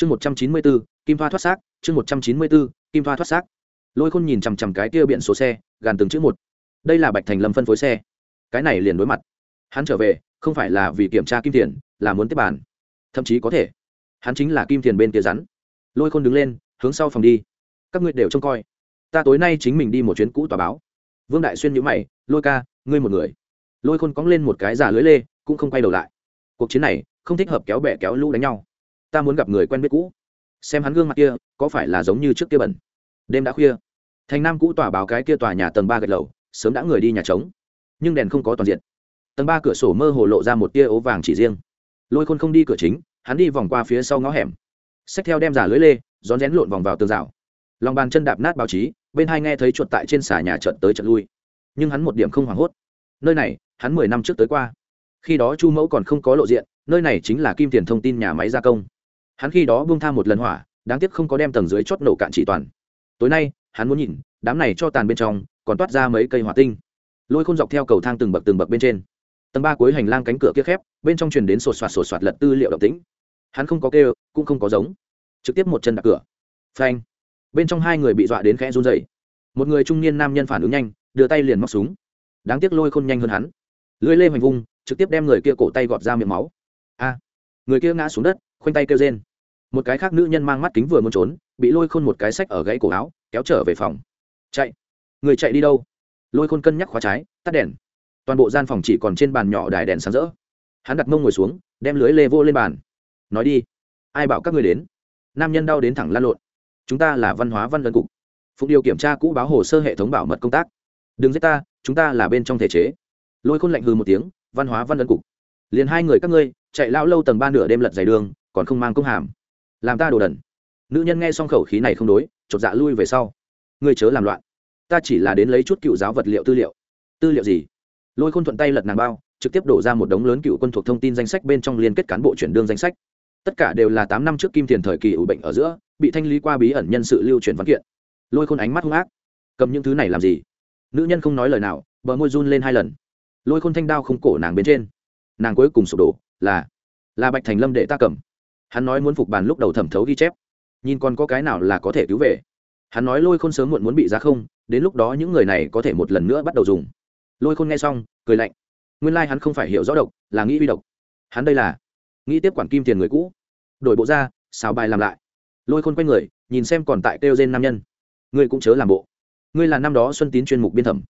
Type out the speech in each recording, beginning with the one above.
chương một trăm chín mươi bốn kim thoa thoát xác, chương một trăm chín mươi bốn kim thoa thoát xác. Lôi khôn nhìn chằm chằm cái kia biển số xe, gàn từng chữ một. Đây là bạch thành lâm phân phối xe. Cái này liền đối mặt. Hắn trở về, không phải là vì kiểm tra kim tiền, là muốn tiếp bàn. Thậm chí có thể. Hắn chính là kim tiền bên kia rắn. Lôi khôn đứng lên, hướng sau phòng đi. Các ngươi đều trông coi. Ta tối nay chính mình đi một chuyến cũ tòa báo. Vương đại xuyên nhữ mày, lôi ca, ngươi một người. Lôi khôn cóng lên một cái giả lưới lê, cũng không quay đầu lại. Cuộc chiến này, không thích hợp kéo bẹ kéo lũ đánh nhau ta muốn gặp người quen biết cũ. Xem hắn gương mặt kia, có phải là giống như trước kia bẩn? Đêm đã khuya. Thành nam cũ tòa báo cái kia tòa nhà tầng ba gạch lầu, sớm đã người đi nhà trống. Nhưng đèn không có toàn diện. Tầng ba cửa sổ mơ hồ lộ ra một tia ố vàng chỉ riêng. Lôi khôn không đi cửa chính, hắn đi vòng qua phía sau ngõ hẻm. Xách theo đem giả lưới lê, rón rén lộn vòng vào tường rào. Lòng bàn chân đạp nát báo chí, bên hai nghe thấy chuột tại trên xà nhà trận tới trận lui. Nhưng hắn một điểm không hoảng hốt. Nơi này, hắn mười năm trước tới qua. Khi đó chu mẫu còn không có lộ diện, nơi này chính là kim tiền thông tin nhà máy gia công hắn khi đó buông tham một lần hỏa, đáng tiếc không có đem tầng dưới chót nổ cạn chỉ toàn. Tối nay, hắn muốn nhìn, đám này cho tàn bên trong, còn toát ra mấy cây hỏa tinh. Lôi khôn dọc theo cầu thang từng bậc từng bậc bên trên. Tầng ba cuối hành lang cánh cửa kia khép, bên trong truyền đến sột soạt sột soạt lật tư liệu động tĩnh. Hắn không có kêu, cũng không có giống. Trực tiếp một chân đạp cửa. Phanh. Bên trong hai người bị dọa đến khẽ run dậy một người trung niên nam nhân phản ứng nhanh, đưa tay liền móc súng. Đáng tiếc lôi khôn nhanh hơn hắn. Lưới lê hoành vung, trực tiếp đem người kia cổ tay gọt ra miệng máu. A. Người kia ngã xuống đất, khoanh tay kêu rên một cái khác nữ nhân mang mắt kính vừa muốn trốn, bị lôi khôn một cái sách ở gãy cổ áo, kéo trở về phòng. Chạy. Người chạy đi đâu? Lôi khôn cân nhắc khóa trái, tắt đèn. Toàn bộ gian phòng chỉ còn trên bàn nhỏ đài đèn sáng rỡ. Hắn đặt mông ngồi xuống, đem lưới lê vô lên bàn. Nói đi. Ai bảo các người đến? Nam nhân đau đến thẳng lan lộn. Chúng ta là văn hóa văn đơn cục. Phụng điều kiểm tra cũ báo hồ sơ hệ thống bảo mật công tác. Đừng giết ta, chúng ta là bên trong thể chế. Lôi khôn lạnh hư một tiếng, văn hóa văn đơn cục. Liền hai người các ngươi, chạy lao lâu tầng ba nửa đêm lật giày đường, còn không mang công hàm làm ta đồ đần. Nữ nhân nghe xong khẩu khí này không đối, chột dạ lui về sau. Ngươi chớ làm loạn. Ta chỉ là đến lấy chút cựu giáo vật liệu tư liệu. Tư liệu gì? Lôi khôn thuận tay lật nàng bao, trực tiếp đổ ra một đống lớn cựu quân thuộc thông tin danh sách bên trong liên kết cán bộ chuyển đương danh sách. Tất cả đều là tám năm trước kim tiền thời kỳ ủ bệnh ở giữa, bị thanh lý qua bí ẩn nhân sự lưu chuyển văn kiện. Lôi khôn ánh mắt hung ác. Cầm những thứ này làm gì? Nữ nhân không nói lời nào, bờ môi run lên hai lần. Lôi khôn thanh đao không cổ nàng bên trên. Nàng cuối cùng sụp đổ, là là bạch thành lâm để ta cầm hắn nói muốn phục bàn lúc đầu thẩm thấu ghi chép. Nhìn còn có cái nào là có thể cứu về. Hắn nói lôi khôn sớm muộn muốn bị giá không, đến lúc đó những người này có thể một lần nữa bắt đầu dùng. Lôi khôn nghe xong, cười lạnh. Nguyên lai、like、hắn không phải hiểu rõ độc, là nghĩ vi độc. Hắn đây là nghĩ tiếp quản kim tiền người cũ. Đổi bộ ra, xào bài làm lại. Lôi khôn quay người, nhìn xem còn tại kêu trên nam nhân. Ngươi cũng chớ làm bộ. Ngươi là năm đó xuân tín chuyên mục biên thẩm.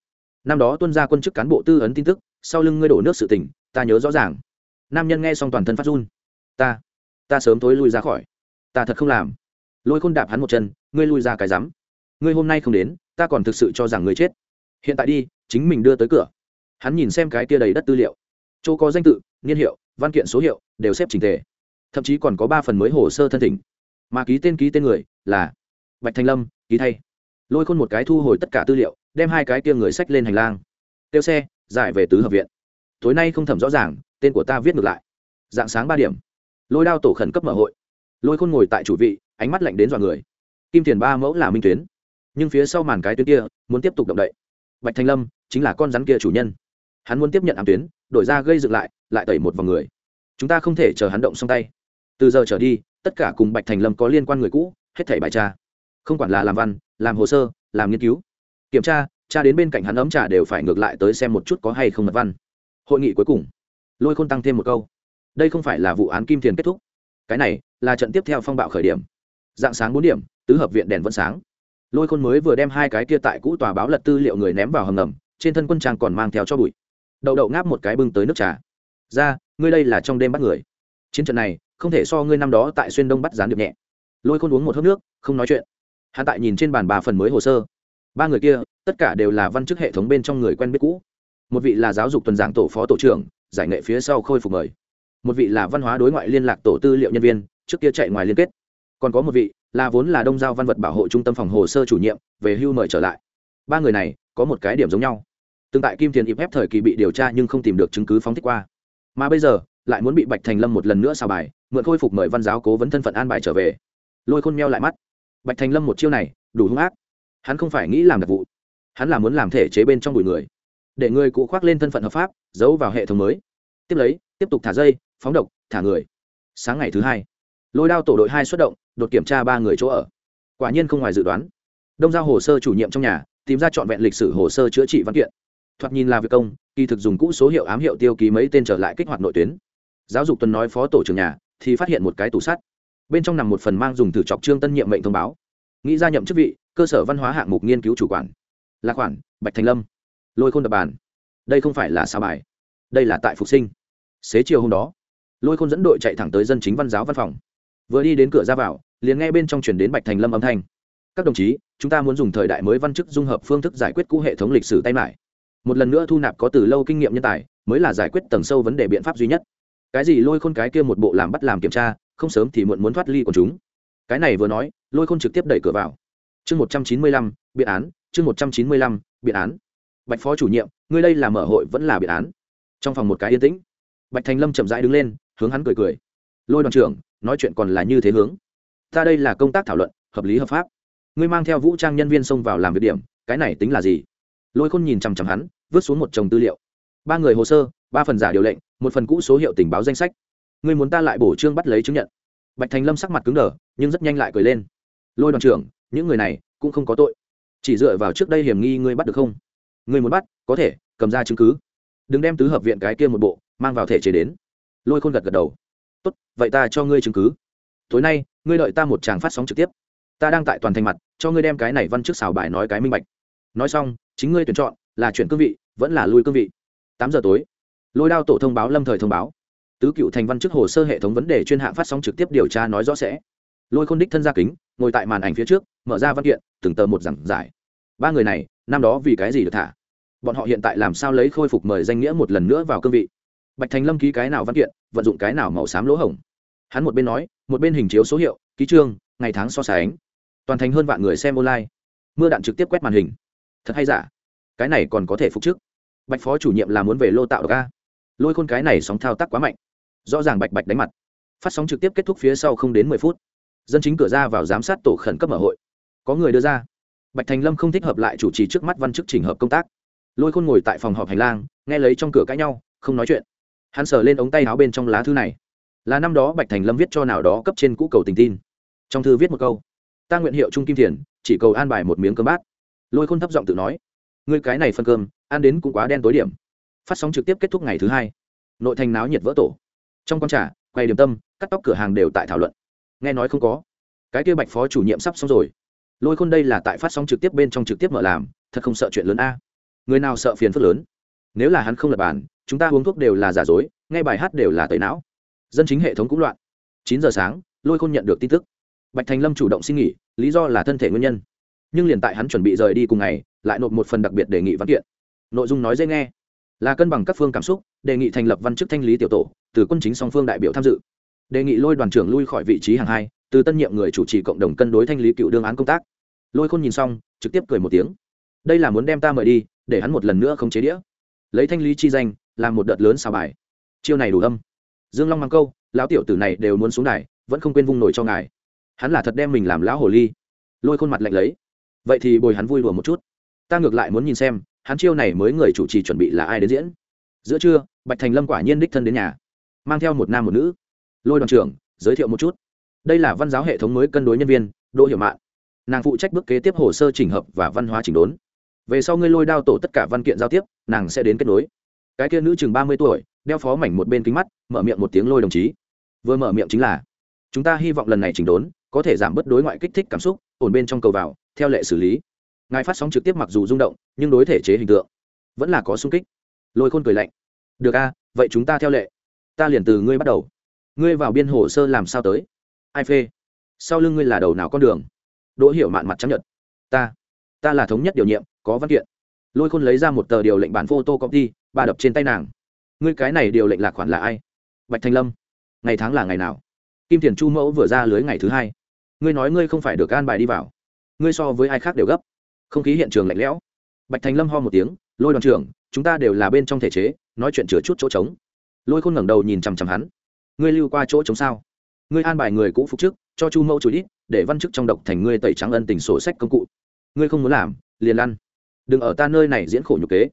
Năm đó tuân ra quân chức cán bộ tư ấn tin tức, sau lưng ngươi đổ nước sự tình, ta nhớ rõ ràng. Nam nhân nghe xong toàn thân phát run. Ta ta sớm tối lui ra khỏi. Ta thật không làm. Lôi khôn đạp hắn một chân, ngươi lui ra cái rắm. Ngươi hôm nay không đến, ta còn thực sự cho rằng ngươi chết. Hiện tại đi, chính mình đưa tới cửa. Hắn nhìn xem cái kia đầy đất tư liệu. Chỗ có danh tự, niên hiệu, văn kiện số hiệu, đều xếp trình tề. Thậm chí còn có ba phần mới hồ sơ thân thỉnh. Mà ký tên ký tên người là bạch thanh lâm ký thay. Lôi khôn một cái thu hồi tất cả tư liệu, đem hai cái kia người sách lên hành lang. Tiêu xe, giải về tứ hợp viện. Tối nay không thẩm rõ ràng, tên của ta viết ngược lại. Dạng sáng ba điểm lôi đao tổ khẩn cấp mở hội lôi khôn ngồi tại chủ vị ánh mắt lạnh đến dọa người kim tiền ba mẫu là minh tuyến nhưng phía sau màn cái tuyến kia muốn tiếp tục động đậy bạch thanh lâm chính là con rắn kia chủ nhân hắn muốn tiếp nhận ám tuyến đổi ra gây dựng lại lại tẩy một vòng người chúng ta không thể chờ hắn động xong tay từ giờ trở đi tất cả cùng bạch thành lâm có liên quan người cũ hết thảy bài tra không quản là làm văn làm hồ sơ làm nghiên cứu kiểm tra cha đến bên cạnh hắn ấm trà đều phải ngược lại tới xem một chút có hay không mật văn hội nghị cuối cùng lôi khôn tăng thêm một câu đây không phải là vụ án kim thiền kết thúc. Cái này là trận tiếp theo phong bạo khởi điểm. Dạng sáng bốn điểm, tứ hợp viện đèn vẫn sáng. Lôi khôn mới vừa đem hai cái kia tại cũ tòa báo lật tư liệu người ném vào hầm ngầm, trên thân quân trang còn mang theo cho bụi. Đậu đậu ngáp một cái bưng tới nước trà. Ra, ngươi đây là trong đêm bắt người. Chiến trận này không thể so ngươi năm đó tại xuyên đông bắt gián điệp nhẹ. Lôi khôn uống một hớp nước, không nói chuyện. Hạ tại nhìn trên bàn bà phần mới hồ sơ. Ba người kia, tất cả đều là văn chức hệ thống bên trong người quen biết cũ. Một vị là giáo dục tuần giảng tổ phó tổ trưởng, giải nghệ phía sau khôi phục mời một vị là văn hóa đối ngoại liên lạc tổ tư liệu nhân viên, trước kia chạy ngoài liên kết. Còn có một vị là vốn là đông giao văn vật bảo hộ trung tâm phòng hồ sơ chủ nhiệm, về hưu mời trở lại. Ba người này có một cái điểm giống nhau. Từng tại kim tiền ịp ép thời kỳ bị điều tra nhưng không tìm được chứng cứ phóng thích qua. Mà bây giờ, lại muốn bị bạch thành lâm một lần nữa xào bài, mượn khôi phục mời văn giáo cố vấn thân phận an bài trở về. Lôi khôn meo lại mắt. Bạch thành lâm một chiêu này, đủ hung ác. Hắn không phải nghĩ làm đặc vụ. Hắn là muốn làm thể chế bên trong bụi người. Để người cụ khoác lên thân phận hợp pháp, giấu vào hệ thống mới. Tiếp lấy, tiếp tục thả dây phóng độc, thả người. Sáng ngày thứ hai, lôi đao tổ đội hai xuất động, đột kiểm tra ba người chỗ ở. Quả nhiên không ngoài dự đoán. Đông giao hồ sơ chủ nhiệm trong nhà, tìm ra trọn vẹn lịch sử hồ sơ chữa trị văn kiện. Thoạt nhìn là việc công, kỳ thực dùng cũ số hiệu ám hiệu tiêu ký mấy tên trở lại kích hoạt nội tuyến. Giáo dục tuần nói phó tổ trưởng nhà, thì phát hiện một cái tủ sắt. Bên trong nằm một phần mang dùng thử chọc trương tân nhiệm mệnh thông báo. Nghĩ ra nhậm chức vị, cơ sở văn hóa hạng mục nghiên cứu chủ quản. Là khoản bạch thành lâm. Lôi khôn đập bàn. Đây không phải là sao bài. Đây là tại phục sinh. Xế chiều hôm đó lôi khôn dẫn đội chạy thẳng tới dân chính văn giáo văn phòng. Vừa đi đến cửa ra vào, liền nghe bên trong chuyển đến bạch thành lâm âm thanh. Các đồng chí, chúng ta muốn dùng thời đại mới văn chức dung hợp phương thức giải quyết cũ hệ thống lịch sử tay mải. Một lần nữa thu nạp có từ lâu kinh nghiệm nhân tài, mới là giải quyết tầng sâu vấn đề biện pháp duy nhất. Cái gì lôi khôn cái kia một bộ làm bắt làm kiểm tra, không sớm thì muộn muốn thoát ly của chúng. Cái này vừa nói, lôi khôn trực tiếp đẩy cửa vào. Chương một trăm chín mươi lăm, biện án, chương một trăm chín mươi lăm, biện án. Bạch phó chủ nhiệm, ngươi đây là mở hội vẫn là biện án. Trong phòng một cái yên tĩnh, bạch thành lâm chậm rãi đứng lên hướng hắn cười cười. Lôi đoàn trưởng, nói chuyện còn là như thế hướng. Ta đây là công tác thảo luận, hợp lý hợp pháp. Ngươi mang theo vũ trang nhân viên xông vào làm việc điểm, cái này tính là gì? Lôi khôn nhìn chằm chằm hắn, vứt xuống một chồng tư liệu. Ba người hồ sơ, ba phần giả điều lệnh, một phần cũ số hiệu tình báo danh sách. Ngươi muốn ta lại bổ trương bắt lấy chứng nhận. Bạch thành lâm sắc mặt cứng đờ, nhưng rất nhanh lại cười lên. Lôi đoàn trưởng, những người này cũng không có tội. Chỉ dựa vào trước đây hiểm nghi ngươi bắt được không? Ngươi muốn bắt, có thể, cầm ra chứng cứ. Đừng đem tứ hợp viện cái kia một bộ, mang vào thể chế đến lôi khôn gật gật đầu. Tốt, vậy ta cho ngươi chứng cứ. Tối nay, ngươi đợi ta một chàng phát sóng trực tiếp. Ta đang tại toàn thành mặt, cho ngươi đem cái này văn trước xào bài nói cái minh bạch. Nói xong, chính ngươi tuyển chọn là chuyển cương vị, vẫn là lui cương vị. Tám giờ tối, lôi đao tổ thông báo lâm thời thông báo. Tứ cựu thành văn chức hồ sơ hệ thống vấn đề chuyên hạng phát sóng trực tiếp điều tra nói rõ sẽ. Lôi khôn đích thân ra kính, ngồi tại màn ảnh phía trước, mở ra văn kiện, từng tờ một giảng giải. Ba người này, năm đó vì cái gì được thả? Bọn họ hiện tại làm sao lấy khôi phục mời danh nghĩa một lần nữa vào cương vị? Bạch thành lâm ký cái nào văn kiện, vận dụng cái nào màu xám lỗ hổng. Hắn một bên nói, một bên hình chiếu số hiệu, ký trương ngày tháng so sánh. Toàn thành hơn vạn người xem online. Mưa đạn trực tiếp quét màn hình. Thật hay giả? Cái này còn có thể phục chức. Bạch phó chủ nhiệm là muốn về lô tạo ga. ca lôi khôn cái này sóng thao tác quá mạnh. Rõ ràng bạch bạch đánh mặt. Phát sóng trực tiếp kết thúc phía sau không đến mười phút. Dân chính cửa ra vào giám sát tổ khẩn cấp mở hội. Có người đưa ra. Bạch thành lâm không thích hợp lại chủ trì trước mắt văn chức trình hợp công tác. Lôi khôn ngồi tại phòng họp hành lang, nghe lấy trong cửa cãi nhau, không nói chuyện hắn sờ lên ống tay áo bên trong lá thư này. Là năm đó bạch thành lâm viết cho nào đó cấp trên cũ cầu tình tin. Trong thư viết một câu, ta nguyện hiệu trung kim thiền, chỉ cầu an bài một miếng cơm bát. Lôi khôn thấp giọng tự nói, ngươi cái này phân cơm, ăn đến cũng quá đen tối điểm. Phát sóng trực tiếp kết thúc ngày thứ hai. Nội thành náo nhiệt vỡ tổ. Trong con trà, quay điểm tâm, cắt tóc cửa hàng đều tại thảo luận. Nghe nói không có. Cái kia bạch phó chủ nhiệm sắp xong rồi. Lôi khôn đây là tại phát sóng trực tiếp bên trong trực tiếp mở làm, thật không sợ chuyện lớn a. Người nào sợ phiền phức lớn? Nếu là hắn không lập bàn chúng ta uống thuốc đều là giả dối, nghe bài hát đều là tẩy não. Dân chính hệ thống cũng loạn. Chín giờ sáng, lôi khôn nhận được tin tức. Bạch thành lâm chủ động xin nghỉ, lý do là thân thể nguyên nhân. Nhưng liền tại hắn chuẩn bị rời đi cùng ngày, lại nộp một phần đặc biệt đề nghị văn kiện. Nội dung nói dễ nghe. Là cân bằng các phương cảm xúc, đề nghị thành lập văn chức thanh lý tiểu tổ, từ quân chính song phương đại biểu tham dự. Đề nghị lôi đoàn trưởng lui khỏi vị trí hàng hai, từ tân nhiệm người chủ trì cộng đồng cân đối thanh lý cựu đương án công tác. Lôi khôn nhìn xong, trực tiếp cười một tiếng. Đây là muốn đem ta mời đi, để hắn một lần nữa không chế đĩa. Lấy thanh lý chi danh làm một đợt lớn xào bài. Chiêu này đủ âm. Dương long mang câu, lão tiểu tử này đều muốn xuống đài, vẫn không quên vung nổi cho ngài. Hắn là thật đem mình làm lão hồ ly. Lôi khuôn mặt lạnh lấy. Vậy thì bồi hắn vui đùa một chút. Ta ngược lại muốn nhìn xem, hắn chiêu này mới người chủ trì chuẩn bị là ai đến diễn. Giữa trưa, bạch thành lâm quả nhiên đích thân đến nhà, mang theo một nam một nữ. Lôi đoàn trưởng, giới thiệu một chút. Đây là văn giáo hệ thống mới cân đối nhân viên, đỗ hiểu mạn. Nàng phụ trách bước kế tiếp hồ sơ chỉnh hợp và văn hóa chỉnh đốn. Về sau ngươi lôi đao tổ tất cả văn kiện giao tiếp, nàng sẽ đến kết nối cái kia nữ chừng ba mươi tuổi, đeo phó mảnh một bên kính mắt, mở miệng một tiếng lôi đồng chí. Vừa mở miệng chính là, chúng ta hy vọng lần này chỉnh đốn, có thể giảm bớt đối ngoại kích thích cảm xúc, ổn bên trong cầu vào, theo lệ xử lý. Ngài phát sóng trực tiếp mặc dù rung động, nhưng đối thể chế hình tượng vẫn là có sung kích. Lôi khôn cười lạnh, được a, vậy chúng ta theo lệ. Ta liền từ ngươi bắt đầu. Ngươi vào biên hồ sơ làm sao tới? Ai phê? Sau lưng ngươi là đầu nào con đường? Đỗ hiểu mạn mặt chấp nhận ta ta là thống nhất điều nhiệm, có văn kiện. Lôi khôn lấy ra một tờ điều lệnh bản photo copy ba đập trên tay nàng. Ngươi cái này điều lệnh lạc khoản là ai? Bạch thanh lâm. Ngày tháng là ngày nào? Kim thiền chu mẫu vừa ra lưới ngày thứ hai. Ngươi nói ngươi không phải được an bài đi vào. Ngươi so với ai khác đều gấp. Không khí hiện trường lạnh lẽo. Bạch Thanh lâm ho một tiếng, lôi đoàn trưởng, chúng ta đều là bên trong thể chế, nói chuyện chừa chút chỗ trống. Lôi khôn ngẩng đầu nhìn chằm chằm hắn. Ngươi lưu qua chỗ trống sao? Ngươi an bài người cũ phục chức, cho chu mẫu chủ ít để văn chức trong độc thành ngươi tẩy trắng ân tình sổ sách công cụ. Ngươi không muốn làm, liền lăn đừng ở ta nơi này diễn khổ nhục kế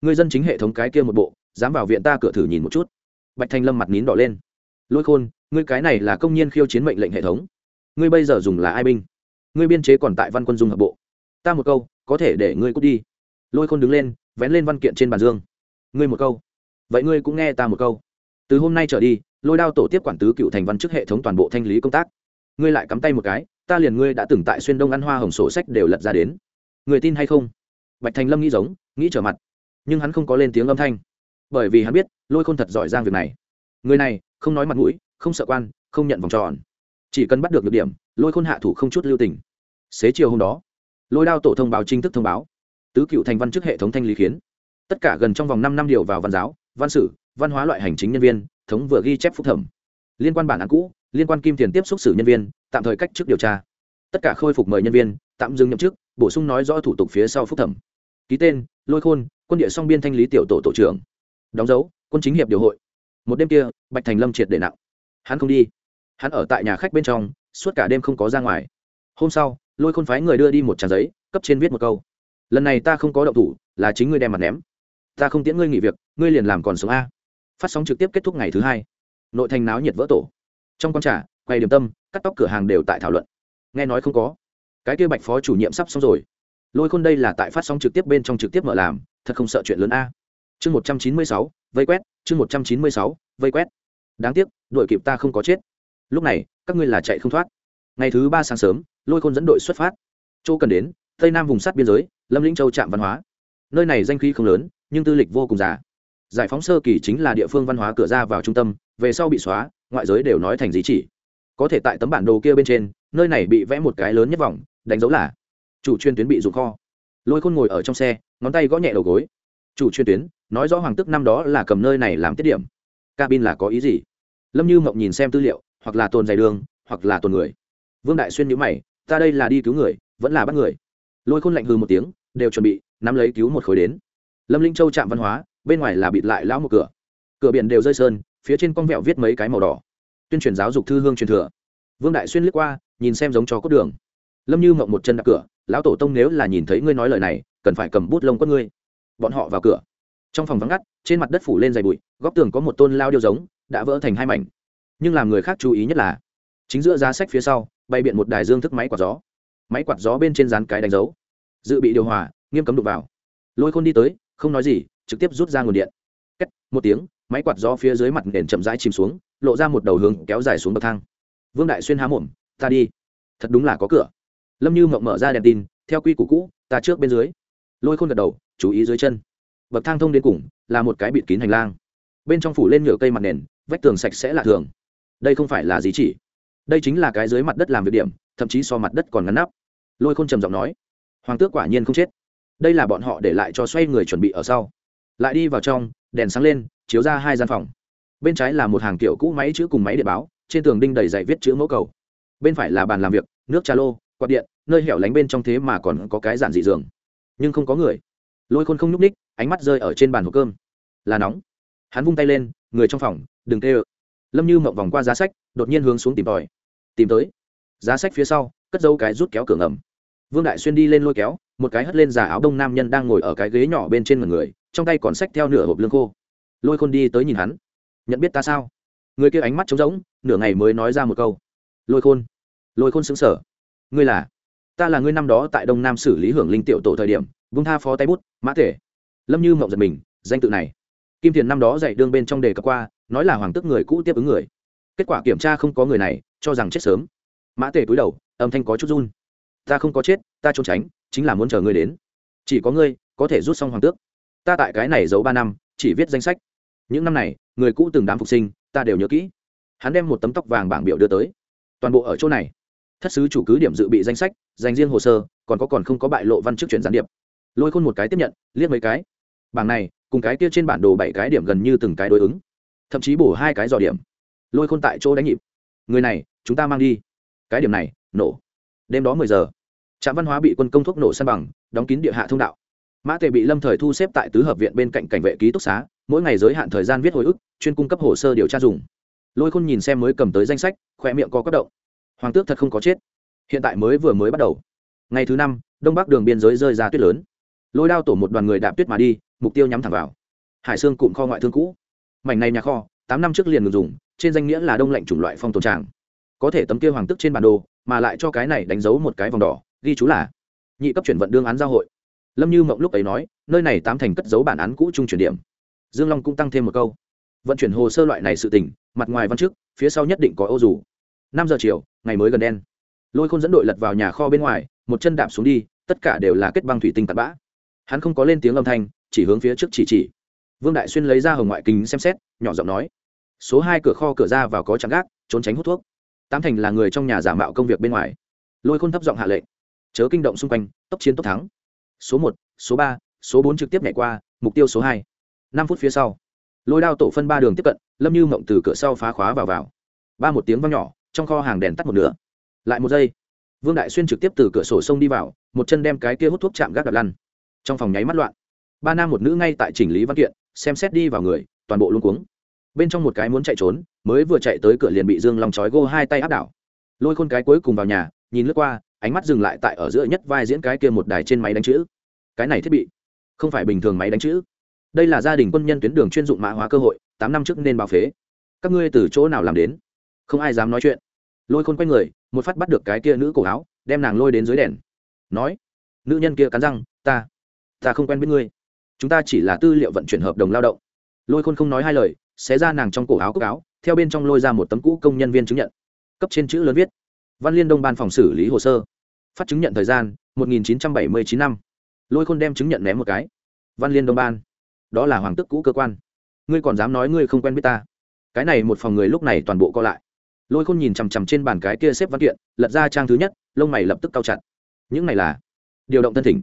ngươi dân chính hệ thống cái kia một bộ, dám vào viện ta cửa thử nhìn một chút. Bạch thanh lâm mặt nín đỏ lên. Lôi khôn, ngươi cái này là công nhân khiêu chiến mệnh lệnh hệ thống. Ngươi bây giờ dùng là ai binh? Ngươi biên chế còn tại văn quân dung hợp bộ. Ta một câu, có thể để ngươi cút đi. Lôi khôn đứng lên, vén lên văn kiện trên bàn dương. Ngươi một câu. Vậy ngươi cũng nghe ta một câu. Từ hôm nay trở đi, lôi đao tổ tiếp quản tứ cựu thành văn chức hệ thống toàn bộ thanh lý công tác. Ngươi lại cắm tay một cái, ta liền ngươi đã từng tại xuyên đông ăn hoa hồng sổ sách đều lật ra đến. Người tin hay không? Bạch thành lâm nghĩ giống, nghĩ trở mặt nhưng hắn không có lên tiếng âm thanh. Bởi vì hắn biết, lôi khôn thật giỏi giang việc này. Người này, không nói mặt mũi, không sợ quan, không nhận vòng tròn. Chỉ cần bắt được được điểm, lôi khôn hạ thủ không chút lưu tình. Xế chiều hôm đó, lôi đao tổ thông báo chính thức thông báo. Tứ cựu thành văn chức hệ thống thanh lý khiến. Tất cả gần trong vòng năm năm điều vào văn giáo, văn sử, văn hóa loại hành chính nhân viên, thống vừa ghi chép phúc thẩm. Liên quan bản án cũ, liên quan kim tiền tiếp xúc xử nhân viên, tạm thời cách chức điều tra. Tất cả khôi phục mời nhân viên, tạm dừng nhậm chức, bổ sung nói rõ thủ tục phía sau phúc thẩm. Ký tên, lôi khôn quân địa song biên thanh lý tiểu tổ tổ trưởng. Đóng dấu, quân chính hiệp điều hội. Một đêm kia, bạch thành lâm triệt để nặng. Hắn không đi. Hắn ở tại nhà khách bên trong, suốt cả đêm không có ra ngoài. Hôm sau, lôi khôn phái người đưa đi một trang giấy, cấp trên viết một câu. Lần này ta không có động thủ, là chính ngươi đem mặt ném. Ta không tiễn ngươi nghỉ việc, ngươi liền làm còn sống a. Phát sóng trực tiếp kết thúc ngày thứ hai. Nội thành náo nhiệt vỡ tổ. Trong con trả quay điểm tâm, cắt tóc cửa hàng đều tại thảo luận. Nghe nói không có. Cái kia bạch phó chủ nhiệm sắp xong rồi. Lôi khôn đây là tại phát sóng trực tiếp bên trong trực tiếp mở làm thật không sợ chuyện lớn a. Chương một trăm chín mươi sáu, vây quét, chương một trăm chín mươi sáu, vây quét. Đáng tiếc, đội kịp ta không có chết. Lúc này, các ngươi là chạy không thoát. Ngày thứ ba sáng sớm, lôi khôn dẫn đội xuất phát. Chỗ cần đến, tây nam vùng sát biên giới, lâm lĩnh châu trạm văn hóa. Nơi này danh khí không lớn, nhưng tư lịch vô cùng già. Giải phóng sơ kỳ chính là địa phương văn hóa cửa ra vào trung tâm, về sau bị xóa, ngoại giới đều nói thành di chỉ. Có thể tại tấm bản đồ kia bên trên, nơi này bị vẽ một cái lớn nhất vòng, đánh dấu là chủ chuyên tuyến bị dụng kho. Lôi khôn ngồi ở trong xe ngón tay gõ nhẹ đầu gối. Chủ chuyên tuyến, nói rõ hoàng tức năm đó là cầm nơi này làm tiết điểm. Cabin là có ý gì? Lâm như mộng nhìn xem tư liệu, hoặc là tồn dày đường, hoặc là tồn người. Vương đại xuyên nhữ mày, ta đây là đi cứu người, vẫn là bắt người. Lôi khôn lạnh hư một tiếng, đều chuẩn bị, nắm lấy cứu một khối đến. Lâm linh châu trạm văn hóa, bên ngoài là bịt lại lão một cửa. Cửa biển đều rơi sơn, phía trên con vẹo viết mấy cái màu đỏ. Tuyên truyền giáo dục thư hương truyền thừa. Vương đại xuyên liếc qua, nhìn xem giống chó cốt đường. Lâm như mộng một chân đạp cửa, lão tổ tông nếu là nhìn thấy ngươi nói lời này cần phải cầm bút lông quất ngươi. Bọn họ vào cửa. Trong phòng vắng ngắt, trên mặt đất phủ lên dày bụi, góc tường có một tôn lao điêu giống, đã vỡ thành hai mảnh. Nhưng làm người khác chú ý nhất là, chính giữa giá sách phía sau bay biện một đài dương thức máy quạt gió. Máy quạt gió bên trên dán cái đánh dấu. Dự bị điều hòa, nghiêm cấm đục vào. Lôi khôn đi tới, không nói gì, trực tiếp rút ra nguồn điện. Cách một tiếng, máy quạt gió phía dưới mặt nền chậm rãi chìm xuống, lộ ra một đầu hướng kéo dài xuống bậc thang. Vương đại xuyên há mồm, ta đi. Thật đúng là có cửa. Lâm như mộng mở ra đèn tin, theo quy củ cũ, ta trước bên dưới lôi khôn gật đầu, chú ý dưới chân. Bậc thang thông đến cùng là một cái bịt kín hành lang. Bên trong phủ lên nhựa cây mặt nền, vách tường sạch sẽ lạ thường. Đây không phải là gì chỉ. Đây chính là cái dưới mặt đất làm việc điểm, thậm chí so mặt đất còn ngắn nắp. Lôi khôn trầm giọng nói, hoàng tước quả nhiên không chết. Đây là bọn họ để lại cho xoay người chuẩn bị ở sau. Lại đi vào trong, đèn sáng lên, chiếu ra hai gian phòng. Bên trái là một hàng kiểu cũ máy chữ cùng máy điện báo, trên tường đinh đầy dạy viết chữ mẫu cầu. Bên phải là bàn làm việc, nước trà lô, quạt điện, nơi hẻo lánh bên trong thế mà còn có cái giản dị giường nhưng không có người. Lôi khôn không nhúc ních ánh mắt rơi ở trên bàn hộp cơm. Là nóng. Hắn vung tay lên, người trong phòng, đừng tê ơ lâm như mộng vòng qua giá sách, đột nhiên hướng xuống tìm tòi. Tìm tới. Giá sách phía sau, cất dấu cái rút kéo cửa ngầm. Vương đại xuyên đi lên lôi kéo, một cái hất lên giả áo đông nam nhân đang ngồi ở cái ghế nhỏ bên trên mặt người, trong tay còn xách theo nửa hộp lương khô. Lôi khôn đi tới nhìn hắn. Nhận biết ta sao? Người kia ánh mắt trống rỗng, nửa ngày mới nói ra một câu. Lôi khôn. Lôi khôn xứng sở ngươi là? Ta là ngươi năm đó tại đông nam xử lý hưởng linh tiểu tổ thời điểm, vung tha phó tay bút, mã thể lâm như mộng giật mình, danh tự này. Kim thiền năm đó dạy đương bên trong đề cập qua, nói là hoàng tức người cũ tiếp ứng người. Kết quả kiểm tra không có người này, cho rằng chết sớm. Mã tề cúi đầu, âm thanh có chút run. Ta không có chết, ta trốn tránh, chính là muốn chờ ngươi đến. Chỉ có ngươi, có thể rút xong hoàng tước. Ta tại cái này giấu ba năm, chỉ viết danh sách. Những năm này, người cũ từng đám phục sinh, ta đều nhớ kỹ. Hắn đem một tấm tóc vàng bảng biểu đưa tới. Toàn bộ ở chỗ này. Thất sứ chủ cứ điểm dự bị danh sách dành riêng hồ sơ, còn có còn không có bại lộ văn chức chuyển gián điệp. Lôi khôn một cái tiếp nhận, liếc mấy cái. Bảng này, cùng cái kia trên bản đồ bảy cái điểm gần như từng cái đối ứng. Thậm chí bổ hai cái dò điểm. Lôi khôn tại chỗ đánh nhịp. Người này, chúng ta mang đi. Cái điểm này, nổ. Đêm đó mười giờ, trạm văn hóa bị quân công thuốc nổ săn bằng, đóng kín địa hạ thông đạo. Mã tề bị lâm thời thu xếp tại tứ hợp viện bên cạnh cảnh vệ ký túc xá, mỗi ngày giới hạn thời gian viết hồi ức, chuyên cung cấp hồ sơ điều tra dùng. Lôi khôn nhìn xem mới cầm tới danh sách khoe miệng có cấp động. Hoàng tước thật không có chết hiện tại mới vừa mới bắt đầu. Ngày thứ năm, đông bắc đường biên giới rơi ra tuyết lớn. Lôi đao tổ một đoàn người đạp tuyết mà đi, mục tiêu nhắm thẳng vào. Hải sương cụm kho ngoại thương cũ. Mảnh này nhà kho, tám năm trước liền ngừng dùng, trên danh nghĩa là đông lạnh chủng loại phong tồn tràng. Có thể tấm kia hoàng tức trên bản đồ, mà lại cho cái này đánh dấu một cái vòng đỏ, ghi chú là nhị cấp chuyển vận đương án giao hội. Lâm như mộng lúc ấy nói, nơi này tám thành cất dấu bản án cũ trung chuyển điểm. Dương long cũng tăng thêm một câu. Vận chuyển hồ sơ loại này sự tỉnh mặt ngoài văn trước phía sau nhất định có ô dù. Năm giờ chiều, ngày mới gần đen lôi khôn dẫn đội lật vào nhà kho bên ngoài, một chân đạp xuống đi, tất cả đều là kết băng thủy tinh tạt bã. Hắn không có lên tiếng âm thanh, chỉ hướng phía trước chỉ chỉ. Vương đại xuyên lấy ra hồng ngoại kính xem xét, nhỏ giọng nói, số hai cửa kho cửa ra vào có trắng gác, trốn tránh hút thuốc. Tám thành là người trong nhà giả mạo công việc bên ngoài. Lôi khôn thấp giọng hạ lệnh. Chớ kinh động xung quanh, tốc chiến tốc thắng. Số một, số ba, số bốn trực tiếp nhảy qua, mục tiêu số hai. Năm phút phía sau, lôi đao tổ phân ba đường tiếp cận, lâm như mộng từ cửa sau phá khóa vào vào. Ba một tiếng văng nhỏ, trong kho hàng đèn tắt một nửa lại một giây, vương đại xuyên trực tiếp từ cửa sổ sông đi vào, một chân đem cái kia hút thuốc chạm gác đặt lăn. Trong phòng nháy mắt loạn. Ba nam một nữ ngay tại chỉnh lý văn kiện, xem xét đi vào người, toàn bộ luôn cuống. Bên trong một cái muốn chạy trốn, mới vừa chạy tới cửa liền bị dương long chói gô hai tay áp đảo. Lôi khôn cái cuối cùng vào nhà, nhìn lướt qua, ánh mắt dừng lại tại ở giữa nhất vai diễn cái kia một đài trên máy đánh chữ. Cái này thiết bị, không phải bình thường máy đánh chữ. Đây là gia đình quân nhân tuyến đường chuyên dụng mã hóa cơ hội, tám năm trước nên báo phế. Các ngươi từ chỗ nào làm đến? Không ai dám nói chuyện lôi khôn quay người, một phát bắt được cái kia nữ cổ áo, đem nàng lôi đến dưới đèn. Nói, nữ nhân kia cắn răng, ta ta không quen biết ngươi. Chúng ta chỉ là tư liệu vận chuyển hợp đồng lao động. Lôi khôn không nói hai lời, xé ra nàng trong cổ áo cốc áo, theo bên trong lôi ra một tấm cũ công nhân viên chứng nhận. Cấp trên chữ lớn viết, văn liên đông ban phòng xử lý hồ sơ. Phát chứng nhận thời gian 1979 năm. Lôi khôn đem chứng nhận ném một cái. Văn liên đông ban, đó là hoàng tức cũ cơ quan. Ngươi còn dám nói ngươi không quen biết ta. Cái này một phòng người lúc này toàn bộ co lại lôi khôn nhìn chằm chằm trên bàn cái kia xếp văn kiện lật ra trang thứ nhất lông mày lập tức cao chặt những này là điều động thân thỉnh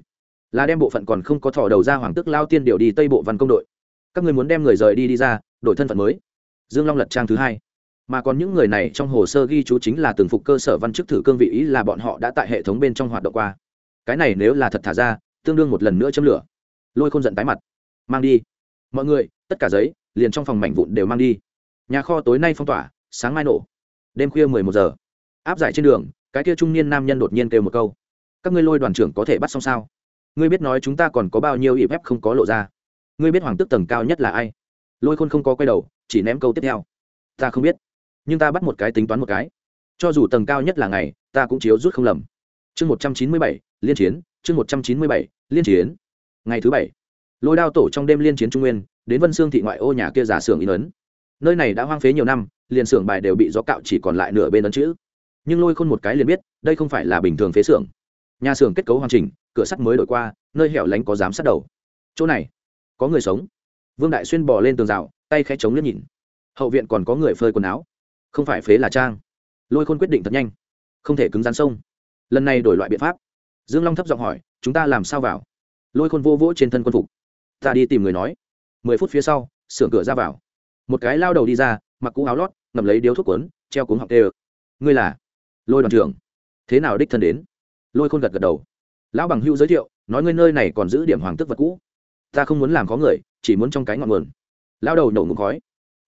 là đem bộ phận còn không có thỏ đầu ra hoàng tức lao tiên điều đi tây bộ văn công đội các người muốn đem người rời đi đi ra đổi thân phận mới dương long lật trang thứ hai mà còn những người này trong hồ sơ ghi chú chính là từng phục cơ sở văn chức thử cương vị ý là bọn họ đã tại hệ thống bên trong hoạt động qua cái này nếu là thật thả ra tương đương một lần nữa châm lửa lôi khôn giận tái mặt mang đi mọi người tất cả giấy liền trong phòng mảnh vụn đều mang đi nhà kho tối nay phong tỏa sáng mai nổ đêm khuya mười một giờ. Áp giải trên đường, cái kia trung niên nam nhân đột nhiên kêu một câu. Các ngươi lôi đoàn trưởng có thể bắt xong sao? Ngươi biết nói chúng ta còn có bao nhiêu ịp ép không có lộ ra. Ngươi biết hoàng tức tầng cao nhất là ai? Lôi khôn không có quay đầu, chỉ ném câu tiếp theo. Ta không biết, nhưng ta bắt một cái tính toán một cái. Cho dù tầng cao nhất là ngày, ta cũng chiếu rút không lầm. Chương một trăm chín mươi bảy, liên chiến, chương một trăm chín mươi bảy, liên chiến. Ngày thứ bảy, lôi đao tổ trong đêm liên chiến trung nguyên, đến vân sương thị ngoại ô nhà kia giả xưởng in ấn. Nơi này đã hoang phế nhiều năm liền xưởng bài đều bị gió cạo chỉ còn lại nửa bên ấn chữ. Nhưng lôi khôn một cái liền biết, đây không phải là bình thường phế xưởng. Nhà xưởng kết cấu hoàn chỉnh, cửa sắt mới đổi qua, nơi hẻo lánh có giám sát đầu. Chỗ này, có người sống. Vương đại xuyên bò lên tường rào, tay khẽ chống liếc nhìn. Hậu viện còn có người phơi quần áo. Không phải phế là trang. Lôi khôn quyết định thật nhanh. Không thể cứng rắn sông. Lần này đổi loại biện pháp. Dương long thấp giọng hỏi, chúng ta làm sao vào? Lôi khôn vô vỗ trên thân quân phục. Ta đi tìm người nói. Mười phút phía sau, xưởng cửa ra vào. Một cái lao đầu đi ra mặc cũ áo lót ngầm lấy điếu thuốc quấn treo cuống học tê ơ. Ngươi là? Lôi đoàn trưởng. Thế nào đích thân đến? Lôi khôn gật gật đầu. Lão bằng hưu giới thiệu, nói ngươi nơi này còn giữ điểm hoàng tước vật cũ. Ta không muốn làm có người, chỉ muốn trong cái ngọn nguồn. Lão đầu nổ ngụm khói.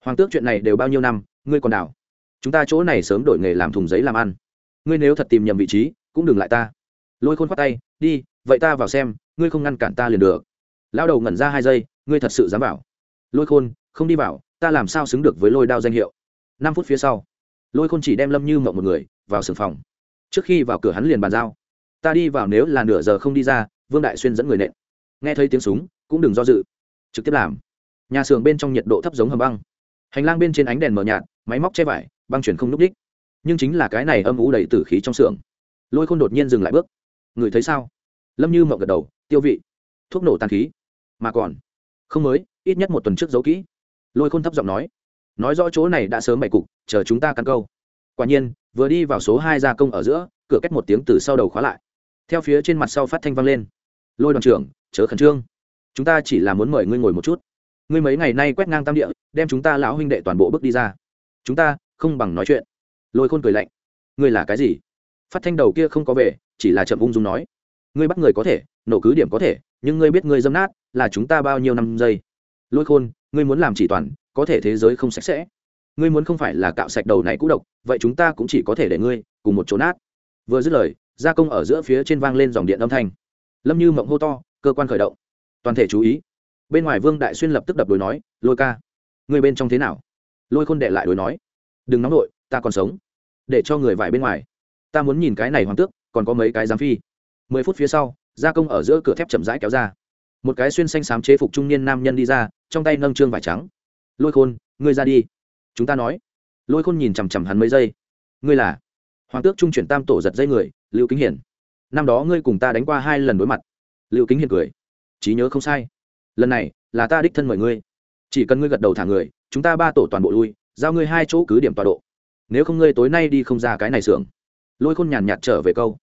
Hoàng tước chuyện này đều bao nhiêu năm, ngươi còn đảo? Chúng ta chỗ này sớm đổi nghề làm thùng giấy làm ăn. Ngươi nếu thật tìm nhầm vị trí, cũng đừng lại ta. Lôi khôn khoát tay, đi, vậy ta vào xem, ngươi không ngăn cản ta liền được. Lão đầu ngẩn ra hai giây, ngươi thật sự dám vào. Lôi khôn, không đi vào ta làm sao xứng được với lôi đao danh hiệu? Năm phút phía sau, lôi khôn chỉ đem lâm như mộng một người vào sừng phòng. Trước khi vào cửa hắn liền bàn giao. Ta đi vào nếu là nửa giờ không đi ra, vương đại xuyên dẫn người nện. Nghe thấy tiếng súng, cũng đừng do dự. Trực tiếp làm. Nhà xưởng bên trong nhiệt độ thấp giống hầm băng. Hành lang bên trên ánh đèn mờ nhạt, máy móc che vải, băng chuyển không n ú c đích. Nhưng chính là cái này âm ủ đầy tử khí trong xưởng. Lôi khôn đột nhiên dừng lại bước. Người thấy sao? Lâm như mậu gật đầu, tiêu vị, thuốc nổ tàn khí. Mà còn, không mới, ít nhất một tuần trước giấu kỹ lôi khôn thấp giọng nói nói rõ chỗ này đã sớm bày cục, chờ chúng ta căn câu. Quả nhiên, vừa đi vào số hai gia công ở giữa, cửa cách một tiếng từ sau đầu khóa lại. Theo phía trên mặt sau phát thanh vang lên. Lôi đoàn trưởng, chớ khẩn trương. Chúng ta chỉ là muốn mời ngươi ngồi một chút. Ngươi mấy ngày nay quét ngang tam địa, đem chúng ta lão huynh đệ toàn bộ bước đi ra. Chúng ta không bằng nói chuyện. Lôi khôn cười lạnh. Ngươi là cái gì? Phát thanh đầu kia không có về chỉ là chậm ung dung nói. Ngươi bắt người có thể, nổ cứ điểm có thể, nhưng ngươi biết ngươi dâm nát là chúng ta bao nhiêu năm giây? Lôi khôn ngươi muốn làm chỉ toàn, có thể thế giới không sạch sẽ. Ngươi muốn không phải là cạo sạch đầu này cũ độc, vậy chúng ta cũng chỉ có thể để ngươi cùng một chỗ nát. Vừa dứt lời, gia công ở giữa phía trên vang lên dòng điện âm thanh. Lâm như mộng hô to, cơ quan khởi động. Toàn thể chú ý. Bên ngoài vương đại xuyên lập tức đập đối nói, lôi ca, người bên trong thế nào? Lôi khôn đệ lại đối nói, đừng nóng nổi ta còn sống. Để cho người vải bên ngoài. Ta muốn nhìn cái này hoàng tước, còn có mấy cái giám phi. Mười phút phía sau, gia công ở giữa cửa thép chậm rãi kéo ra một cái xuyên xanh xám chế phục trung niên nam nhân đi ra, trong tay nâng trương vải trắng. Lôi khôn, ngươi ra đi. Chúng ta nói. Lôi khôn nhìn chằm chằm hắn mấy giây. Ngươi là? Hoàng tước trung chuyển tam tổ giật dây người, lưu kính hiển, năm đó ngươi cùng ta đánh qua hai lần đối mặt. Lưu kính hiển cười. Trí nhớ không sai. Lần này là ta đích thân mời ngươi. Chỉ cần ngươi gật đầu thả người, chúng ta ba tổ toàn bộ lui, giao ngươi hai chỗ cứ điểm tọa độ. Nếu không ngươi tối nay đi không ra cái này xưởng. Lôi khôn nhàn nhạt trở về câu.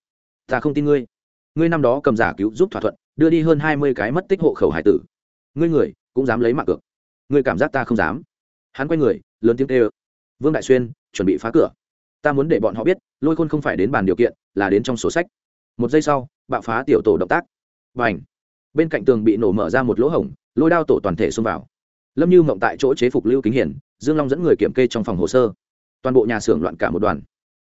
Ta không tin ngươi. Ngươi năm đó cầm giả cứu giúp thỏa thuận đưa đi hơn hai mươi cái mất tích hộ khẩu hải tử. Ngươi người, cũng dám lấy mạng cược. Ngươi cảm giác ta không dám. Hắn quay người, lớn tiếng kêu. Vương đại xuyên, chuẩn bị phá cửa. Ta muốn để bọn họ biết, lôi khôn không phải đến bàn điều kiện, là đến trong sổ sách. Một giây sau, bạo phá tiểu tổ động tác. Bành! Bên cạnh tường bị nổ mở ra một lỗ hổng, lôi đao tổ toàn thể xông vào. Lâm như mộng tại chỗ chế phục lưu kính hiển, dương long dẫn người kiểm kê trong phòng hồ sơ. Toàn bộ nhà xưởng loạn cả một đoàn.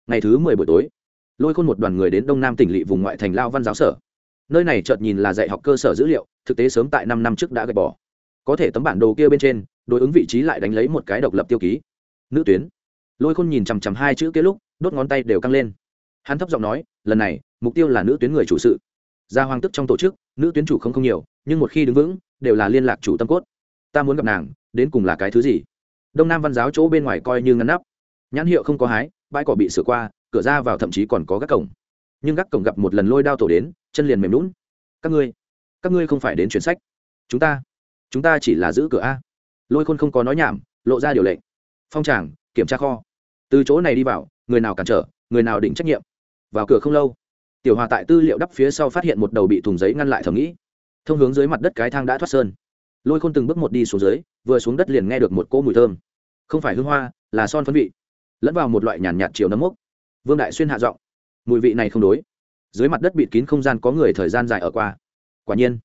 Ngày thứ mười buổi tối, lôi khôn một đoàn người đến đông nam tỉnh lỵ vùng ngoại thành lao văn giáo sở nơi này chợt nhìn là dạy học cơ sở dữ liệu, thực tế sớm tại năm năm trước đã gạch bỏ. Có thể tấm bản đồ kia bên trên, đối ứng vị trí lại đánh lấy một cái độc lập tiêu ký. Nữ tuyến. Lôi khôn nhìn chằm chằm hai chữ kia lúc, đốt ngón tay đều căng lên. Hắn thấp giọng nói, lần này, mục tiêu là nữ tuyến người chủ sự. Gia hoàng tức trong tổ chức, nữ tuyến chủ không không nhiều, nhưng một khi đứng vững, đều là liên lạc chủ tâm cốt. Ta muốn gặp nàng, đến cùng là cái thứ gì? Đông nam văn giáo chỗ bên ngoài coi như ngăn nắp. Nhãn hiệu không có hái, bãi cỏ bị sửa qua, cửa ra vào thậm chí còn có các cổng nhưng gác cổng gặp một lần lôi đao tổ đến, chân liền mềm lún các ngươi các ngươi không phải đến chuyển sách. Chúng ta chúng ta chỉ là giữ cửa a. Lôi khôn không có nói nhảm, lộ ra điều lệnh. Phong tràng, kiểm tra kho. Từ chỗ này đi vào, người nào cản trở, người nào định trách nhiệm. Vào cửa không lâu, tiểu hòa tại tư liệu đắp phía sau phát hiện một đầu bị thùng giấy ngăn lại thầm nghĩ. Thông hướng dưới mặt đất cái thang đã thoát sơn. Lôi khôn từng bước một đi xuống dưới, vừa xuống đất liền nghe được một cỗ mùi thơm. Không phải hương hoa, là son phấn vị. Lẫn vào một loại nhàn nhạt chiều nấm mốc. Vương đại xuyên hạ giọng mùi vị này không đối. Dưới mặt đất bịt kín không gian có người thời gian dài ở qua. Quả nhiên,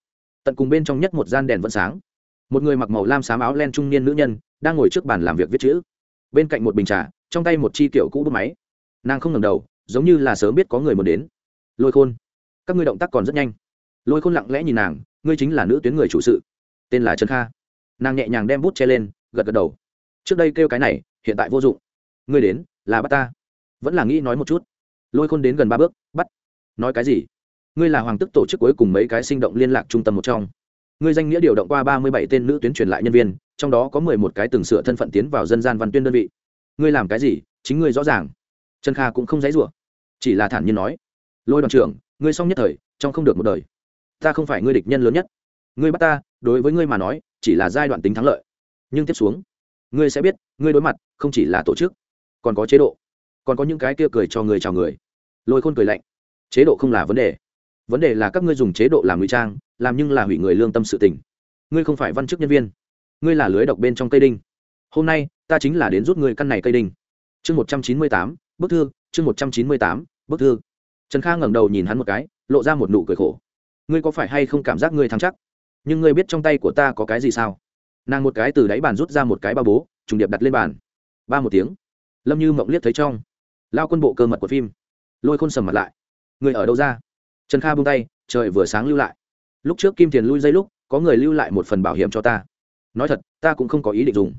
tận cùng bên trong nhất một gian đèn vẫn sáng. Một người mặc màu lam xám áo len trung niên nữ nhân đang ngồi trước bàn làm việc viết chữ. Bên cạnh một bình trà, trong tay một chi kiểu cũ bút máy. Nàng không ngẩng đầu, giống như là sớm biết có người muốn đến. Lôi khôn, các ngươi động tác còn rất nhanh. Lôi khôn lặng lẽ nhìn nàng, ngươi chính là nữ tuyến người chủ sự. Tên là trần kha. Nàng nhẹ nhàng đem bút che lên, gật gật đầu. Trước đây kêu cái này, hiện tại vô dụng. Ngươi đến, là bắt ta. Vẫn là nghĩ nói một chút lôi khôn đến gần ba bước, bắt. Nói cái gì? Ngươi là hoàng tức tổ chức cuối cùng mấy cái sinh động liên lạc trung tâm một trong. Ngươi danh nghĩa điều động qua ba mươi bảy tên nữ tuyến truyền lại nhân viên, trong đó có mười một cái từng sửa thân phận tiến vào dân gian văn tuyên đơn vị. Ngươi làm cái gì? Chính ngươi rõ ràng. Trần kha cũng không dãy rủa, chỉ là thản nhiên nói. Lôi đoàn trưởng, ngươi xong nhất thời, trong không được một đời. Ta không phải ngươi địch nhân lớn nhất. Ngươi bắt ta, đối với ngươi mà nói, chỉ là giai đoạn tính thắng lợi. Nhưng tiếp xuống, ngươi sẽ biết, ngươi đối mặt không chỉ là tổ chức, còn có chế độ, còn có những cái kia cười cho người chào người lôi khôn cười lạnh. Chế độ không là vấn đề. Vấn đề là các ngươi dùng chế độ làm ngụy trang, làm nhưng là hủy người lương tâm sự tình. Ngươi không phải văn chức nhân viên. Ngươi là lưới độc bên trong cây đinh. Hôm nay, ta chính là đến rút ngươi căn này cây đinh. Chương một trăm chín mươi tám, bức thư, chương một trăm chín mươi tám, bức thư. Trần kha ngẩng đầu nhìn hắn một cái, lộ ra một nụ cười khổ. Ngươi có phải hay không cảm giác ngươi thắng chắc? Nhưng ngươi biết trong tay của ta có cái gì sao? Nàng một cái từ đáy bàn rút ra một cái ba bố, trùng điệp đặt lên bàn. Ba một tiếng. Lâm như mộng liếc thấy trong. Lao quân bộ cơ mật của phim lôi khôn sầm mặt lại. Người ở đâu ra? Trần kha buông tay, trời vừa sáng lưu lại. Lúc trước kim tiền lui dây lúc, có người lưu lại một phần bảo hiểm cho ta. Nói thật, ta cũng không có ý định dùng.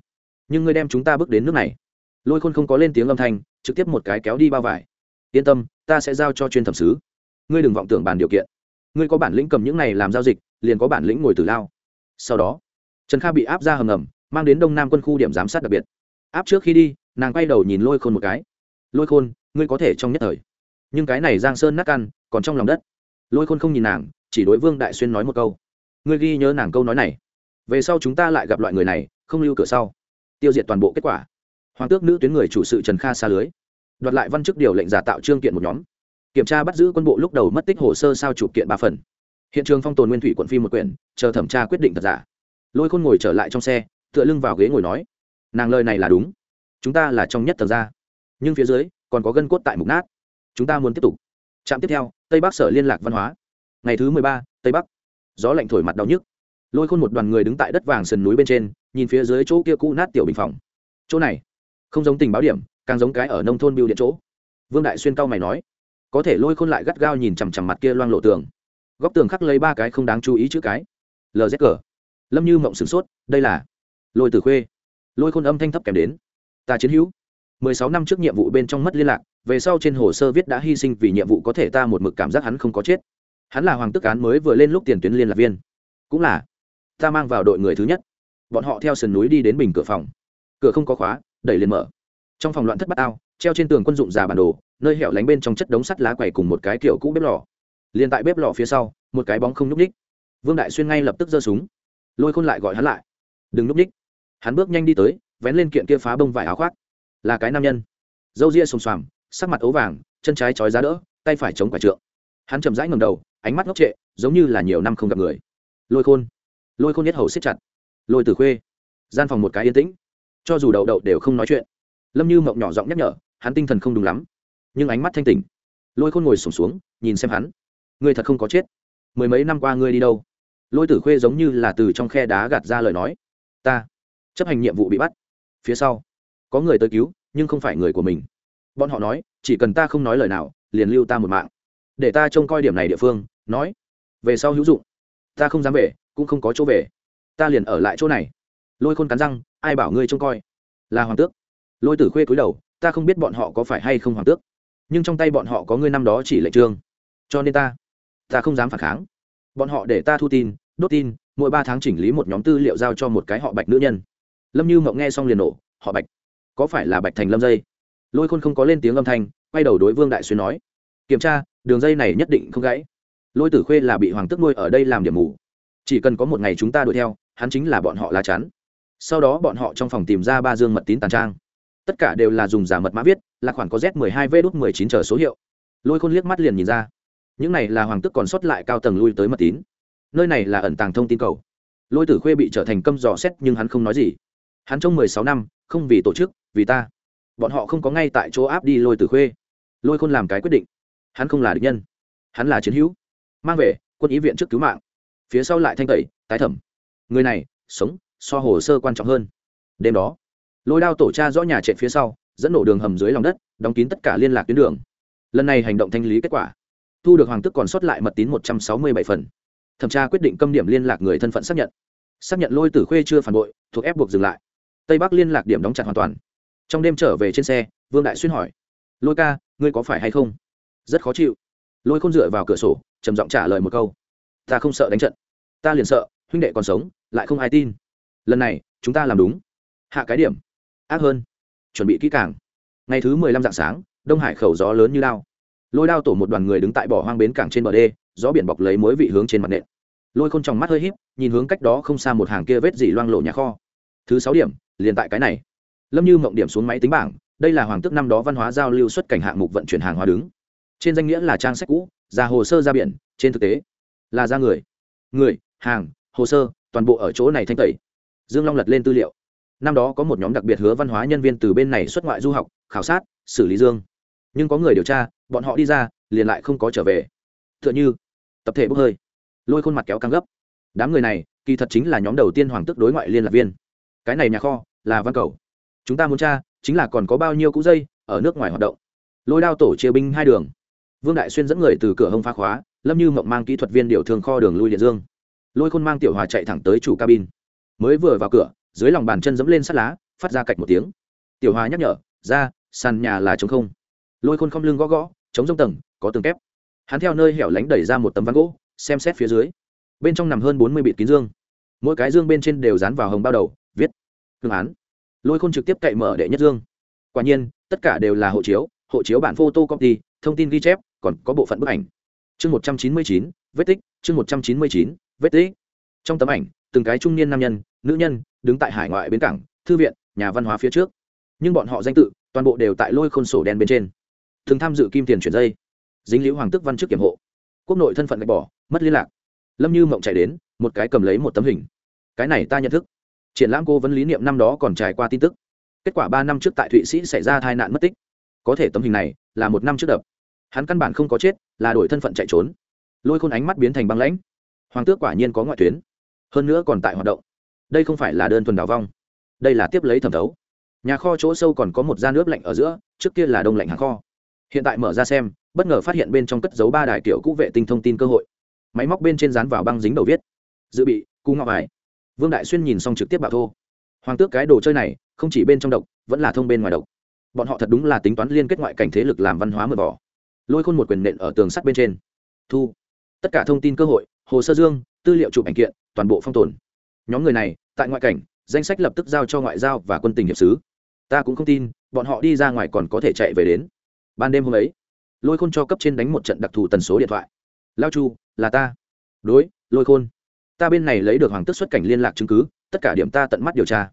Nhưng ngươi đem chúng ta bước đến nước này. Lôi khôn không có lên tiếng âm thanh, trực tiếp một cái kéo đi bao vải. Yên tâm, ta sẽ giao cho chuyên thẩm sứ. Ngươi đừng vọng tưởng bàn điều kiện. Ngươi có bản lĩnh cầm những này làm giao dịch, liền có bản lĩnh ngồi từ lao. Sau đó, trần kha bị áp ra hầm ngầm, mang đến đông nam quân khu điểm giám sát đặc biệt. Áp trước khi đi, nàng quay đầu nhìn lôi khôn một cái. Lôi khôn, ngươi có thể trong nhất thời nhưng cái này giang sơn nát căn, còn trong lòng đất. Lôi khôn không nhìn nàng, chỉ đối vương đại xuyên nói một câu. Ngươi ghi nhớ nàng câu nói này. Về sau chúng ta lại gặp loại người này, không lưu cửa sau. Tiêu diệt toàn bộ kết quả. Hoàng tước nữ tuyến người chủ sự trần kha xa lưới. Đoạt lại văn chức điều lệnh giả tạo trương kiện một nhóm. Kiểm tra bắt giữ quân bộ lúc đầu mất tích hồ sơ sao chụp kiện ba phần. Hiện trường phong tồn nguyên thủy quận phi một quyển, chờ thẩm tra quyết định thật giả. Lôi khôn ngồi trở lại trong xe, tựa lưng vào ghế ngồi nói, nàng lời này là đúng. Chúng ta là trong nhất tầng ra nhưng phía dưới, còn có gân cốt tại mục nát chúng ta muốn tiếp tục. Trạm tiếp theo, tây bắc sở liên lạc văn hóa. Ngày thứ mười ba, tây bắc. Gió lạnh thổi mặt đau nhức. Lôi khôn một đoàn người đứng tại đất vàng sườn núi bên trên, nhìn phía dưới chỗ kia cũ nát tiểu bình phòng. Chỗ này, không giống tình báo điểm, càng giống cái ở nông thôn biêu điện chỗ. Vương đại xuyên cao mày nói. Có thể lôi khôn lại gắt gao nhìn chằm chằm mặt kia loang lộ tường. Góc tường khắc lấy ba cái không đáng chú ý chữ cái. Lzg lâm như mộng sửng sốt, đây là lôi từ khuê. Lôi khôn âm thanh thấp kèm đến. Ta chiến hữu. Mười sáu năm trước nhiệm vụ bên trong mất liên lạc về sau trên hồ sơ viết đã hy sinh vì nhiệm vụ có thể ta một mực cảm giác hắn không có chết. Hắn là hoàng tức án mới vừa lên lúc tiền tuyến liên lạc viên. Cũng là, ta mang vào đội người thứ nhất. Bọn họ theo sườn núi đi đến bình cửa phòng. Cửa không có khóa, đẩy lên mở. Trong phòng loạn thất bát ao, treo trên tường quân dụng già bản đồ, nơi hẻo lánh bên trong chất đống sắt lá quầy cùng một cái kiểu cũ bếp lò. Liền tại bếp lò phía sau, một cái bóng không nhúc ních vương đại xuyên ngay lập tức giơ súng. Lôi khôn lại gọi hắn lại. Đừng nhúc ních hắn bước nhanh đi tới, vén lên kiện kia phá bông vải áo khoác. Là cái nam nhân. Dâu ria xồm xoàm sắc mặt ấu vàng chân trái chói giá đỡ tay phải chống quả trượng. Hắn chầm rãi ngầm đầu ánh mắt ngốc trệ giống như là nhiều năm không gặp người. Lôi khôn. Lôi khôn nhất hầu siết chặt. Lôi từ khuê. Gian phòng một cái yên tĩnh. Cho dù đậu đậu đều không nói chuyện. Lâm như mộng nhỏ giọng nhắc nhở hắn tinh thần không đúng lắm. Nhưng ánh mắt thanh tỉnh. Lôi khôn ngồi sùng xuống, xuống nhìn xem hắn. Ngươi thật không có chết. Mười mấy năm qua ngươi đi đâu? Lôi tử khuê giống như là từ trong khe đá gạt ra lời nói. Ta chấp hành nhiệm vụ bị bắt. Phía sau có người tới cứu nhưng không phải người của mình bọn họ nói, chỉ cần ta không nói lời nào, liền lưu ta một mạng. Để ta trông coi điểm này địa phương, nói, về sau hữu dụng. Ta không dám về, cũng không có chỗ về. Ta liền ở lại chỗ này. Lôi khôn cắn răng, ai bảo ngươi trông coi? Là hoàng tước. Lôi tử khuê cúi đầu, ta không biết bọn họ có phải hay không hoàng tước. Nhưng trong tay bọn họ có ngươi năm đó chỉ lệnh trương. Cho nên ta ta không dám phản kháng. Bọn họ để ta thu tin, đốt tin, mỗi ba tháng chỉnh lý một nhóm tư liệu giao cho một cái họ bạch nữ nhân. Lâm như mộng nghe xong liền nổ, họ bạch, có phải là bạch thành lâm dây? Lôi khôn không có lên tiếng âm thanh, quay đầu đối vương đại xuyên nói, kiểm tra, đường dây này nhất định không gãy. Lôi tử khuê là bị hoàng tức nuôi ở đây làm điểm mù. Chỉ cần có một ngày chúng ta đuổi theo, hắn chính là bọn họ lá chắn. Sau đó bọn họ trong phòng tìm ra ba dương mật tín tàn trang. Tất cả đều là dùng giả mật mã viết, là khoản có z 12 v đút 19 chờ số hiệu. Lôi khôn liếc mắt liền nhìn ra. Những này là hoàng tức còn sót lại cao tầng lui tới mật tín. Nơi này là ẩn tàng thông tin cầu. Lôi tử khuê bị trở thành câm dò xét nhưng hắn không nói gì. Hắn trong mười sáu năm, không vì tổ chức, vì ta bọn họ không có ngay tại chỗ áp đi lôi từ khuê. Lôi khôn làm cái quyết định. Hắn không là địch nhân. Hắn là chiến hữu. Mang về, quân ý viện trước cứu mạng. Phía sau lại thanh tẩy, tái thẩm. Người này, sống, so hồ sơ quan trọng hơn. Đêm đó, lôi đao tổ cha rõ nhà trệ phía sau, dẫn nổ đường hầm dưới lòng đất, đóng kín tất cả liên lạc tuyến đường. Lần này hành động thanh lý kết quả. Thu được hoàng tức còn sót lại mật tín một trăm sáu mươi bảy phần. Thẩm tra quyết định câm điểm liên lạc người thân phận xác nhận. Xác nhận lôi tử khuê chưa phản bội, thuộc ép buộc dừng lại. Tây bắc liên lạc điểm đóng chặt hoàn toàn trong đêm trở về trên xe, vương đại xuyên hỏi, lôi ca, ngươi có phải hay không? Rất khó chịu. Lôi khôn dựa vào cửa sổ, trầm giọng trả lời một câu, ta không sợ đánh trận. Ta liền sợ, huynh đệ còn sống, lại không ai tin. Lần này, chúng ta làm đúng. Hạ cái điểm. Ác hơn. Chuẩn bị kỹ càng. Ngày thứ mười lăm dạng sáng, đông hải khẩu gió lớn như lao. Lôi đao tổ một đoàn người đứng tại bỏ hoang bến cảng trên bờ đê, gió biển bọc lấy mối vị hướng trên mặt nện. Lôi khôn trong mắt hơi híp, nhìn hướng cách đó không xa một hàng kia vết dỉ loang lộ nhà kho. Thứ sáu điểm, liền tại cái này lâm như mộng điểm xuống máy tính bảng, đây là hoàng tước năm đó văn hóa giao lưu xuất cảnh hạng mục vận chuyển hàng hóa đứng. Trên danh nghĩa là trang sách cũ, ra hồ sơ ra biển, trên thực tế là ra người. Người, hàng, hồ sơ, toàn bộ ở chỗ này thanh tẩy. Dương long lật lên tư liệu. Năm đó có một nhóm đặc biệt hứa văn hóa nhân viên từ bên này xuất ngoại du học, khảo sát, xử lý dương. Nhưng có người điều tra, bọn họ đi ra, liền lại không có trở về. T h ư ợ n h ư tập thể bốc hơi. Lôi khuôn mặt kéo căng gấp. Đám người này, kỳ thật chính là nhóm đầu tiên hoàng tức đối ngoại liên lạc viên. Cái này nhà kho, là văn cầu chúng ta muốn tra, chính là còn có bao nhiêu cũ dây ở nước ngoài hoạt động. Lôi đao tổ chia binh hai đường. Vương đại xuyên dẫn người từ cửa hông phá khóa, lâm như mộng mang kỹ thuật viên điều thường kho đường lui điện dương. Lôi khôn mang tiểu hòa chạy thẳng tới chủ cabin. Mới vừa vào cửa, dưới lòng bàn chân dẫm lên sắt lá, phát ra cạch một tiếng. Tiểu hòa nhắc nhở, ra, sàn nhà là trống không. Lôi khôn không lưng gõ gõ chống rông tầng, có tường kép. Hắn theo nơi hẻo lánh đẩy ra một tấm ván gỗ, xem xét phía dưới. Bên trong nằm hơn bốn mươi bịt kín dương. Mỗi cái dương bên trên đều dán vào hồng bao đầu, viết phương án lôi khôn trực tiếp cậy mở đệ nhất dương. Quả nhiên, tất cả đều là hộ chiếu hộ chiếu bản photocopy, thông tin ghi chép, còn có bộ phận bức ảnh. Chương một trăm chín mươi chín, vết tích, chương một trăm chín mươi chín, vết tích. Trong tấm ảnh, từng cái trung niên nam nhân, nữ nhân, đứng tại hải ngoại bến cảng, thư viện, nhà văn hóa phía trước. Nhưng bọn họ danh tự, toàn bộ đều tại lôi khôn sổ đen bên trên. Thường tham dự kim tiền chuyển dây. Dính liễu hoàng tức văn chức kiểm hộ. Quốc nội thân phận gạch bỏ, mất liên lạc. Lâm như mộng chạy đến, một cái cầm lấy một tấm hình. Cái này ta nhận thức triển lãm cô vấn lý niệm năm đó còn trải qua tin tức. Kết quả ba năm trước tại thụy sĩ xảy ra tai nạn mất tích. Có thể tấm hình này là một năm trước đập. Hắn căn bản không có chết, là đổi thân phận chạy trốn. Lôi khôn ánh mắt biến thành băng lãnh. Hoàng tước quả nhiên có ngoại tuyến. Hơn nữa còn tại hoạt động. Đây không phải là đơn thuần đào vong. Đây là tiếp lấy thẩm thấu. Nhà kho chỗ sâu còn có một gian nước lạnh ở giữa, trước kia là đông lạnh hàng kho. Hiện tại mở ra xem, bất ngờ phát hiện bên trong cất dấu ba đài kiểu cũ vệ tinh thông tin cơ hội. Máy móc bên trên dán vào băng dính đầu viết. Dự bị, cú ngọc ải vương đại xuyên nhìn xong trực tiếp bảo thô. Hoàng tước cái đồ chơi này, không chỉ bên trong độc, vẫn là thông bên ngoài độc. Bọn họ thật đúng là tính toán liên kết ngoại cảnh thế lực làm văn hóa mượt vỏ lôi khôn một quyền nện ở tường sắt bên trên. Thu. Tất cả thông tin cơ hội, hồ sơ dương, tư liệu chụp ảnh kiện, toàn bộ phong tồn. Nhóm người này, tại ngoại cảnh, danh sách lập tức giao cho ngoại giao và quân tình hiệp sứ. Ta cũng không tin, bọn họ đi ra ngoài còn có thể chạy về đến. Ban đêm hôm ấy, lôi khôn cho cấp trên đánh một trận đặc thù tần số điện thoại. Lao chu, là ta. Đối, lôi khôn ta bên này lấy được hoàng tức xuất cảnh liên lạc chứng cứ, tất cả điểm ta tận mắt điều tra.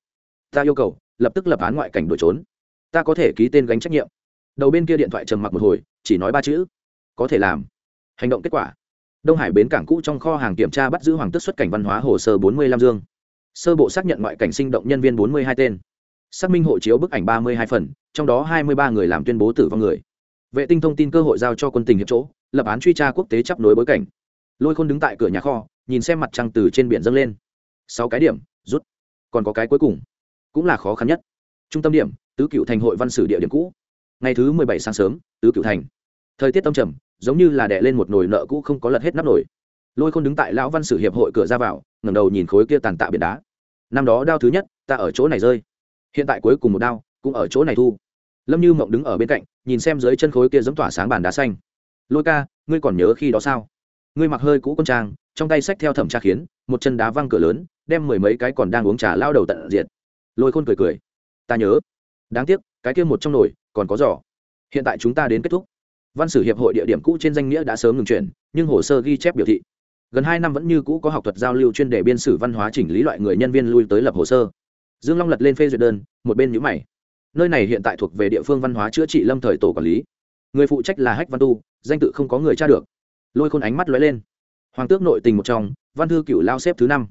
Ta yêu cầu, lập tức lập án ngoại cảnh đổi trốn. Ta có thể ký tên gánh trách nhiệm. Đầu bên kia điện thoại trầm mặc một hồi, chỉ nói ba chữ. Có thể làm. Hành động kết quả. Đông hải bến cảng cũ trong kho hàng kiểm tra bắt giữ hoàng tức xuất cảnh văn hóa hồ sơ bốn mươi năm dương. Sơ bộ xác nhận ngoại cảnh sinh động nhân viên bốn mươi hai tên. Xác minh hộ chiếu bức ảnh ba mươi hai phần, trong đó hai mươi ba người làm tuyên bố tử vong người. Vệ tinh thông tin cơ hội giao cho quân tình hiệp chỗ, lập án truy tra quốc tế chấp nối bối cảnh. Lôi khôn đứng tại cửa nhà kho nhìn xem mặt trăng từ trên biển dâng lên. Sáu cái điểm, rút. Còn có cái cuối cùng, cũng là khó khăn nhất. Trung tâm điểm, tứ cựu thành hội văn sử địa điểm cũ. Ngày thứ mười bảy sáng sớm, tứ cựu thành. Thời tiết tâm trầm, giống như là đẻ lên một nồi nợ cũ không có lật hết nắp nồi. Lôi khôn đứng tại lão văn sử hiệp hội cửa ra vào, ngẩng đầu nhìn khối kia tàn tạ biển đá. Năm đó đao thứ nhất, ta ở chỗ này rơi. Hiện tại cuối cùng một đao, cũng ở chỗ này thu. Lâm như mộng đứng ở bên cạnh, nhìn xem dưới chân khối kia giống tỏa sáng bàn đá xanh. Lôi ca, ngươi còn nhớ khi đó sao? Ngươi mặc hơi cũ con trang, trong tay xách theo thẩm tra khiến, một chân đá văng cửa lớn, đem mười mấy cái còn đang uống trà lao đầu tận diệt. Lôi khôn cười cười. Ta nhớ. Đáng tiếc, cái kia một trong nồi, còn có giỏ hiện tại chúng ta đến kết thúc. Văn sử hiệp hội địa điểm cũ trên danh nghĩa đã sớm ngừng chuyển, nhưng hồ sơ ghi chép biểu thị, gần hai năm vẫn như cũ có học thuật giao lưu chuyên đề biên sử văn hóa chỉnh lý loại người nhân viên lui tới lập hồ sơ. Dương long lật lên phê duyệt đơn, một bên nhữ mày. Nơi này hiện tại thuộc về địa phương văn hóa chữa trị lâm thời tổ quản lý. Người phụ trách là hách văn tu, danh tự không có người tra được lôi khôn ánh mắt lóe lên. Hoàng tước nội tình một trong, văn thư cựu lao xếp thứ năm.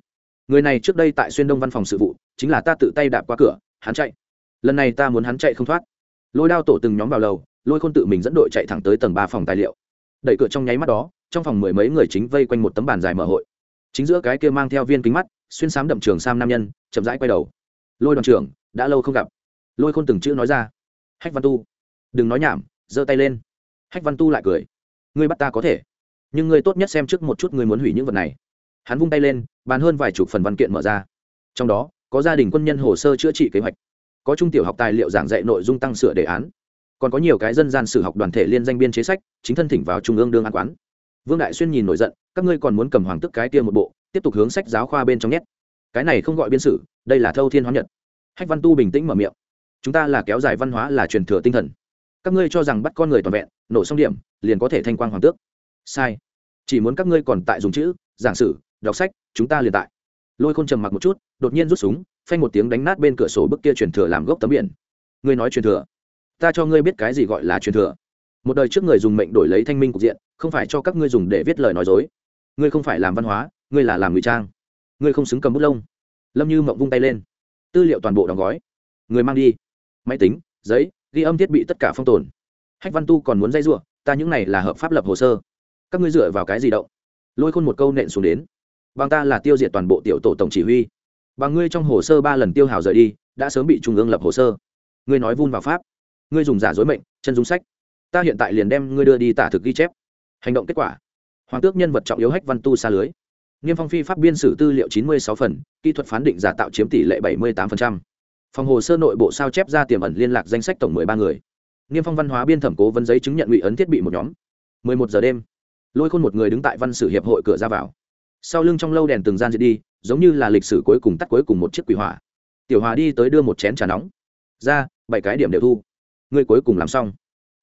Người này trước đây tại xuyên đông văn phòng sự vụ, chính là ta tự tay đạp qua cửa, hắn chạy. Lần này ta muốn hắn chạy không thoát. Lôi đao tổ từng nhóm vào lầu, lôi khôn tự mình dẫn đội chạy thẳng tới tầng ba phòng tài liệu. Đẩy cửa trong nháy mắt đó, trong phòng mười mấy người chính vây quanh một tấm bàn dài mở hội. Chính giữa cái kia mang theo viên kính mắt, xuyên sám đậm trường sam nam nhân, chậm rãi quay đầu. Lôi đoàn trưởng, đã lâu không gặp. Lôi khôn từng chữ nói ra. Hách văn tu. Đừng nói nhảm, giơ tay lên. Hách văn tu lại cười. Ngươi bắt ta có thể nhưng ngươi tốt nhất xem trước một chút ngươi muốn hủy những vật này. Hắn vung tay lên, bàn hơn vài chục phần văn kiện mở ra. Trong đó, có gia đình quân nhân hồ sơ chữa trị kế hoạch, có trung tiểu học tài liệu giảng dạy nội dung tăng sửa đề án, còn có nhiều cái dân gian sử học đoàn thể liên danh biên chế sách, chính thân thỉnh vào trung ương đương an quán. Vương đại xuyên nhìn nổi giận, các ngươi còn muốn cầm hoàng tức cái tiêm một bộ, tiếp tục hướng sách giáo khoa bên trong nhét. Cái này không gọi biên sử, đây là thâu thiên hóa nhật. Hách văn tu bình tĩnh mở miệng. Chúng ta là kéo dài văn hóa là truyền thừa tinh thần. Các ngươi cho rằng bắt con người toàn vẹn, nổ xong điểm, liền có thể thanh quang hoàng tước sai. Chỉ muốn các ngươi còn tại dùng chữ, giảng sử, đọc sách, chúng ta liền tại. Lôi khôn trầm mặc một chút, đột nhiên rút súng, phanh một tiếng đánh nát bên cửa sổ bức kia truyền thừa làm gốc tấm biển. Ngươi nói truyền thừa. Ta cho ngươi biết cái gì gọi là truyền thừa. Một đời trước người dùng mệnh đổi lấy thanh minh cục diện, không phải cho các ngươi dùng để viết lời nói dối. Ngươi không phải làm văn hóa, ngươi là làm ngụy trang. Ngươi không xứng cầm bút lông. Lâm như mộng vung tay lên. Tư liệu toàn bộ đóng gói. Người mang đi. Máy tính, giấy, ghi âm thiết bị tất cả phong tồn. Hách văn tu còn muốn dây ruộng ta những này là hợp pháp lập hồ sơ các ngươi dựa vào cái gì động? Lôi khôn một câu nện xuống đến. Bằng ta là tiêu diệt toàn bộ tiểu tổ tổng chỉ huy. Bằng ngươi trong hồ sơ ba lần tiêu hào rời đi, đã sớm bị trung ương lập hồ sơ. Ngươi nói vun vào pháp. Ngươi dùng giả dối mệnh, chân dung sách. Ta hiện tại liền đem ngươi đưa đi tả thực ghi chép. Hành động kết quả. Hoàng tước nhân vật trọng yếu hách văn tu xa lưới. Niêm phong phi pháp biên sử tư liệu chín mươi sáu phần, kỹ thuật phán định giả tạo chiếm tỷ lệ bảy mươi tám phòng hồ sơ nội bộ sao chép ra tiềm ẩn liên lạc danh sách tổng ba người. Niêm phong văn hóa biên thẩm cố vấn giấy chứng nhận ngụy ấn thiết bị một nhóm. một giờ đêm lôi khôn một người đứng tại văn sử hiệp hội cửa ra vào. Sau lưng trong lâu đèn từng gian diệt đi, giống như là lịch sử cuối cùng tắt cuối cùng một chiếc quỷ hỏa. Tiểu hòa đi tới đưa một chén trà nóng. Ra, bảy cái điểm đều thu. Người cuối cùng làm xong.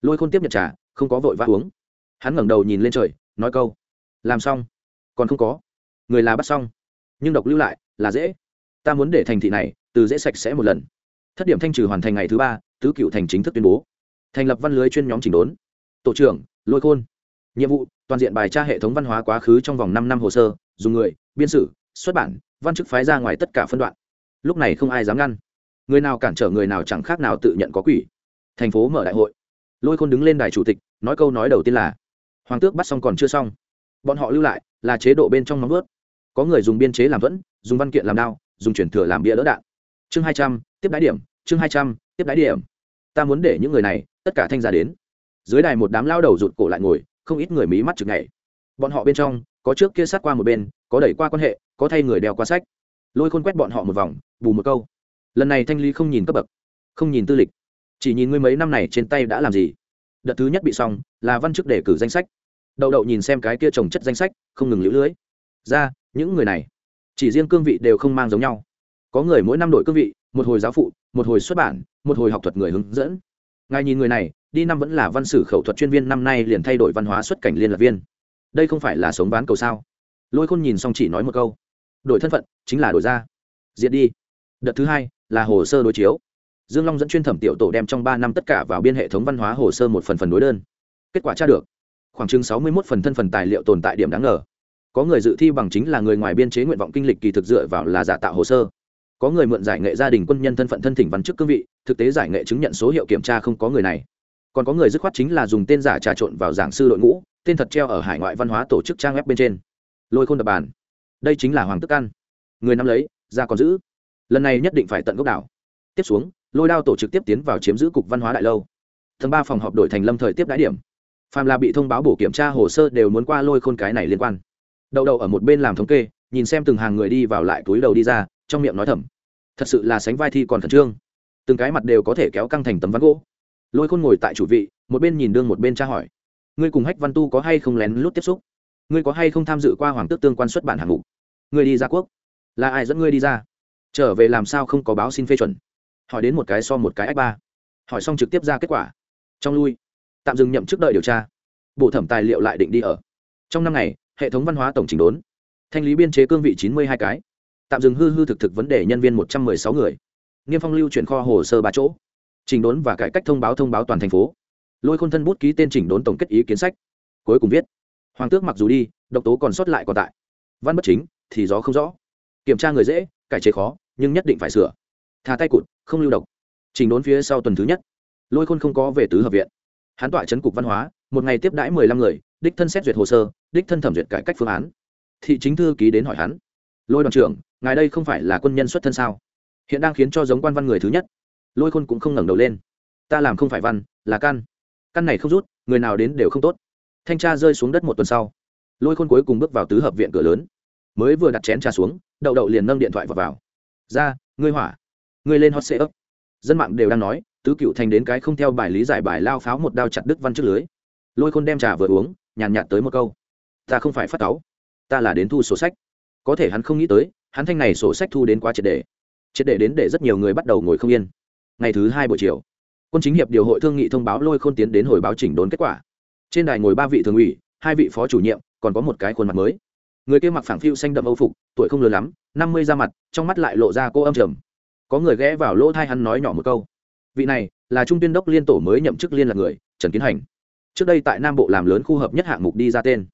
Lôi khôn tiếp nhận trà, không có vội vã uống. Hắn ngẩng đầu nhìn lên trời, nói câu, làm xong. Còn không có. Người là bắt xong. Nhưng độc lưu lại, là dễ. Ta muốn để thành thị này, từ dễ sạch sẽ một lần. Thất điểm thanh trừ hoàn thành ngày thứ ba, tứ cựu thành chính thức tuyên bố. Thành lập văn lưới chuyên nhóm chỉnh đốn. Tổ trưởng, lôi khôn nhiệm vụ, toàn diện bài tra hệ thống văn hóa quá khứ trong vòng năm năm hồ sơ, dùng người, biên sử xuất bản, văn chức phái ra ngoài tất cả phân đoạn. Lúc này không ai dám ngăn. Người nào cản trở người nào chẳng khác nào tự nhận có quỷ. Thành phố mở đại hội. Lôi khôn đứng lên đài chủ tịch, nói câu nói đầu tiên là, hoàng tước bắt xong còn chưa xong. Bọn họ lưu lại là chế độ bên trong nóng vớt có người dùng biên chế làm vẫn dùng văn kiện làm đao, dùng chuyển thừa làm bia đỡ đạn. Chương hai trăm, tiếp đái điểm, chương hai trăm, tiếp đái điểm. Ta muốn để những người này, tất cả thanh ra đến. Dưới đài một đám lao đầu rụt cổ lại ngồi không ít người mí mắt chực nhảy. Bọn họ bên trong, có trước kia sát qua một bên, có đẩy qua quan hệ, có thay người đeo qua sách. Lôi khôn quét bọn họ một vòng, bù một câu. Lần này thanh lý không nhìn cấp bậc, không nhìn tư lịch. Chỉ nhìn ngươi mấy năm này trên tay đã làm gì. Đợt thứ nhất bị xong, là văn chức đề cử danh sách. Đậu đậu nhìn xem cái kia trồng chất danh sách, không ngừng lũ lưới ra, những người này, chỉ riêng cương vị đều không mang giống nhau. Có người mỗi năm đổi cương vị, một hồi giáo phụ, một hồi xuất bản, một hồi học thuật người hướng dẫn. Ngài nhìn người này đi năm vẫn là văn sử khẩu thuật chuyên viên, năm nay liền thay đổi văn hóa xuất cảnh liên lạc viên. Đây không phải là sống bán cầu sao? Lôi khôn nhìn xong chỉ nói một câu. Đổi thân phận, chính là đổi ra. Diệt đi. Đợt thứ hai, là hồ sơ đối chiếu. Dương long dẫn chuyên thẩm tiểu tổ đem trong ba năm tất cả vào biên hệ thống văn hóa hồ sơ một phần phần đối đơn. Kết quả tra được, khoảng chừng sáu mươi một phần thân phần tài liệu tồn tại điểm đáng ngờ. Có người dự thi bằng chính là người ngoài biên chế nguyện vọng kinh lịch kỳ thực dựa vào là giả tạo hồ sơ. Có người mượn giải nghệ gia đình quân nhân thân phận thân thỉnh văn chức cương vị, thực tế giải nghệ chứng nhận số hiệu kiểm tra không có người này còn có người dứt khoát chính là dùng tên giả trà trộn vào giảng sư đội ngũ, tên thật treo ở hải ngoại văn hóa tổ chức trang web bên trên. Lôi khôn đập bàn. Đây chính là hoàng tức ăn người nắm lấy, ra còn giữ. Lần này nhất định phải tận gốc đảo. Tiếp xuống, lôi đao tổ trực tiếp tiến vào chiếm giữ cục văn hóa đại lâu. Tầng ba phòng họp đổi thành lâm thời tiếp đãi điểm. Phàm là bị thông báo bổ kiểm tra hồ sơ đều muốn qua lôi khôn cái này liên quan. Đậu đậu ở một bên làm thống kê, nhìn xem từng hàng người đi vào lại túi đầu đi ra, trong miệng nói thầm. Thật sự là sánh vai thi còn khẩn trương. Từng cái mặt đều có thể kéo căng thành tấm ván gỗ lôi khôn ngồi tại chủ vị, một bên nhìn đương một bên tra hỏi. Ngươi cùng hách văn tu có hay không lén lút tiếp xúc? Ngươi có hay không tham dự qua hoàng tước tương quan xuất bản hạng mục? Ngươi đi ra quốc. Là ai dẫn ngươi đi ra? Trở về làm sao không có báo xin phê chuẩn? Hỏi đến một cái so một cái ách ba. Hỏi xong trực tiếp ra kết quả. Trong lui. Tạm dừng nhậm chức đợi điều tra. Bộ thẩm tài liệu lại định đi ở. Trong năm ngày, hệ thống văn hóa tổng chỉnh đốn. Thanh lý biên chế cương vị chín mươi hai cái. Tạm dừng hư hư thực thực vấn đề nhân viên một trăm m ư ơ i sáu người. Niêm phong lưu chuyển kho hồ sơ ba chỗ chỉnh đốn và cải cách thông báo thông báo toàn thành phố. Lôi khôn thân bút ký tên chỉnh đốn tổng kết ý kiến sách. Cuối cùng viết, hoàng tước mặc dù đi, độc tố còn sót lại còn tại. Văn bất chính, thì gió không rõ. Kiểm tra người dễ, cải chế khó, nhưng nhất định phải sửa. Thà tay cụt, không lưu độc. Chỉnh đốn phía sau tuần thứ nhất. Lôi khôn không có về tứ hợp viện. Hán tọa chấn cục văn hóa, một ngày tiếp đãi mười lăm người, đích thân xét duyệt hồ sơ, đích thân thẩm duyệt cải cách phương án. Thị chính thư ký đến hỏi hắn, lôi đoàn trưởng, ngài đây không phải là quân nhân xuất thân sao? Hiện đang khiến cho giống quan văn người thứ nhất lôi khôn cũng không ngẩng đầu lên. Ta làm không phải văn là căn. Căn này không rút người nào đến đều không tốt. Thanh tra rơi xuống đất một tuần sau lôi khôn cuối cùng bước vào tứ hợp viện cửa lớn. Mới vừa đặt chén trà xuống đậu đậu liền nâng điện thoại vào, vào. ra ngươi hỏa. Ngươi lên hot sê ấp. Dân mạng đều đang nói tứ cựu thành đến cái không theo bài lý giải bài lao pháo một đao chặt đức văn trước lưới. Lôi khôn đem trà vừa uống nhàn nhạt tới một câu. Ta không phải phát táo ta là đến thu sổ sách. Có thể hắn không nghĩ tới hắn thanh này sổ sách thu đến quá triệt đề triệt đề đến để rất nhiều người bắt đầu ngồi không yên ngày thứ hai buổi chiều. Quân chính hiệp điều hội thương nghị thông báo lôi khôn tiến đến hồi báo chỉnh đốn kết quả. Trên đài ngồi ba vị thường ủy, hai vị phó chủ nhiệm, còn có một cái khuôn mặt mới. Người kia mặc phẳng phiu xanh đậm âu phục, tuổi không lớn lắm, năm mươi ra mặt, trong mắt lại lộ ra cô âm trầm. Có người ghé vào lỗ thai hắn nói nhỏ một câu. Vị này, là trung tiên đốc liên tổ mới nhậm chức liên là người, trần kiến hành. Trước đây tại nam bộ làm lớn khu hợp nhất hạng mục đi ra tên.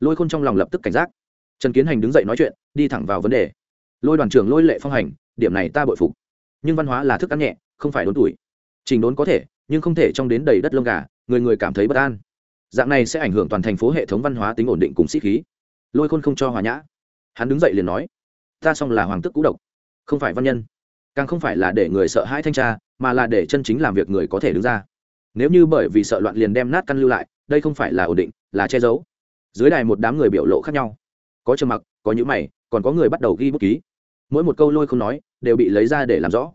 Lôi khôn trong lòng lập tức cảnh giác. Trần kiến hành đứng dậy nói chuyện, đi thẳng vào vấn đề. Lôi đoàn trưởng lôi lệ phong hành, điểm này ta bội phục nhưng văn hóa là thức ăn nhẹ, không phải đốn tuổi. Trình đốn có thể, nhưng không thể trong đến đầy đất lông gà, người người cảm thấy bất an. Dạng này sẽ ảnh hưởng toàn thành phố hệ thống văn hóa tính ổn định cùng sĩ khí. Lôi khôn không cho hòa nhã. Hắn đứng dậy liền nói, ta xong là hoàng tức cũ độc, không phải văn nhân. Càng không phải là để người sợ hãi thanh tra, mà là để chân chính làm việc người có thể đứng ra. Nếu như bởi vì sợ loạn liền đem nát căn lưu lại, đây không phải là ổn định, là che giấu. Dưới đài một đám người biểu lộ khác nhau. Có trầm mặc, có những mày, còn có người bắt đầu ghi bút ký mỗi một câu lôi không nói đều bị lấy ra để làm rõ.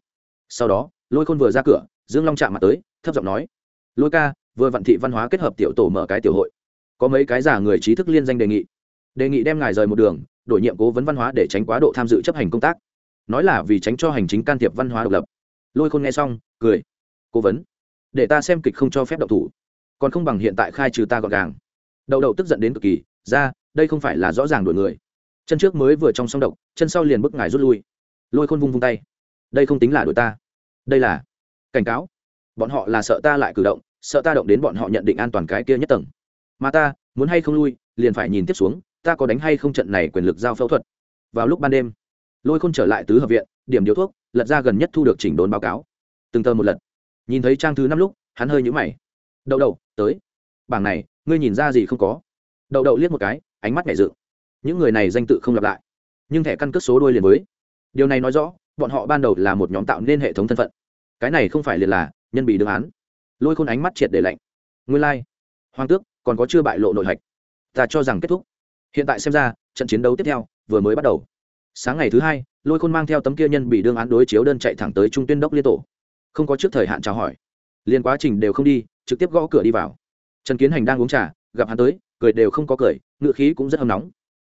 Sau đó, lôi khôn vừa ra cửa, dương long chạm mặt tới, thấp giọng nói, lôi ca, vừa vạn thị văn hóa kết hợp tiểu tổ mở cái tiểu hội. Có mấy cái giả người trí thức liên danh đề nghị. Đề nghị đem ngài rời một đường, đổi nhiệm cố vấn văn hóa để tránh quá độ tham dự chấp hành công tác. Nói là vì tránh cho hành chính can thiệp văn hóa độc lập. Lôi khôn nghe xong, cười, cố vấn, để ta xem kịch không cho phép đậu thủ. Còn không bằng hiện tại khai trừ ta gọn gàng. Đậu đậu tức giận đến cực kỳ, ra, đây không phải là rõ ràng đổi người chân trước mới vừa trong song độc, chân sau liền bức ngài rút lui. Lôi khôn vung vung tay. Đây không tính là đội ta. Đây là cảnh cáo. Bọn họ là sợ ta lại cử động, sợ ta động đến bọn họ nhận định an toàn cái kia nhất tầng. Mà ta, muốn hay không lui, liền phải nhìn tiếp xuống, ta có đánh hay không trận này quyền lực giao phẫu thuật. Vào lúc ban đêm, lôi khôn trở lại tứ hợp viện, điểm điếu thuốc, lật ra gần nhất thu được chỉnh đốn báo cáo. Từng tờ một lần nhìn thấy trang thứ năm lúc, hắn hơi nhũ mày. Đậu đậu, tới. Bảng này, ngươi nhìn ra gì không có? Đậu đậu liếc một cái, ánh mắt nhảy dựng những người này danh tự không lặp lại. Nhưng thẻ căn cước số đôi liền với. Điều này nói rõ, bọn họ ban đầu là một nhóm tạo nên hệ thống thân phận. Cái này không phải liền là nhân bị đương án. Lôi khôn ánh mắt triệt để lạnh. Nguyên lai、like. hoàng tước còn có chưa bại lộ nội hạch. Ta cho rằng kết thúc. Hiện tại xem ra, trận chiến đấu tiếp theo vừa mới bắt đầu. Sáng ngày thứ hai, lôi khôn mang theo tấm kia nhân bị đương án đối chiếu đơn chạy thẳng tới trung tuyên đốc liên tổ. Không có trước thời hạn chào hỏi. Liên quá trình đều không đi, trực tiếp gõ cửa đi vào. Trần kiến hành đang uống trà, gặp hắn tới, cười đều không có cười ngựa khí cũng rất hâm nóng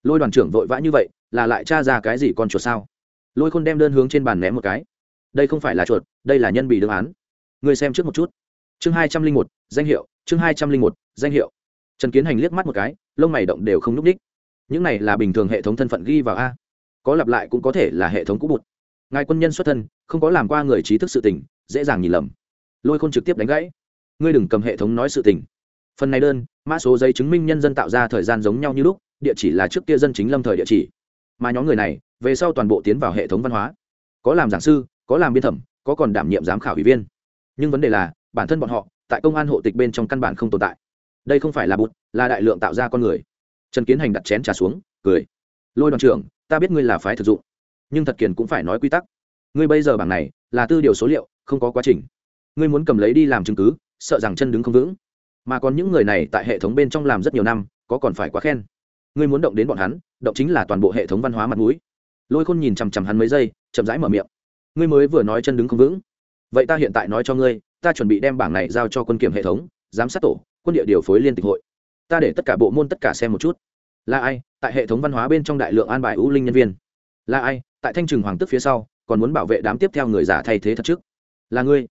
lôi đoàn trưởng vội vã như vậy, là lại tra ra cái gì con chuột sao? Lôi khôn đem đơn hướng trên bàn ném một cái. Đây không phải là chuột, đây là nhân bị đương án. Người xem trước một chút. Chương hai trăm linh một, danh hiệu, chương hai trăm linh một, danh hiệu. Trần kiến hành liếc mắt một cái, lông mày động đều không n ú c ních. Những này là bình thường hệ thống thân phận ghi vào a. Có lặp lại cũng có thể là hệ thống cũ bụt. Ngài quân nhân xuất thân, không có làm qua người trí thức sự tình, dễ dàng nhìn lầm. Lôi khôn trực tiếp đánh gãy. Ngươi đừng cầm hệ thống nói sự tình. Phần này đơn, mã số giấy chứng minh nhân dân tạo ra thời gian giống nhau như lúc địa chỉ là trước kia dân chính lâm thời địa chỉ. Mà nhóm người này, về sau toàn bộ tiến vào hệ thống văn hóa. Có làm giảng sư, có làm biên thẩm, có còn đảm nhiệm giám khảo ủy viên. Nhưng vấn đề là, bản thân bọn họ, tại công an hộ tịch bên trong căn bản không tồn tại. Đây không phải là bụt, là đại lượng tạo ra con người. Trần kiến hành đặt chén trà xuống, cười. Lôi đoàn trưởng, ta biết ngươi là phái thực dụng. Nhưng thật kiền cũng phải nói quy tắc. Ngươi bây giờ bảng này, là tư điều số liệu, không có quá trình. Ngươi muốn cầm lấy đi làm chứng cứ, sợ rằng chân đứng không vững. Mà còn những người này tại hệ thống bên trong làm rất nhiều năm, có còn phải quá khen ngươi muốn động đến bọn hắn, động chính là toàn bộ hệ thống văn hóa mặt mũi. Lôi khôn nhìn chằm chằm hắn mấy giây, chậm rãi mở miệng. Ngươi mới vừa nói chân đứng không vững. Vậy ta hiện tại nói cho ngươi, ta chuẩn bị đem bảng này giao cho quân kiểm hệ thống, giám sát tổ, quân địa điều phối liên tịch hội. Ta để tất cả bộ môn tất cả xem một chút. Là ai? Tại hệ thống văn hóa bên trong đại lượng an bài ưu linh nhân viên. Là ai? Tại thanh trừng hoàng tức phía sau, còn muốn bảo vệ đám tiếp theo người giả thay thế thật trước. Là ngươi.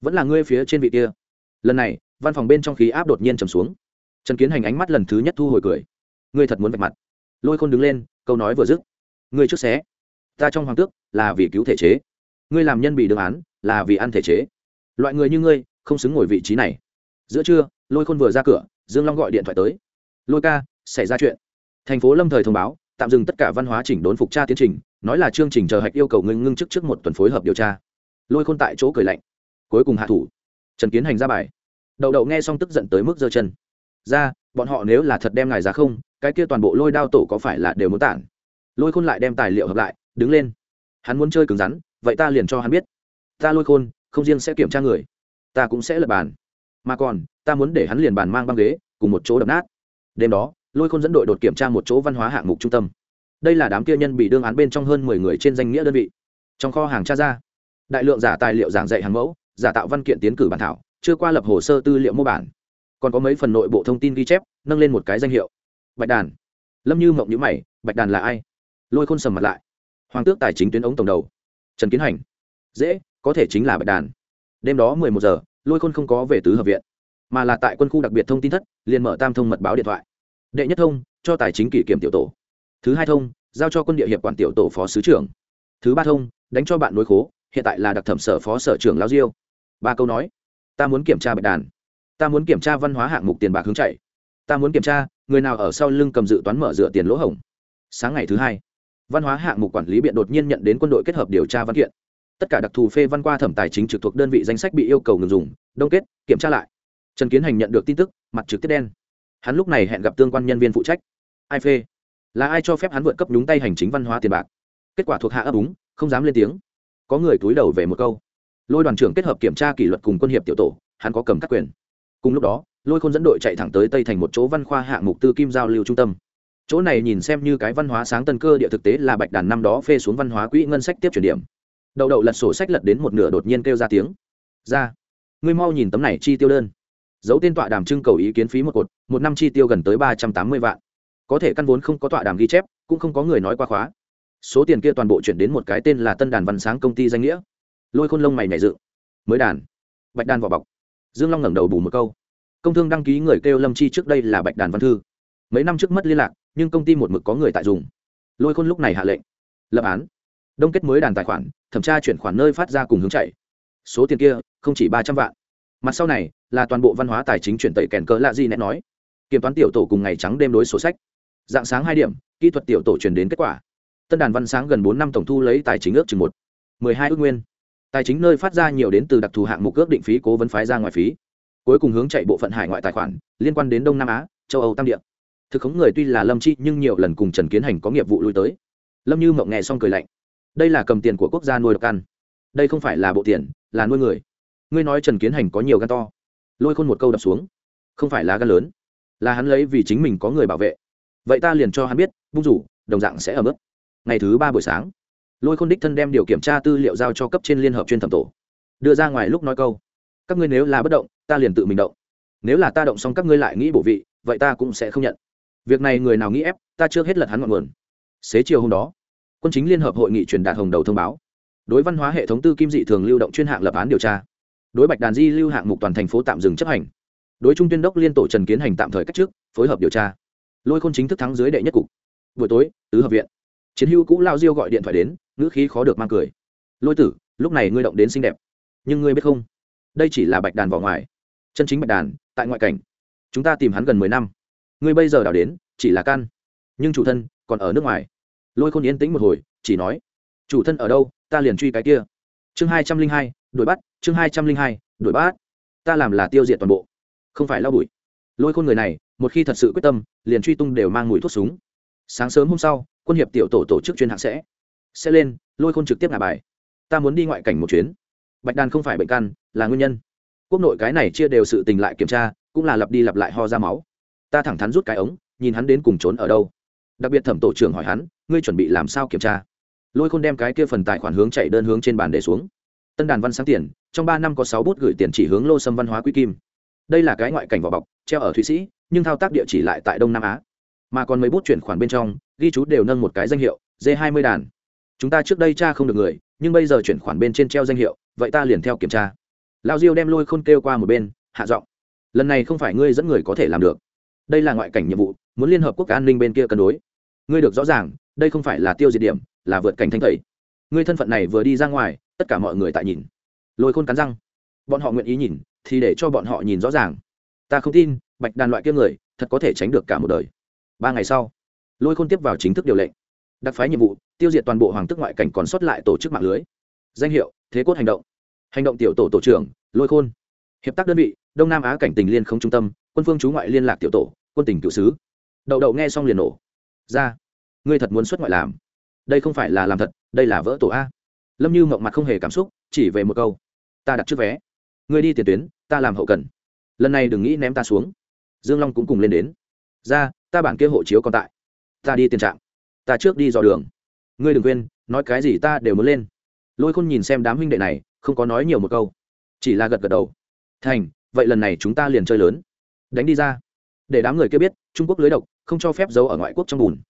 Vẫn là ngươi phía trên vị kia. Lần này, văn phòng bên trong khí áp đột nhiên trầm xuống. Trần kiến hành ánh mắt lần thứ nhất thu hồi cười ngươi thật muốn vạch mặt. Lôi khôn đứng lên, câu nói vừa dứt. Ngươi trước xé. Ta trong hoàng tước là vì cứu thể chế. Ngươi làm nhân bị đương án là vì ăn thể chế. Loại người như ngươi, không xứng ngồi vị trí này. Giữa trưa, lôi khôn vừa ra cửa, dương long gọi điện thoại tới. Lôi ca, xảy ra chuyện. Thành phố lâm thời thông báo, tạm dừng tất cả văn hóa chỉnh đốn phục tra tiến trình, nói là chương trình chờ hạch yêu cầu ngưng ngưng chức trước một tuần phối hợp điều tra. Lôi khôn tại chỗ cười lạnh. Cuối cùng hạ thủ. Trần kiến hành ra bài. Đậu đậu nghe xong tức giận tới mức giơ chân. Ra, bọn họ nếu là thật đem ngài ra không cái kia toàn bộ lôi đao tổ có phải là đều muốn tản? Lôi khôn lại đem tài liệu hợp lại, đứng lên. Hắn muốn chơi cứng rắn, vậy ta liền cho hắn biết. Ta lôi khôn, không riêng sẽ kiểm tra người, ta cũng sẽ lập bàn. Mà còn, ta muốn để hắn liền bàn mang băng ghế, cùng một chỗ đập nát. Đêm đó, lôi khôn dẫn đội đột kiểm tra một chỗ văn hóa hạng mục trung tâm. Đây là đám kia nhân bị đương án bên trong hơn mười người trên danh nghĩa đơn vị. Trong kho hàng tra ra, đại lượng giả tài liệu giảng dạy hàng mẫu, giả tạo văn kiện tiến cử bản thảo, chưa qua lập hồ sơ tư liệu mô bản. Còn có mấy phần nội bộ thông tin ghi chép, nâng lên một cái danh hiệu bạch đàn. Lâm như mộng nhữ mày, bạch đàn là ai? Lôi khôn sầm mặt lại. Hoàng tước tài chính tuyến ống tổng đầu. Trần kiến hành. Dễ, có thể chính là bạch đàn. Đêm đó mười một giờ, lôi khôn không có về tứ hợp viện, mà là tại quân khu đặc biệt thông tin thất, liền mở tam thông mật báo điện thoại. Đệ nhất thông, cho tài chính kỷ kiểm tiểu tổ. Thứ hai thông, giao cho quân địa hiệp quản tiểu tổ phó sứ trưởng. Thứ ba thông, đánh cho bạn nối khố, hiện tại là đặc thẩm sở phó sở trưởng lao diêu. Ba câu nói. Ta muốn kiểm tra bạch đàn. Ta muốn kiểm tra văn hóa hạng mục tiền bạc hướng chạy. Ta muốn kiểm tra người nào ở sau lưng cầm dự toán mở dựa tiền lỗ hổng. Sáng ngày thứ hai, văn hóa hạng mục quản lý biện đột nhiên nhận đến quân đội kết hợp điều tra văn kiện. Tất cả đặc thù phê văn qua thẩm tài chính trực thuộc đơn vị danh sách bị yêu cầu ngừng dùng, đông kết, kiểm tra lại. Trần kiến hành nhận được tin tức, mặt trực tiếp đen. Hắn lúc này hẹn gặp tương quan nhân viên phụ trách. Ai phê? Là ai cho phép hắn vượt cấp nhúng tay hành chính văn hóa tiền bạc? Kết quả thuộc hạ ấp úng, không dám lên tiếng. Có người túi đầu về một câu. Lôi đoàn trưởng kết hợp kiểm tra kỷ luật cùng quân hiệp tiểu tổ, hắn có cầm các quyền. Cùng lúc đó lôi khôn dẫn đội chạy thẳng tới tây thành một chỗ văn khoa hạng mục tư kim giao lưu trung tâm. Chỗ này nhìn xem như cái văn hóa sáng tân cơ địa thực tế là bạch đàn năm đó phê xuống văn hóa quỹ ngân sách tiếp chuyển điểm. Đậu đậu lật sổ sách lật đến một nửa đột nhiên kêu ra tiếng. Ra. Ngươi mau nhìn tấm này chi tiêu đơn. Dấu tên tọa đàm trưng cầu ý kiến phí một cột, một năm chi tiêu gần tới ba trăm tám mươi vạn. Có thể căn vốn không có tọa đàm ghi chép, cũng không có người nói qua khóa. Số tiền kia toàn bộ chuyển đến một cái tên là tân đàn văn sáng công ty danh nghĩa. Lôi khôn lông mày nhảy dựng. Mới đàn. Bạch đàn vỏ bọc. Dương long ngẩng đầu bù một câu công thương đăng ký người kêu lâm chi trước đây là bạch đàn văn thư mấy năm trước mất liên lạc nhưng công ty một mực có người tại dùng lôi khôn lúc này hạ lệnh lập án đông kết mới đàn tài khoản thẩm tra chuyển khoản nơi phát ra cùng hướng chạy số tiền kia không chỉ ba trăm vạn mặt sau này là toàn bộ văn hóa tài chính chuyển tẩy kèn cỡ lạ gì nét nói kiểm toán tiểu tổ cùng ngày trắng đêm đối số sách dạng sáng hai điểm kỹ thuật tiểu tổ truyền đến kết quả tân đàn văn sáng gần bốn năm tổng thu lấy tài chính ước chừng một mười hai ước nguyên tài chính nơi phát ra nhiều đến từ đặc thù hạng mục ước định phí cố vấn phái ra ngoài phí cuối cùng hướng chạy bộ phận hải ngoại tài khoản, liên quan đến đông nam á, châu âu tam địa. Thực khống người tuy là lâm chi, nhưng nhiều lần cùng trần kiến hành có nghiệp vụ lui tới. Lâm như mộng nghe xong cười lạnh. Đây là cầm tiền của quốc gia nuôi độc ăn. Đây không phải là bộ tiền, là nuôi người. Ngươi nói trần kiến hành có nhiều gan to. Lôi khôn một câu đập xuống. Không phải là gan lớn. Là hắn lấy vì chính mình có người bảo vệ. Vậy ta liền cho hắn biết, bung rủ, đồng dạng sẽ ở mức ngày thứ ba buổi sáng, lôi khôn đích thân đem điều kiểm tra tư liệu giao cho cấp trên liên hợp chuyên thẩm tổ. Đưa ra ngoài lúc nói câu. Các ngươi nếu là bất động ta liền tự mình động. Nếu là ta động xong các ngươi lại nghĩ bổ vị, vậy ta cũng sẽ không nhận. Việc này người nào nghĩ ép, ta chưa hết lật hắn ngọn nguồn. Xế chiều hôm đó, quân chính liên hợp hội nghị truyền đạt hồng đầu thông báo. Đối văn hóa hệ thống tư kim dị thường lưu động chuyên hạng lập án điều tra. Đối bạch đàn di lưu hạng mục toàn thành phố tạm dừng chấp hành. Đối trung tuyên đốc liên tổ trần kiến hành tạm thời cách trước phối hợp điều tra. Lôi khôn chính thức thắng dưới đệ nhất cục. Buổi tối, tứ hợp viện. Chiến hữu cũ lao diêu gọi điện thoại đến, ngữ khí khó được mang cười. Lôi tử, lúc này ngươi động đến xinh đẹp. Nhưng ngươi biết không? Đây chỉ là bạch đàn vào ngoài chân chính bạch đàn, tại ngoại cảnh. Chúng ta tìm hắn gần mười năm. Ngươi bây giờ đào đến, chỉ là căn nhưng chủ thân còn ở nước ngoài. Lôi khôn yên tĩnh một hồi, chỉ nói, chủ thân ở đâu, ta liền truy cái kia. Chương hai trăm linh hai, đuổi bắt, chương hai trăm linh hai, đuổi bắt. Ta làm là tiêu diệt toàn bộ. Không phải lau bụi. Lôi khôn người này, một khi thật sự quyết tâm, liền truy tung đều mang mùi thuốc súng. Sáng sớm hôm sau, quân hiệp tiểu tổ tổ chức chuyên hạng sẽ. Sẽ lên, lôi khôn trực tiếp ngả bài. Ta muốn đi ngoại cảnh một chuyến. Bạch đàn không phải bệnh căn là nguyên nhân quốc nội cái này chia đều sự tình lại kiểm tra, cũng là lặp đi lặp lại ho ra máu. Ta thẳng thắn rút cái ống, nhìn hắn đến cùng trốn ở đâu. Đặc biệt thẩm tổ trưởng hỏi hắn, ngươi chuẩn bị làm sao kiểm tra? Lôi khôn đem cái kia phần tài khoản hướng chạy đơn hướng trên bàn để xuống. Tân đàn văn sáng tiền, trong ba năm có sáu bút gửi tiền chỉ hướng lô sâm văn hóa quý kim. Đây là cái ngoại cảnh vỏ bọc, treo ở thụy sĩ, nhưng thao tác địa chỉ lại tại đông nam á. Mà còn mấy bút chuyển khoản bên trong, ghi chú đều nâng một cái danh hiệu d hai mươi đàn. Chúng ta trước đây cha không được người, nhưng bây giờ chuyển khoản bên trên treo danh hiệu, vậy ta liền theo kiểm tra lao diêu đem lôi khôn kêu qua một bên, hạ giọng, lần này không phải ngươi dẫn người có thể làm được. Đây là ngoại cảnh nhiệm vụ, muốn liên hợp quốc an ninh bên kia cân đối. Ngươi được rõ ràng, đây không phải là tiêu diệt điểm, là vượt cảnh thanh tẩy. Ngươi thân phận này vừa đi ra ngoài, tất cả mọi người tại nhìn. Lôi khôn cắn răng, bọn họ nguyện ý nhìn, thì để cho bọn họ nhìn rõ ràng. Ta không tin, bạch đàn loại kia người, thật có thể tránh được cả một đời. Ba ngày sau, lôi khôn tiếp vào chính thức điều lệnh. Đặc phái nhiệm vụ, tiêu diệt toàn bộ hoàng tức ngoại cảnh còn sót lại tổ chức mạng lưới. Danh hiệu, thế cốt hành động hành động tiểu tổ tổ trưởng, lôi khôn. Hiệp tác đơn vị, đông nam á cảnh tình liên không trung tâm, quân phương chú ngoại liên lạc tiểu tổ, quân tỉnh cựu sứ. Đậu đậu nghe xong liền nổ. Ra, ngươi thật muốn xuất ngoại làm. Đây không phải là làm thật, đây là vỡ tổ a. Lâm như mộng mặt không hề cảm xúc, chỉ về một câu. Ta đặt trước vé. Ngươi đi tiền tuyến, ta làm hậu cần. Lần này đừng nghĩ ném ta xuống. Dương long cũng cùng lên đến. Ra, ta bản kia hộ chiếu còn tại. Ta đi tiền trạm ta trước đi dò đường. Ngươi đừng quên, nói cái gì ta đều muốn lên. Lôi khôn nhìn xem đám huynh đệ này không có nói nhiều một câu. Chỉ là gật gật đầu. Thành, vậy lần này chúng ta liền chơi lớn. Đánh đi ra. Để đám người kia biết, trung quốc lưới độc, không cho phép giấu ở ngoại quốc trong bùn.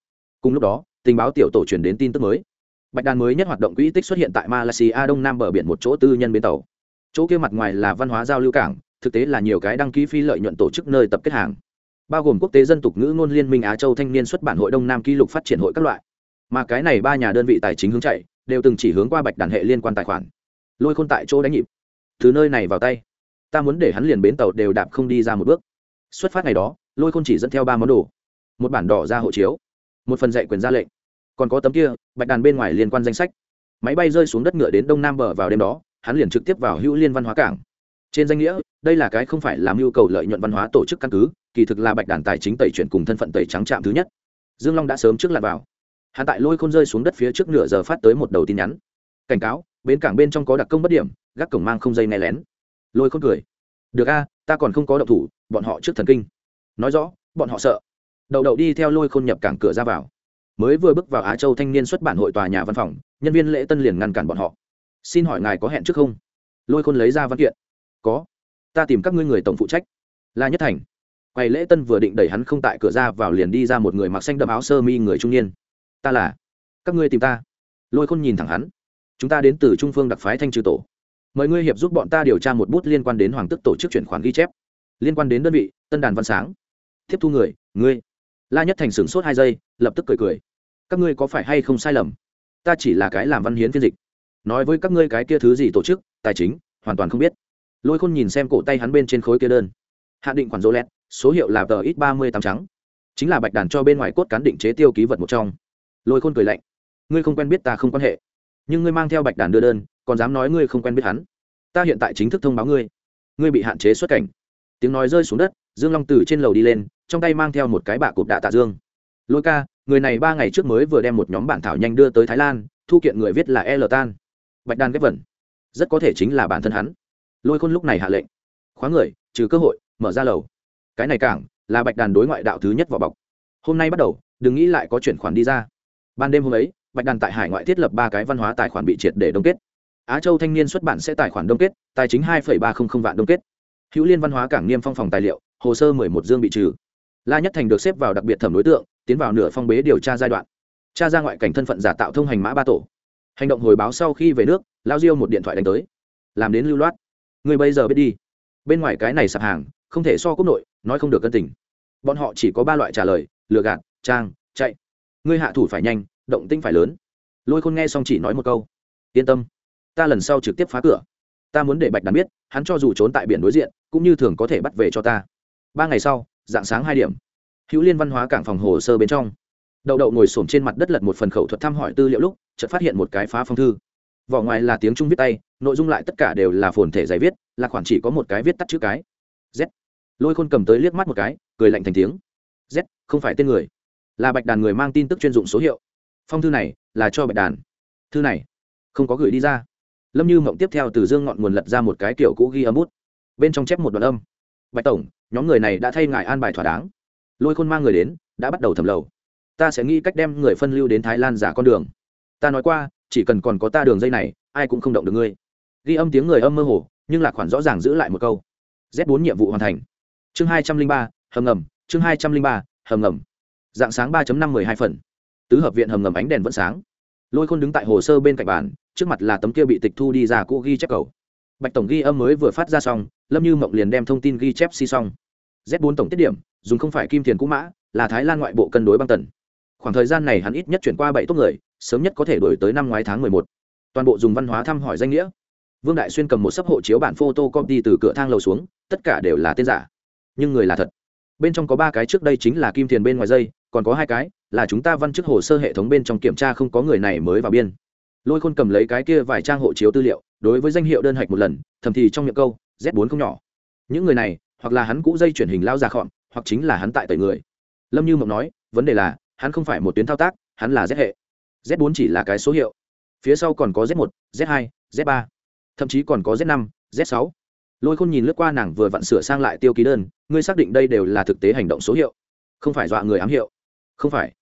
Cùng lúc đó, tình báo tiểu tổ truyền đến tin tức mới. Bạch đàn mới nhất hoạt động quỹ tích xuất hiện tại malaysia đông nam bờ biển một chỗ tư nhân bến tàu. Chỗ kia mặt ngoài là văn hóa giao lưu cảng, thực tế là nhiều cái đăng ký phi lợi nhuận tổ chức nơi tập kết hàng. Bao gồm quốc tế dân tục ngữ ngôn liên minh á châu thanh niên xuất bản hội đông nam kỷ lục phát triển hội các loại. Mà cái này ba nhà đơn vị tài chính hướng chạy, đều từng chỉ hướng qua bạch đàn hệ liên quan tài khoản lôi khôn tại chỗ đánh nhịp. Từ nơi này vào tay, ta muốn để hắn liền bến tàu đều đạp không đi ra một bước. Xuất phát ngày đó, lôi khôn chỉ dẫn theo ba món đồ. Một bản đỏ ra hộ chiếu, một phần dạy quyền ra lệnh. Còn có tấm kia, bạch đàn bên ngoài liên quan danh sách. Máy bay rơi xuống đất ngựa đến đông nam bờ vào đêm đó, hắn liền trực tiếp vào hữu liên văn hóa cảng. Trên danh nghĩa, đây là cái không phải làm nhu cầu lợi nhuận văn hóa tổ chức căn cứ, kỳ thực là bạch đàn tài chính tẩy chuyển cùng thân phận tẩy trắng trạm thứ nhất. Dương long đã sớm trước lặn vào. Hắn tại lôi khôn rơi xuống đất phía trước nửa giờ phát tới một đầu tin nhắn. Cảnh cáo bến cảng bên trong có đặc công bất điểm, gác cổng mang không dây nghe lén. Lôi khôn cười. Được a, ta còn không có động thủ, bọn họ trước thần kinh. Nói rõ, bọn họ sợ. Đậu đậu đi theo lôi khôn nhập cảng cửa ra vào. Mới vừa bước vào á châu thanh niên xuất bản hội tòa nhà văn phòng, nhân viên lễ tân liền ngăn cản bọn họ. Xin hỏi ngài có hẹn trước không? Lôi khôn lấy ra văn kiện. Có. Ta tìm các ngươi người tổng phụ trách. Là nhất thành. Quầy lễ tân vừa định đẩy hắn không tại cửa ra vào liền đi ra một người mặc xanh đậm áo sơ mi người trung niên. Ta là. Các ngươi tìm ta. Lôi khôn nhìn thẳng hắn chúng ta đến từ trung phương đặc phái thanh trừ tổ. Mời ngươi hiệp giúp bọn ta điều tra một bút liên quan đến hoàng tức tổ chức chuyển khoản ghi chép. Liên quan đến đơn vị, tân đàn văn sáng. Tiếp thu người, ngươi. La nhất thành sửng sốt hai giây, lập tức cười cười. Các ngươi có phải hay không sai lầm? Ta chỉ là cái làm văn hiến phiên dịch. Nói với các ngươi cái kia thứ gì tổ chức, tài chính, hoàn toàn không biết. Lôi khôn nhìn xem cổ tay hắn bên trên khối kia đơn. Hạ định khoản rô lẹt số hiệu là tờ ít ba mươi tám trắng. Chính là bạch đàn cho bên ngoài cốt cán định chế tiêu ký vật một trong. Lôi khôn cười lạnh. Ngươi không quen biết ta không quan hệ nhưng ngươi mang theo bạch đàn đưa đơn, còn dám nói ngươi không quen biết hắn. Ta hiện tại chính thức thông báo ngươi. Ngươi bị hạn chế xuất cảnh. Tiếng nói rơi xuống đất, dương long từ trên lầu đi lên, trong tay mang theo một cái bạ cụp đạ tạ dương. Lôi ca, người này ba ngày trước mới vừa đem một nhóm bản thảo nhanh đưa tới thái lan, thu kiện người viết là l tan. Bạch đan ghép vẩn. Rất có thể chính là bản thân hắn. Lôi khôn lúc này hạ lệnh. Khóa người, trừ cơ hội, mở ra lầu. Cái này cảng là bạch đàn đối ngoại đạo thứ nhất vào bọc. Hôm nay bắt đầu, đừng nghĩ lại có chuyển khoản đi ra. Ban đêm hôm ấy bạch đàn tại hải ngoại thiết lập ba cái văn hóa tài khoản bị triệt để đông kết. Á châu thanh niên xuất bản sẽ tài khoản đông kết, tài chính hai ba trăm linh vạn đông kết. Hữu liên văn hóa cảng niêm phong phòng tài liệu, hồ sơ mười một dương bị trừ. La nhất thành được xếp vào đặc biệt thẩm đối tượng, tiến vào nửa phong bế điều tra giai đoạn. Tra ra ngoại cảnh thân phận giả tạo thông hành mã ba tổ. Hành động hồi báo sau khi về nước, lao diêu một điện thoại đánh tới. Làm đến lưu loát. Người bây giờ biết đi. Bên ngoài cái này sạp hàng, không thể so quốc nội, nói không được cân tình. Bọn họ chỉ có ba loại trả lời, lừa gạt, trang, chạy. Ngươi hạ thủ phải nhanh động tinh phải lớn. Lôi khôn nghe xong chỉ nói một câu, yên tâm, ta lần sau trực tiếp phá cửa. Ta muốn để bạch đàn biết, hắn cho dù trốn tại biển đối diện, cũng như thường có thể bắt về cho ta. Ba ngày sau, dạng sáng hai điểm, hữu liên văn hóa cảng phòng hồ sơ bên trong. Đậu đậu ngồi s ổ m trên mặt đất lật một phần khẩu thuật thăm hỏi tư liệu lúc, chợt phát hiện một cái phá phong thư. Vỏ ngoài là tiếng trung viết tay, nội dung lại tất cả đều là phồn thể giấy viết, là khoản chỉ có một cái viết tắt chữ cái. Z. Lôi khôn cầm tới liếc mắt một cái, cười lạnh thành tiếng. Z, không phải tên người. Là bạch đàn người mang tin tức chuyên dụng số hiệu phong thư này là cho bạch đàn. Thư này, không có gửi đi ra. Lâm như mộng tiếp theo từ dương ngọn nguồn lật ra một cái kiểu cũ ghi âm bút. Bên trong chép một đoạn âm. Bạch tổng, nhóm người này đã thay ngài an bài thỏa đáng. Lôi khôn mang người đến, đã bắt đầu thẩm lầu. Ta sẽ nghĩ cách đem người phân lưu đến thái lan giả con đường. Ta nói qua, chỉ cần còn có ta đường dây này, ai cũng không động được ngươi. Ghi âm tiếng người âm mơ hồ, nhưng lạc khoản rõ ràng giữ lại một câu. Z bốn nhiệm vụ hoàn thành. Chương hai trăm linh ba, hầm ngầm, chương hai trăm linh ba, hầm ngầm. Dạng sáng ba năm mươi hai phần tứ hợp viện hầm ngầm ánh đèn vẫn sáng. Lôi khôn đứng tại hồ sơ bên cạnh bàn, trước mặt là tấm kia bị tịch thu đi ra cũ ghi chép cầu. Bạch tổng ghi âm mới vừa phát ra xong, lâm như mộng liền đem thông tin ghi chép si xong. Z bốn tổng tiết điểm, dùng không phải kim tiền cũ mã, là thái lan ngoại bộ cân đối băng tần. Khoảng thời gian này hắn ít nhất chuyển qua bảy tốt người, sớm nhất có thể đổi tới năm ngoái tháng mười một. Toàn bộ dùng văn hóa thăm hỏi danh nghĩa. Vương đại xuyên cầm một sấp hộ chiếu bản photo copy từ cửa thang lầu xuống, tất cả đều là tên giả. Nhưng người là thật. Bên trong có ba cái trước đây chính là kim tiền bên ngoài dây, còn có hai cái là chúng ta văn chức hồ sơ hệ thống bên trong kiểm tra không có người này mới vào biên. Lôi khôn cầm lấy cái kia vài trang hộ chiếu tư liệu, đối với danh hiệu đơn hạch một lần, thầm thì trong miệng câu, z bốn không nhỏ. Những người này, hoặc là hắn cũ dây chuyển hình lao ra khọn, hoặc chính là hắn tại tẩy người. Lâm như mộng nói, vấn đề là, hắn không phải một tuyến thao tác, hắn là z hệ. Z bốn chỉ là cái số hiệu. Phía sau còn có z một, z hai, z ba. Thậm chí còn có z năm, z sáu. Lôi khôn nhìn lướt qua nàng vừa vặn sửa sang lại tiêu ký đơn, ngươi xác định đây đều là thực tế hành động số hiệu. Không phải dọa người ám hiệu. Không phải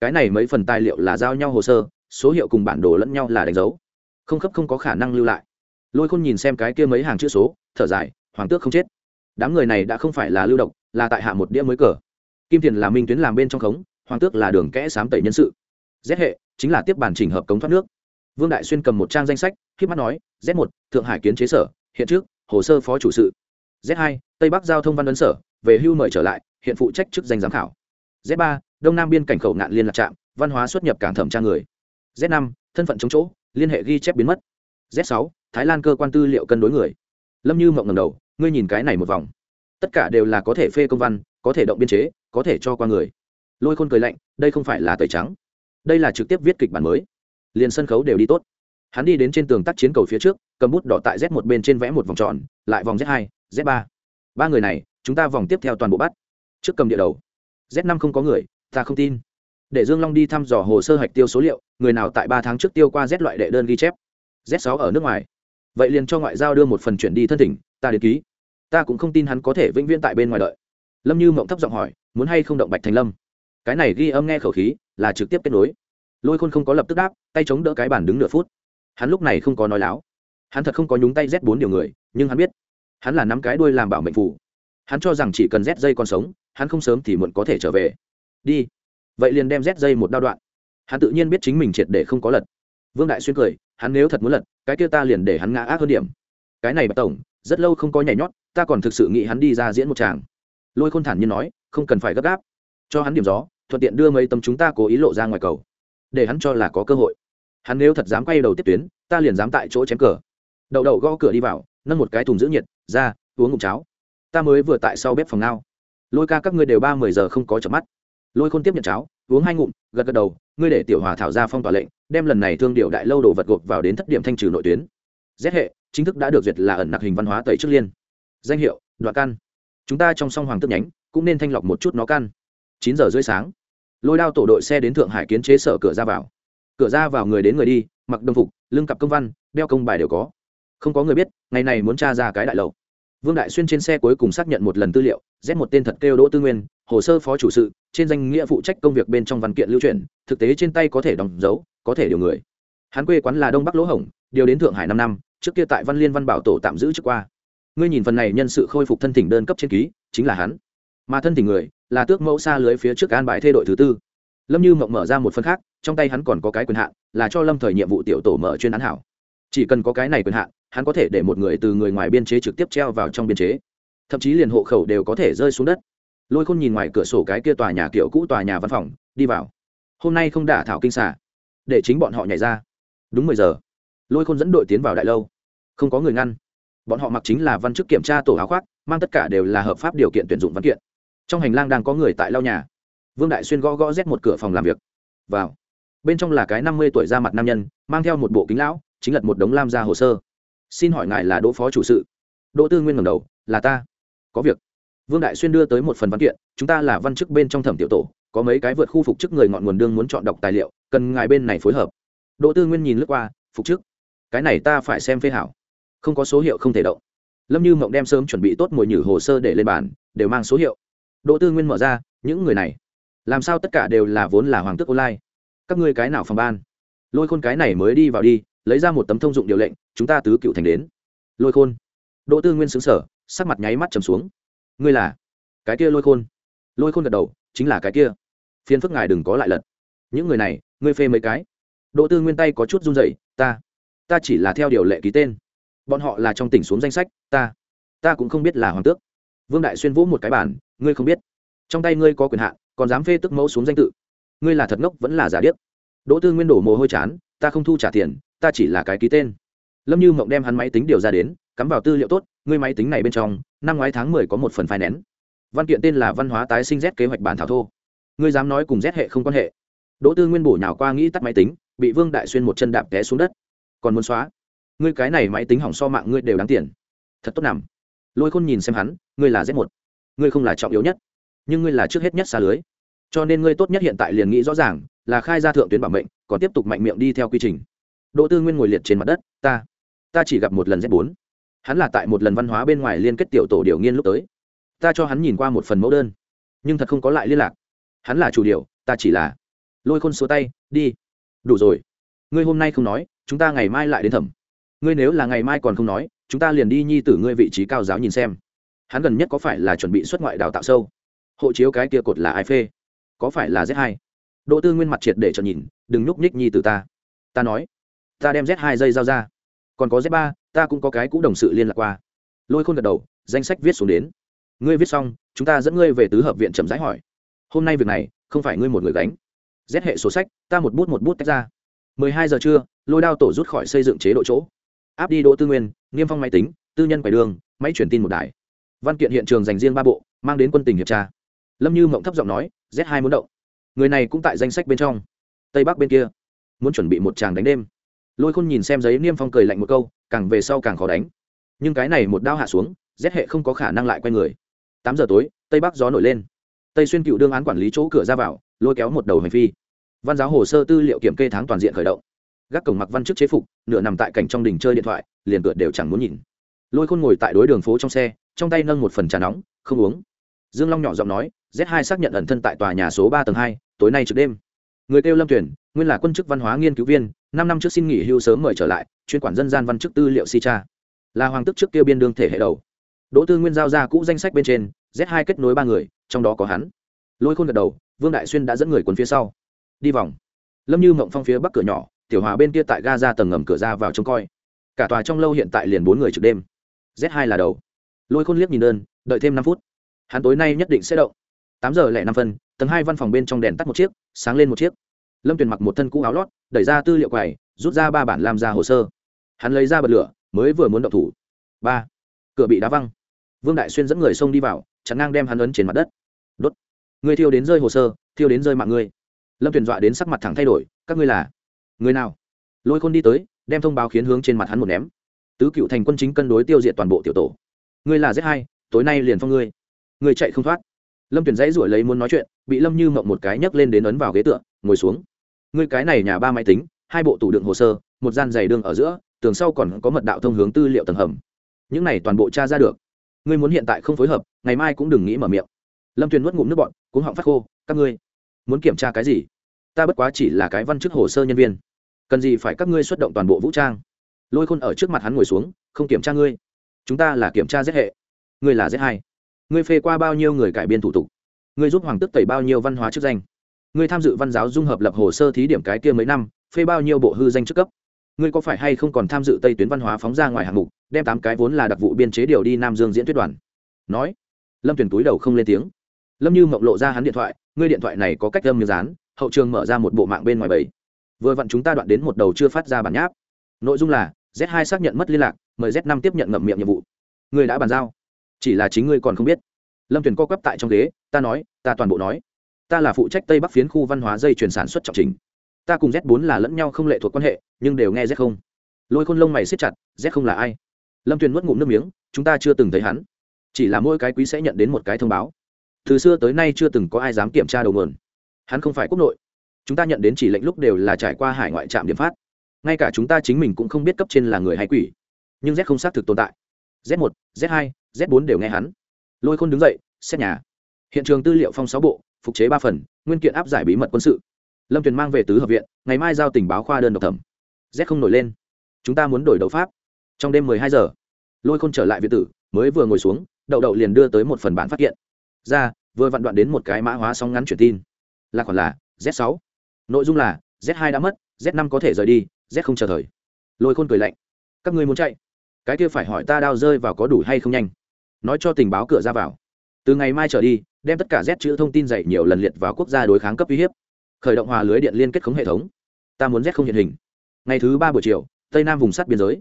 cái này mấy phần tài liệu là giao nhau hồ sơ, số hiệu cùng bản đồ lẫn nhau là đánh dấu. Không khớp không có khả năng lưu lại. Lôi khôn nhìn xem cái kia mấy hàng chữ số, thở dài, hoàng tước không chết. Đám người này đã không phải là lưu độc, là tại hạ một đĩa mới cờ. Kim tiền là minh tuyến làm bên trong khống, hoàng tước là đường kẽ sám tẩy nhân sự. Z hệ, chính là tiếp bản chỉnh hợp cống thoát nước. Vương đại xuyên cầm một trang danh sách k mắt nói, z một, thượng hải kiến chế sở, hiện trước, hồ sơ phó chủ sự. Z hai, tây bắc giao thông văn ấn sở, về hưu mời trở lại, hiện phụ trách chức danh giám khảo. Z ba đông nam biên cảnh khẩu nạn liên lạc trạm, văn hóa xuất nhập cảng thẩm tra người. Z năm, thân phận chống chỗ, liên hệ ghi chép biến mất. Z sáu, thái lan cơ quan tư liệu cân đối người. Lâm như mộng ngầm đầu, ngươi nhìn cái này một vòng. Tất cả đều là có thể phê công văn, có thể động biên chế, có thể cho qua người. Lôi khôn cười lạnh, đây không phải là tẩy trắng. Đây là trực tiếp viết kịch bản mới. Liền sân khấu đều đi tốt. Hắn đi đến trên tường tắt chiến cầu phía trước, cầm bút đỏ tại z một bên trên vẽ một vòng tròn, lại vòng z hai, z ba. Ba người này, chúng ta vòng tiếp theo toàn bộ bắt. Trước cầm địa đầu. Z năm không có người ta không tin. Để dương long đi thăm dò hồ sơ hạch tiêu số liệu người nào tại ba tháng trước tiêu qua z loại đệ đơn ghi chép? Z sáu ở nước ngoài. Vậy liền cho ngoại giao đưa một phần chuyển đi thân tình, ta đến ký. Ta cũng không tin hắn có thể vĩnh viễn tại bên ngoài đợi. Lâm như mộng thấp giọng hỏi muốn hay không động bạch thành lâm? Cái này ghi âm nghe khẩu khí là trực tiếp kết nối. Lôi khôn không có lập tức đáp tay chống đỡ cái bàn đứng nửa phút. Hắn lúc này không có nói láo. Hắn thật không có nhúng tay z bốn điều người nhưng hắn biết. Hắn là nắm cái đuôi làm bảo mệnh phủ hắn cho rằng chỉ cần z dây còn sống hắn không sớm thì muộn có thể trở về đi. Vậy liền đem rét dây một đao đoạn. Hắn tự nhiên biết chính mình triệt để không có lật. Vương đại xuyên cười, hắn nếu thật muốn lật, cái kia ta liền để hắn ngã ác hơn điểm. Cái này bạch tổng, rất lâu không có nhảy nhót, ta còn thực sự nghĩ hắn đi ra diễn một tràng. Lôi khôn thản nhiên nói, không cần phải gấp gáp. Cho hắn điểm gió, thuận tiện đưa mấy tấm chúng ta cố ý lộ ra ngoài cầu. Để hắn cho là có cơ hội. Hắn nếu thật dám quay đầu tiếp tuyến, ta liền dám tại chỗ chém cờ. Đậu đậu gõ cửa đi vào, nâng một cái thùng giữ nhiệt, ra, uống ngụm cháo. Ta mới vừa tại sau bếp phòng ngao. Lôi ca các ngươi đều ba mười giờ không có chợp mắt lôi khôn tiếp nhận cháo, uống hai ngụm, gật gật đầu, ngươi để tiểu hòa thảo ra phong tỏa lệnh, đem lần này thương điệu đại lâu đồ vật gộp vào đến thất điểm thanh trừ nội tuyến. Z hệ, chính thức đã được duyệt là ẩn nặc hình văn hóa tẩy trước liên. Danh hiệu, đoạn căn. Chúng ta trong song hoàng tức nhánh, cũng nên thanh lọc một chút nó căn. Chín giờ rưỡi sáng. Lôi đao tổ đội xe đến thượng hải kiến chế sở cửa ra vào. Cửa ra vào người đến người đi, mặc đồng phục, lưng cặp công văn, đeo công bài đều có. Không có người biết, ngày này muốn tra ra cái đại lầu. Vương đại xuyên trên xe cuối cùng xác nhận một lần tư liệu, z một tên thật kêu đỗ tư nguyên hồ sơ phó chủ sự, trên danh nghĩa phụ trách công việc bên trong văn kiện lưu truyền thực tế trên tay có thể đóng dấu, có thể điều người. Hắn quê quán là đông bắc lỗ hồng điều đến thượng hải năm năm, trước kia tại văn liên văn bảo tổ tạm giữ trước qua. Ngươi nhìn phần này nhân sự khôi phục thân thỉnh đơn cấp trên ký, chính là hắn. Mà thân thỉnh người, là tước mẫu xa lưới phía trước an bài thay đổi thứ tư. Lâm như mộng mở ra một phần khác, trong tay hắn còn có cái quyền hạn, là cho lâm thời nhiệm vụ tiểu tổ mở chuyên án hảo. Chỉ cần có cái này quyền hạn, hắn có thể để một người từ người ngoài biên chế trực tiếp treo vào trong biên chế. Thậm chí liền hộ khẩu đều có thể rơi xuống đất lôi khôn nhìn ngoài cửa sổ cái kia tòa nhà kiểu cũ tòa nhà văn phòng, đi vào. Hôm nay không đả thảo kinh xả để chính bọn họ nhảy ra. Đúng mười giờ, lôi khôn dẫn đội tiến vào đại lâu. Không có người ngăn. Bọn họ mặc chính là văn chức kiểm tra tổ áo khoác, mang tất cả đều là hợp pháp điều kiện tuyển dụng văn kiện. Trong hành lang đang có người tại lau nhà. Vương đại xuyên gõ gõ rét một cửa phòng làm việc. Vào. Bên trong là cái năm mươi tuổi ra mặt nam nhân, mang theo một bộ kính lão, chính lật một đống lam ra hồ sơ. Xin hỏi ngài là đỗ phó chủ sự? Đỗ tư nguyên ngầm đầu, là ta. Có việc vương đại xuyên đưa tới một phần văn kiện, chúng ta là văn chức bên trong thẩm tiểu tổ, có mấy cái vượt khu phục chức người ngọn nguồn đương muốn chọn đọc tài liệu, cần ngài bên này phối hợp. Đỗ tư nguyên nhìn lướt qua, phục chức. Cái này ta phải xem phê hảo. Không có số hiệu không thể động. Lâm như mộng đem sớm chuẩn bị tốt mồi nhử hồ sơ để lên bàn, đều mang số hiệu. Đỗ tư nguyên mở ra, những người này, làm sao tất cả đều là vốn là hoàng tước online? Các ngươi cái nào phòng ban? Lôi khôn cái này mới đi vào đi, lấy ra một tấm thông dụng điều lệnh, chúng ta tứ cựu thành đến. Lôi khôn. Đỗ tư nguyên xứng sở sắc mặt nháy mắt trầm xuống ngươi là cái kia lôi khôn. Lôi khôn gật đầu, chính là cái kia. Phiền phức ngài đừng có lại lật. Những người này, ngươi phê mấy cái. Đỗ tư nguyên tay có chút run dậy ta ta chỉ là theo điều lệ ký tên. Bọn họ là trong tỉnh xuống danh sách, ta ta cũng không biết là hoàng tước. Vương đại xuyên vỗ một cái bản ngươi không biết. Trong tay ngươi có quyền hạn, còn dám phê tức mẫu xuống danh tự. Ngươi là thật ngốc, vẫn là giả điếc. Đỗ tư nguyên đổ mồ hôi chán, ta không thu trả tiền, ta chỉ là cái ký tên. Lâm như mộng đem hắn máy tính điều ra đến, cắm vào tư liệu tốt, ngươi máy tính này bên trong năm ngoái tháng mười có một phần phai nén. Văn kiện tên là văn hóa tái sinh z kế hoạch bản thảo thô. Ngươi dám nói cùng z hệ không quan hệ. Đỗ tư nguyên bổ nhào qua nghĩ tắt máy tính, bị vương đại xuyên một chân đạp té xuống đất. Còn muốn xóa? Ngươi cái này máy tính hỏng so mạng ngươi đều đáng tiền. Thật tốt nằm. Lôi khôn nhìn xem hắn, ngươi là z một. Ngươi không là trọng yếu nhất. Nhưng ngươi là trước hết nhất xa lưới. Cho nên ngươi tốt nhất hiện tại liền nghĩ rõ ràng, là khai ra thượng tuyến bảo mệnh, còn tiếp tục mạnh miệng đi theo quy trình. Đỗ tư nguyên ngồi liệt trên mặt đất, ta ta chỉ gặp một lần z bốn hắn là tại một lần văn hóa bên ngoài liên kết tiểu tổ điều nghiên lúc tới. Ta cho hắn nhìn qua một phần mẫu đơn, nhưng thật không có lại liên lạc. Hắn là chủ điều, ta chỉ là lôi khôn số tay, đi. Đủ rồi. Ngươi hôm nay không nói, chúng ta ngày mai lại đến thẩm. Ngươi nếu là ngày mai còn không nói, chúng ta liền đi nhi tử ngươi vị trí cao giáo nhìn xem. Hắn gần nhất có phải là chuẩn bị xuất ngoại đào tạo sâu? Hộ chiếu cái kia cột là ai phê? Có phải là z hai? Đỗ tư nguyên mặt triệt để cho nhìn, đừng nhúc nhích nhi tử ta. Ta nói, ta đem z hai dây giao ra còn có z ba, ta cũng có cái cũ đồng sự liên lạc qua. Lôi khôn gật đầu, danh sách viết xuống đến. Ngươi viết xong, chúng ta dẫn ngươi về tứ hợp viện chậm rãi hỏi. Hôm nay việc này, không phải ngươi một người gánh. Z hệ sổ sách, ta một bút một bút tách ra. Mười hai giờ trưa, lôi đao tổ rút khỏi xây dựng chế độ chỗ. Áp đi đỗ tư nguyên, niêm phong máy tính, tư nhân quầy đường, máy truyền tin một đài. Văn kiện hiện trường dành riêng ba bộ, mang đến quân tình hiệp tra. Lâm như mộng thấp giọng nói, z hai muốn động. Người này cũng tại danh sách bên trong. Tây bắc bên kia, muốn chuẩn bị một tràng đánh đêm lôi khôn nhìn xem giấy niêm phong cười lạnh một câu, càng về sau càng khó đánh. Nhưng cái này một đao hạ xuống rét hệ không có khả năng lại quay người. Tám giờ tối, tây bắc gió nổi lên. Tây xuyên cựu đương án quản lý chỗ cửa ra vào, lôi kéo một đầu hành phi. Văn giáo hồ sơ tư liệu kiểm kê tháng toàn diện khởi động. Gác cổng mặc văn chức chế phục, nửa nằm tại cảnh trong đình chơi điện thoại, liền cửa đều chẳng muốn nhìn. Lôi khôn ngồi tại đối đường phố trong xe, trong tay nâng một phần trà nóng, không uống. Dương long nhỏ giọng nói, z 2 xác nhận ẩn thân tại tòa nhà số ba tầng hai, tối nay trước đêm. Người kêu lâm tuyển, nguyên là quân chức văn hóa nghiên cứu viên năm năm trước xin nghỉ hưu sớm mời trở lại, chuyên quản dân gian văn chức tư liệu si cha. Là hoàng tức trước kia biên đương thể hệ đầu. Đỗ tư nguyên giao ra cũ danh sách bên trên, z 2 kết nối ba người, trong đó có hắn. Lôi khôn gật đầu, vương đại xuyên đã dẫn người quần phía sau. Đi vòng. Lâm như mộng phong phía bắc cửa nhỏ, tiểu hòa bên kia tại ga ra tầng ngầm cửa ra vào trông coi. Cả tòa trong lâu hiện tại liền bốn người trực đêm. Z 2 là đầu. Lôi khôn liếc nhìn đơn, đợi thêm năm phút. Hắn tối nay nhất định sẽ động. Tám giờ lẻ năm phân, tầng hai văn phòng bên trong đèn tắt một chiếc, sáng lên một chiếc lâm tuyền mặc một thân cũ áo lót, đẩy ra tư liệu quầy, rút ra ba bản làm ra hồ sơ. Hắn lấy ra bật lửa, mới vừa muốn động thủ. Ba. Cửa bị đá văng. Vương đại xuyên dẫn người xông đi vào chắn ngang đem hắn ấn trên mặt đất. Đốt. Người thiêu đến rơi hồ sơ, thiêu đến rơi mạng ngươi lâm tuyền dọa đến sắc mặt thẳng thay đổi, các ngươi là người nào? Lôi khôn đi tới, đem thông báo khiến hướng trên mặt hắn một ném. Tứ cựu thành quân chính cân đối tiêu diệt toàn bộ tiểu tổ. Ngươi là z hai, tối nay liền phong ngươi. Người chạy không thoát. Lâm tuyển dãy ruổi lấy muốn nói chuyện, bị lâm như mộng một cái nhấc lên đến ấn vào ghế tựa ngồi xuống. Người cái này nhà ba máy tính, hai bộ tủ đựng hồ sơ, một gian giày đường ở giữa, tường sau còn có mật đạo thông hướng tư liệu tầng hầm. Những này toàn bộ tra ra được. Ngươi muốn hiện tại không phối hợp, ngày mai cũng đừng nghĩ mở miệng. Lâm tuyền nuốt ngụm nước bọn cũng họng phát khô, các ngươi muốn kiểm tra cái gì? Ta bất quá chỉ là cái văn chức hồ sơ nhân viên. Cần gì phải các ngươi xuất động toàn bộ vũ trang? Lôi khôn ở trước mặt hắn ngồi xuống, không kiểm tra ngươi. Chúng ta là kiểm tra giết hệ. Ngươi là giết hai. Ngươi phê qua bao nhiêu người cải biên thủ tục? Ngươi giúp hoàng tức tẩy bao nhiêu văn hóa chức danh? Ngươi tham dự văn giáo dung hợp lập hồ sơ thí điểm cái kia mấy năm, phê bao nhiêu bộ hư danh chức cấp? Ngươi có phải hay không còn tham dự tây tuyến văn hóa phóng ra ngoài hạng mục, đem tám cái vốn là đặc vụ biên chế điều đi nam dương diễn thuyết đoàn? Nói. Lâm tuyển túi đầu không lên tiếng. Lâm như mộng lộ ra hắn điện thoại, ngươi điện thoại này có cách âm như dán, hậu trường mở ra một bộ mạng bên ngoài bảy. Vừa vặn chúng ta đoạn đến một đầu chưa phát ra bản nháp. Nội dung là, z 2 xác nhận mất liên lạc, mời z 5 tiếp nhận ngậm miệng nhiệm vụ. Ngươi đã bàn giao. Chỉ là chính ngươi còn không biết. Lâm tuyển co quắp tại trong ghế, ta nói, ta toàn bộ nói ta là phụ trách tây bắc phiến khu văn hóa dây chuyển sản xuất trọng chính ta cùng z 4 là lẫn nhau không lệ thuộc quan hệ, nhưng đều nghe z không. Lôi khôn lông mày siết chặt, z không là ai? Lâm tuyền nuốt ngụm nước miếng, chúng ta chưa từng thấy hắn. Chỉ là mỗi cái quý sẽ nhận đến một cái thông báo. Từ xưa tới nay chưa từng có ai dám kiểm tra đầu nguồn. Hắn không phải quốc nội. Chúng ta nhận đến chỉ lệnh lúc đều là trải qua hải ngoại trạm điểm phát. Ngay cả chúng ta chính mình cũng không biết cấp trên là người hay quỷ. Nhưng z không xác thực tồn tại. Z 1 z 2 z 4 đều nghe hắn. Lôi khôn đứng dậy, xét nhà. Hiện trường tư liệu phong sáu bộ phục chế ba phần, nguyên kiện áp giải bí mật quân sự. Lâm tuyền mang về tứ hợp viện, ngày mai giao tình báo khoa đơn độc thẩm. Z không nổi lên. Chúng ta muốn đổi đấu pháp. Trong đêm mười hai giờ, lôi khôn trở lại viện tử, mới vừa ngồi xuống, đậu đậu liền đưa tới một phần bản phát hiện ra, vừa vặn đoạn đến một cái mã hóa sóng ngắn truyền tin. Là còn là z sáu. nội dung là, z hai đã mất, z năm có thể rời đi, z không chờ thời. Lôi khôn cười lạnh. Các ngươi muốn chạy? Cái kia phải hỏi ta đao rơi vào có đủ hay không nhanh? Nói cho tình báo cửa ra vào từ ngày mai trở đi, đem tất cả z chữ thông tin dạy nhiều lần liệt vào quốc gia đối kháng cấp uy hiếp. Khởi động hòa lưới điện liên kết khống hệ thống. Ta muốn z không hiện hình. Ngày thứ ba buổi chiều, tây nam vùng sắt biên giới.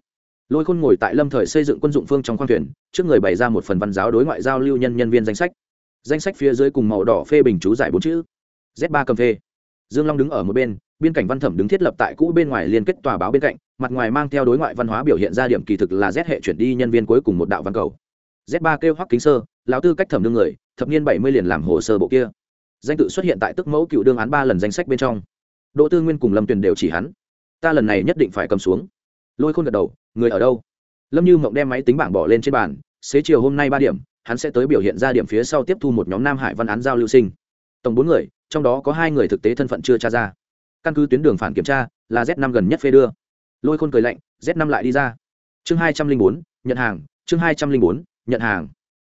Lôi khôn ngồi tại lâm thời xây dựng quân dụng phương trong khoang thuyền, trước người bày ra một phần văn giáo đối ngoại giao lưu nhân nhân viên danh sách. Danh sách phía dưới cùng màu đỏ phê bình chú giải bốn chữ. Z ba cầm phê. Dương long đứng ở một bên, biên cảnh văn thẩm đứng thiết lập tại cũ bên ngoài liên kết tòa báo bên cạnh, mặt ngoài mang theo đối ngoại văn hóa biểu hiện ra điểm kỳ thực là z hệ chuyển đi nhân viên cuối cùng một đạo văn cầu. Z ba kêu hoắc kính sơ lão tư cách thẩm đương người, thập niên bảy mươi liền làm hồ sơ bộ kia. Danh tự xuất hiện tại tức mẫu cựu đương án ba lần danh sách bên trong. Đỗ tư nguyên cùng lâm tuyền đều chỉ hắn. Ta lần này nhất định phải cầm xuống. Lôi khôn gật đầu, người ở đâu? Lâm như mộng đem máy tính bảng bỏ lên trên bàn, xế chiều hôm nay ba điểm, hắn sẽ tới biểu hiện ra điểm phía sau tiếp thu một nhóm nam hải văn án giao lưu sinh. Tổng bốn người, trong đó có hai người thực tế thân phận chưa tra ra. Căn cứ tuyến đường phản kiểm tra, là z năm gần nhất phê đưa. Lôi khôn cười lạnh, z năm lại đi ra. Chương hai trăm linh bốn, nhận hàng, chương hai trăm linh bốn, nhận hàng.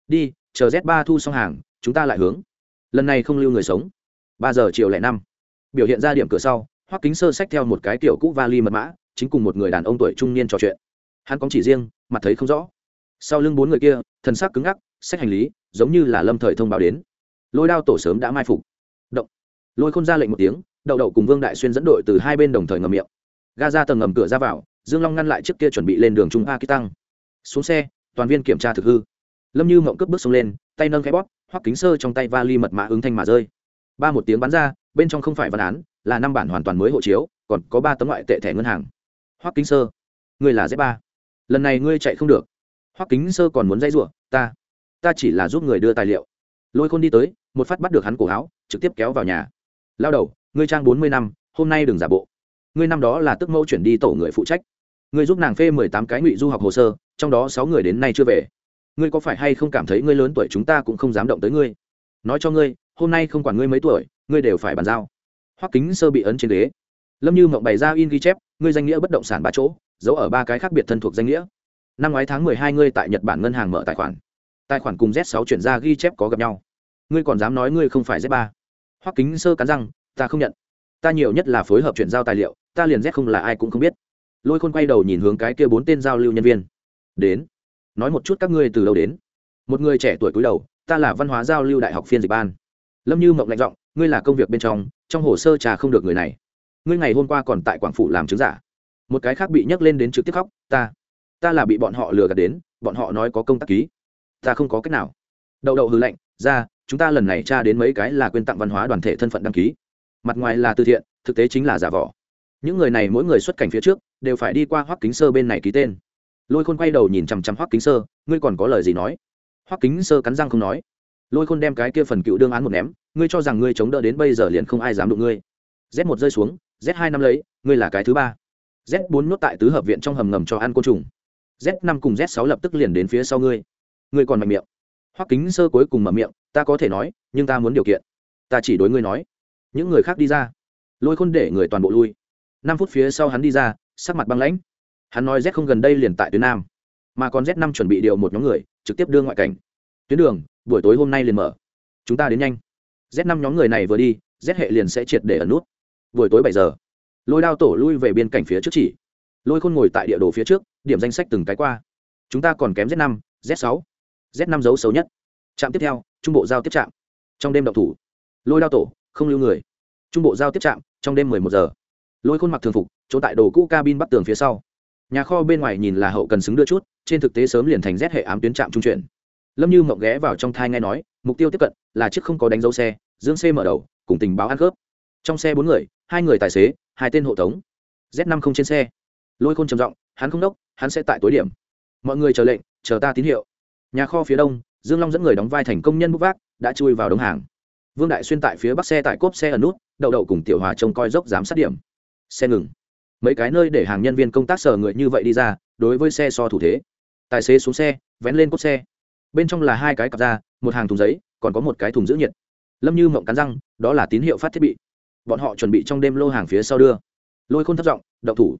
Đi chờ z ba thu xong hàng, chúng ta lại hướng. Lần này không lưu người sống. Ba giờ chiều lẻ năm. Biểu hiện ra điểm cửa sau, hoắc kính sơ sách theo một cái tiểu cũ vali mật mã, chính cùng một người đàn ông tuổi trung niên trò chuyện. Hắn có chỉ riêng, mặt thấy không rõ. Sau lưng bốn người kia, thần sắc cứng ngắc sách hành lý, giống như là lâm thời thông báo đến. Lôi đao tổ sớm đã mai phục. Động. Lôi khôn ra lệnh một tiếng, đậu đậu cùng vương đại xuyên dẫn đội từ hai bên đồng thời ngầm miệng. Ga ra tầng ngầm cửa ra vào, dương long ngăn lại trước kia chuẩn bị lên đường trung a ký tăng. Xuống xe, toàn viên kiểm tra thực hư lâm như mộng cướp bước xông lên, tay nâng khẽ bóp hoặc kính sơ trong tay vali mật mã ứng thanh mà rơi. Ba một tiếng bắn ra, bên trong không phải văn án, là năm bản hoàn toàn mới hộ chiếu, còn có ba tấm ngoại tệ thẻ ngân hàng. Hoắc kính sơ, ngươi là z ba. Lần này ngươi chạy không được. Hoắc kính sơ còn muốn dây rủa, ta ta chỉ là giúp người đưa tài liệu. Lôi khôn đi tới, một phát bắt được hắn cổ áo, trực tiếp kéo vào nhà. Lao đầu, ngươi trang bốn mươi năm, hôm nay đừng giả bộ. Ngươi năm đó là tức mẫu chuyển đi tổ người phụ trách. Ngươi giúp nàng phê mười tám cái ngụy du học hồ sơ, trong đó sáu người đến nay chưa về ngươi có phải hay không cảm thấy ngươi lớn tuổi chúng ta cũng không dám động tới ngươi? Nói cho ngươi, hôm nay không quản ngươi mấy tuổi, ngươi đều phải bàn giao. Hoắc kính sơ bị ấn trên ghế. Lâm như mộng bày ra in ghi chép, ngươi danh nghĩa bất động sản ba chỗ, giấu ở ba cái khác biệt thân thuộc danh nghĩa. Năm ngoái tháng mười hai ngươi tại nhật bản ngân hàng mở tài khoản. Tài khoản cùng z sáu chuyển ra ghi chép có gặp nhau. Ngươi còn dám nói ngươi không phải z ba. Hoắc kính sơ cắn răng, ta không nhận. Ta nhiều nhất là phối hợp chuyển giao tài liệu, ta liền z không là ai cũng không biết. Lôi khôn quay đầu nhìn hướng cái kia bốn tên giao lưu nhân viên. Đến nói một chút các ngươi từ đâu đến. Một người trẻ tuổi cúi đầu, ta là văn hóa giao lưu đại học phiên dịch ban. Lâm như mộng lạnh giọng, ngươi là công việc bên trong trong hồ sơ trà không được người này. Ngươi ngày hôm qua còn tại quảng phủ làm chứng giả. Một cái khác bị nhắc lên đến trực tiếp khóc, ta ta là bị bọn họ lừa gạt đến, bọn họ nói có công tác ký. Ta không có cách nào. Đậu đậu hư lệnh ra, chúng ta lần này tra đến mấy cái là quyên tặng văn hóa đoàn thể thân phận đăng ký. Mặt ngoài là từ thiện, thực tế chính là giả vỏ. Những người này mỗi người xuất cảnh phía trước, đều phải đi qua hoắc kính sơ bên này ký tên lôi khôn quay đầu nhìn chằm chằm hoắc kính sơ, ngươi còn có lời gì nói? Hoắc kính sơ cắn răng không nói. Lôi khôn đem cái kia phần cựu đương án một ném, ngươi cho rằng ngươi chống đỡ đến bây giờ liền không ai dám đụng ngươi. Z một rơi xuống, z hai năm lấy, ngươi là cái thứ ba. Z bốn nhốt tại tứ hợp viện trong hầm ngầm cho ăn côn trùng. Z năm cùng z sáu lập tức liền đến phía sau ngươi. Ngươi còn mạnh miệng. Hoắc kính sơ cuối cùng mở miệng, ta có thể nói, nhưng ta muốn điều kiện. Ta chỉ đối ngươi nói. Những người khác đi ra. Lôi khôn để người toàn bộ lui. Năm phút phía sau hắn đi ra, sắc mặt băng lãnh hắn nói z không gần đây liền tại tuyến nam, mà còn z năm chuẩn bị điều một nhóm người, trực tiếp đưa ngoại cảnh. Tuyến đường, buổi tối hôm nay liền mở. Chúng ta đến nhanh. Z năm nhóm người này vừa đi, z hệ liền sẽ triệt để ẩn nút. Buổi tối bảy giờ, lôi đao tổ lui về biên cảnh phía trước chỉ. Lôi khôn ngồi tại địa đồ phía trước, điểm danh sách từng cái qua. Chúng ta còn kém z năm, z sáu, z năm dấu xấu nhất. Trạm tiếp theo, trung bộ giao tiếp trạm. Trong đêm đậu thủ, lôi đao tổ, không lưu người. Trung bộ giao tiếp trạm, trong đêm mười một giờ. Lôi khôn mặc thường phục chỗ tại đồ cũ cabin bắt tường phía sau nhà kho bên ngoài nhìn là hậu cần xứng đưa chút, trên thực tế sớm liền thành rét hệ ám tuyến trạm trung chuyển. Lâm như mộng ghé vào trong thai nghe nói, mục tiêu tiếp cận là chiếc không có đánh dấu xe, dương c mở đầu, cùng tình báo ăn khớp. Trong xe bốn người, hai người tài xế, hai tên hộ tống. Z năm không trên xe. Lôi khôn trầm giọng, hắn không đốc, hắn sẽ tại tối điểm. Mọi người chờ lệnh, chờ ta tín hiệu. Nhà kho phía đông, dương long dẫn người đóng vai thành công nhân bút vác, đã chui vào đống hàng. Vương đại xuyên tại phía bắc xe tại cốp xe ở nút, đậu đậu cùng tiểu hòa trông coi dốc giám sát điểm. Xe ngừng mấy cái nơi để hàng nhân viên công tác sở người như vậy đi ra, đối với xe so thủ thế. Tài xế xuống xe, vén lên cốt xe. Bên trong là hai cái cặp da, một hàng thùng giấy, còn có một cái thùng giữ nhiệt. Lâm như mộng cắn răng, đó là tín hiệu phát thiết bị. Bọn họ chuẩn bị trong đêm lô hàng phía sau đưa. Lôi khôn thất giọng đậu thủ.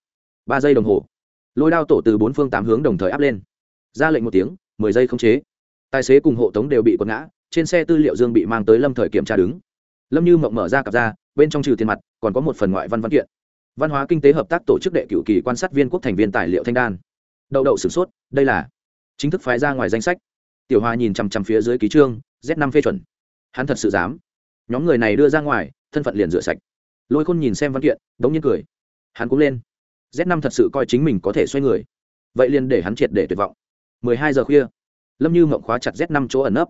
Ba giây đồng hồ. Lôi đao tổ từ bốn phương tám hướng đồng thời áp lên. Ra lệnh một tiếng, mười giây không chế. Tài xế cùng hộ tống đều bị quật ngã, trên xe tư liệu dương bị mang tới lâm thời kiểm tra đứng. Lâm như mộng mở ra cặp ra bên trong trừ tiền mặt, còn có một phần ngoại văn văn kiện văn hóa kinh tế hợp tác tổ chức đệ cựu kỳ quan sát viên quốc thành viên tài liệu thanh đan. Đậu đậu sửng sốt, đây là chính thức phái ra ngoài danh sách. Tiểu hoa nhìn chằm chằm phía dưới ký trương z năm phê chuẩn. Hắn thật sự dám. Nhóm người này đưa ra ngoài, thân phận liền rửa sạch. Lôi khôn nhìn xem văn kiện, đống nhiên cười. Hắn cũng lên. Z năm thật sự coi chính mình có thể xoay người. Vậy liền để hắn triệt để tuyệt vọng. 12 giờ khuya, lâm như mộng khóa chặt z năm chỗ ẩn nấp.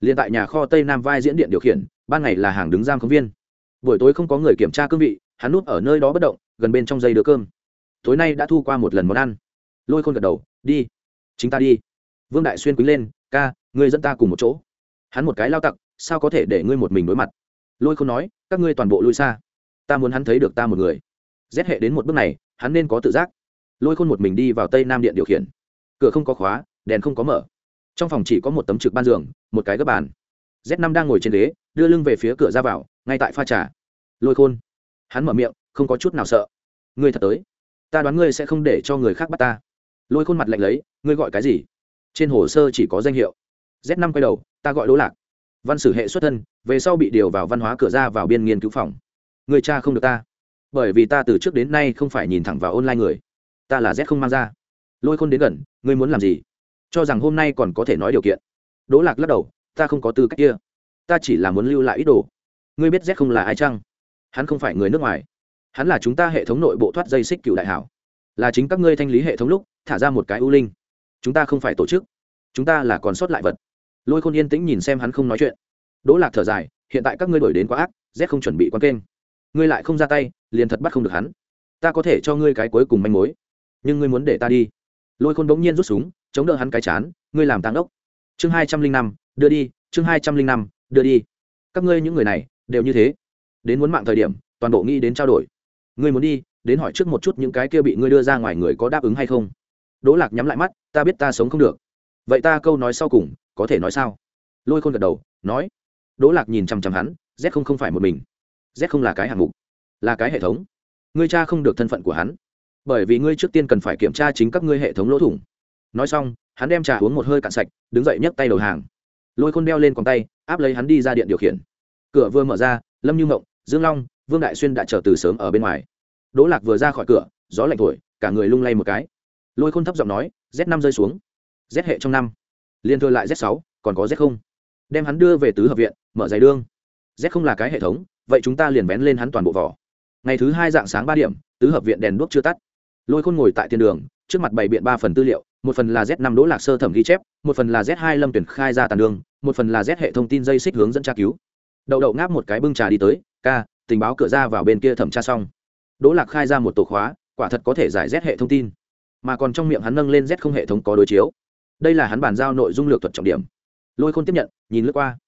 Liền tại nhà kho tây nam vai diễn điện điều khiển, ban ngày là hàng đứng giam công viên. Buổi tối không có người kiểm tra cương vị hắn núp ở nơi đó bất động, gần bên trong dây đưa cơm. Tối nay đã thu qua một lần món ăn. Lôi khôn gật đầu, đi, chính ta đi. Vương đại xuyên quýnh lên, ca, ngươi dẫn ta cùng một chỗ. Hắn một cái lao tặc, sao có thể để ngươi một mình đối mặt? Lôi khôn nói, các ngươi toàn bộ lui xa. Ta muốn hắn thấy được ta một người. Rét hệ đến một bước này, hắn nên có tự giác. Lôi khôn một mình đi vào tây nam điện điều khiển. Cửa không có khóa, đèn không có mở. Trong phòng chỉ có một tấm trực ban giường, một cái gấp bàn. Z năm đang ngồi trên ghế, đưa lưng về phía cửa ra vào, ngay tại pha trà. Lôi khôn hắn mở miệng, không có chút nào sợ. Ngươi thật tới. Ta đoán ngươi sẽ không để cho người khác bắt ta. Lôi khuôn mặt lạnh lấy, ngươi gọi cái gì? Trên hồ sơ chỉ có danh hiệu. Z năm quay đầu, ta gọi đỗ lạc. Văn sử hệ xuất thân, về sau bị điều vào văn hóa cửa ra vào biên nghiên cứu phòng. Người cha không được ta. Bởi vì ta từ trước đến nay không phải nhìn thẳng vào online người. Ta là z không mang ra. Lôi khôn đến gần, ngươi muốn làm gì? Cho rằng hôm nay còn có thể nói điều kiện. Đỗ lạc lắc đầu, ta không có tư cách kia. Ta chỉ là muốn lưu lại ý đồ. Ngươi biết z không là ai chăng? Hắn không phải người nước ngoài. Hắn là chúng ta hệ thống nội bộ thoát dây xích cựu đại hảo. Là chính các ngươi thanh lý hệ thống lúc, thả ra một cái ưu linh. Chúng ta không phải tổ chức. Chúng ta là còn sót lại vật. Lôi khôn yên tĩnh nhìn xem hắn không nói chuyện. Đỗ lạc thở dài, hiện tại các ngươi đổi đến quá ác z không chuẩn bị quan kênh. Ngươi lại không ra tay, liền thật bắt không được hắn. Ta có thể cho ngươi cái cuối cùng manh mối. Nhưng ngươi muốn để ta đi. Lôi khôn bỗng nhiên rút súng, chống đỡ hắn cái chán, ngươi làm tàng ốc. Chương hai trăm linh năm, đưa đi, chương hai trăm linh năm, đưa đi. Các ngươi những người này, đều như thế đến muốn mạng thời điểm, toàn bộ nghĩ đến trao đổi. Ngươi muốn đi, đến hỏi trước một chút những cái kia bị ngươi đưa ra ngoài người có đáp ứng hay không. Đỗ lạc nhắm lại mắt, ta biết ta sống không được. Vậy ta câu nói sau cùng, có thể nói sao? Lôi khôn gật đầu, nói. Đỗ lạc nhìn chằm chằm hắn, z không không phải một mình. Z không là cái hạng mục, là cái hệ thống. Ngươi cha không được thân phận của hắn. Bởi vì ngươi trước tiên cần phải kiểm tra chính các ngươi hệ thống lỗ thủng. Nói xong, hắn đem trà uống một hơi cạn sạch, đứng dậy nhấc tay đầu hàng. Lôi khôn đeo lên còn tay, áp lấy hắn đi ra điện điều khiển. Cửa vừa mở ra, lâm như mộng dương long, vương đại xuyên đã chờ từ sớm ở bên ngoài. Đỗ lạc vừa ra khỏi cửa, gió lạnh thổi, cả người lung lay một cái. Lôi khôn thấp giọng nói, z năm rơi xuống. Z hệ trong năm. Liên thừa lại z sáu, còn có z không? Đem hắn đưa về tứ hợp viện, mở giày đương. Z không là cái hệ thống, vậy chúng ta liền vén lên hắn toàn bộ vỏ. Ngày thứ hai dạng sáng ba điểm, tứ hợp viện đèn đuốc chưa tắt. Lôi khôn ngồi tại thiên đường, trước mặt bày biện ba phần tư liệu, một phần là z năm đỗ lạc sơ thẩm ghi chép, một phần là z hai lâm tuyển khai ra tàn đường, một phần là z hệ thông tin dây xích hướng dẫn tra cứu. Đậu đậu ngáp một cái bưng trà đi tới ca, tình báo cửa ra vào bên kia thẩm tra xong. Đỗ lạc khai ra một tổ khóa, quả thật có thể giải rét hệ thông tin. Mà còn trong miệng hắn nâng lên rét không hệ thống có đối chiếu. Đây là hắn bàn giao nội dung lược thuật trọng điểm. Lôi khôn tiếp nhận, nhìn lướt qua.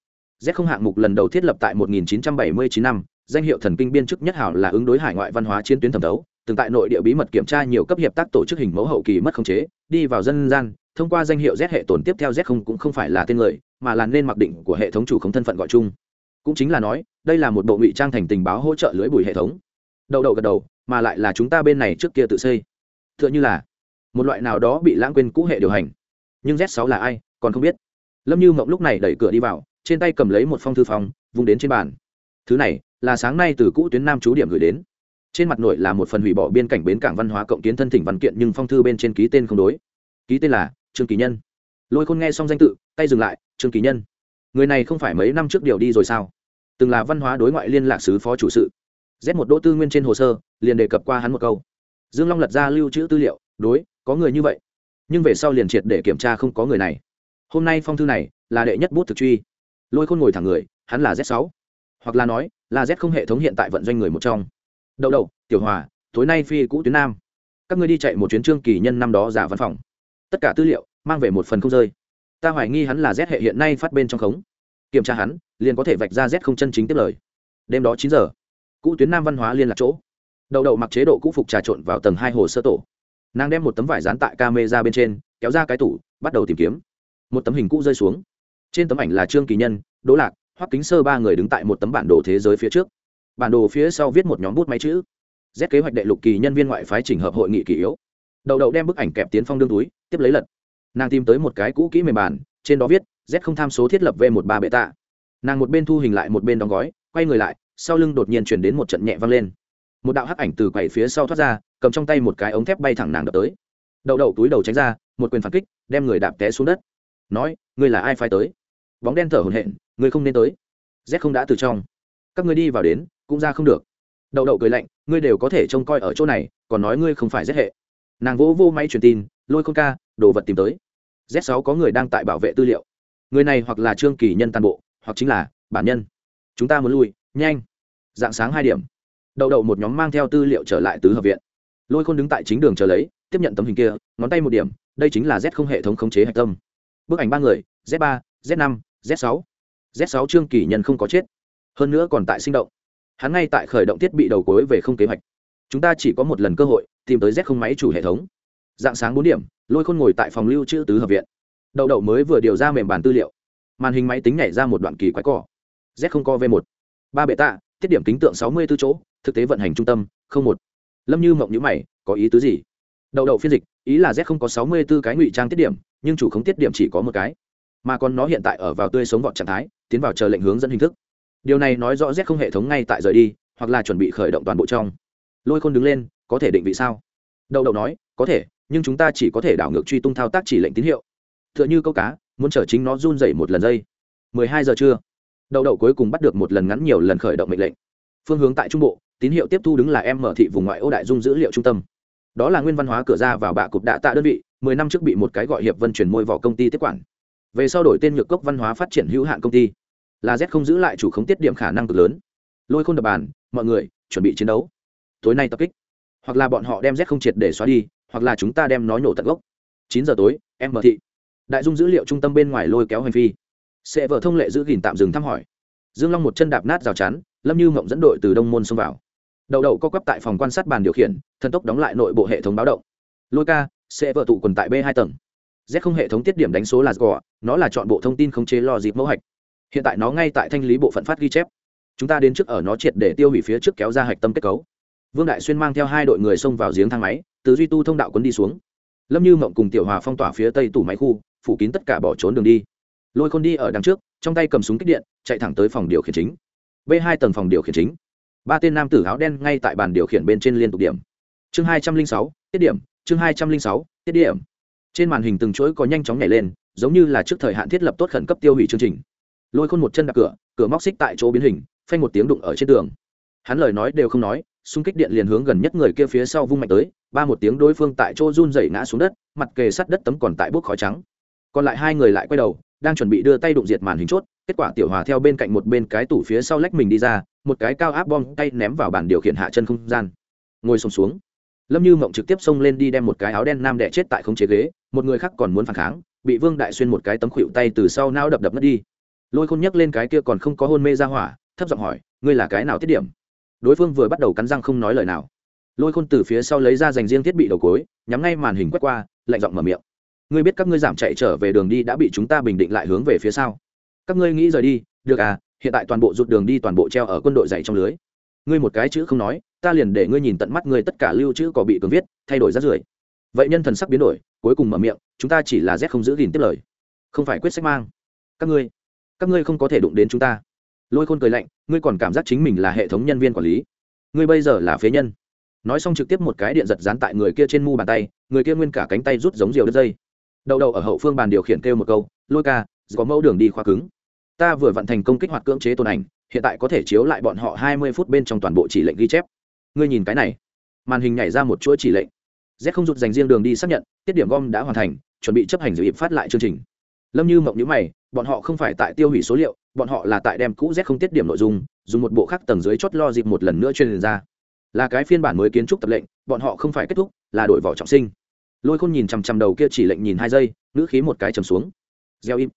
Z không hạng mục lần đầu thiết lập tại 1979 năm, danh hiệu thần kinh biên chức nhất hảo là ứng đối hải ngoại văn hóa chiến tuyến thẩm đấu từng tại nội địa bí mật kiểm tra nhiều cấp hiệp tác tổ chức hình mẫu hậu kỳ mất khống chế, đi vào dân gian, thông qua danh hiệu z hệ tồn tiếp theo z không cũng không phải là tên người, mà là nên mặc định của hệ thống chủ không thân phận gọi chung cũng chính là nói, đây là một bộ ngụy trang thành tình báo hỗ trợ lưới bùi hệ thống. Đậu đậu gật đầu, mà lại là chúng ta bên này trước kia tự xây. T h ư ợ n h ư là, một loại nào đó bị lãng quên cũ hệ điều hành. Nhưng z 6 là ai, còn không biết. Lâm như mộng lúc này đẩy cửa đi vào, trên tay cầm lấy một phong thư phòng, vung đến trên bàn. Thứ này, là sáng nay từ cũ tuyến nam chú điểm gửi đến. Trên mặt nội là một phần hủy bỏ biên cảnh bến cảng văn hóa cộng kiến thân thỉnh văn kiện nhưng phong thư bên trên ký tên không đối. Ký tên là trương kỳ nhân. Lôi khôn nghe xong danh tự, tay dừng lại, trương kỳ nhân người này không phải mấy năm trước điều đi rồi sao? Từng là văn hóa đối ngoại liên lạc sứ phó chủ sự. Z một đỗ tư nguyên trên hồ sơ, liền đề cập qua hắn một câu. Dương long lật ra lưu trữ tư liệu, đối, có người như vậy. Nhưng về sau liền triệt để kiểm tra không có người này. Hôm nay phong thư này, là đệ nhất bút thực truy. Lôi khôn ngồi thẳng người, hắn là z sáu. Hoặc là nói, là z không hệ thống hiện tại vận doanh người một trong. Đậu đậu, tiểu hòa, tối nay phi cũ tuyến nam. Các ngươi đi chạy một chuyến trương kỳ nhân năm đó giả văn phòng. Tất cả tư liệu, mang về một phần không rơi ta hoài nghi hắn là z hệ hiện nay phát bên trong khống. Kiểm tra hắn, liền có thể vạch ra z không chân chính tiếp lời. Đêm đó chín giờ, cũ tuyến nam văn hóa liên lạc chỗ. Đậu đậu mặc chế độ cũ phục trà trộn vào tầng hai hồ sơ tổ. Nàng đem một tấm vải dán tại ca mê ra bên trên, kéo ra cái tủ, bắt đầu tìm kiếm. Một tấm hình cũ rơi xuống. Trên tấm ảnh là trương kỳ nhân, đỗ lạc, hoắc kính sơ ba người đứng tại một tấm bản đồ thế giới phía trước. Bản đồ phía sau viết một nhóm bút máy chữ. Z kế hoạch đệ lục kỳ nhân viên ngoại phái chỉnh hợp hội nghị kỳ yếu. Đậu đậu đem bức ảnh kẹp tiến phong đương túi, tiếp lấy lật nàng tìm tới một cái cũ kỹ mềm bàn trên đó viết, z không tham số thiết lập v một ba bệ tạ. Nàng một bên thu hình lại một bên đóng gói, quay người lại, sau lưng đột nhiên chuyển đến một trận nhẹ vang lên. Một đạo hắc ảnh từ quầy phía sau thoát ra, cầm trong tay một cái ống thép bay thẳng nàng đập tới. Đậu đậu túi đầu tránh ra, một quyền phản kích, đem người đạp té xuống đất. Nói, ngươi là ai phải tới? Bóng đen thở hổn hển, ngươi không nên tới. Z không đã từ trong. Các ngươi đi vào đến, cũng ra không được. Đậu đậu cười lạnh, ngươi đều có thể trông coi ở chỗ này, còn nói ngươi không phải z hệ. Nàng vỗ vô máy truyền tin lôi khôn ca, đồ vật tìm tới. Z 6 có người đang tại bảo vệ tư liệu. Người này hoặc là trương kỳ nhân toàn bộ, hoặc chính là bản nhân. Chúng ta muốn lui, nhanh. Dạng sáng hai điểm. Đậu đậu một nhóm mang theo tư liệu trở lại tứ hợp viện. Lôi khôn đứng tại chính đường chờ lấy, tiếp nhận tấm hình kia, ngón tay một điểm, đây chính là z không hệ thống khống chế hạch tâm. Bức ảnh ba người, z ba, z năm, z sáu. Z sáu trương kỳ nhân không có chết, hơn nữa còn tại sinh động. Hắn ngay tại khởi động thiết bị đầu cuối về không kế hoạch. Chúng ta chỉ có một lần cơ hội, tìm tới z không máy chủ hệ thống dạng sáng bốn điểm, lôi khôn ngồi tại phòng lưu trữ tứ hợp viện. Đậu đậu mới vừa điều ra mềm bàn tư liệu. Màn hình máy tính nhảy ra một đoạn kỳ quái cỏ z không co v một. Ba bệ tạ tiết điểm kính tượng sáu mươi b ố chỗ, thực tế vận hành trung tâm, không một. Lâm như mộng nhữ mày, có ý tứ gì? Đậu đậu phiên dịch, ý là z không có sáu mươi b ố cái ngụy trang tiết điểm, nhưng chủ không tiết điểm chỉ có một cái. Mà còn nó hiện tại ở vào tươi sống vọt trạng thái, tiến vào chờ lệnh hướng dẫn hình thức. Điều này nói rõ z không hệ thống ngay tại rời đi, hoặc là chuẩn bị khởi động toàn bộ trong. Lôi khôn đứng lên, có thể định vị sao? Đậu đậu nói, có thể nhưng chúng ta chỉ có thể đảo ngược truy tung thao tác chỉ lệnh tín hiệu. T h ư ợ n h ư câu cá, muốn chở chính nó run dậy một lần dây mười hai giờ trưa. Đậu đậu cuối cùng bắt được một lần ngắn nhiều lần khởi động mệnh lệnh. Phương hướng tại trung bộ, tín hiệu tiếp thu đứng là em mở thị vùng ngoại ô đại dung dữ liệu trung tâm. Đó là nguyên văn hóa cửa ra vào bạ cục đạ tạ đơn vị, mười năm trước bị một cái gọi hiệp vân chuyển môi vào công ty tiếp quản. Về sau đổi tên nhược cốc văn hóa phát triển hữu hạn công ty. Là z không giữ lại chủ khống tiết điểm khả năng cực lớn. Lôi khôn đập bàn, mọi người, chuẩn bị chiến đấu. Tối nay tập kích. Hoặc là bọn họ đem z không triệt để xóa đi hoặc là chúng ta đem nó nhổ tận gốc. Chín giờ tối, em mở thị. Đại dung dữ liệu trung tâm bên ngoài lôi kéo hành phi. Sẽ vợ thông lệ giữ gìn tạm dừng thăm hỏi. Dương long một chân đạp nát rào chắn, lâm như mộng dẫn đội từ đông môn xông vào. Đậu đậu co quắp tại phòng quan sát bàn điều khiển, thần tốc đóng lại nội bộ hệ thống báo động. Lôi ca, sẽ vợ tụ quần tại b hai tầng. Z không hệ thống tiết điểm đánh số là gò nó là chọn bộ thông tin khống chế lo dịp mẫu hạch. Hiện tại nó ngay tại thanh lý bộ phận phát ghi chép. Chúng ta đến trước ở nó triệt để tiêu hủy phía trước kéo ra hạch tâm kết cấu vương đại xuyên mang theo hai đội người xông vào giếng thang máy, từ duy tu thông đạo quấn đi xuống. Lâm như mộng cùng tiểu hòa phong tỏa phía tây tủ máy khu, phủ kín tất cả bỏ trốn đường đi. Lôi khôn đi ở đằng trước, trong tay cầm súng kích điện, chạy thẳng tới phòng điều khiển chính. B hai tầng phòng điều khiển chính. Ba tên nam tử áo đen ngay tại bàn điều khiển bên trên liên tục điểm. Chương hai trăm linh sáu, tiết điểm, chương hai trăm linh sáu, tiết điểm. Trên màn hình từng chuỗi có nhanh chóng nhảy lên, giống như là trước thời hạn thiết lập tốt khẩn cấp tiêu hủy chương trình. Lôi khôn một chân đạp cửa cửa móc xích tại chỗ biến hình, phanh một tiếng đụng ở trên tường. Hắn lời nói đều không nói xung kích điện liền hướng gần nhất người kia phía sau vung mạnh tới ba một tiếng đối phương tại chỗ run dày ngã xuống đất mặt kề sắt đất tấm còn tại bốc khói trắng. Còn lại hai người lại quay đầu đang chuẩn bị đưa tay đụng diệt màn hình chốt kết quả tiểu hòa theo bên cạnh một bên cái tủ phía sau lách mình đi ra một cái cao áp bom tay ném vào bàn điều khiển hạ chân không gian. Ngồi sùng xuống, xuống lâm như mộng trực tiếp xông lên đi đem một cái áo đen nam đẻ chết tại không chế ghế một người khác còn muốn phản kháng bị vương đại xuyên một cái tấm khuỵu tay từ sau nao đập đập mất đi. Lôi khôn nhấc lên cái kia còn không có hôn mê ra hỏa thấp giọng hỏi ngươi là cái nào tiết điểm? Đối phương vừa bắt đầu cắn răng không nói lời nào. Lôi khôn từ phía sau lấy ra dành riêng thiết bị đầu cối, nhắm ngay màn hình quét qua, lạnh giọng mở miệng. Ngươi biết các ngươi giảm chạy trở về đường đi đã bị chúng ta bình định lại hướng về phía sau. Các ngươi nghĩ rời đi, được à hiện tại toàn bộ rụt đường đi toàn bộ treo ở quân đội dạy trong lưới. Ngươi một cái chữ không nói, ta liền để ngươi nhìn tận mắt ngươi tất cả lưu chữ có bị cường viết, thay đổi rát rưởi. Vậy nhân thần sắc biến đổi, cuối cùng mở miệng, chúng ta chỉ là z không giữ gìn tiếp lời. Không phải quyết sách mang. Các ngươi các ngươi không có thể đụng đến chúng ta lôi khôn cười lạnh, ngươi còn cảm giác chính mình là hệ thống nhân viên quản lý? Ngươi bây giờ là phế nhân? Nói xong trực tiếp một cái điện giật dán tại người kia trên mu bàn tay, người kia nguyên cả cánh tay rút giống diều đất dây. Đậu đậu ở hậu phương bàn điều khiển kêu một câu, lôi ca, có mẫu đường đi khóa cứng. Ta vừa vận thành công kích hoạt cưỡng chế tồn ảnh, hiện tại có thể chiếu lại bọn họ hai mươi phút bên trong toàn bộ chỉ lệnh ghi chép. Ngươi nhìn cái này. Màn hình nhảy ra một chuỗi chỉ lệnh. Z không rút dành riêng đường đi xác nhận, tiết điểm gom đã hoàn thành, chuẩn bị chấp hành dự ịp phát lại chương trình. Lâm như mộng nhữ mày bọn họ không phải tại tiêu hủy số liệu, bọn họ là tại đem cũ z không tiết điểm nội dung, dùng một bộ khác tầng dưới chót lo dịp một lần nữa truyền ra. Là cái phiên bản mới kiến trúc tập lệnh, bọn họ không phải kết thúc, là đổi vỏ trọng sinh. Lôi khôn nhìn chằm chằm đầu kia chỉ lệnh nhìn hai giây, ngữ khí một cái chầm xuống. Gieo im.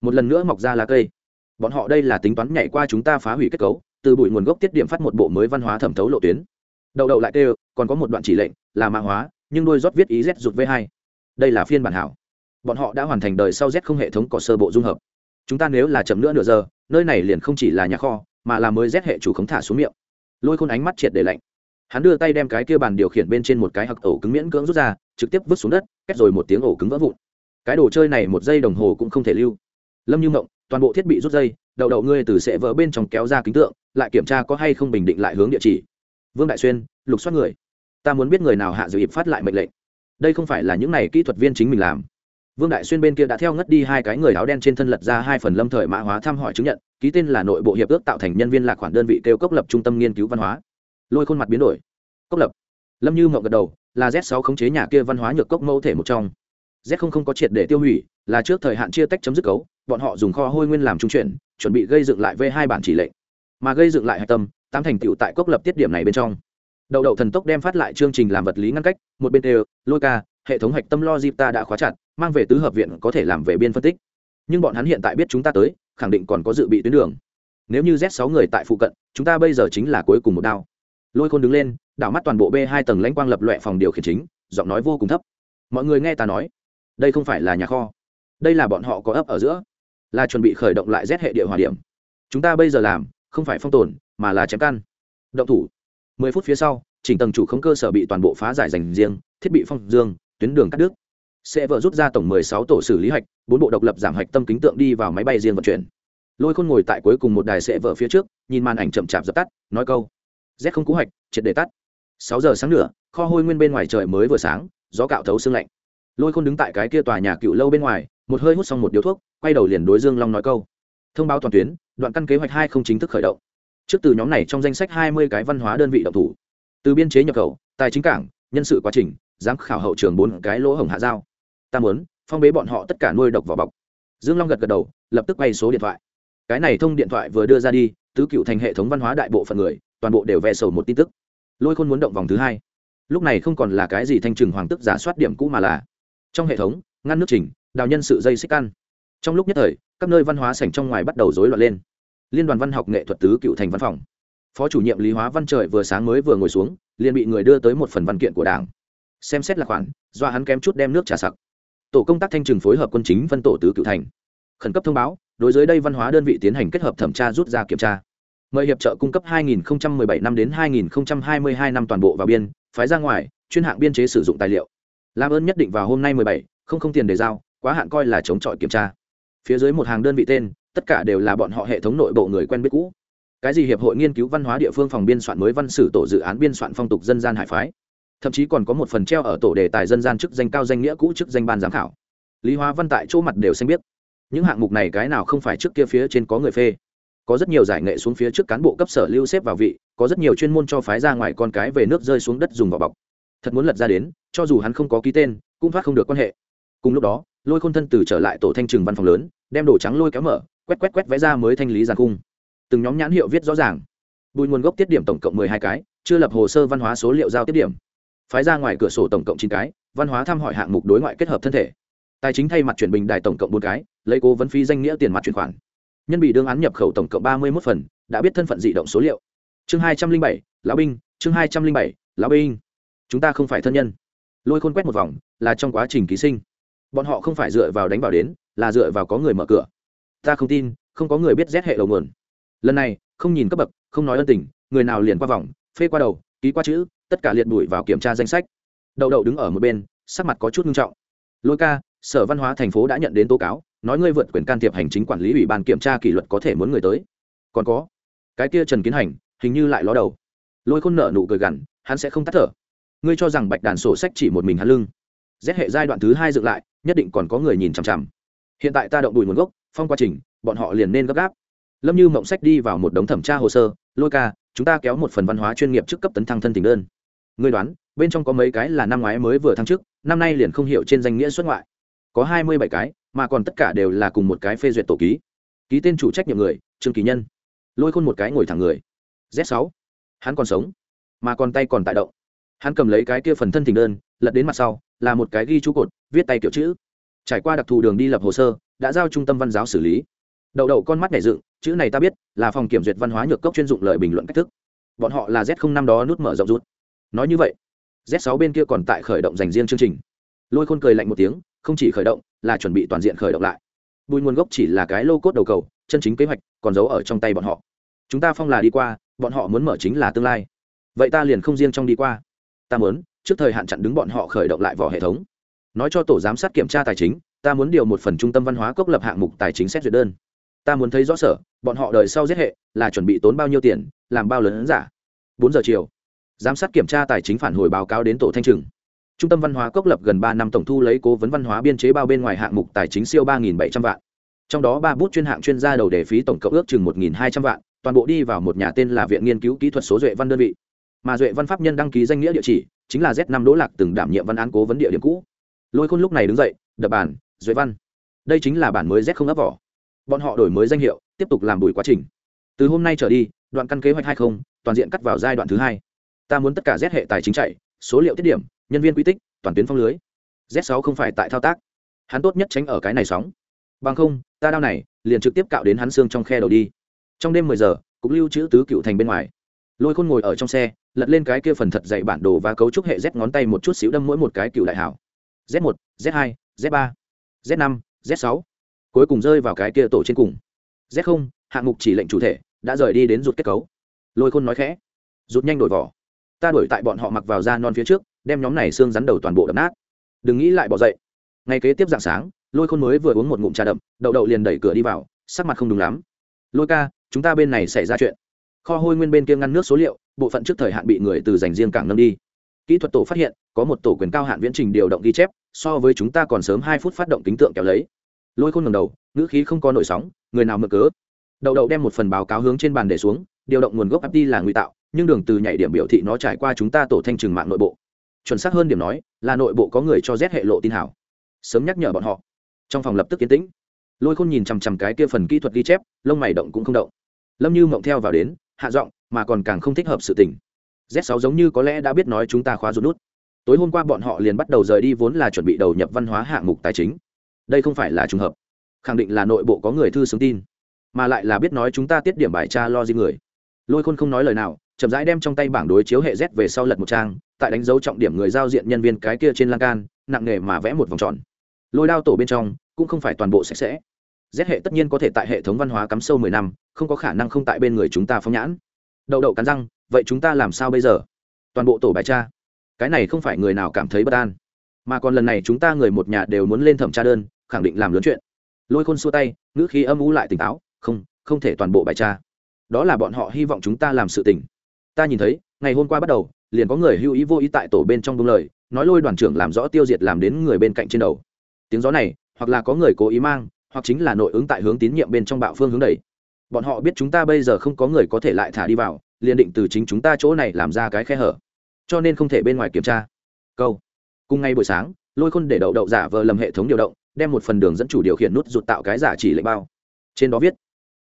Một lần nữa mọc ra lá cây. Bọn họ đây là tính toán nhảy qua chúng ta phá hủy kết cấu, từ bụi nguồn gốc tiết điểm phát một bộ mới văn hóa thẩm thấu lộ tuyến. Đậu đậu lại kêu còn có một đoạn chỉ lệnh, là mã hóa, nhưng đôi rót viết ý z rụt v hai. Đây là phiên bản hảo bọn họ đã hoàn thành đời sau z không hệ thống cỏ sơ bộ dung hợp. Chúng ta nếu là chậm nữa nửa giờ, nơi này liền không chỉ là nhà kho, mà là mới z hệ chủ khống thả xuống miệng. Lôi khôn ánh mắt triệt để lạnh. Hắn đưa tay đem cái kia bàn điều khiển bên trên một cái hặc ổ cứng miễn cưỡng rút ra, trực tiếp vứt xuống đất kết rồi một tiếng ổ cứng vỡ vụn. Cái đồ chơi này một giây đồng hồ cũng không thể lưu. Lâm như mộng, toàn bộ thiết bị rút dây đậu đậu ngươi từ sẽ vỡ bên trong kéo ra kính tượng, lại kiểm tra có hay không bình định lại hướng địa chỉ. Vương đại xuyên, lục soát người. Ta muốn biết người nào hạ dự ịp phát lại mệnh lệnh. Đây không phải là những này kỹ thuật viên chính mình làm vương đại xuyên bên kia đã theo ngất đi hai cái người áo đen trên thân lật ra hai phần lâm thời mã hóa thăm hỏi chứng nhận, ký tên là nội bộ hiệp ước tạo thành nhân viên lạc khoản đơn vị kêu cốc lập trung tâm nghiên cứu văn hóa. Lôi khuôn mặt biến đổi. Cốc lập. Lâm như mậu gật đầu, là z 6 khống chế nhà kia văn hóa nhược cốc mẫu thể một trong. Z không không có triệt để tiêu hủy, là trước thời hạn chia tách chấm dứt cấu, bọn họ dùng kho hôi nguyên làm trung chuyển, chuẩn bị gây dựng lại v hai bản chỉ lệnh. Mà gây dựng lại hạch tâm, tám thành tựu tại cốc lập tiết điểm này bên trong. Đậu đậu thần tốc đem phát lại chương trình làm vật lý ngăn cách, một bên đều, lôi ca, hệ thống hạch tâm lo dịp ta đã khóa chặt mang về tứ hợp viện có thể làm về biên phân tích. Nhưng bọn hắn hiện tại biết chúng ta tới, khẳng định còn có dự bị tuyến đường. Nếu như z sáu người tại phụ cận, chúng ta bây giờ chính là cuối cùng một đao. Lôi khôn đứng lên, đảo mắt toàn bộ b hai tầng lãnh quang lập loẹ phòng điều khiển chính, giọng nói vô cùng thấp. Mọi người nghe ta nói, đây không phải là nhà kho. Đây là bọn họ có ấp ở giữa, là chuẩn bị khởi động lại z hệ địa hòa điểm. Chúng ta bây giờ làm, không phải phong tồn, mà là chém căn. Động thủ. Mười phút phía sau, chỉnh tầng chủ không cơ sở bị toàn bộ phá giải dành riêng, thiết bị phong dương, tuyến đường cắt đứt sẽ vợ rút ra tổng mười sáu tổ xử lý hạch, bốn bộ độc lập giảm hạch tâm kính tượng đi vào máy bay riêng vận chuyển. Lôi khôn ngồi tại cuối cùng một đài sẽ vợ phía trước, nhìn màn ảnh chậm chạp dập tắt, nói câu, z không cú hạch, triệt để tắt. Sáu giờ sáng nữa kho hôi nguyên bên ngoài trời mới vừa sáng, gió cạo thấu xương lạnh. Lôi khôn đứng tại cái kia tòa nhà cựu lâu bên ngoài, một hơi hút xong một điếu thuốc, quay đầu liền đối dương long nói câu, thông báo toàn tuyến, đoạn căn kế hoạch hai không chính thức khởi động. Trước từ nhóm này trong danh sách hai mươi cái văn hóa đơn vị động thủ. Từ biên chế nhập khẩu, tài chính cảng, nhân sự quá trình, giám khảo hậu trường bốn cái lỗ hổng hạ giao ta muốn, phong bế bọn họ tất cả nuôi độc vỏ bọc. Dương long gật gật đầu, lập tức bay số điện thoại. Cái này thông điện thoại vừa đưa ra đi, tứ cựu thành hệ thống văn hóa đại bộ phận người, toàn bộ đều vẽ sầu một tin tức. Lôi khôn muốn động vòng thứ hai. Lúc này không còn là cái gì thanh trừng hoàng tức giả soát điểm cũ mà là. Trong hệ thống, ngăn nước trình đào nhân sự dây xích ăn. Trong lúc nhất thời, các nơi văn hóa sảnh trong ngoài bắt đầu rối loạn lên. Liên đoàn văn học nghệ thuật tứ cựu thành văn phòng. Phó chủ nhiệm lý hóa văn trời vừa sáng mới vừa ngồi xuống, liền bị người đưa tới một phần văn kiện của đảng. Xem xét là khoản, do hắn kém chút đem nước trà sặc tổ công tác thanh trừng phối hợp quân chính phân tổ tứ cựu thành. Khẩn cấp thông báo đối với đây văn hóa đơn vị tiến hành kết hợp thẩm tra rút ra kiểm tra. Mời hiệp trợ cung cấp 2017 năm đến 2022 năm toàn bộ vào biên phái ra ngoài chuyên hạng biên chế sử dụng tài liệu. Làm ơn nhất định vào hôm nay 17, không không tiền để giao quá hạn coi là chống chọi kiểm tra. Phía dưới một hàng đơn vị tên tất cả đều là bọn họ hệ thống nội bộ người quen biết cũ. Cái gì hiệp hội nghiên cứu văn hóa địa phương phòng biên soạn mới văn sử tổ dự án biên soạn phong tục dân gian hải phái? Thậm chí còn có một phần treo ở tổ đề tài dân gian chức danh cao danh nghĩa cũ chức danh ban giám khảo. Lý hóa văn tại chỗ mặt đều xanh biết những hạng mục này cái nào không phải trước kia phía trên có người phê. Có rất nhiều giải nghệ xuống phía trước cán bộ cấp sở lưu xếp vào vị, có rất nhiều chuyên môn cho phái ra ngoài con cái về nước rơi xuống đất dùng vào bọc. Thật muốn lật ra đến, cho dù hắn không có ký tên, cũng thoát không được quan hệ. Cùng lúc đó, lôi khôn thân từ trở lại tổ thanh trừng văn phòng lớn, đem đồ trắng lôi kéo mở, quét quét quét vẽ ra mới thanh lý giàn cung từng nhóm nhãn hiệu viết rõ ràng. Bùi nguồn gốc tiết điểm tổng cộng mười hai cái, chưa lập hồ sơ văn hóa số liệu giao tiết điểm phái ra ngoài cửa sổ tổng cộng chín cái, văn hóa thăm hỏi hạng mục đối ngoại kết hợp thân thể. Tài chính thay mặt chuyển bình đài tổng cộng bốn cái, lấy cố vấn phí danh nghĩa tiền mặt chuyển khoản. Nhân bị đương án nhập khẩu tổng cộng ba mươi một phần, đã biết thân phận dị động số liệu. Chương hai trăm linh bảy, lão binh, chương hai trăm linh bảy, lão binh. Chúng ta không phải thân nhân. Lôi khôn quét một vòng, là trong quá trình ký sinh. Bọn họ không phải dựa vào đánh vào đến, là dựa vào có người mở cửa. Ta không tin, không có người biết rét hệ đầu nguồn. Lần này, không nhìn cấp bậc, không nói ân tình, người nào liền qua vòng, phê qua đầu, ký qua chữ tất cả liệt đuổi vào kiểm tra danh sách. Đậu đậu đứng ở một bên, sắc mặt có chút nghiêm trọng. Lôi ca, sở văn hóa thành phố đã nhận đến tố cáo, nói ngươi vượt quyền can thiệp hành chính quản lý ủy ban kiểm tra kỷ luật có thể muốn người tới. Còn có, cái kia trần kiến hành, hình như lại ló đầu. Lôi khôn nợ nụ cười gằn, hắn sẽ không tắt thở. Ngươi cho rằng bạch đàn sổ sách chỉ một mình hắn lưng. Rét hệ giai đoạn thứ hai dựng lại, nhất định còn có người nhìn chằm chằm. Hiện tại ta động đùi nguồn gốc, phong quá trình, bọn họ liền nên gấp gáp. Lâm như mộng sách đi vào một đống thẩm tra hồ sơ. Lôi ca, chúng ta kéo một phần văn hóa chuyên nghiệp trước cấp tấn thăng thân tình đơn ngươi đoán, bên trong có mấy cái là năm ngoái mới vừa thăng chức, năm nay liền không hiểu trên danh nghĩa xuất ngoại. Có hai mươi bảy cái, mà còn tất cả đều là cùng một cái phê duyệt tổ ký. Ký tên chủ trách nhiệm người, trương kỳ nhân. Lôi khôn một cái ngồi thẳng người. Z sáu. Hắn còn sống, mà còn tay còn tại động. Hắn cầm lấy cái kia phần thân thỉnh đơn, lật đến mặt sau, là một cái ghi chú cột, viết tay kiểu chữ. Trải qua đặc thù đường đi lập hồ sơ, đã giao trung tâm văn giáo xử lý. Đậu đậu con mắt nảy dựng, chữ này ta biết, là phòng kiểm duyệt văn hóa nhược cốc chuyên dụng lời bình luận cách thức. Bọn họ là z không năm đó nút mở rộng rút nói như vậy, z sáu bên kia còn tại khởi động dành riêng chương trình. Lôi khôn cười lạnh một tiếng, không chỉ khởi động, là chuẩn bị toàn diện khởi động lại. Bùi nguồn gốc chỉ là cái lô cốt đầu cầu, chân chính kế hoạch còn giấu ở trong tay bọn họ. Chúng ta phong là đi qua, bọn họ muốn mở chính là tương lai. Vậy ta liền không riêng trong đi qua. Ta muốn, trước thời hạn chặn đứng bọn họ khởi động lại vỏ hệ thống. Nói cho tổ giám sát kiểm tra tài chính, ta muốn điều một phần trung tâm văn hóa cốc lập hạng mục tài chính xét duyệt đơn. Ta muốn thấy rõ sở, bọn họ đời sau giết hệ là chuẩn bị tốn bao nhiêu tiền, làm bao lớn giả. Bốn giờ chiều giám sát kiểm tra tài chính phản hồi báo cáo đến tổ thanh trừng. Trung tâm văn hóa cốc lập gần ba năm tổng thu lấy cố vấn văn hóa biên chế bao bên ngoài hạng mục tài chính siêu ba bảy trăm vạn. Trong đó ba bút chuyên hạng chuyên gia đầu đề phí tổng cộng ước chừng một hai trăm vạn, toàn bộ đi vào một nhà tên là viện nghiên cứu kỹ thuật số duệ văn đơn vị. Mà duệ văn pháp nhân đăng ký danh nghĩa địa chỉ chính là z năm đỗ lạc từng đảm nhiệm văn án cố vấn địa điểm cũ. Lôi khôn lúc này đứng dậy, đập bản duệ văn. Đây chính là bản mới z không ấp vỏ. Bọn họ đổi mới danh hiệu, tiếp tục làm bùi quá trình. Từ hôm nay trở đi, đoạn căn kế hoạch hai không toàn diện cắt vào giai đoạn thứ hai ta muốn tất cả z hệ tài chính chạy, số liệu tiết điểm, nhân viên quy tích, toàn tuyến phong lưới. Z sáu không phải tại thao tác. Hắn tốt nhất tránh ở cái này sóng. Bằng không, ta đao này, liền trực tiếp cạo đến hắn xương trong khe đầu đi. Trong đêm mười giờ cũng lưu trữ tứ cựu thành bên ngoài. Lôi khôn ngồi ở trong xe, lật lên cái kia phần thật dạy bản đồ và cấu trúc hệ z ngón tay một chút xíu đâm mỗi một cái cựu đại hảo. Z một, z hai, z ba, z năm, z sáu. Cuối cùng rơi vào cái kia tổ trên cùng. Z không, hạng mục chỉ lệnh chủ thể, đã rời đi đến rụt kết cấu. Lôi khôn nói khẽ. Rụt nhanh đổi vỏ ta đuổi tại bọn họ mặc vào da non phía trước, đem nhóm này xương rắn đầu toàn bộ đập nát. Đừng nghĩ lại bỏ dậy. Ngay kế tiếp dạng sáng, lôi khôn mới vừa uống một ngụm trà đậm, đậu đậu liền đẩy cửa đi vào, sắc mặt không đúng lắm. Lôi ca, chúng ta bên này xảy ra chuyện. Kho hôi nguyên bên kia ngăn nước số liệu, bộ phận trước thời hạn bị người từ dành riêng cảng nâng đi. Kỹ thuật tổ phát hiện, có một tổ quyền cao hạn viễn trình điều động ghi chép, so với chúng ta còn sớm hai phút phát động tính tượng kéo lấy. Lôi khôn ngầm đầu, ngữ khí không có nổi sóng, người nào mở cớ? Đậu đậu đem một phần báo cáo hướng trên bàn để xuống, điều động nguồn gốc áp đi là nguy tạo nhưng đường từ nhảy điểm biểu thị nó trải qua chúng ta tổ thanh trừng mạng nội bộ. Chuẩn xác hơn điểm nói, là nội bộ có người cho z hệ lộ tin hảo. Sớm nhắc nhở bọn họ. Trong phòng lập tức kiến tĩnh. Lôi khôn nhìn chằm chằm cái kia phần kỹ thuật ghi chép, lông mày động cũng không động. Lâm như mộng theo vào đến, hạ giọng, mà còn càng không thích hợp sự tình. Z 6 giống như có lẽ đã biết nói chúng ta khóa rút nút. Tối hôm qua bọn họ liền bắt đầu rời đi vốn là chuẩn bị đầu nhập văn hóa hạng mục tài chính. Đây không phải là trùng hợp. Khẳng định là nội bộ có người thư xứng tin, mà lại là biết nói chúng ta tiết điểm bài tra lo gì người. Lôi khôn không nói lời nào chậm rãi đem trong tay bảng đối chiếu hệ z về sau lật một trang, tại đánh dấu trọng điểm người giao diện nhân viên cái kia trên lan can, nặng nghề mà vẽ một vòng tròn. Lôi đao tổ bên trong, cũng không phải toàn bộ sạch sẽ. Z hệ tất nhiên có thể tại hệ thống văn hóa cắm sâu mười năm, không có khả năng không tại bên người chúng ta phóng nhãn. Đậu đậu cắn răng, vậy chúng ta làm sao bây giờ? Toàn bộ tổ bài tra. Cái này không phải người nào cảm thấy bất an. Mà còn lần này chúng ta người một nhà đều muốn lên thẩm tra đơn, khẳng định làm lớn chuyện. Lôi khôn xua tay, ngữ khí âm u lại tỉnh táo, không không thể toàn bộ bài tra. Đó là bọn họ hy vọng chúng ta làm sự tình ta nhìn thấy, ngày hôm qua bắt đầu, liền có người hưu ý vô ý tại tổ bên trong đúng lời, nói lôi đoàn trưởng làm rõ tiêu diệt làm đến người bên cạnh trên đầu. Tiếng gió này, hoặc là có người cố ý mang, hoặc chính là nội ứng tại hướng tín nhiệm bên trong bạo phương hướng đẩy. Bọn họ biết chúng ta bây giờ không có người có thể lại thả đi vào, liền định từ chính chúng ta chỗ này làm ra cái khe hở. Cho nên không thể bên ngoài kiểm tra. Câu. Cùng ngay buổi sáng, lôi khôn để đậu đậu giả vờ lầm hệ thống điều động, đem một phần đường dẫn chủ điều khiển nút rụt tạo cái giả chỉ lệnh bao. Trên đó viết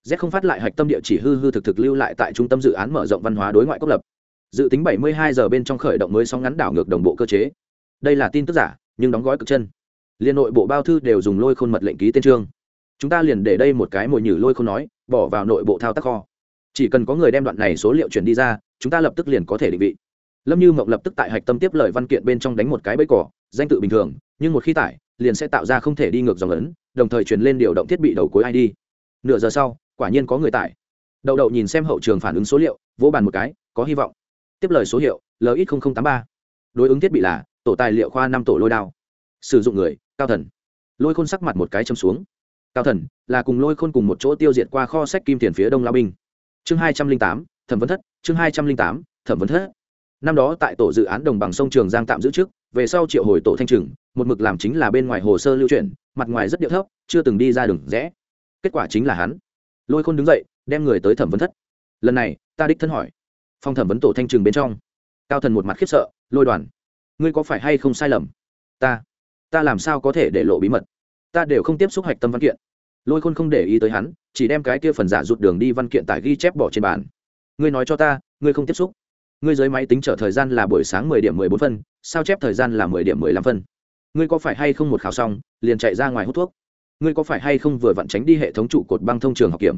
z không phát lại hạch tâm địa chỉ hư hư thực thực lưu lại tại trung tâm dự án mở rộng văn hóa đối ngoại quốc lập. Dự tính 72 giờ bên trong khởi động mới sóng ngắn đảo ngược đồng bộ cơ chế. Đây là tin tức giả, nhưng đóng gói cực chân. Liên nội bộ bao thư đều dùng lôi khôn mật lệnh ký tên trương chúng ta liền để đây một cái mồi nhử lôi khôn nói, bỏ vào nội bộ thao tác kho. Chỉ cần có người đem đoạn này số liệu chuyển đi ra, chúng ta lập tức liền có thể định vị. Lâm như mộng lập tức tại hạch tâm tiếp lời văn kiện bên trong đánh một cái bẫy cỏ, danh tự bình thường, nhưng một khi tải, liền sẽ tạo ra không thể đi ngược dòng ấn, đồng thời truyền lên điều động thiết bị đầu cuối id nửa giờ sau quả nhiên có người tải đậu đậu nhìn xem hậu trường phản ứng số liệu, vỗ bàn một cái, có hy vọng. Tiếp lời số hiệu lx tám ba. Đối ứng thiết bị là, tổ tài liệu khoa năm tổ lôi đao. Sử dụng người, cao thần. Lôi khôn sắc mặt một cái châm xuống. Cao thần, là cùng lôi khôn cùng một chỗ tiêu diệt qua kho sách kim tiền phía đông lao binh. Chương hai trăm linh tám, thẩm vấn thất. Chương hai trăm linh tám, thẩm vấn thất. Năm đó tại tổ dự án đồng bằng sông trường giang tạm giữ trước, về sau triệu hồi tổ thanh trừng, một mực làm chính là bên ngoài hồ sơ lưu chuyển, mặt ngoài rất điệu thấp, chưa từng đi ra đường rẽ. Kết quả chính là hắn lôi khôn đứng dậy, đem người tới thẩm vấn thất. Lần này, ta đích thân hỏi. Phong thẩm vấn tổ thanh trừng bên trong. Cao thần một mặt khiếp sợ, lôi đoàn. Ngươi có phải hay không sai lầm? Ta. Ta làm sao có thể để lộ bí mật? Ta đều không tiếp xúc hạch tâm văn kiện. Lôi khôn không để ý tới hắn, chỉ đem cái kia phần giả rụt đường đi văn kiện tại ghi chép bỏ trên bàn. Ngươi nói cho ta, ngươi không tiếp xúc. Ngươi dưới máy tính trở thời gian là buổi sáng mười điểm mười bốn phân, sao chép thời gian là mười điểm mười lăm phân? Ngươi có phải hay không một khảo xong, liền chạy ra ngoài hút thuốc? Ngươi có phải hay không vừa vặn tránh đi hệ thống trụ cột băng thông trường học kiểm?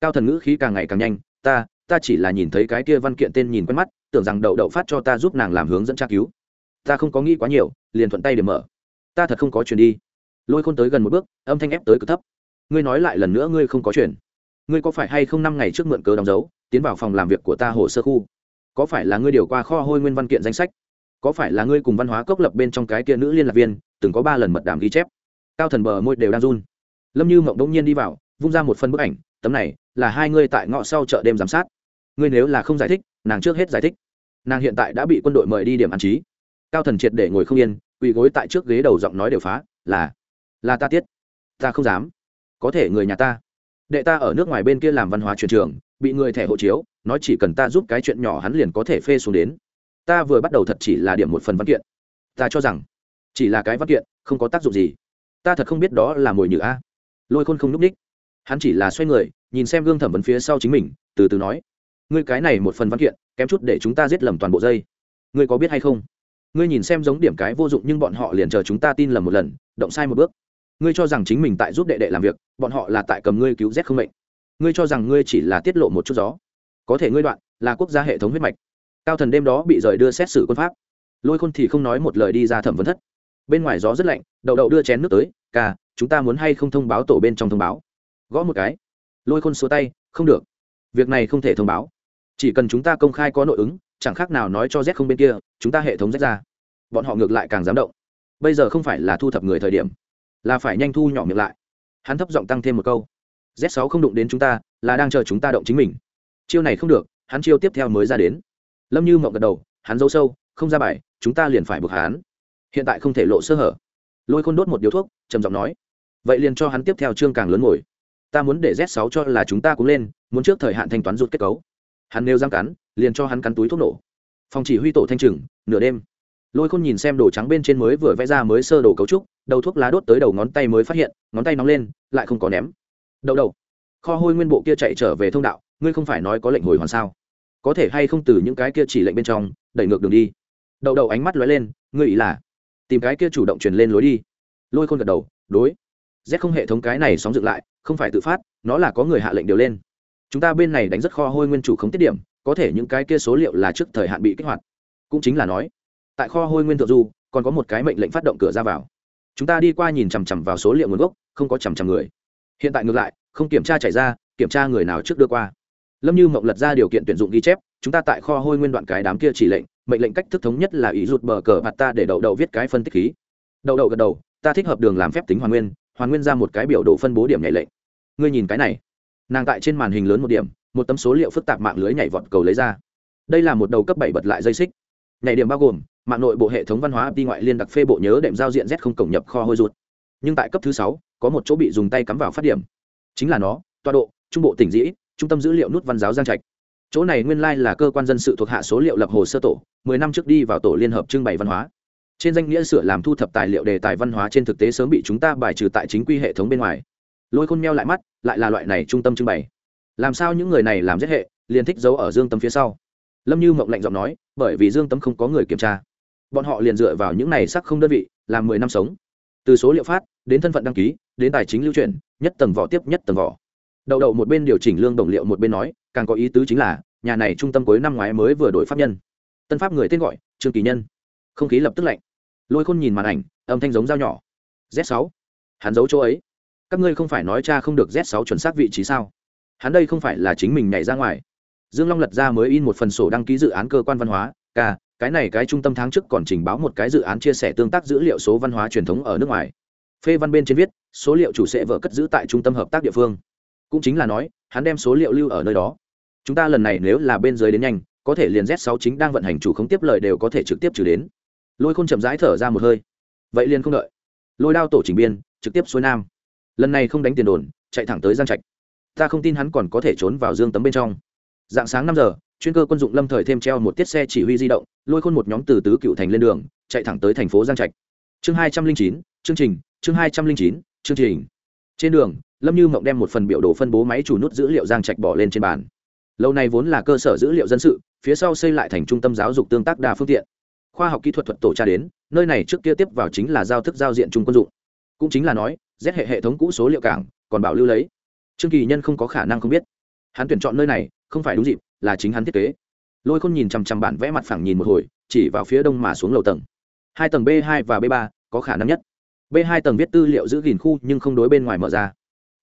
Cao thần ngữ khí càng ngày càng nhanh, ta ta chỉ là nhìn thấy cái kia văn kiện tên nhìn quen mắt, tưởng rằng đậu đậu phát cho ta giúp nàng làm hướng dẫn tra cứu. Ta không có nghĩ quá nhiều, liền thuận tay để mở. Ta thật không có chuyển đi. Lôi khôn tới gần một bước, âm thanh ép tới cực thấp. Ngươi nói lại lần nữa ngươi không có chuyển. Ngươi có phải hay không năm ngày trước mượn cớ đóng dấu, tiến vào phòng làm việc của ta hồ sơ khu? Có phải là ngươi điều qua kho hôi nguyên văn kiện danh sách? Có phải là ngươi cùng văn hóa cốc lập bên trong cái kia nữ liên lạc viên, từng có ba lần mật đàm ghi chép? Cao thần bờ môi đều đang run. Lâm như mộng đông nhiên đi vào, vung ra một phân bức ảnh, tấm này là hai ngươi tại ngõ sau chợ đêm giám sát. Ngươi nếu là không giải thích, nàng trước hết giải thích. Nàng hiện tại đã bị quân đội mời đi điểm ăn trí. Cao thần triệt để ngồi không yên, quỳ gối tại trước ghế đầu giọng nói đều phá, là là ta tiết. Ta không dám. Có thể người nhà ta. Đệ ta ở nước ngoài bên kia làm văn hóa truyền trường, bị người thẻ hộ chiếu, nói chỉ cần ta giúp cái chuyện nhỏ hắn liền có thể phê xuống đến. Ta vừa bắt đầu thật chỉ là điểm một phần văn kiện. Ta cho rằng, chỉ là cái văn kiện, không có tác dụng gì ta thật không biết đó là mồi nhử a. Lôi khôn không n ú c ních. Hắn chỉ là xoay người, nhìn xem gương thẩm vấn phía sau chính mình, từ từ nói, ngươi cái này một phần văn kiện, kém chút để chúng ta giết lầm toàn bộ dây. Ngươi có biết hay không? Ngươi nhìn xem giống điểm cái vô dụng nhưng bọn họ liền chờ chúng ta tin lầm một lần, động sai một bước. Ngươi cho rằng chính mình tại giúp đệ đệ làm việc, bọn họ là tại cầm ngươi cứu rét không mệnh. Ngươi cho rằng ngươi chỉ là tiết lộ một chút gió. Có thể ngươi đoạn, là quốc gia hệ thống huyết mạch. Cao thần đêm đó bị rời đưa xét xử quân pháp. Lôi khôn thì không nói một lời đi ra thẩm vấn thất bên ngoài gió rất lạnh, đậu đậu đưa chén nước tới ca chúng ta muốn hay không thông báo tổ bên trong thông báo? Gõ một cái. Lôi khôn xua tay, không được. Việc này không thể thông báo. Chỉ cần chúng ta công khai có nội ứng, chẳng khác nào nói cho z không bên kia, chúng ta hệ thống z ra. Bọn họ ngược lại càng dám động. Bây giờ không phải là thu thập người thời điểm, là phải nhanh thu nhỏ miệng lại. Hắn thấp giọng tăng thêm một câu, z 6 không đụng đến chúng ta, là đang chờ chúng ta động chính mình. Chiêu này không được, hắn chiêu tiếp theo mới ra đến. Lâm như mộng gật đầu, hắn giấu sâu, không ra bài, chúng ta liền phải bực hắn hiện tại không thể lộ sơ hở. Lôi khôn đốt một điếu thuốc, trầm giọng nói, vậy liền cho hắn tiếp theo chương càng lớn ngồi. Ta muốn để z 6 cho là chúng ta cũng lên, muốn trước thời hạn thanh toán rút kết cấu. Hắn nêu răng cắn, liền cho hắn cắn túi thuốc nổ. Phòng chỉ huy tổ thanh trừng, nửa đêm. Lôi khôn nhìn xem đồ trắng bên trên mới vừa vẽ ra mới sơ đồ cấu trúc, đầu thuốc lá đốt tới đầu ngón tay mới phát hiện, ngón tay nóng lên, lại không có ném. Đậu đầu kho hôi nguyên bộ kia chạy trở về thông đạo, ngươi không phải nói có lệnh hồi hoàn sao? Có thể hay không từ những cái kia chỉ lệnh bên trong, đẩy ngược đường đi? Đậu đầu ánh mắt lóe lên, ngươi ý là tìm cái kia chủ động truyền lên lối đi. Lôi khôn gật đầu, đối. Z không hệ thống cái này sóng dựng lại, không phải tự phát, nó là có người hạ lệnh điều lên. Chúng ta bên này đánh rất kho hôi nguyên chủ không tiết điểm, có thể những cái kia số liệu là trước thời hạn bị kích hoạt. Cũng chính là nói, tại kho hôi nguyên thượng du, còn có một cái mệnh lệnh phát động cửa ra vào. Chúng ta đi qua nhìn chằm chằm vào số liệu nguồn gốc, không có chằm chằm người. Hiện tại ngược lại, không kiểm tra chảy ra, kiểm tra người nào trước đưa qua. Lâm như mộng lật ra điều kiện tuyển dụng ghi chép, chúng ta tại kho hôi nguyên đoạn cái đám kia chỉ lệnh mệnh lệnh cách thức thống nhất là ý rụt bờ cờ mặt ta để đậu đậu viết cái phân tích khí. Đậu đậu gật đầu, ta thích hợp đường làm phép tính hoàn nguyên hoàn nguyên ra một cái biểu đồ phân bố điểm nhảy lệnh. Ngươi nhìn cái này. Nàng tại trên màn hình lớn một điểm, một tấm số liệu phức tạp mạng lưới nhảy vọt cầu lấy ra. Đây là một đầu cấp bảy bật lại dây xích. Nhảy điểm bao gồm, mạng nội bộ hệ thống văn hóa đi ngoại liên đặc phê bộ nhớ đệm giao diện z không cổng nhập kho hôi ruột. nhưng tại cấp thứ sáu, có một chỗ bị dùng tay cắm vào phát điểm. Chính là nó, tọa độ, trung bộ tỉnh dĩ, trung tâm dữ liệu nút văn giáo giang trạch chỗ này nguyên lai là cơ quan dân sự thuộc hạ số liệu lập hồ sơ tổ mười năm trước đi vào tổ liên hợp trưng bày văn hóa. Trên danh nghĩa sửa làm thu thập tài liệu đề tài văn hóa trên thực tế sớm bị chúng ta bài trừ tại chính quy hệ thống bên ngoài. Lôi khôn meo lại mắt lại là loại này trung tâm trưng bày. Làm sao những người này làm giết hệ liền thích giấu ở dương tâm phía sau? Lâm như mộng lạnh giọng nói bởi vì dương tâm không có người kiểm tra. Bọn họ liền dựa vào những này sắc không đơn vị làm mười năm sống. Từ số liệu phát đến thân phận đăng ký đến tài chính lưu chuyển, nhất tầng vỏ tiếp nhất tầng vỏ. Đậu đậu một bên điều chỉnh lương đồng liệu một bên nói càng có ý tứ chính là, nhà này trung tâm cuối năm ngoái mới vừa đổi pháp nhân. Tân pháp người tên gọi, trương kỳ nhân. Không khí lập tức lạnh. Lôi khôn nhìn màn ảnh, âm thanh giống dao nhỏ. Z 6 hắn giấu chỗ ấy. Các ngươi không phải nói cha không được z 6 chuẩn xác vị trí sao? Hắn đây không phải là chính mình nhảy ra ngoài. Dương long lật ra mới in một phần sổ đăng ký dự án cơ quan văn hóa. K cái này cái trung tâm tháng trước còn trình báo một cái dự án chia sẻ tương tác dữ liệu số văn hóa truyền thống ở nước ngoài. Phê văn bên trên viết, số liệu chủ sẽ vợ cất giữ tại trung tâm hợp tác địa phương. Cũng chính là nói, hắn đem số liệu lưu ở nơi đó chúng ta lần này nếu là bên dưới đến nhanh, có thể liền z 6 chính đang vận hành chủ không tiếp lời đều có thể trực tiếp trừ đến. Lôi khôn chậm rãi thở ra một hơi. Vậy liền không đợi. Lôi đao tổ chỉnh biên, trực tiếp xuôi nam. Lần này không đánh tiền đồn, chạy thẳng tới giang trạch. Ta không tin hắn còn có thể trốn vào dương tấm bên trong. Dạng sáng năm giờ, chuyên cơ quân dụng lâm thời thêm treo một tiết xe chỉ huy di động, lôi khôn một nhóm từ tứ cựu thành lên đường, chạy thẳng tới thành phố giang trạch. Chương hai trăm linh chín, chương trình, chương hai trăm linh chín, chương trình. Trên đường, lâm như mộng đem một phần biểu đồ phân bố máy chủ nút dữ liệu giang trạch bỏ lên trên bàn lâu nay vốn là cơ sở dữ liệu dân sự, phía sau xây lại thành trung tâm giáo dục tương tác đa phương tiện. Khoa học kỹ thuật thuật tổ tra đến, nơi này trước kia tiếp vào chính là giao thức giao diện trung quân dụng. Cũng chính là nói rét hệ hệ thống cũ số liệu cảng, còn bảo lưu lấy. Trương kỳ nhân không có khả năng không biết. Hắn tuyển chọn nơi này, không phải đúng dịp, là chính hắn thiết kế. Lôi khôn nhìn chằm chằm bản vẽ mặt phẳng nhìn một hồi, chỉ vào phía đông mà xuống lầu tầng. Hai tầng b hai và b ba, có khả năng nhất. B hai tầng viết tư liệu giữ gìn khu, nhưng không đối bên ngoài mở ra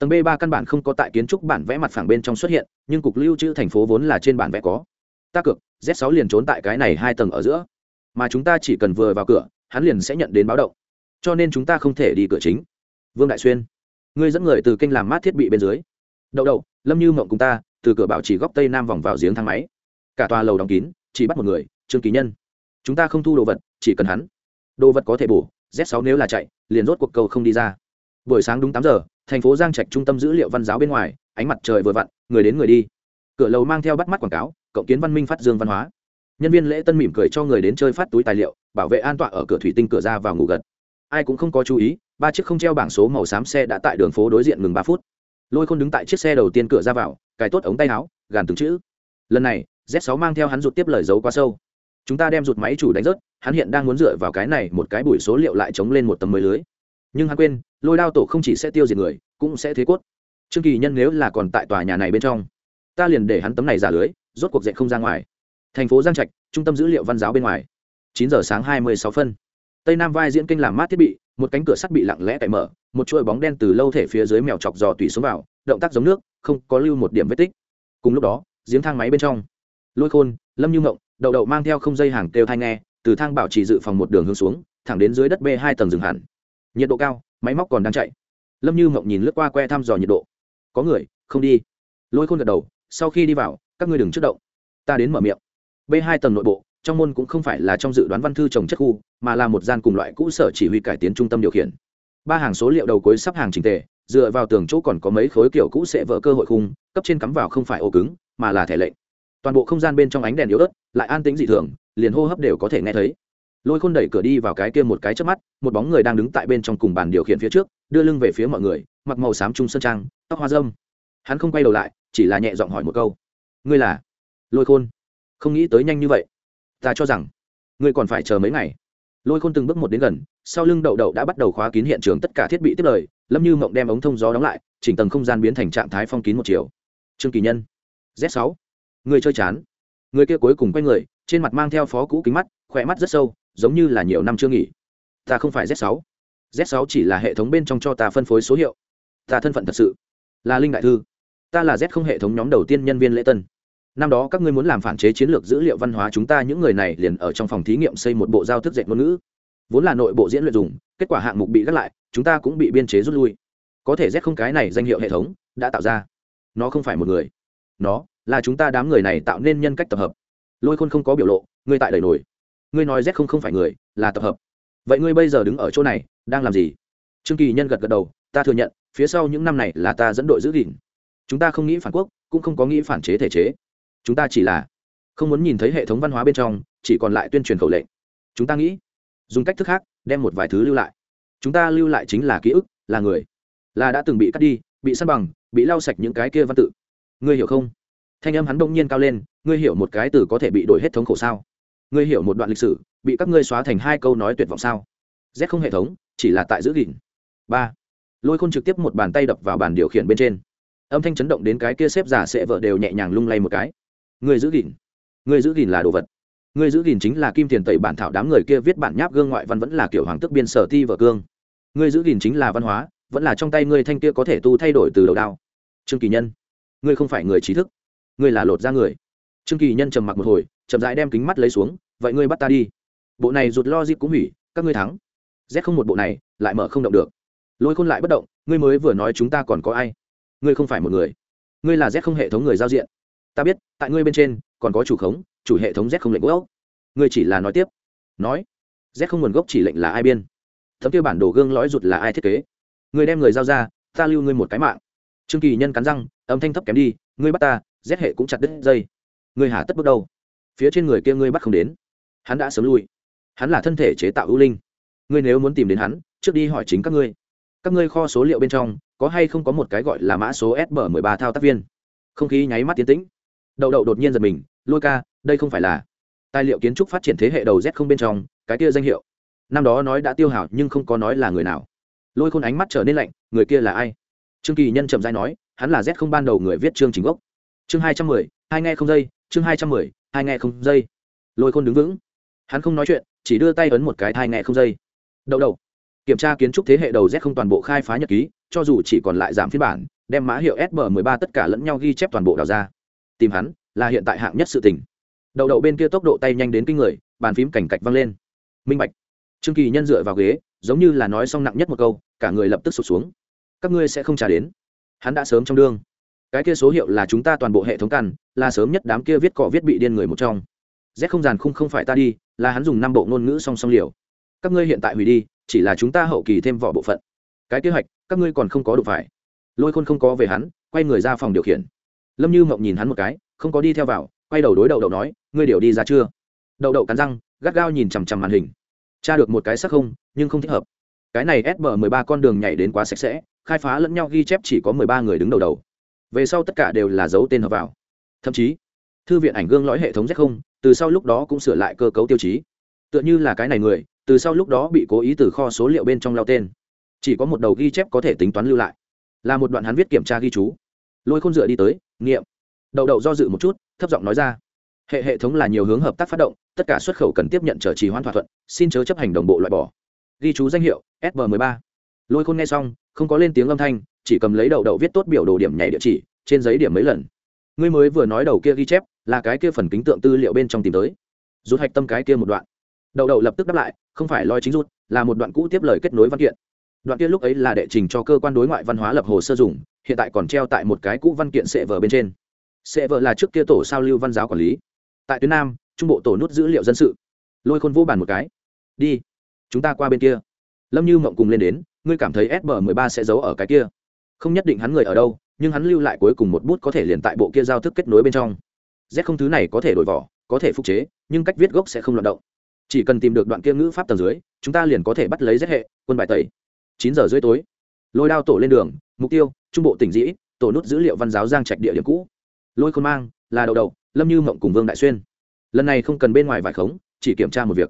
tầng b ba căn bản không có tại kiến trúc bản vẽ mặt phẳng bên trong xuất hiện, nhưng cục lưu trữ thành phố vốn là trên bản vẽ có. Ta cược, z 6 liền trốn tại cái này hai tầng ở giữa. Mà chúng ta chỉ cần vừa vào cửa, hắn liền sẽ nhận đến báo động. Cho nên chúng ta không thể đi cửa chính. Vương đại xuyên, ngươi dẫn người từ kênh làm mát thiết bị bên dưới. Đậu đậu, lâm như mộng cùng ta, từ cửa bảo chỉ góc tây nam vòng vào giếng thang máy. Cả tòa lầu đóng kín, chỉ bắt một người, trương kỳ nhân. Chúng ta không thu đồ vật, chỉ cần hắn. Đồ vật có thể bổ, z 6 nếu là chạy, liền rốt cuộc cầu không đi ra. Buổi sáng đúng tám giờ thành phố giang trạch trung tâm dữ liệu văn giáo bên ngoài, ánh mặt trời vừa vặn, người đến người đi. Cửa lầu mang theo bắt mắt quảng cáo cộng kiến văn minh phát dương văn hóa. Nhân viên lễ tân mỉm cười cho người đến chơi phát túi tài liệu, bảo vệ an toàn ở cửa thủy tinh cửa ra vào ngủ gật. Ai cũng không có chú ý, ba chiếc không treo bảng số màu xám xe đã tại đường phố đối diện ngừng ba phút. Lôi khôn đứng tại chiếc xe đầu tiên cửa ra vào, cài tốt ống tay áo, gàn từng chữ. Lần này, z 6 mang theo hắn rụt tiếp lời giấu quá sâu. Chúng ta đem rụt máy chủ đánh rớt, hắn hiện đang muốn dựa vào cái này một cái bụi số liệu lại chống lên một tấm mới lưới nhưng hắn quên, lôi đao tổ không chỉ sẽ tiêu diệt người, cũng sẽ thế cốt. Trương kỳ nhân nếu là còn tại tòa nhà này bên trong, ta liền để hắn tấm này giả lưới, rốt cuộc dậy không ra ngoài. Thành phố giang trạch, trung tâm dữ liệu văn giáo bên ngoài. Chín giờ sáng hai mươi sáu phân. Tây nam vai diễn kênh làm mát thiết bị, một cánh cửa sắt bị lặng lẽ cậy mở, một chuỗi bóng đen từ lâu thể phía dưới mèo chọc giò tủy xuống vào, động tác giống nước, không có lưu một điểm vết tích. Cùng lúc đó, giếng thang máy bên trong. Lôi khôn, lâm như ngộng, đậu đậu mang theo không dây hàng kêu thai nghe, từ thang bảo trì dự phòng một đường hướng xuống, thẳng đến dưới đất b hai tầng rừng hẳn nhiệt độ cao, máy móc còn đang chạy. Lâm như Mộng nhìn lướt qua que thăm dò nhiệt độ. Có người, không đi. Lôi khôn gật đầu, sau khi đi vào, các ngươi đừng trước động. Ta đến mở miệng. B hai tầng nội bộ, trong môn cũng không phải là trong dự đoán văn thư trồng chất khu, mà là một gian cùng loại cũ sở chỉ huy cải tiến trung tâm điều khiển. Ba hàng số liệu đầu cuối sắp hàng trình tề, dựa vào tường chỗ còn có mấy khối kiểu cũ sẽ vỡ cơ hội khung, cấp trên cắm vào không phải ô cứng, mà là thẻ lệnh. Toàn bộ không gian bên trong ánh đèn yếu ớt, lại an tĩnh dị thường, liền hô hấp đều có thể nghe thấy lôi khôn đẩy cửa đi vào cái kia một cái trước mắt, một bóng người đang đứng tại bên trong cùng bàn điều khiển phía trước, đưa lưng về phía mọi người, mặc màu xám trung sơn trang, tóc hoa dâm hắn không quay đầu lại, chỉ là nhẹ giọng hỏi một câu. Ngươi là? Lôi khôn. Không nghĩ tới nhanh như vậy. Ta cho rằng, ngươi còn phải chờ mấy ngày. Lôi khôn từng bước một đến gần, sau lưng đậu đậu đã bắt đầu khóa kín hiện trường tất cả thiết bị tiếp lời, lâm như mộng đem ống thông gió đóng lại, chỉnh tầng không gian biến thành trạng thái phong kín một chiều. Trương kỳ nhân. Z sáu. Người chơi chán. Người kia cuối cùng quay người, trên mặt mang theo phó cũ kính mắt, khỏe mắt rất sâu giống như là nhiều năm chưa nghỉ. Ta không phải Z6, Z6 chỉ là hệ thống bên trong cho ta phân phối số hiệu. Ta thân phận thật sự là linh đại thư. Ta là z không hệ thống nhóm đầu tiên nhân viên lễ tân. Năm đó các ngươi muốn làm phản chế chiến lược dữ liệu văn hóa chúng ta những người này liền ở trong phòng thí nghiệm xây một bộ giao thức dạy ngôn ngữ. Vốn là nội bộ diễn luyện dùng kết quả hạng mục bị gác lại chúng ta cũng bị biên chế rút lui. Có thể z không cái này danh hiệu hệ thống đã tạo ra. Nó không phải một người. Nó là chúng ta đám người này tạo nên nhân cách tập hợp. Lôi khôn không có biểu lộ ngươi tại đầy nổi ngươi nói z không không phải người, là tập hợp. Vậy ngươi bây giờ đứng ở chỗ này, đang làm gì? Trương kỳ nhân gật gật đầu, ta thừa nhận, phía sau những năm này là ta dẫn đội giữ gìn. Chúng ta không nghĩ phản quốc, cũng không có nghĩ phản chế thể chế. Chúng ta chỉ là không muốn nhìn thấy hệ thống văn hóa bên trong, chỉ còn lại tuyên truyền khẩu lệnh. Chúng ta nghĩ, dùng cách thức khác, đem một vài thứ lưu lại. Chúng ta lưu lại chính là ký ức, là người. Là đã từng bị cắt đi, bị săn bằng, bị lau sạch những cái kia văn tự. Ngươi hiểu không? Thanh âm hắn đông nhiên cao lên, ngươi hiểu một cái từ có thể bị đổi hết thống khổ sao? Ngươi hiểu một đoạn lịch sử, bị các ngươi xóa thành hai câu nói tuyệt vọng sao? Z không hệ thống, chỉ là tại giữ gìn. Ba. Lôi khôn trực tiếp một bàn tay đập vào bàn điều khiển bên trên. Âm thanh chấn động đến cái kia xếp giả sẽ vợ đều nhẹ nhàng lung lay một cái. Người giữ gìn. Người giữ gìn là đồ vật. Người giữ gìn chính là kim tiền tẩy bản thảo đám người kia viết bản nháp gương ngoại văn vẫn là kiểu hoàng tức biên sở ti vợ cương. Người giữ gìn chính là văn hóa, vẫn là trong tay ngươi thanh kia có thể tu thay đổi từ đầu đao. Trương kỳ nhân. Ngươi không phải người trí thức. Ngươi là lột ra người. Trương kỳ nhân trầm mặc một hồi, chậm rãi đem kính mắt lấy xuống vậy ngươi bắt ta đi. Bộ này rụt lo dịp cũng hủy, các ngươi thắng. Z không một bộ này, lại mở không động được. Lôi khôn lại bất động, ngươi mới vừa nói chúng ta còn có ai? Ngươi không phải một người. Ngươi là z không hệ thống người giao diện. Ta biết, tại ngươi bên trên, còn có chủ khống, chủ hệ thống z không lệnh gốc. Ngươi chỉ là nói tiếp. Nói. Z không nguồn gốc chỉ lệnh là ai biên? Thấm tiêu bản đồ gương lõi rụt là ai thiết kế? Ngươi đem người giao ra, ta lưu ngươi một cái mạng. Trương kỳ nhân cắn răng, âm thanh thấp kém đi, ngươi bắt ta, z hệ cũng chặt đứt dây. Ngươi hả tất bước đâu? Phía trên người kia ngươi bắt không đến hắn đã sớm lui. Hắn là thân thể chế tạo ưu linh. Ngươi nếu muốn tìm đến hắn, trước đi hỏi chính các ngươi. Các ngươi kho số liệu bên trong, có hay không có một cái gọi là mã số sb mười ba thao tác viên? Không khí nháy mắt tiến tĩnh. Đậu đậu đột nhiên giật mình, lôi ca, đây không phải là tài liệu kiến trúc phát triển thế hệ đầu z không bên trong, cái kia danh hiệu. Năm đó nói đã tiêu hảo nhưng không có nói là người nào. Lôi khôn ánh mắt trở nên lạnh, người kia là ai? Trương kỳ nhân chậm dai nói, hắn là z không ban đầu người viết chương chính gốc. Chương hai trăm mười, hai nghe không dây, chương hai trăm mười, hai nghe không dây. Lôi khôn đứng vững hắn không nói chuyện, chỉ đưa tay ấn một cái thai nghe không dây. Đậu đậu. Kiểm tra kiến trúc thế hệ đầu z không toàn bộ khai phá nhật ký, cho dù chỉ còn lại giảm phiên bản, đem mã hiệu sb 13 tất cả lẫn nhau ghi chép toàn bộ đào ra. Tìm hắn, là hiện tại hạng nhất sự tình. Đậu đậu bên kia tốc độ tay nhanh đến kinh người, bàn phím cảnh cạch văng lên. Minh bạch. Trương kỳ nhân dựa vào ghế, giống như là nói xong nặng nhất một câu, cả người lập tức sụt xuống. Các ngươi sẽ không trả đến. Hắn đã sớm trong đương. Cái kia số hiệu là chúng ta toàn bộ hệ thống căn, là sớm nhất đám kia viết cọ viết bị điên người một trong. Z không giàn khung không phải ta đi là hắn dùng năm bộ ngôn ngữ song song liều. Các ngươi hiện tại hủy đi, chỉ là chúng ta hậu kỳ thêm vỏ bộ phận. Cái kế hoạch, các ngươi còn không có đủ phải. Lôi khôn không có về hắn, quay người ra phòng điều khiển. Lâm như mộng nhìn hắn một cái, không có đi theo vào, quay đầu đối đầu đậu nói, ngươi điều đi ra chưa? Đậu đậu cắn răng, gắt gao nhìn chằm chằm màn hình. Tra được một cái sắc không, nhưng không thích hợp. Cái này sb mười ba con đường nhảy đến quá sạch sẽ, khai phá lẫn nhau ghi chép chỉ có mười ba người đứng đầu đầu. Về sau tất cả đều là dấu tên hợp vào. Thậm chí, thư viện ảnh gương lõi hệ thống z không từ sau lúc đó cũng sửa lại cơ cấu tiêu chí. Tựa như là cái này người, từ sau lúc đó bị cố ý từ kho số liệu bên trong lao tên. Chỉ có một đầu ghi chép có thể tính toán lưu lại. Là một đoạn hắn viết kiểm tra ghi chú. Lôi khôn dựa đi tới, nghiệm. Đậu đậu do dự một chút, thấp giọng nói ra. Hệ hệ thống là nhiều hướng hợp tác phát động, tất cả xuất khẩu cần tiếp nhận trở trì hoãn thỏa thuận, xin chớ chấp hành đồng bộ loại bỏ. Ghi chú danh hiệu sb 13 lôi khôn nghe xong, không có lên tiếng âm thanh, chỉ cầm lấy đầu đậu viết tốt biểu đồ điểm nhảy địa chỉ, trên giấy điểm mấy lần. Ngươi mới vừa nói đầu kia ghi chép là cái kia phần kính tượng tư liệu bên trong tìm tới. Rút hạch tâm cái kia một đoạn. Đậu đậu lập tức đáp lại, không phải loi chính rút, là một đoạn cũ tiếp lời kết nối văn kiện. Đoạn kia lúc ấy là đệ trình cho cơ quan đối ngoại văn hóa lập hồ sơ dùng, hiện tại còn treo tại một cái cũ văn kiện sệ vở bên trên. Sệ vở là trước kia tổ sao lưu văn giáo quản lý. Tại tuyến nam, trung bộ tổ nút dữ liệu dân sự. Lôi khôn vô bàn một cái. Đi, chúng ta qua bên kia. Lâm như mộng cùng lên đến, ngươi cảm thấy sb 13 sẽ giấu ở cái kia. Không nhất định hắn người ở đâu, nhưng hắn lưu lại cuối cùng một bút có thể liền tại bộ kia giao thức kết nối bên trong z không thứ này có thể đổi vỏ, có thể phục chế, nhưng cách viết gốc sẽ không loạt động. Chỉ cần tìm được đoạn kia ngữ pháp tầng dưới, chúng ta liền có thể bắt lấy z hệ, quân bài tẩy. Chín giờ rưỡi tối, lôi đao tổ lên đường, mục tiêu, trung bộ tỉnh dĩ, tổ nút dữ liệu văn giáo giang trạch địa điểm cũ. Lôi khôn mang, là đầu đầu, lâm như mộng cùng vương đại xuyên. Lần này không cần bên ngoài vải khống, chỉ kiểm tra một việc.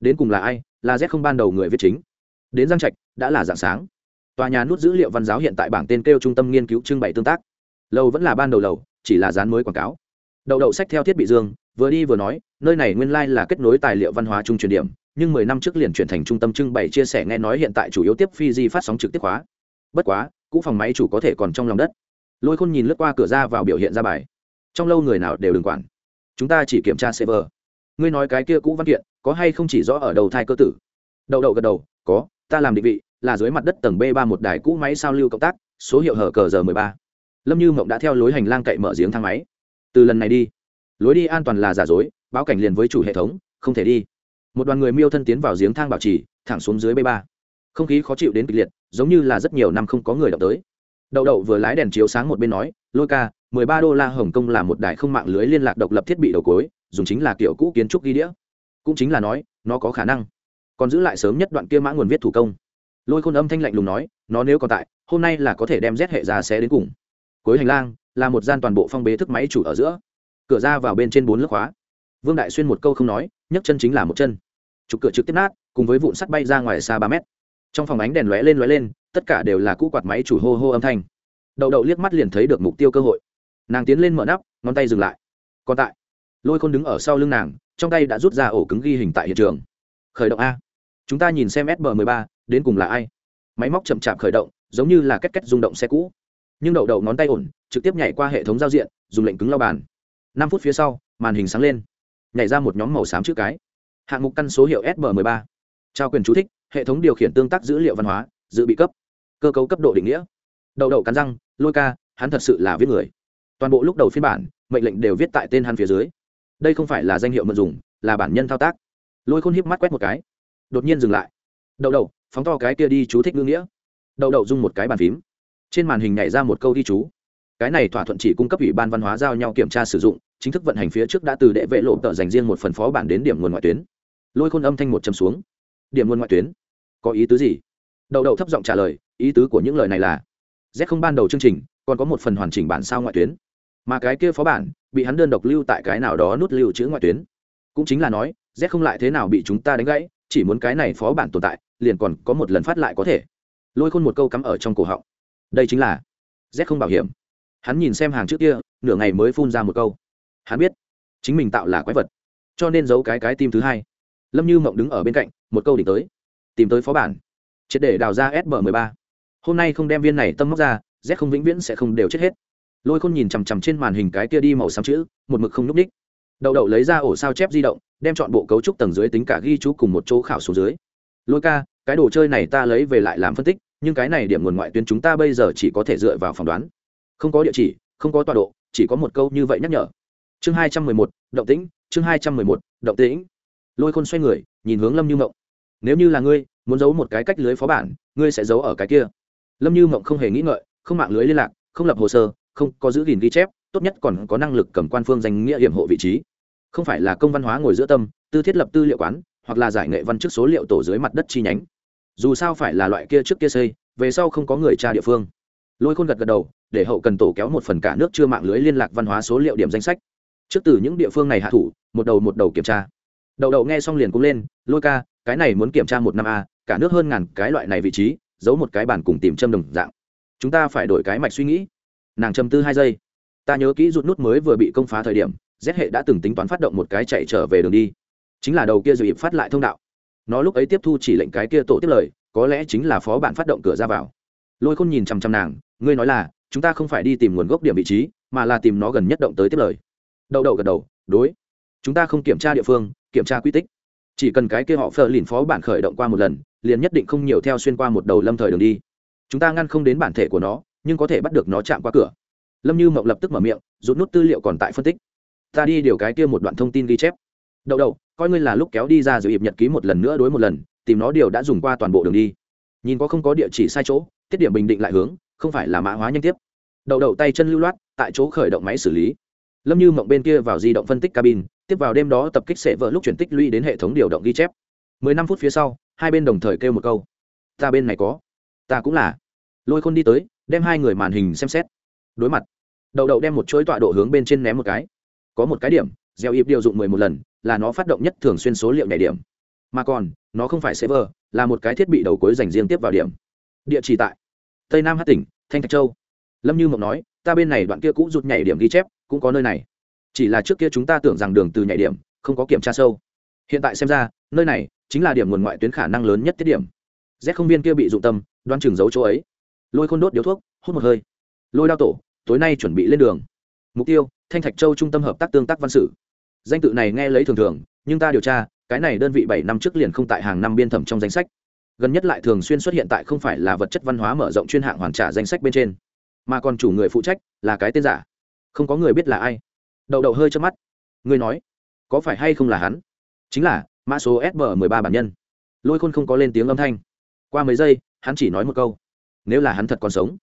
Đến cùng là ai, là z không ban đầu người viết chính. Đến giang trạch, đã là dạng sáng. Tòa nhà nút dữ liệu văn giáo hiện tại bảng tên kêu trung tâm nghiên cứu trưng bày tương tác. Lầu vẫn là ban đầu lầu, chỉ là dán mới quảng cáo đậu đậu sách theo thiết bị dương, vừa đi vừa nói, nơi này nguyên lai、like、là kết nối tài liệu văn hóa trung truyền điểm, nhưng mười năm trước liền chuyển thành trung tâm trưng bày chia sẻ nghe nói hiện tại chủ yếu tiếp phi di phát sóng trực tiếp khóa bất quá, cũ phòng máy chủ có thể còn trong lòng đất. Lôi khôn nhìn lướt qua cửa ra vào biểu hiện ra bài. Trong lâu người nào đều đừng quản. Chúng ta chỉ kiểm tra server. Ngươi nói cái kia cũ văn kiện, có hay không chỉ rõ ở đầu thai cơ tử? Đậu đậu gật đầu, có, ta làm định vị, là dưới mặt đất tầng b ba một đài cũ máy sao lưu cộng tác, số hiệu hở cờ giờ mười ba. Lâm như mộng đã theo lối hành lang cậy mở giếng thang máy từ lần này đi, lối đi an toàn là giả dối, báo cảnh liền với chủ hệ thống, không thể đi. Một đoàn người miêu thân tiến vào giếng thang bảo trì, thẳng xuống dưới b ba. Không khí khó chịu đến kịch liệt, giống như là rất nhiều năm không có người động tới. Đậu đậu vừa lái đèn chiếu sáng một bên nói, lôi ca, mười ba đô la hồng kông là một đài không mạng lưới liên lạc độc lập thiết bị đầu cối, dùng chính là kiểu cũ kiến trúc ghi đĩa. Cũng chính là nói, nó có khả năng. Còn giữ lại sớm nhất đoạn kia mã nguồn viết thủ công. Lôi khôn âm thanh lạnh lùng nói, nó nếu còn tại, hôm nay là có thể đem rét hệ ra xé đến cùng. Cuối hành lang là một gian toàn bộ phong bế thức máy chủ ở giữa. Cửa ra vào bên trên bốn lớp khóa. Vương đại xuyên một câu không nói, nhấc chân chính là một chân. Trục cửa trực tiếp nát, cùng với vụn sắt bay ra ngoài xa ba mét. Trong phòng ánh đèn lóe lên lóe lên, tất cả đều là cũ quạt máy chủ hô hô âm thanh. Đậu đậu liếc mắt liền thấy được mục tiêu cơ hội. Nàng tiến lên mở nắp, ngón tay dừng lại. Còn tại. Lôi khôn đứng ở sau lưng nàng, trong tay đã rút ra ổ cứng ghi hình tại hiện trường. Khởi động a. Chúng ta nhìn xem sb 13 đến cùng là ai? Máy móc chậm chạp khởi động, giống như là két két rung động xe cũ nhưng đậu đậu ngón tay ổn, trực tiếp nhảy qua hệ thống giao diện, dùng lệnh cứng lao bàn. Năm phút phía sau, màn hình sáng lên. Nhảy ra một nhóm màu xám chữ cái. Hạng mục căn số hiệu sm 13 trao quyền chú thích, hệ thống điều khiển tương tác dữ liệu văn hóa, dự bị cấp. Cơ cấu cấp độ định nghĩa. Đậu đậu cắn răng, lôi ca, hắn thật sự là viết người. Toàn bộ lúc đầu phiên bản, mệnh lệnh đều viết tại tên hắn phía dưới. Đây không phải là danh hiệu mượn dùng, là bản nhân thao tác. Lôi khôn hiếp mắt quét một cái. Đột nhiên dừng lại. Đậu đậu, phóng to cái kia đi chú thích ngữ nghĩa. Đậu đậu dung một cái bàn phím trên màn hình nhảy ra một câu ghi chú. Cái này thỏa thuận chỉ cung cấp ủy ban văn hóa giao nhau kiểm tra sử dụng, chính thức vận hành phía trước đã từ đệ vệ lộ tờ dành riêng một phần phó bản đến điểm nguồn ngoại tuyến. Lôi khôn âm thanh một châm xuống. Điểm nguồn ngoại tuyến. Có ý tứ gì? Đậu đậu thấp giọng trả lời, ý tứ của những lời này là, z không ban đầu chương trình, còn có một phần hoàn chỉnh bản sao ngoại tuyến. Mà cái kia phó bản, bị hắn đơn độc lưu tại cái nào đó nút lưu chữ ngoại tuyến. Cũng chính là nói, z không lại thế nào bị chúng ta đánh gãy, chỉ muốn cái này phó bản tồn tại, liền còn có một lần phát lại có thể. Lôi khôn một câu cắm ở trong cổ họng đây chính là z không bảo hiểm. Hắn nhìn xem hàng trước kia, nửa ngày mới phun ra một câu. Hắn biết, chính mình tạo là quái vật, cho nên giấu cái cái tim thứ hai. Lâm như mộng đứng ở bên cạnh, một câu đỉnh tới. Tìm tới phó bản. Triệt để đào ra sb mười ba. Hôm nay không đem viên này tâm móc ra, z không vĩnh viễn sẽ không đều chết hết. Lôi khôn nhìn chằm chằm trên màn hình cái kia đi màu xám chữ, một mực không n ú c ních đậu đậu lấy ra ổ sao chép di động, đem chọn bộ cấu trúc tầng dưới tính cả ghi chú cùng một chỗ khảo số dưới. Lôi ca, cái đồ chơi này ta lấy về lại làm phân tích nhưng cái này điểm nguồn ngoại tuyến chúng ta bây giờ chỉ có thể dựa vào phỏng đoán. Không có địa chỉ, không có tọa độ, chỉ có một câu như vậy nhắc nhở. Chương hai trăm mười một, động tĩnh, chương hai trăm mười một, động tĩnh. Lôi khôn xoay người, nhìn hướng lâm như mộng. Nếu như là ngươi, muốn giấu một cái cách lưới phó bản, ngươi sẽ giấu ở cái kia. Lâm như mộng không hề nghĩ ngợi, không mạng lưới liên lạc, không lập hồ sơ, không có giữ gìn ghi chép, tốt nhất còn có năng lực cầm quan phương danh nghĩa hiểm hộ vị trí. Không phải là công văn hóa ngồi giữa tâm, tư thiết lập tư liệu quán, hoặc là giải nghệ văn chức số liệu tổ dưới mặt đất chi nhánh dù sao phải là loại kia trước kia xây, về sau không có người tra địa phương. Lôi khôn gật gật đầu, để hậu cần tổ kéo một phần cả nước chưa mạng lưới liên lạc văn hóa số liệu điểm danh sách. Trước từ những địa phương này hạ thủ, một đầu một đầu kiểm tra. Đậu đậu nghe xong liền cũng lên, lôi ca, cái này muốn kiểm tra một năm a, cả nước hơn ngàn cái loại này vị trí, giấu một cái bản cùng tìm châm đồng dạng. Chúng ta phải đổi cái mạch suy nghĩ. Nàng châm tư hai giây. Ta nhớ kỹ rút nút mới vừa bị công phá thời điểm, z hệ đã từng tính toán phát động một cái chạy trở về đường đi. Chính là đầu kia dự phát lại thông đạo nó lúc ấy tiếp thu chỉ lệnh cái kia tổ tiếp lời, có lẽ chính là phó bạn phát động cửa ra vào. Lôi khôn nhìn chằm chằm nàng, ngươi nói là, chúng ta không phải đi tìm nguồn gốc điểm vị trí, mà là tìm nó gần nhất động tới tiếp lời. Đậu đậu gật đầu, đối. Chúng ta không kiểm tra địa phương, kiểm tra quy tích. Chỉ cần cái kia họ phờ lìn phó bản khởi động qua một lần, liền nhất định không nhiều theo xuyên qua một đầu lâm thời đường đi. Chúng ta ngăn không đến bản thể của nó, nhưng có thể bắt được nó chạm qua cửa. Lâm như mộng lập tức mở miệng, rút nút tư liệu còn tại phân tích. Ta đi điều cái kia một đoạn thông tin ghi chép đậu đậu, coi ngươi là lúc kéo đi ra dự hiệp nhật ký một lần nữa đối một lần, tìm nó điều đã dùng qua toàn bộ đường đi. Nhìn có không có địa chỉ sai chỗ, tiết điểm bình định lại hướng, không phải là mã hóa nhanh tiếp. Đậu đậu tay chân lưu loát, tại chỗ khởi động máy xử lý. Lâm như mộng bên kia vào di động phân tích cabin, tiếp vào đêm đó tập kích sẽ vỡ lúc chuyển tích lũy đến hệ thống điều động ghi chép. Mười năm phút phía sau, hai bên đồng thời kêu một câu. Ta bên này có. Ta cũng là. Lôi khôn đi tới, đem hai người màn hình xem xét. Đối mặt. Đậu đậu đem một chuỗi tọa độ hướng bên trên ném một cái. Có một cái điểm gieo ịp điều dụng mười một lần, là nó phát động nhất thường xuyên số liệu nhảy điểm. Mà còn, nó không phải server, là một cái thiết bị đầu cuối dành riêng tiếp vào điểm. Địa chỉ tại tây nam hát tỉnh, thanh thạch châu. Lâm như mộng nói, ta bên này đoạn kia cũng rụt nhảy điểm ghi chép, cũng có nơi này. Chỉ là trước kia chúng ta tưởng rằng đường từ nhảy điểm, không có kiểm tra sâu. Hiện tại xem ra, nơi này chính là điểm nguồn ngoại tuyến khả năng lớn nhất tiết điểm. Z không viên kia bị dụng tâm, đoan chừng giấu chỗ ấy. Lôi khôn đốt điếu thuốc, hút một hơi. Lôi đao tổ, tối nay chuẩn bị lên đường. Mục tiêu thanh thạch châu trung tâm hợp tác tương tác văn sử. Danh tự này nghe lấy thường thường, nhưng ta điều tra, cái này đơn vị bảy năm trước liền không tại hàng năm biên thẩm trong danh sách. Gần nhất lại thường xuyên xuất hiện tại không phải là vật chất văn hóa mở rộng chuyên hạng hoàn trả danh sách bên trên, mà còn chủ người phụ trách là cái tên giả. Không có người biết là ai. Đậu đậu hơi cho mắt. Ngươi nói, có phải hay không là hắn? Chính là, mã số sb mười ba bản nhân. Lôi khôn không có lên tiếng âm thanh. Qua mấy giây, hắn chỉ nói một câu, nếu là hắn thật còn sống,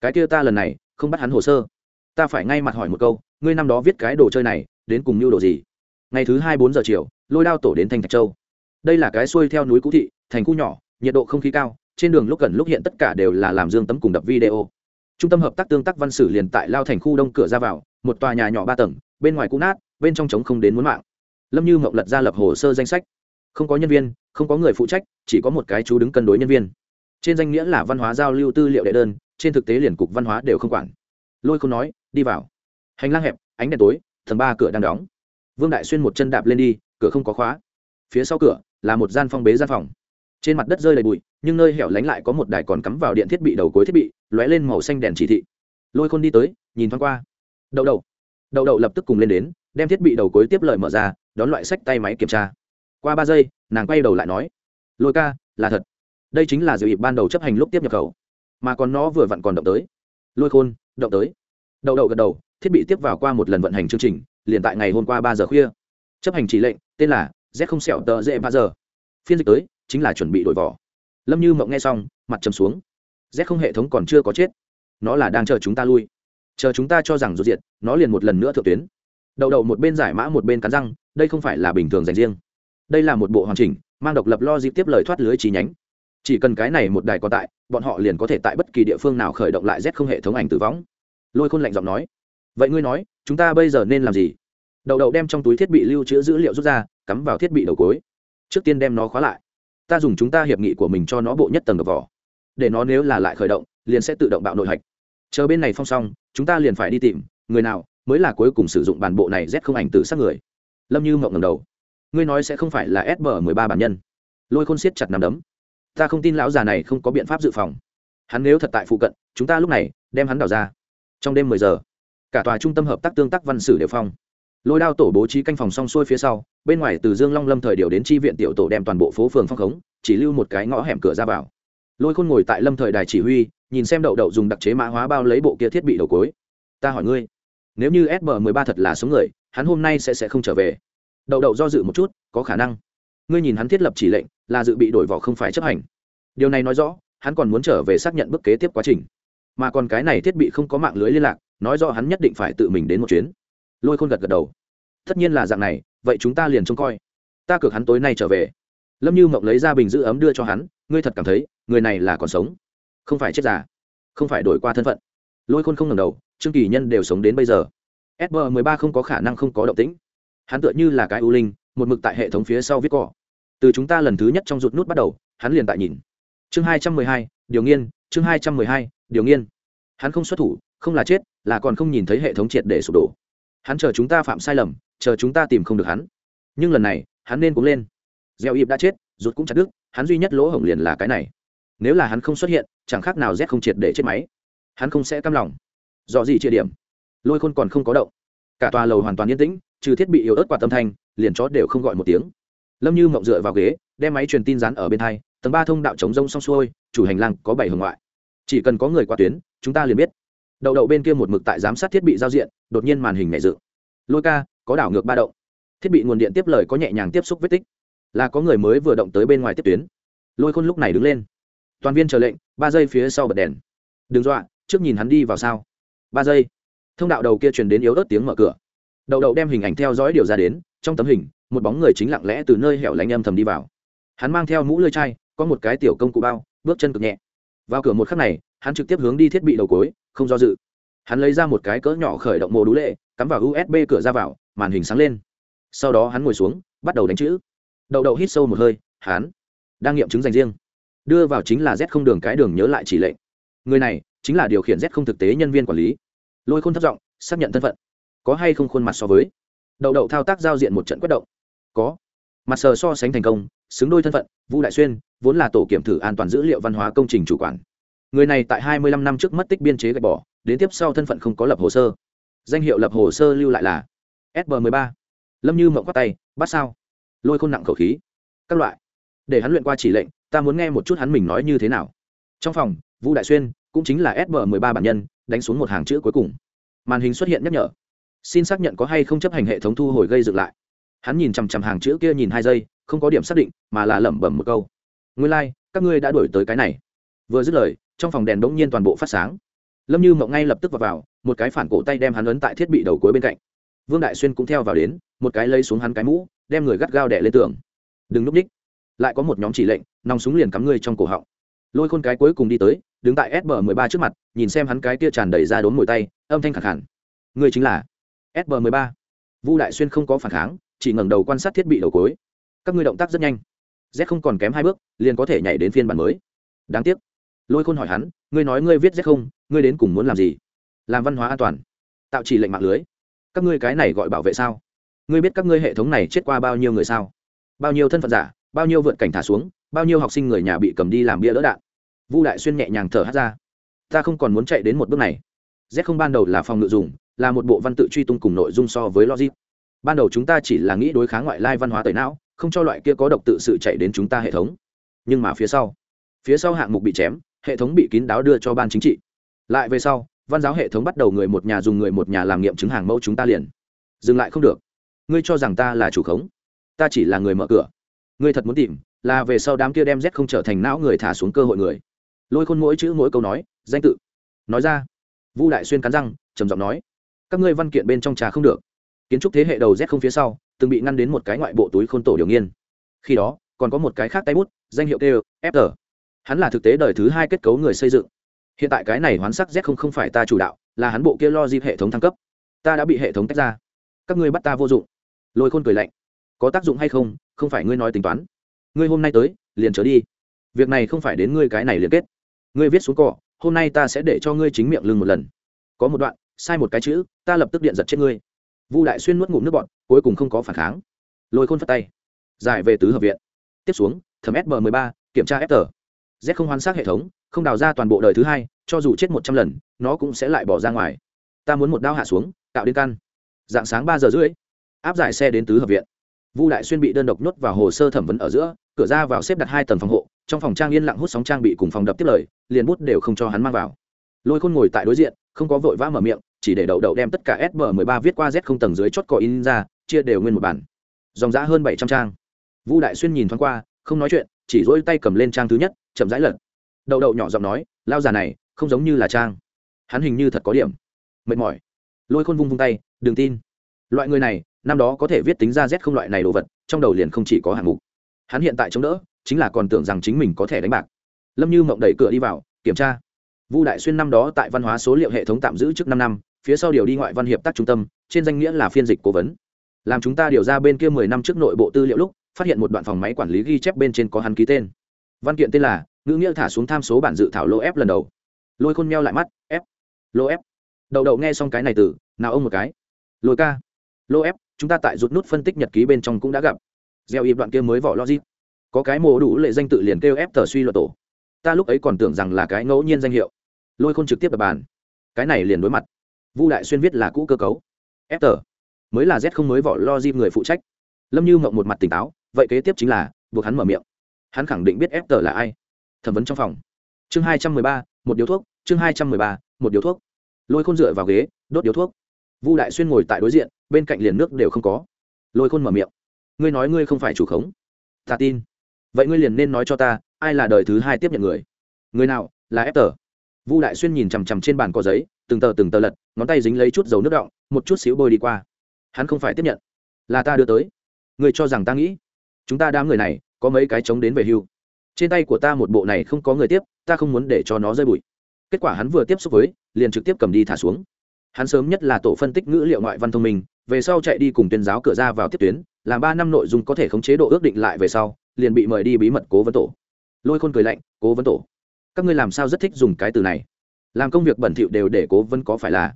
cái kia ta lần này không bắt hắn hồ sơ. Ta phải ngay mặt hỏi một câu ngươi năm đó viết cái đồ chơi này, đến cùng mưu đồ gì? Ngày thứ hai bốn giờ chiều, lôi đao tổ đến thành thạch châu. Đây là cái xuôi theo núi cũ thị, thành khu nhỏ, nhiệt độ không khí cao, trên đường lúc gần lúc hiện tất cả đều là làm dương tấm cùng đập video. Trung tâm hợp tác tương tác văn sử liền tại lao thành khu đông cửa ra vào, một tòa nhà nhỏ ba tầng, bên ngoài cũ nát, bên trong trống không đến muốn mạng. Lâm như mộng lật ra lập hồ sơ danh sách. Không có nhân viên, không có người phụ trách, chỉ có một cái chú đứng cân đối nhân viên. Trên danh nghĩa là văn hóa giao lưu tư liệu đệ đơn, trên thực tế liền cục văn hóa đều không quản. Lôi không nói, đi vào hành lang hẹp, ánh đèn tối, tầng ba cửa đang đóng. Vương đại xuyên một chân đạp lên đi, cửa không có khóa. Phía sau cửa là một gian phong bế gian phòng. Trên mặt đất rơi đầy bụi, nhưng nơi hẻo lánh lại có một đài còn cắm vào điện thiết bị đầu cuối thiết bị, lóe lên màu xanh đèn chỉ thị. Lôi khôn đi tới, nhìn thoáng qua. Đậu đậu. Đậu đậu lập tức cùng lên đến, đem thiết bị đầu cuối tiếp lời mở ra, đón loại sách tay máy kiểm tra. Qua ba giây, nàng quay đầu lại nói, lôi ca, là thật. Đây chính là dự ịp ban đầu chấp hành lúc tiếp nhập khẩu. Mà còn nó vừa vặn còn động tới. Lôi khôn, động tới. Đậu đậu gật đầu thiết bị tiếp vào qua một lần vận hành chương trình, liền tại ngày hôm qua ba giờ khuya. Chấp hành chỉ lệnh, tên là z không sẹo tờ dễ ba giờ. Phiên dịch tới, chính là chuẩn bị đổi vỏ. Lâm như mộng nghe xong, mặt trầm xuống. Z không hệ thống còn chưa có chết. Nó là đang chờ chúng ta lui. Chờ chúng ta cho rằng rụt diệt, nó liền một lần nữa thượng tuyến. Đậu đậu một bên giải mã một bên cắn răng, đây không phải là bình thường dành riêng. Đây là một bộ hoàn chỉnh, mang độc lập lo dịp tiếp lời thoát lưới trí nhánh. Chỉ cần cái này một đài còn tại, bọn họ liền có thể tại bất kỳ địa phương nào khởi động lại z không hệ thống ảnh tử vong. Lôi khôn lạnh giọng nói vậy ngươi nói, chúng ta bây giờ nên làm gì? Đậu đậu đem trong túi thiết bị lưu trữ dữ liệu rút ra, cắm vào thiết bị đầu cối. Trước tiên đem nó khóa lại. Ta dùng chúng ta hiệp nghị của mình cho nó bộ nhất tầng đập vỏ. Để nó nếu là lại khởi động, liền sẽ tự động bạo nội hạch. Chờ bên này phong xong, chúng ta liền phải đi tìm, người nào mới là cuối cùng sử dụng bản bộ này z không ảnh từ sát người. Lâm như mộng ngầm đầu. Ngươi nói sẽ không phải là sb mười ba bản nhân. Lôi khôn siết chặt nằm đấm. Ta không tin lão già này không có biện pháp dự phòng. Hắn nếu thật tại phụ cận, chúng ta lúc này đem hắn đào ra. Trong đêm mười giờ cả tòa trung tâm hợp tác tương tác văn sử đều phong. Lôi đao tổ bố trí canh phòng xong xuôi phía sau, bên ngoài từ dương long lâm thời điều đến tri viện tiểu tổ đem toàn bộ phố phường phong khống, chỉ lưu một cái ngõ hẻm cửa ra vào. Lôi khôn ngồi tại lâm thời đài chỉ huy, nhìn xem đậu đậu dùng đặc chế mã hóa bao lấy bộ kia thiết bị đầu cối. Ta hỏi ngươi, nếu như sb mười ba thật là số người, hắn hôm nay sẽ sẽ không trở về. Đậu đậu do dự một chút, có khả năng. Ngươi nhìn hắn thiết lập chỉ lệnh, là dự bị đổi vỏ không phải chấp hành. Điều này nói rõ, hắn còn muốn trở về xác nhận bước kế tiếp quá trình. Mà còn cái này thiết bị không có mạng lưới liên lạc nói rõ hắn nhất định phải tự mình đến một chuyến. Lôi khôn gật gật đầu. Tất nhiên là dạng này, vậy chúng ta liền trông coi. Ta cược hắn tối nay trở về. Lâm như mộng lấy ra bình giữ ấm đưa cho hắn, ngươi thật cảm thấy, người này là còn sống? Không phải chết già, không phải đổi qua thân phận. Lôi khôn không ngầm đầu, trương kỳ nhân đều sống đến bây giờ. Sb mười ba không có khả năng không có động tĩnh. Hắn tựa như là cái ưu linh, một mực tại hệ thống phía sau viết cỏ. Từ chúng ta lần thứ nhất trong rụt nút bắt đầu, hắn liền tại nhìn. Chương hai trăm mười hai, điều nghiên, chương hai trăm mười hai, điều nghiên. Hắn không xuất thủ, không là chết là còn không nhìn thấy hệ thống triệt để sụp đổ. Hắn chờ chúng ta phạm sai lầm, chờ chúng ta tìm không được hắn. Nhưng lần này, hắn nên cũng lên. Gieo ịp đã chết, rụt cũng chặt đứt, hắn duy nhất lỗ hổng liền là cái này. Nếu là hắn không xuất hiện, chẳng khác nào z không triệt để chết máy. Hắn không sẽ căm lòng. Do gì chia điểm. Lôi khôn còn không có động. Cả tòa lầu hoàn toàn yên tĩnh, trừ thiết bị yếu ớt quạt tâm thanh, liền chó đều không gọi một tiếng. Lâm như mộng dựa vào ghế, đem máy truyền tin rán ở bên hai, tầng ba thông đạo chống rông xong xuôi, chủ hành lang có bảy hưởng ngoại. Chỉ cần có người qua tuyến, chúng ta liền biết đậu đậu bên kia một mực tại giám sát thiết bị giao diện, đột nhiên màn hình nhảy dự lôi ca, có đảo ngược ba động. Thiết bị nguồn điện tiếp lời có nhẹ nhàng tiếp xúc vết tích. Là có người mới vừa động tới bên ngoài tiếp tuyến. Lôi khôn lúc này đứng lên. Toàn viên chờ lệnh, ba giây phía sau bật đèn. Đừng dọa, trước nhìn hắn đi vào sao? Ba giây. Thông đạo đầu kia truyền đến yếu ớt tiếng mở cửa. Đậu đậu đem hình ảnh theo dõi điều ra đến, trong tấm hình, một bóng người chính lặng lẽ từ nơi hẻo lánh âm thầm đi vào. Hắn mang theo mũ lơi chai, có một cái tiểu công cụ bao, bước chân cực nhẹ vào cửa một khắc này, hắn trực tiếp hướng đi thiết bị đầu cối, không do dự. Hắn lấy ra một cái cỡ nhỏ khởi động mô đũ lệ, cắm vào usb cửa ra vào, màn hình sáng lên. Sau đó hắn ngồi xuống, bắt đầu đánh chữ. Đậu đậu hít sâu một hơi, hắn đang nghiệm chứng dành riêng. Đưa vào chính là z không đường cái đường nhớ lại chỉ lệnh. Người này chính là điều khiển z không thực tế nhân viên quản lý. Lôi khôn thất giọng, xác nhận thân phận. Có hay không khuôn mặt so với? Đậu đậu thao tác giao diện một trận quất động. Có mặt sờ so sánh thành công, xứng đôi thân phận, vũ đại xuyên, vốn là tổ kiểm thử an toàn dữ liệu văn hóa công trình chủ quản. Người này tại hai mươi lăm năm trước mất tích biên chế gạch bỏ, đến tiếp sau thân phận không có lập hồ sơ. Danh hiệu lập hồ sơ lưu lại là sb mười ba. Lâm như mộng khoác tay, bắt sao? Lôi khôn nặng khẩu khí. Các loại. Để hắn luyện qua chỉ lệnh, ta muốn nghe một chút hắn mình nói như thế nào. Trong phòng, vũ đại xuyên, cũng chính là sb mười ba bản nhân, đánh xuống một hàng chữ cuối cùng. Màn hình xuất hiện nhắc nhở. Xin xác nhận có hay không chấp hành hệ thống thu hồi gây dựng lại hắn nhìn chằm chằm hàng chữ kia nhìn hai giây không có điểm xác định mà là lẩm bẩm một câu. Nguyên lai、like, các ngươi đã đổi tới cái này. Vừa dứt lời trong phòng đèn đ ỗ n g nhiên toàn bộ phát sáng. Lâm như mộng ngay lập tức vào, vào một cái phản cổ tay đem hắn ấn tại thiết bị đầu cuối bên cạnh. Vương đại xuyên cũng theo vào đến một cái lấy xuống hắn cái mũ đem người gắt gao đẻ lên tường. Đừng núp ních lại có một nhóm chỉ lệnh nòng súng liền cắm ngươi trong cổ họng. Lôi khôn cái cuối cùng đi tới đứng tại sb mười ba trước mặt nhìn xem hắn cái kia tràn đầy ra đốn mồi tay âm thanh khẳng khẳng ngươi chính là sb mười ba. Vu đại xuyên không có phản kháng chỉ ngẩng đầu quan sát thiết bị đầu cối. Các ngươi động tác rất nhanh. Z không còn kém hai bước, liền có thể nhảy đến phiên bản mới. Đáng tiếc. Lôi khôn hỏi hắn, ngươi nói ngươi viết z không, ngươi đến cùng muốn làm gì? Làm văn hóa an toàn. Tạo chỉ lệnh mạng lưới. Các ngươi cái này gọi bảo vệ sao? Ngươi biết các ngươi hệ thống này chết qua bao nhiêu người sao? Bao nhiêu thân phận giả, bao nhiêu vượt cảnh thả xuống, bao nhiêu học sinh người nhà bị cầm đi làm bia lỡ đạn. Vu đại xuyên nhẹ nhàng thở hát ra. Ta không còn muốn chạy đến một bước này. Z không ban đầu là phòng ngự dùng, là một bộ văn tự truy tung cùng nội dung so với logic ban đầu chúng ta chỉ là nghĩ đối kháng ngoại lai văn hóa tẩy não, không cho loại kia có độc tự sự chạy đến chúng ta hệ thống. Nhưng mà phía sau phía sau hạng mục bị chém, hệ thống bị kín đáo đưa cho ban chính trị. Lại về sau, văn giáo hệ thống bắt đầu người một nhà dùng người một nhà làm nghiệm chứng hàng mẫu chúng ta liền. Dừng lại không được. Ngươi cho rằng ta là chủ khống. Ta chỉ là người mở cửa. Ngươi thật muốn tìm, là về sau đám kia đem z không trở thành não người thả xuống cơ hội người. Lôi khôn mỗi chữ mỗi câu nói, danh tự. Nói ra. Vu đại xuyên cắn răng, trầm giọng nói. Các ngươi văn kiện bên trong trà không được kiến trúc thế hệ đầu z không phía sau, từng bị ngăn đến một cái ngoại bộ túi khôn tổ điều nghiên. Khi đó, còn có một cái khác tay bút, danh hiệu kêu fr hắn là thực tế đời thứ hai kết cấu người xây dựng. Hiện tại cái này hoán sắc z không không phải ta chủ đạo, là hắn bộ kia lo dịp hệ thống thăng cấp. Ta đã bị hệ thống tách ra. Các ngươi bắt ta vô dụng. Lôi khôn cười lạnh. Có tác dụng hay không không phải ngươi nói tính toán. Ngươi hôm nay tới, liền trở đi. Việc này không phải đến ngươi cái này liên kết. Ngươi viết xuống cỏ, hôm nay ta sẽ để cho ngươi chính miệng lưng một lần. Có một đoạn, sai một cái chữ, ta lập tức điện giật chết ngươi vu đại xuyên nuốt ngụm nước bọn cuối cùng không có phản kháng. Lôi khôn phất tay, giải về tứ hợp viện. Tiếp xuống, thẩm sb mười ba, kiểm tra F tờ z không hoán xác hệ thống, không đào ra toàn bộ đời thứ hai, cho dù chết một trăm lần, nó cũng sẽ lại bỏ ra ngoài. Ta muốn một đao hạ xuống tạo đến căn. Dạng sáng ba giờ rưỡi, áp giải xe đến tứ hợp viện. Vu đại xuyên bị đơn độc nhốt vào hồ sơ thẩm vấn ở giữa, cửa ra vào xếp đặt hai tầng phòng hộ, trong phòng trang yên lặng hút sóng trang bị cùng phòng đập tiếp lời, liền bút đều không cho hắn mang vào. Lôi khôn ngồi tại đối diện, không có vội vã mở miệng chỉ để đậu đậu đem tất cả sm 13 viết qua z không tầng dưới chốt cỏ in ra, chia đều nguyên một bản. Dòng giá hơn bảy trăm trang. Vu đại xuyên nhìn thoáng qua, không nói chuyện, chỉ dỗi tay cầm lên trang thứ nhất, chậm rãi lật. Đậu đậu nhỏ giọng nói lao già này, không giống như là trang. Hắn hình như thật có điểm mệt mỏi. Lôi khôn vung vung tay, đừng tin. Loại người này, năm đó có thể viết tính ra z không loại này đồ vật, trong đầu liền không chỉ có hạng mục. Hắn hiện tại chống đỡ, chính là còn tưởng rằng chính mình có thể đánh bạc. Lâm như mộng đẩy cửa đi vào, kiểm tra. Vu đại xuyên năm đó tại văn hóa số liệu hệ thống tạm giữ trước năm năm phía sau điều đi ngoại văn hiệp tác trung tâm, trên danh nghĩa là phiên dịch cố vấn. Làm chúng ta điều ra bên kia mười năm trước nội bộ tư liệu lúc, phát hiện một đoạn phòng máy quản lý ghi chép bên trên có hắn ký tên. Văn kiện tên là, ngữ nghĩa thả xuống tham số bản dự thảo lô ép lần đầu. Lôi khôn meo lại mắt ép lô ép đầu đầu nghe xong cái này từ, nào ông một cái. Lôi ca, lô ép chúng ta tại rút nút phân tích nhật ký bên trong cũng đã gặp. Gieo im đoạn kia mới vỏ logic. Có cái mồ đủ lệ danh tự liền kêu ép tờ suy luận tổ. Ta lúc ấy còn tưởng rằng là cái ngẫu nhiên danh hiệu. Lôi khôn trực tiếp đập bàn. Cái này liền đối mặt vu đại xuyên viết là cũ cơ cấu. Ép tờ mới là z không mới vỏ logic người phụ trách. Lâm như mộng một mặt tỉnh táo, vậy kế tiếp chính là, buộc hắn mở miệng. Hắn khẳng định biết ép tờ là ai. Thẩm vấn trong phòng. Chương hai trăm mười ba, một điếu thuốc, chương hai trăm mười ba, một điếu thuốc. Lôi khôn dựa vào ghế, đốt điếu thuốc. Vu đại xuyên ngồi tại đối diện, bên cạnh liền nước đều không có. Lôi khôn mở miệng. Ngươi nói ngươi không phải chủ khống. Ta tin. Vậy ngươi liền nên nói cho ta, ai là đời thứ hai tiếp nhận người? Người nào, là ép tờ vu đại xuyên nhìn chằm chằm trên bàn có giấy từng tờ từng tờ lật, ngón tay dính lấy chút dầu nước đọng, một chút xíu bôi đi qua. Hắn không phải tiếp nhận. Là ta đưa tới. Ngươi cho rằng ta nghĩ, chúng ta đám người này có mấy cái chống đến về hưu. Trên tay của ta một bộ này không có người tiếp, ta không muốn để cho nó rơi bụi. Kết quả hắn vừa tiếp xúc với, liền trực tiếp cầm đi thả xuống. Hắn sớm nhất là tổ phân tích ngữ liệu ngoại văn thông minh, về sau chạy đi cùng tuyên giáo cửa ra vào tiếp tuyến, làm ba năm nội dung có thể khống chế độ ước định lại về sau, liền bị mời đi bí mật cố vấn tổ. Lôi khôn cười lạnh, cố vấn tổ, các ngươi làm sao rất thích dùng cái từ này? Làm công việc bẩn thỉu đều để cố vấn có phải là.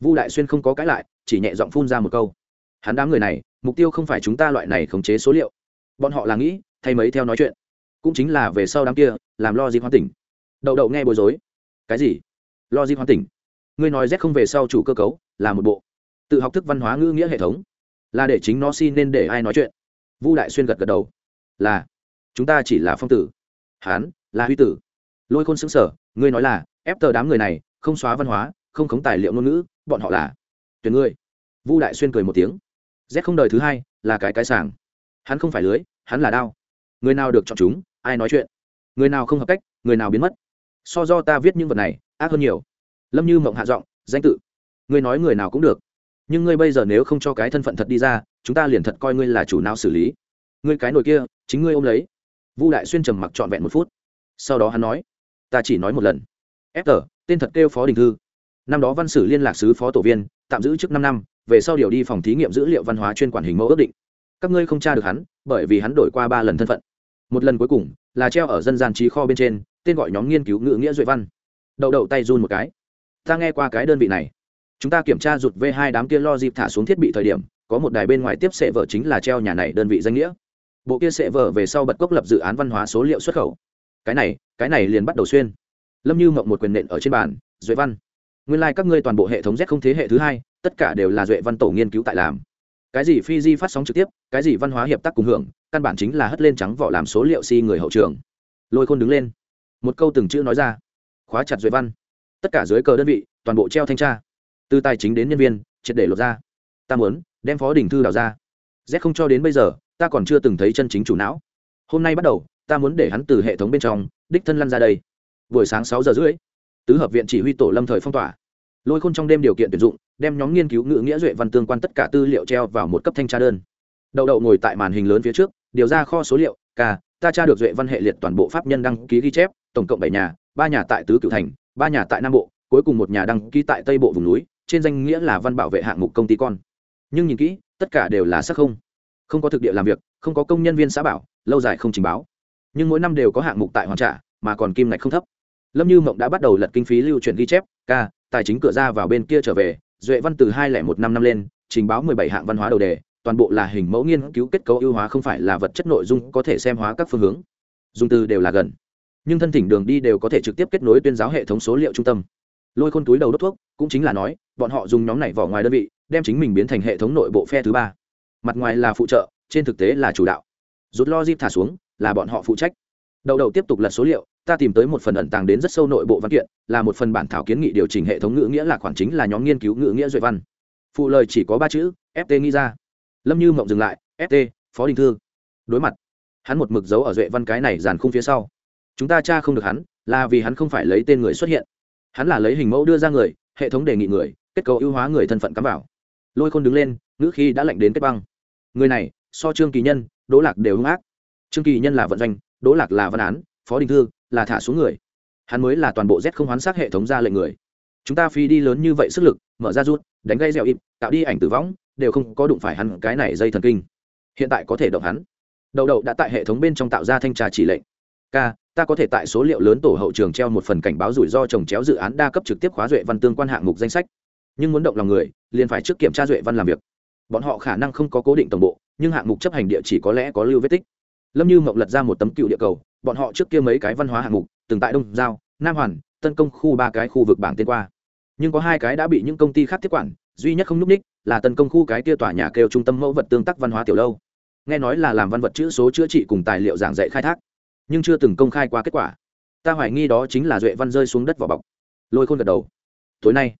Vu đại xuyên không có cãi lại, chỉ nhẹ giọng phun ra một câu. Hắn đám người này, mục tiêu không phải chúng ta loại này khống chế số liệu. Bọn họ là nghĩ, thay mấy theo nói chuyện. Cũng chính là về sau đám kia, làm lo gì hoan tỉnh. Đậu đậu nghe bối rối. Cái gì? Lo gì hoan tỉnh? Ngươi nói z không về sau chủ cơ cấu, là một bộ. Tự học thức văn hóa ngữ nghĩa hệ thống. Là để chính nó xin nên để ai nói chuyện. Vu đại xuyên gật gật đầu. Là, chúng ta chỉ là phong tử. Hán, là huy tử. Lôi khôn xứng sở ngươi nói là ép tờ đám người này, không xóa văn hóa, không khống tài liệu ngôn ngữ, bọn họ là tuyển ngươi vu đại xuyên cười một tiếng. Z không đời thứ hai, là cái cái sàng hắn không phải lưới, hắn là đao. Người nào được chọn chúng, ai nói chuyện. Người nào không hợp cách, người nào biến mất. So do ta viết những vật này, ác hơn nhiều. Lâm như mộng hạ giọng, danh tự. Ngươi nói người nào cũng được. Nhưng ngươi bây giờ nếu không cho cái thân phận thật đi ra, chúng ta liền thật coi ngươi là chủ nào xử lý. Ngươi cái nồi kia, chính ngươi ôm lấy. Vu đại xuyên trầm mặc trọn vẹn một phút. Sau đó hắn nói, ta chỉ nói một lần ép tờ tên thật kêu phó đình thư. Năm đó văn sử liên lạc sứ phó tổ viên, tạm giữ trước năm năm, về sau điều đi phòng thí nghiệm dữ liệu văn hóa chuyên quản hình mẫu ước định. Các ngươi không tra được hắn, bởi vì hắn đổi qua ba lần thân phận. Một lần cuối cùng, là treo ở dân gian trí kho bên trên, tên gọi nhóm nghiên cứu ngữ nghĩa duệ văn. Đậu đậu tay run một cái. Ta nghe qua cái đơn vị này. Chúng ta kiểm tra rụt v hai đám kia lo dịp thả xuống thiết bị thời điểm, có một đài bên ngoài tiếp sệ vở chính là treo nhà này đơn vị danh nghĩa. Bộ kia sệ vở về sau bật cốc lập dự án văn hóa số liệu xuất khẩu. Cái này cái này liền bắt đầu xuyên lâm như mộng một quyền nện ở trên bàn, duệ văn, nguyên lai、like、các ngươi toàn bộ hệ thống z không thế hệ thứ hai, tất cả đều là duệ văn tổ nghiên cứu tại làm. Cái gì phi di phát sóng trực tiếp, cái gì văn hóa hiệp tác cùng hưởng, căn bản chính là hất lên trắng vỏ làm số liệu si người hậu trường. Lôi khôn đứng lên, một câu từng chữ nói ra, khóa chặt duệ văn. Tất cả dưới cờ đơn vị, toàn bộ treo thanh tra. Từ tài chính đến nhân viên, triệt để lột ra. Ta muốn đem phó đình thư đào ra. Z không cho đến bây giờ, ta còn chưa từng thấy chân chính chủ não. Hôm nay bắt đầu, ta muốn để hắn từ hệ thống bên trong, đích thân lăn ra đây buổi sáng sáu giờ rưỡi. Tứ hợp viện chỉ huy tổ lâm thời phong tỏa. Lôi khôn trong đêm điều kiện tuyển dụng, đem nhóm nghiên cứu ngữ nghĩa duệ văn tương quan tất cả tư liệu treo vào một cấp thanh tra đơn. Đậu đậu ngồi tại màn hình lớn phía trước, điều ra kho số liệu k ta tra được duệ văn hệ liệt toàn bộ pháp nhân đăng ký ghi chép, tổng cộng bảy nhà, ba nhà tại tứ cửu thành, ba nhà tại nam bộ, cuối cùng một nhà đăng ký tại tây bộ vùng núi, trên danh nghĩa là văn bảo vệ hạng mục công ty con. Nhưng nhìn kỹ, tất cả đều là sắc không. Không có thực địa làm việc, không có công nhân viên xã bảo, lâu dài không trình báo. Nhưng mỗi năm đều có hạng mục tại hoàn trả, mà còn kim ngạch không thấp lâm như mộng đã bắt đầu lật kinh phí lưu truyền ghi chép k tài chính cửa ra vào bên kia trở về, duệ văn từ hai lẻ một năm năm lên, trình báo mười bảy hạng văn hóa đầu đề, toàn bộ là hình mẫu nghiên cứu kết cấu ưu hóa không phải là vật chất nội dung có thể xem hóa các phương hướng. Dùng từ đều là gần. Nhưng thân thỉnh đường đi đều có thể trực tiếp kết nối tuyên giáo hệ thống số liệu trung tâm. Lôi khôn túi đầu đốt thuốc, cũng chính là nói, bọn họ dùng nhóm này vỏ ngoài đơn vị, đem chính mình biến thành hệ thống nội bộ phe thứ ba. Mặt ngoài là phụ trợ, trên thực tế là chủ đạo. Rút lo dip thả xuống, là bọn họ phụ trách. Đầu đầu tiếp tục lật số liệu ta tìm tới một phần ẩn tàng đến rất sâu nội bộ văn kiện, là một phần bản thảo kiến nghị điều chỉnh hệ thống ngữ nghĩa là khoảng chính là nhóm nghiên cứu ngữ nghĩa duệ văn. Phụ lời chỉ có ba chữ ft nghĩ ra. Lâm như mộng dừng lại ft phó đình thư. Đối mặt, hắn một mực dấu ở duệ văn cái này dàn khung phía sau. Chúng ta tra không được hắn, là vì hắn không phải lấy tên người xuất hiện. Hắn là lấy hình mẫu đưa ra người, hệ thống đề nghị người, kết cấu ưu hóa người thân phận cắm vào. Lôi khôn đứng lên, ngữ khi đã lạnh đến kết băng. Người này, so trương kỳ nhân, đỗ lạc đều hung ác. Trương kỳ nhân là vận doanh, đỗ lạc là văn án, phó đình thư là thả xuống người. Hắn mới là toàn bộ z không hoán sát hệ thống ra lệnh người. Chúng ta phi đi lớn như vậy sức lực, mở ra rút, đánh gây dẻo im tạo đi ảnh tử vong, đều không có đụng phải hắn cái này dây thần kinh. Hiện tại có thể động hắn. Đậu đậu đã tại hệ thống bên trong tạo ra thanh trà chỉ lệnh. K ta có thể tại số liệu lớn tổ hậu trường treo một phần cảnh báo rủi ro trồng chéo dự án đa cấp trực tiếp khóa duệ văn tương quan hạng mục danh sách. Nhưng muốn động lòng người, liền phải trước kiểm tra duệ văn làm việc. Bọn họ khả năng không có cố định tổng bộ, nhưng hạng mục chấp hành địa chỉ có lẽ có lưu vết tích lâm như mộng lật ra một tấm cựu địa cầu, bọn họ trước kia mấy cái văn hóa hạng mục, từng tại đông giao, nam hoàn, tân công khu ba cái khu vực bảng tên qua. Nhưng có hai cái đã bị những công ty khác tiếp quản, duy nhất không n ú c ních là tân công khu cái kia tòa nhà kêu trung tâm mẫu vật tương tác văn hóa tiểu lâu. Nghe nói là làm văn vật chữ số chữa trị cùng tài liệu giảng dạy khai thác, nhưng chưa từng công khai qua kết quả. Ta hoài nghi đó chính là duệ văn rơi xuống đất vỏ bọc. Lôi khôn gật đầu. Tối nay,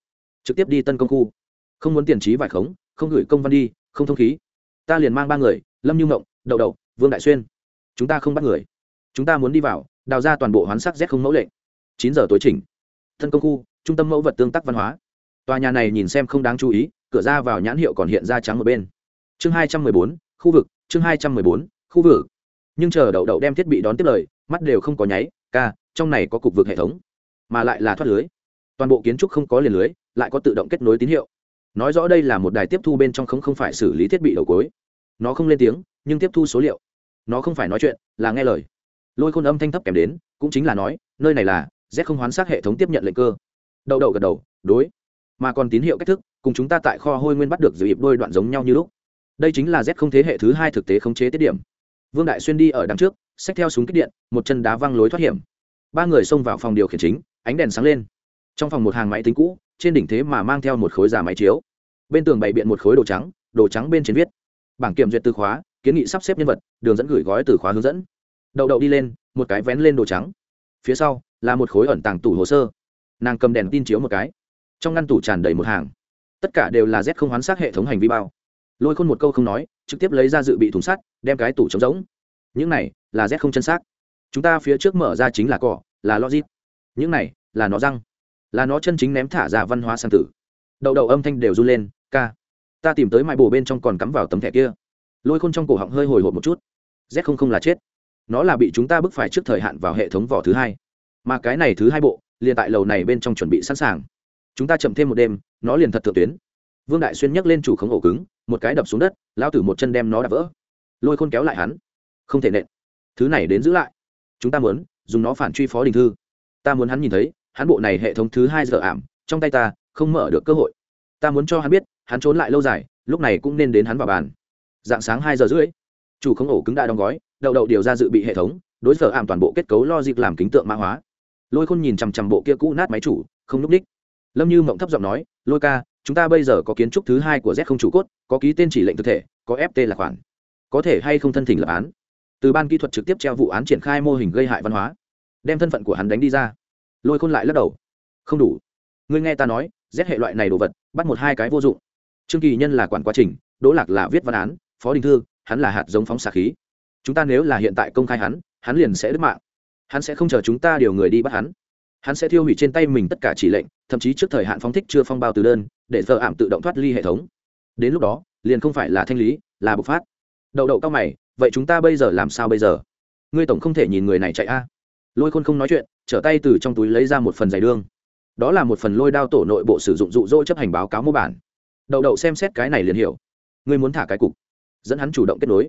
trực tiếp đi tân công khu. Không muốn tiền trí vải khống, không gửi công văn đi, không thông khí. Ta liền mang ba người, lâm như ngộng đậu đậu, vương đại xuyên chúng ta không bắt người. Chúng ta muốn đi vào, đào ra toàn bộ hoán sắc z không mẫu lệnh. Chín giờ tối chỉnh. Thân công khu, trung tâm mẫu vật tương tác văn hóa. Tòa nhà này nhìn xem không đáng chú ý, cửa ra vào nhãn hiệu còn hiện ra trắng một bên. Chương hai trăm mười bốn, khu vực, chương hai trăm mười bốn, khu vực. Nhưng chờ đậu đậu đem thiết bị đón tiếp lời, mắt đều không có nháy, ca, trong này có cục vực hệ thống. Mà lại là thoát lưới. Toàn bộ kiến trúc không có liền lưới, lại có tự động kết nối tín hiệu. Nói rõ đây là một đài tiếp thu bên trong không không phải xử lý thiết bị đầu cối nó không lên tiếng, nhưng tiếp thu số liệu nó không phải nói chuyện, là nghe lời. Lôi khôn âm thanh thấp kèm đến, cũng chính là nói, nơi này là z không hoán xác hệ thống tiếp nhận lệnh cơ. Đậu đậu gật đầu, đối. Mà còn tín hiệu cách thức, cùng chúng ta tại kho hôi nguyên bắt được dự ịp đôi đoạn giống nhau như lúc. Đây chính là z không thế hệ thứ hai thực tế khống chế tiết điểm. Vương đại xuyên đi ở đằng trước, xách theo súng kích điện, một chân đá văng lối thoát hiểm. Ba người xông vào phòng điều khiển chính, ánh đèn sáng lên. Trong phòng một hàng máy tính cũ, trên đỉnh thế mà mang theo một khối giả máy chiếu. Bên tường bày biện một khối đồ trắng đồ trắng bên trên viết. Bảng kiểm duyệt từ khóa kiến nghị sắp xếp nhân vật, đường dẫn gửi gói từ khóa hướng dẫn. Đậu đậu đi lên, một cái vén lên đồ trắng. Phía sau, là một khối ẩn tàng tủ hồ sơ. Nàng cầm đèn tin chiếu một cái. Trong ngăn tủ tràn đầy một hàng. Tất cả đều là z không hoán xác hệ thống hành vi bao. Lôi khôn một câu không nói, trực tiếp lấy ra dự bị thùng sắt, đem cái tủ trống rỗng. Những này là z không chân xác. Chúng ta phía trước mở ra chính là cỏ, là logic. Những này là nó răng. Là nó chân chính ném thả ra văn hóa sang tử. Đậu đậu âm thanh đều run lên, ca, ta tìm tới mại bồ bên trong còn cắm vào tấm thẻ kia lôi khôn trong cổ họng hơi hồi hộp một chút. Z không không là chết. Nó là bị chúng ta bức phải trước thời hạn vào hệ thống vỏ thứ hai. Mà cái này thứ hai bộ, liền tại lầu này bên trong chuẩn bị sẵn sàng. Chúng ta chậm thêm một đêm, nó liền thật thượng tuyến. Vương đại xuyên nhấc lên chủ khống ổ cứng, một cái đập xuống đất lao tử một chân đem nó đập vỡ. Lôi khôn kéo lại hắn. Không thể nện. Thứ này đến giữ lại. Chúng ta muốn dùng nó phản truy phó đình thư. Ta muốn hắn nhìn thấy, hắn bộ này hệ thống thứ hai giờ ảm, trong tay ta không mở được cơ hội. Ta muốn cho hắn biết, hắn trốn lại lâu dài, lúc này cũng nên đến hắn vào bàn dạng sáng hai giờ rưỡi. Chủ không ổ cứng đã đóng gói, đậu đậu điều ra dự bị hệ thống, đối sở ảm toàn bộ kết cấu logic làm kính tượng mã hóa. Lôi khôn nhìn chằm chằm bộ kia cũ nát máy chủ, không núp đích. Lâm như mộng thấp giọng nói, lôi ca, chúng ta bây giờ có kiến trúc thứ hai của z không chủ cốt, có ký tên chỉ lệnh thực thể, có ft là khoản. Có thể hay không thân thỉnh lập án? Từ ban kỹ thuật trực tiếp treo vụ án triển khai mô hình gây hại văn hóa, đem thân phận của hắn đánh đi ra. Lôi khôn lại lắc đầu, không đủ. Ngươi nghe ta nói, z hệ loại này đồ vật, bắt một hai cái vô dụng. Trương kỳ nhân là quản quá trình, đỗ lạc là viết văn án phó đình thư, hắn là hạt giống phóng xạ khí. Chúng ta nếu là hiện tại công khai hắn hắn liền sẽ đứt mạng. Hắn sẽ không chờ chúng ta điều người đi bắt hắn. Hắn sẽ thiêu hủy trên tay mình tất cả chỉ lệnh, thậm chí trước thời hạn phóng thích chưa phong bao từ đơn, để giờ ảm tự động thoát ly hệ thống. Đến lúc đó, liền không phải là thanh lý, là bộc phát. Đậu đậu cao mày, vậy chúng ta bây giờ làm sao bây giờ? Ngươi tổng không thể nhìn người này chạy a. Lôi khôn không nói chuyện, trở tay từ trong túi lấy ra một phần giày đương. Đó là một phần lôi đao tổ nội bộ sử dụng dụ dỗ chấp hành báo cáo mô bản. Đậu đậu xem xét cái này liền hiểu. Ngươi muốn thả cái cục dẫn hắn chủ động kết nối.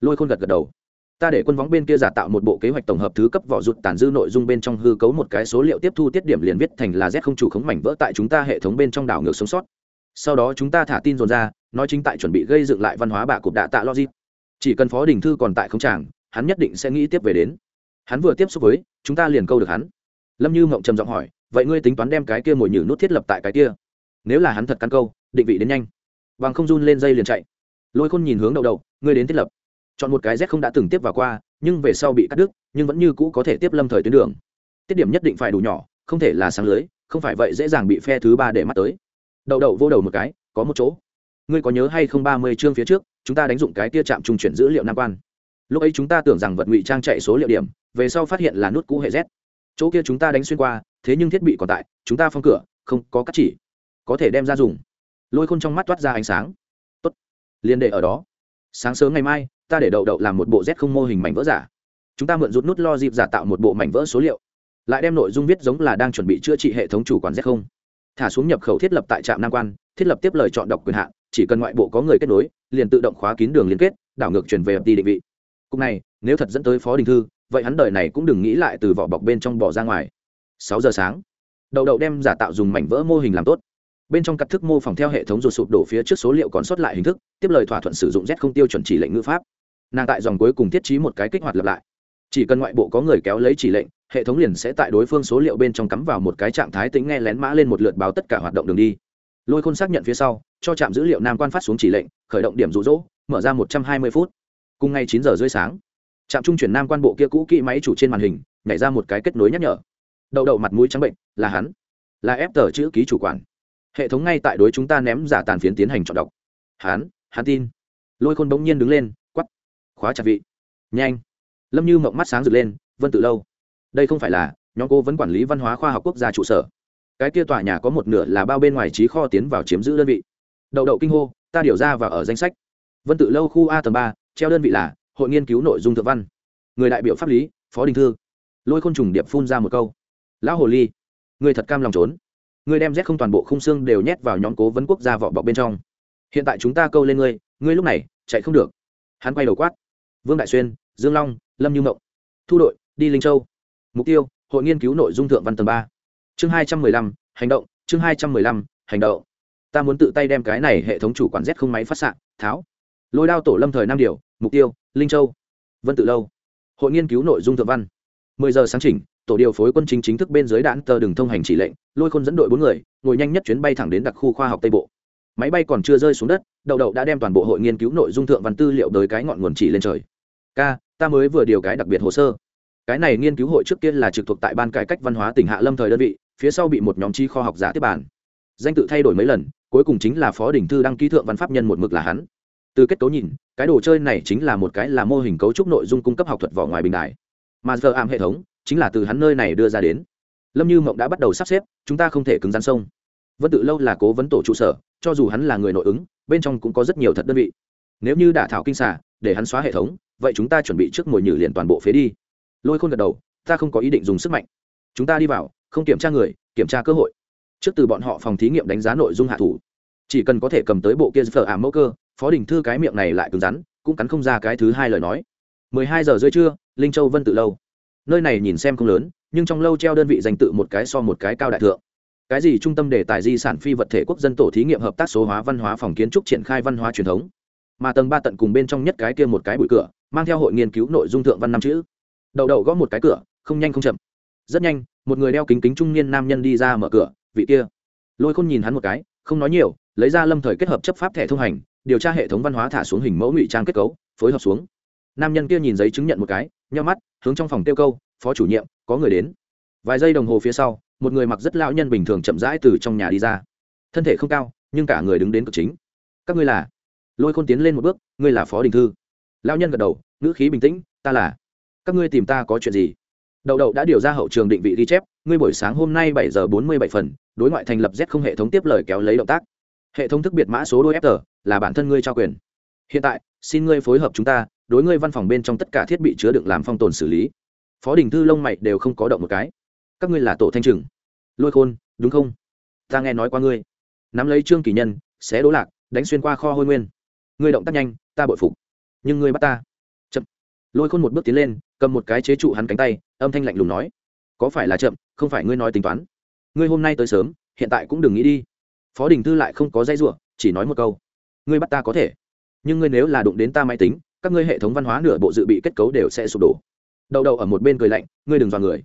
Lôi khôn gật gật đầu. Ta để quân vóng bên kia giả tạo một bộ kế hoạch tổng hợp thứ cấp vỏ rụt tàn dư nội dung bên trong hư cấu một cái số liệu tiếp thu tiết điểm liền viết thành là z không chủ khống mảnh vỡ tại chúng ta hệ thống bên trong đảo ngược sống sót. Sau đó chúng ta thả tin dồn ra, nói chính tại chuẩn bị gây dựng lại văn hóa bạ cục đạ tạ logic. Chỉ cần phó đình thư còn tại không tràng, hắn nhất định sẽ nghĩ tiếp về đến. Hắn vừa tiếp xúc với, chúng ta liền câu được hắn. Lâm như mộng trầm giọng hỏi, vậy ngươi tính toán đem cái kia mồi nhử nút thiết lập tại cái kia? Nếu là hắn thật căn câu, định vị đến nhanh. Bằng không run lên dây liền chạy lôi khôn nhìn hướng đầu đầu ngươi đến thiết lập. Chọn một cái z không đã từng tiếp vào qua, nhưng về sau bị cắt đứt, nhưng vẫn như cũ có thể tiếp lâm thời tuyến đường. Tiết điểm nhất định phải đủ nhỏ, không thể là sáng lưới, không phải vậy dễ dàng bị phe thứ ba để mắt tới. Đậu đậu vô đầu một cái, có một chỗ. Ngươi có nhớ hay không ba mươi chương phía trước, chúng ta đánh dụng cái tia chạm trung chuyển dữ liệu nam quan. Lúc ấy chúng ta tưởng rằng vật ngụy trang chạy số liệu điểm, về sau phát hiện là nút cũ hệ z. Chỗ kia chúng ta đánh xuyên qua, thế nhưng thiết bị còn tại, chúng ta phong cửa, không có cắt chỉ. Có thể đem ra dùng. Lôi khôn trong mắt toát ra ánh sáng liên đệ ở đó. Sáng sớm ngày mai, ta để đậu đậu làm một bộ z không mô hình mảnh vỡ giả. Chúng ta mượn rút nút lo dịp giả tạo một bộ mảnh vỡ số liệu. Lại đem nội dung viết giống là đang chuẩn bị chữa trị hệ thống chủ quản z không. Thả xuống nhập khẩu thiết lập tại trạm nam quan, thiết lập tiếp lời chọn đọc quyền hạn, chỉ cần ngoại bộ có người kết nối, liền tự động khóa kín đường liên kết, đảo ngược chuyển về đi định vị. Cục này, nếu thật dẫn tới phó đình thư, vậy hắn đời này cũng đừng nghĩ lại từ vỏ bọc bên trong bỏ ra ngoài. Sáu giờ sáng, đậu đậu đem giả tạo dùng mảnh vỡ mô hình làm tốt bên trong cắt thức mô phỏng theo hệ thống ruột sụp đổ phía trước số liệu còn sót lại hình thức, tiếp lời thỏa thuận sử dụng z không tiêu chuẩn chỉ lệnh ngữ pháp. Nàng tại dòng cuối cùng thiết trí một cái kích hoạt lặp lại. Chỉ cần ngoại bộ có người kéo lấy chỉ lệnh, hệ thống liền sẽ tại đối phương số liệu bên trong cắm vào một cái trạng thái tính nghe lén mã lên một lượt báo tất cả hoạt động đường đi. Lôi khôn xác nhận phía sau, cho trạm dữ liệu nam quan phát xuống chỉ lệnh, khởi động điểm rụ rỗ mở ra một trăm hai mươi phút. Cùng ngày chín giờ rưỡi sáng, trạm trung chuyển nam quan bộ kia cũ kỹ máy chủ trên màn hình, nhảy ra một cái kết nối nhắc nhở. Đậu đậu mặt mũi trắng bệnh, là hắn, là ép tờ chữ ký chủ quản hệ thống ngay tại đối chúng ta ném giả tàn phiến tiến hành chọn đọc. Hán, Hán tin. Lôi khôn bỗng nhiên đứng lên quắp khóa chặt vị. Nhanh. Lâm như mộng mắt sáng rực lên vân tự lâu. Đây không phải là nhóm cô vẫn quản lý văn hóa khoa học quốc gia trụ sở. Cái kia tòa nhà có một nửa là bao bên ngoài trí kho tiến vào chiếm giữ đơn vị. Đậu đậu kinh hô ta điều ra và ở danh sách. Vân tự lâu khu a tầng ba treo đơn vị là hội nghiên cứu nội dung thượng văn. Người đại biểu pháp lý phó đình thư. Lôi khôn trùng điệp phun ra một câu. Lão hồ ly người thật cam lòng trốn. Ngươi đem rét không toàn bộ khung xương đều nhét vào nhóm cố vấn quốc gia vỏ bọc bên trong. Hiện tại chúng ta câu lên ngươi ngươi lúc này, chạy không được. Hắn quay đầu quát. Vương đại xuyên, dương long, lâm như mộng. Thu đội, đi linh châu. Mục tiêu, hội nghiên cứu nội dung thượng văn tầng ba. Chương hai trăm mười lăm, hành động, chương hai trăm mười lăm, hành động. Ta muốn tự tay đem cái này hệ thống chủ quản z không máy phát xạ, tháo. Lôi đao tổ lâm thời năm điều, mục tiêu, linh châu. Vân tự lâu. Hội nghiên cứu nội dung thượng văn. mười giờ sáng chỉnh tổ điều phối quân chính chính thức bên dưới đạn tờ đường thông hành chỉ lệnh, lôi khôn dẫn đội bốn người, ngồi nhanh nhất chuyến bay thẳng đến đặc khu khoa học tây bộ. Máy bay còn chưa rơi xuống đất, đậu đậu đã đem toàn bộ hội nghiên cứu nội dung thượng văn tư liệu tới cái ngọn nguồn chỉ lên trời. K ta mới vừa điều cái đặc biệt hồ sơ. Cái này nghiên cứu hội trước kia là trực thuộc tại ban cải cách văn hóa tỉnh hạ lâm thời đơn vị, phía sau bị một nhóm chi khoa học giả tiếp bản danh tự thay đổi mấy lần, cuối cùng chính là phó đình thư đăng ký thượng văn pháp nhân một mực là hắn. Từ kết cấu nhìn, cái đồ chơi này chính là một cái là mô hình cấu trúc nội dung cung cấp học thuật vỏ ngoài bình đại mà giờ ảm hệ thống chính là từ hắn nơi này đưa ra đến. Lâm như mộng đã bắt đầu sắp xếp, chúng ta không thể cứng rắn sông. Vân tự lâu là cố vấn tổ trụ sở, cho dù hắn là người nội ứng, bên trong cũng có rất nhiều thật đơn vị. Nếu như đả thảo kinh xả để hắn xóa hệ thống, vậy chúng ta chuẩn bị trước mồi nhử liền toàn bộ phế đi. Lôi khôn gật đầu, ta không có ý định dùng sức mạnh. Chúng ta đi vào, không kiểm tra người, kiểm tra cơ hội. Trước từ bọn họ phòng thí nghiệm đánh giá nội dung hạ thủ. Chỉ cần có thể cầm tới bộ kia phở ảm mẫu cơ, phó đình thư cái miệng này lại cứng rắn, cũng cắn không ra cái thứ hai lời nói. Mười hai giờ rưỡi trưa, linh châu vân tự lâu nơi này nhìn xem không lớn, nhưng trong lâu treo đơn vị danh tự một cái so một cái cao đại thượng. Cái gì trung tâm đề tài di sản phi vật thể quốc dân tổ thí nghiệm hợp tác số hóa văn hóa phòng kiến trúc triển khai văn hóa truyền thống. Mà tầng ba tận cùng bên trong nhất cái kia một cái bụi cửa, mang theo hội nghiên cứu nội dung thượng văn năm chữ. Đậu đậu gõ một cái cửa, không nhanh không chậm. Rất nhanh, một người đeo kính kính trung niên nam nhân đi ra mở cửa, vị kia. Lôi khôn nhìn hắn một cái, không nói nhiều, lấy ra lâm thời kết hợp chấp pháp thẻ thông hành, điều tra hệ thống văn hóa thả xuống hình mẫu ngụy trang kết cấu, phối hợp xuống. Nam nhân kia nhìn giấy chứng nhận một cái nhau mắt hướng trong phòng tiêu câu, phó chủ nhiệm, có người đến. Vài giây đồng hồ phía sau, một người mặc rất lão nhân bình thường chậm rãi từ trong nhà đi ra. Thân thể không cao, nhưng cả người đứng đến cực chính. Các ngươi là? Lôi khôn tiến lên một bước, ngươi là phó đình thư. Lão nhân gật đầu, ngữ khí bình tĩnh, ta là. Các ngươi tìm ta có chuyện gì? Đậu đậu đã điều ra hậu trường định vị ghi chép, ngươi buổi sáng hôm nay bảy giờ bốn mươi bảy phần, đối ngoại thành lập z không hệ thống tiếp lời kéo lấy động tác. Hệ thống thức biệt mã số đôi fr là bản thân ngươi trao quyền. Hiện tại, xin ngươi phối hợp chúng ta đối ngươi văn phòng bên trong tất cả thiết bị chứa đựng làm phong tồn xử lý. Phó đình thư lông mày đều không có động một cái. Các ngươi là tổ thanh trừng. Lôi khôn, đúng không? Ta nghe nói qua ngươi. Nắm lấy trương kỳ nhân, xé đố lạc, đánh xuyên qua kho hôi nguyên. Ngươi động tác nhanh, ta bội phục. Nhưng ngươi bắt ta. Chậm. Lôi khôn một bước tiến lên, cầm một cái chế trụ hắn cánh tay, âm thanh lạnh lùng nói. Có phải là chậm, không phải ngươi nói tính toán. Ngươi hôm nay tới sớm, hiện tại cũng đừng nghĩ đi. Phó đình thư lại không có dây r chỉ nói một câu. Ngươi bắt ta có thể. Nhưng ngươi nếu là đụng đến ta máy tính các ngươi hệ thống văn hóa nửa bộ dự bị kết cấu đều sẽ sụp đổ. Đầu đầu ở một bên cười lạnh, ngươi đừng dọa người.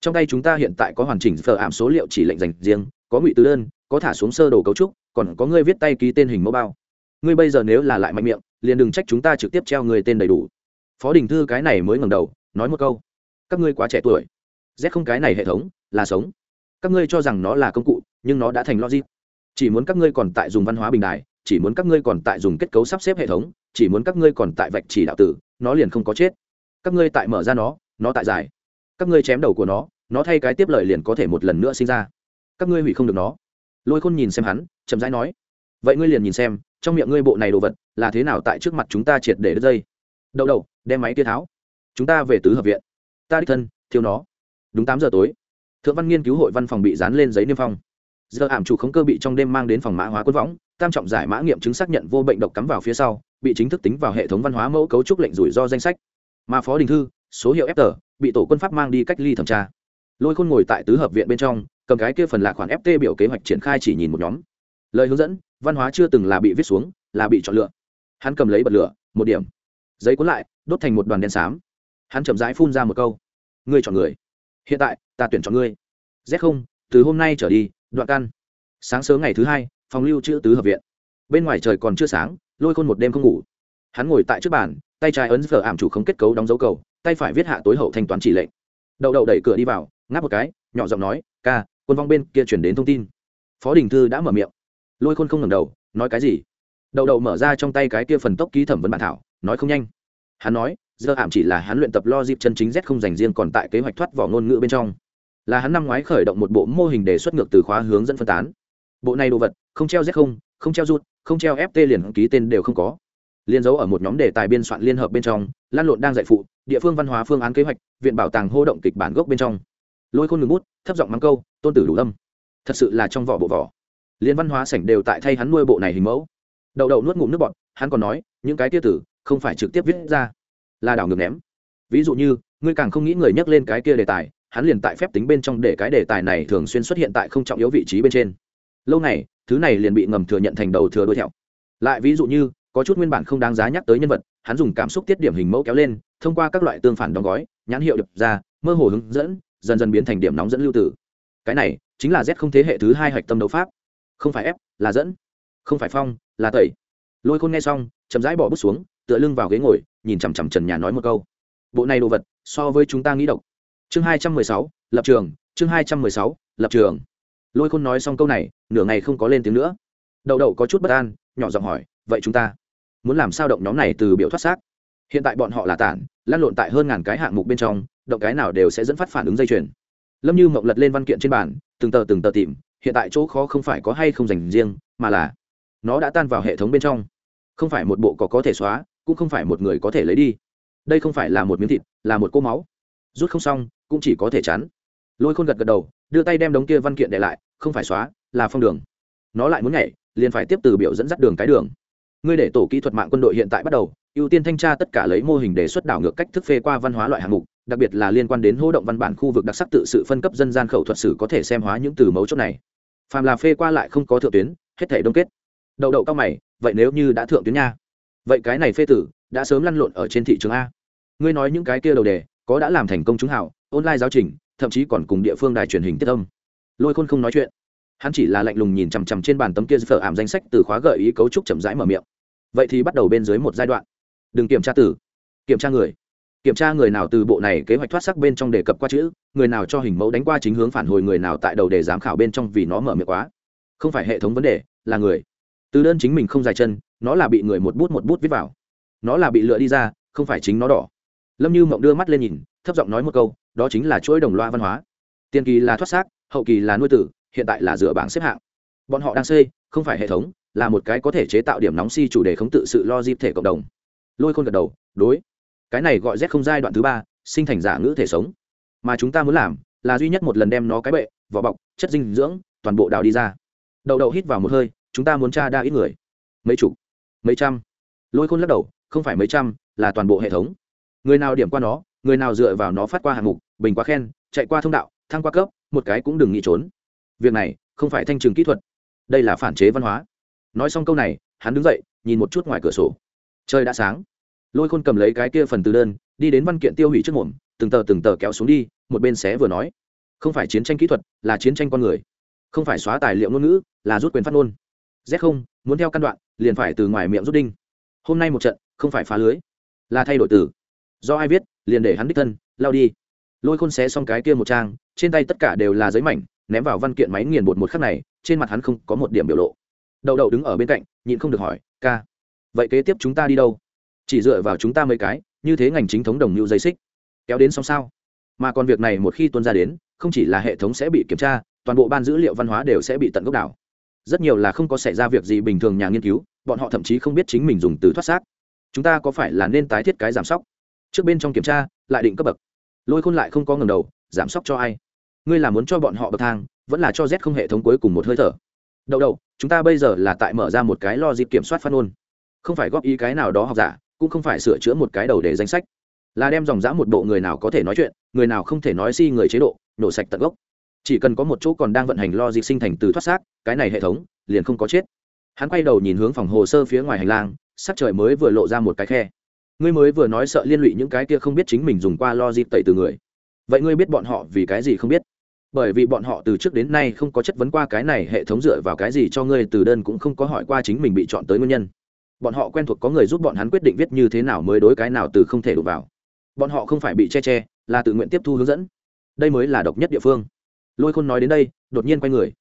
Trong tay chúng ta hiện tại có hoàn chỉnh phở ảm số liệu chỉ lệnh dành riêng, có ngụy từ đơn, có thả xuống sơ đồ cấu trúc, còn có ngươi viết tay ký tên hình mẫu bao. Ngươi bây giờ nếu là lại mạnh miệng, liền đừng trách chúng ta trực tiếp treo người tên đầy đủ. Phó đình thư cái này mới ngầm đầu, nói một câu. Các ngươi quá trẻ tuổi. Z không cái này hệ thống, là sống. Các ngươi cho rằng nó là công cụ, nhưng nó đã thành logic. Chỉ muốn các ngươi còn tại dùng văn hóa bình đài, chỉ muốn các ngươi còn tại dùng kết cấu sắp xếp hệ thống chỉ muốn các ngươi còn tại vạch chỉ đạo tử, nó liền không có chết. Các ngươi tại mở ra nó nó tại giải. Các ngươi chém đầu của nó nó thay cái tiếp lời liền có thể một lần nữa sinh ra. Các ngươi hủy không được nó. Lôi khôn nhìn xem hắn, chậm rãi nói, vậy ngươi liền nhìn xem, trong miệng ngươi bộ này đồ vật là thế nào tại trước mặt chúng ta triệt để đứt dây. Đậu đậu, đem máy kia tháo. Chúng ta về tứ hợp viện. Ta đích thân thiêu nó. Đúng tám giờ tối, thượng văn nghiên cứu hội văn phòng bị dán lên giấy niêm phong. Giờ ảm chủ khống cơ bị trong đêm mang đến phòng mã hóa quân võng, tam trọng giải mã nghiệm chứng xác nhận vô bệnh độc cắm vào phía sau bị chính thức tính vào hệ thống văn hóa mẫu cấu trúc lệnh rủi ro danh sách. Mà phó đình thư, số hiệu f bị tổ quân pháp mang đi cách ly thẩm tra. Lôi khôn ngồi tại tứ hợp viện bên trong, cầm cái kia phần lạc khoản ft biểu kế hoạch triển khai chỉ nhìn một nhóm. Lời hướng dẫn, văn hóa chưa từng là bị viết xuống, là bị chọn lựa. Hắn cầm lấy bật lửa, một điểm. Giấy cuốn lại, đốt thành một đoàn đen xám. Hắn chậm rãi phun ra một câu. Ngươi chọn người. Hiện tại, ta tuyển chọn ngươi. Z không, từ hôm nay trở đi, đoạn căn. Sáng sớm ngày thứ hai, phòng lưu trữ tứ hợp viện. Bên ngoài trời còn chưa sáng lôi khôn một đêm không ngủ. Hắn ngồi tại trước bàn, tay trái ấn phở ảm chủ không kết cấu đóng dấu cầu, tay phải viết hạ tối hậu thanh toán chỉ lệnh. Đậu đậu đẩy cửa đi vào, ngáp một cái, nhỏ giọng nói, ca, quân vong bên kia chuyển đến thông tin. Phó đình thư đã mở miệng. Lôi khôn không ngẩng đầu, nói cái gì? Đậu đậu mở ra trong tay cái kia phần tốc ký thẩm vấn bản thảo, nói không nhanh. Hắn nói, giờ ảm chỉ là hắn luyện tập lo dịp chân chính z không dành riêng còn tại kế hoạch thoát vỏ ngôn ngữ bên trong. Là hắn năm ngoái khởi động một bộ mô hình đề xuất ngược từ khóa hướng dẫn phân tán. Bộ này đồ vật, không treo z không không treo rút, không treo ft liền ký tên đều không có. Liên dấu ở một nhóm đề tài biên soạn liên hợp bên trong, lan lộn đang dạy phụ, địa phương văn hóa phương án kế hoạch, viện bảo tàng hô động kịch bản gốc bên trong. Lôi khôn ngừng bút, thấp giọng mắng câu, tôn tử đủ lâm thật sự là trong vỏ bộ vỏ. Liên văn hóa sảnh đều tại thay hắn nuôi bộ này hình mẫu. Đậu đậu nuốt ngụm nước bọt, hắn còn nói, những cái tia tử, không phải trực tiếp viết ra. Là đảo ngược ném. Ví dụ như, ngươi càng không nghĩ người nhắc lên cái kia đề tài, hắn liền tại phép tính bên trong để cái đề tài này thường xuyên xuất hiện tại không trọng yếu vị trí bên trên. Lâu này thứ này liền bị ngầm thừa nhận thành đầu thừa đuôi theo lại ví dụ như, có chút nguyên bản không đáng giá nhắc tới nhân vật, hắn dùng cảm xúc tiết điểm hình mẫu kéo lên, thông qua các loại tương phản đóng gói, nhãn hiệu đập ra, mơ hồ hướng dẫn, dần dần biến thành điểm nóng dẫn lưu tử cái này chính là z không thế hệ thứ hai hạch tâm đấu pháp. Không phải ép, là dẫn. Không phải phong, là tẩy. Lôi khôn nghe xong, chậm rãi bỏ bút xuống, tựa lưng vào ghế ngồi, nhìn chằm chằm trần nhà nói một câu. Bộ này đồ vật, so với chúng ta nghĩ độc. Chương hai trăm mười sáu, lập trường, chương hai trăm mười sáu, lập trường lôi khôn nói xong câu này nửa ngày không có lên tiếng nữa. Đậu đậu có chút bất an nhỏ giọng hỏi vậy chúng ta muốn làm sao động nhóm này từ biểu thoát xác? Hiện tại bọn họ là tản lan lộn tại hơn ngàn cái hạng mục bên trong động cái nào đều sẽ dẫn phát phản ứng dây chuyền. Lâm như mộng lật lên văn kiện trên bàn, từng tờ từng tờ tìm hiện tại chỗ khó không phải có hay không dành riêng mà là nó đã tan vào hệ thống bên trong. Không phải một bộ có có thể xóa cũng không phải một người có thể lấy đi. Đây không phải là một miếng thịt là một cô máu. Rút không xong cũng chỉ có thể chắn. Lôi khôn gật gật đầu đưa tay đem đống kia văn kiện để lại, không phải xóa, là phong đường. Nó lại muốn nhảy, liền phải tiếp từ biểu dẫn dắt đường cái đường. Ngươi để tổ kỹ thuật mạng quân đội hiện tại bắt đầu, ưu tiên thanh tra tất cả lấy mô hình đề xuất đảo ngược cách thức phê qua văn hóa loại hạng mục, đặc biệt là liên quan đến hỗ động văn bản khu vực đặc sắc tự sự phân cấp dân gian khẩu thuật sử có thể xem hóa những từ mấu chốt này. Phàm là phê qua lại không có thượng tuyến, hết thể đông kết. Đậu đậu cao mày, vậy nếu như đã thượng tuyến nha? Vậy cái này phê tử đã sớm lăn lộn ở trên thị trường a. Ngươi nói những cái kia đầu đề, có đã làm thành công chúng hảo, online giáo trình thậm chí còn cùng địa phương đài truyền hình tiết âm. Lôi khôn không nói chuyện. Hắn chỉ là lạnh lùng nhìn chằm chằm trên bàn tấm kia phở ảm danh sách từ khóa gợi ý cấu trúc chậm rãi mở miệng. Vậy thì bắt đầu bên dưới một giai đoạn. Đừng kiểm tra tử kiểm tra người. Kiểm tra người nào từ bộ này kế hoạch thoát sắc bên trong đề cập qua chữ, người nào cho hình mẫu đánh qua chính hướng phản hồi người nào tại đầu đề giám khảo bên trong vì nó mở miệng quá. Không phải hệ thống vấn đề, là người. Từ đơn chính mình không dài chân, nó là bị người một bút một bút viết vào. Nó là bị lựa đi ra, không phải chính nó đỏ. Lâm như mộng đưa mắt lên nhìn, thấp giọng nói một câu đó chính là chuỗi đồng loa văn hóa. Tiền kỳ là thoát xác, hậu kỳ là nuôi tử, hiện tại là dựa bảng xếp hạng. Bọn họ đang xây, không phải hệ thống, là một cái có thể chế tạo điểm nóng si chủ đề khống tự sự lo dịp thể cộng đồng. Lôi khôn gật đầu, đối. Cái này gọi z không giai đoạn thứ ba, sinh thành giả ngữ thể sống. Mà chúng ta muốn làm, là duy nhất một lần đem nó cái bệ, vỏ bọc, chất dinh dưỡng, toàn bộ đào đi ra. Đậu đậu hít vào một hơi, chúng ta muốn tra đa ít người. Mấy chục, mấy trăm. Lôi khôn lắc đầu, không phải mấy trăm, là toàn bộ hệ thống. Người nào điểm qua nó, người nào dựa vào nó phát qua hạng mục bình quá khen, chạy qua thông đạo, thăng qua cấp, một cái cũng đừng nghĩ trốn. Việc này không phải thanh trường kỹ thuật, đây là phản chế văn hóa. Nói xong câu này, hắn đứng dậy, nhìn một chút ngoài cửa sổ. Trời đã sáng. Lôi khôn cầm lấy cái kia phần từ đơn, đi đến văn kiện tiêu hủy trước mồm, từng tờ từng tờ kéo xuống đi, một bên xé vừa nói. Không phải chiến tranh kỹ thuật, là chiến tranh con người. Không phải xóa tài liệu ngôn ngữ, là rút quyền phát ngôn. Z không, muốn theo căn đoạn, liền phải từ ngoài miệng rút đinh. Hôm nay một trận, không phải phá lưới, là thay đổi từ. Do ai viết, liền để hắn đích thân, lao đi lôi khôn xé xong cái kia một trang, trên tay tất cả đều là giấy mảnh, ném vào văn kiện máy nghiền bột một khắc này, trên mặt hắn không có một điểm biểu lộ. Đậu đậu đứng ở bên cạnh, nhịn không được hỏi, ca, vậy kế tiếp chúng ta đi đâu? Chỉ dựa vào chúng ta mấy cái, như thế ngành chính thống đồng nhu dây xích. Kéo đến xong sao? Mà còn việc này một khi tuân ra đến, không chỉ là hệ thống sẽ bị kiểm tra, toàn bộ ban dữ liệu văn hóa đều sẽ bị tận gốc đảo. Rất nhiều là không có xảy ra việc gì bình thường nhà nghiên cứu, bọn họ thậm chí không biết chính mình dùng từ thoát xác. Chúng ta có phải là nên tái thiết cái giảm sóc? Trước bên trong kiểm tra, lại định cấp bậc lôi khôn lại không có ngầm đầu, giảm sốc cho ai? Ngươi là muốn cho bọn họ bậc thang, vẫn là cho z không hệ thống cuối cùng một hơi thở? Đậu đậu, chúng ta bây giờ là tại mở ra một cái lo dịp kiểm soát phát ngôn. Không phải góp ý cái nào đó học giả, cũng không phải sửa chữa một cái đầu để danh sách. Là đem dòng dã một bộ người nào có thể nói chuyện, người nào không thể nói si người chế độ, nổ sạch tận gốc. Chỉ cần có một chỗ còn đang vận hành lo dịp sinh thành từ thoát xác, cái này hệ thống liền không có chết. Hắn quay đầu nhìn hướng phòng hồ sơ phía ngoài hành lang, sắc trời mới vừa lộ ra một cái khe ngươi mới vừa nói sợ liên lụy những cái kia không biết chính mình dùng qua lo dịp tẩy từ người. Vậy ngươi biết bọn họ vì cái gì không biết? Bởi vì bọn họ từ trước đến nay không có chất vấn qua cái này, hệ thống dựa vào cái gì cho ngươi từ đơn cũng không có hỏi qua chính mình bị chọn tới nguyên nhân. Bọn họ quen thuộc có người giúp bọn hắn quyết định viết như thế nào mới đối cái nào từ không thể đụng vào. Bọn họ không phải bị che che, là tự nguyện tiếp thu hướng dẫn. Đây mới là độc nhất địa phương. Lôi khôn nói đến đây, đột nhiên quay người.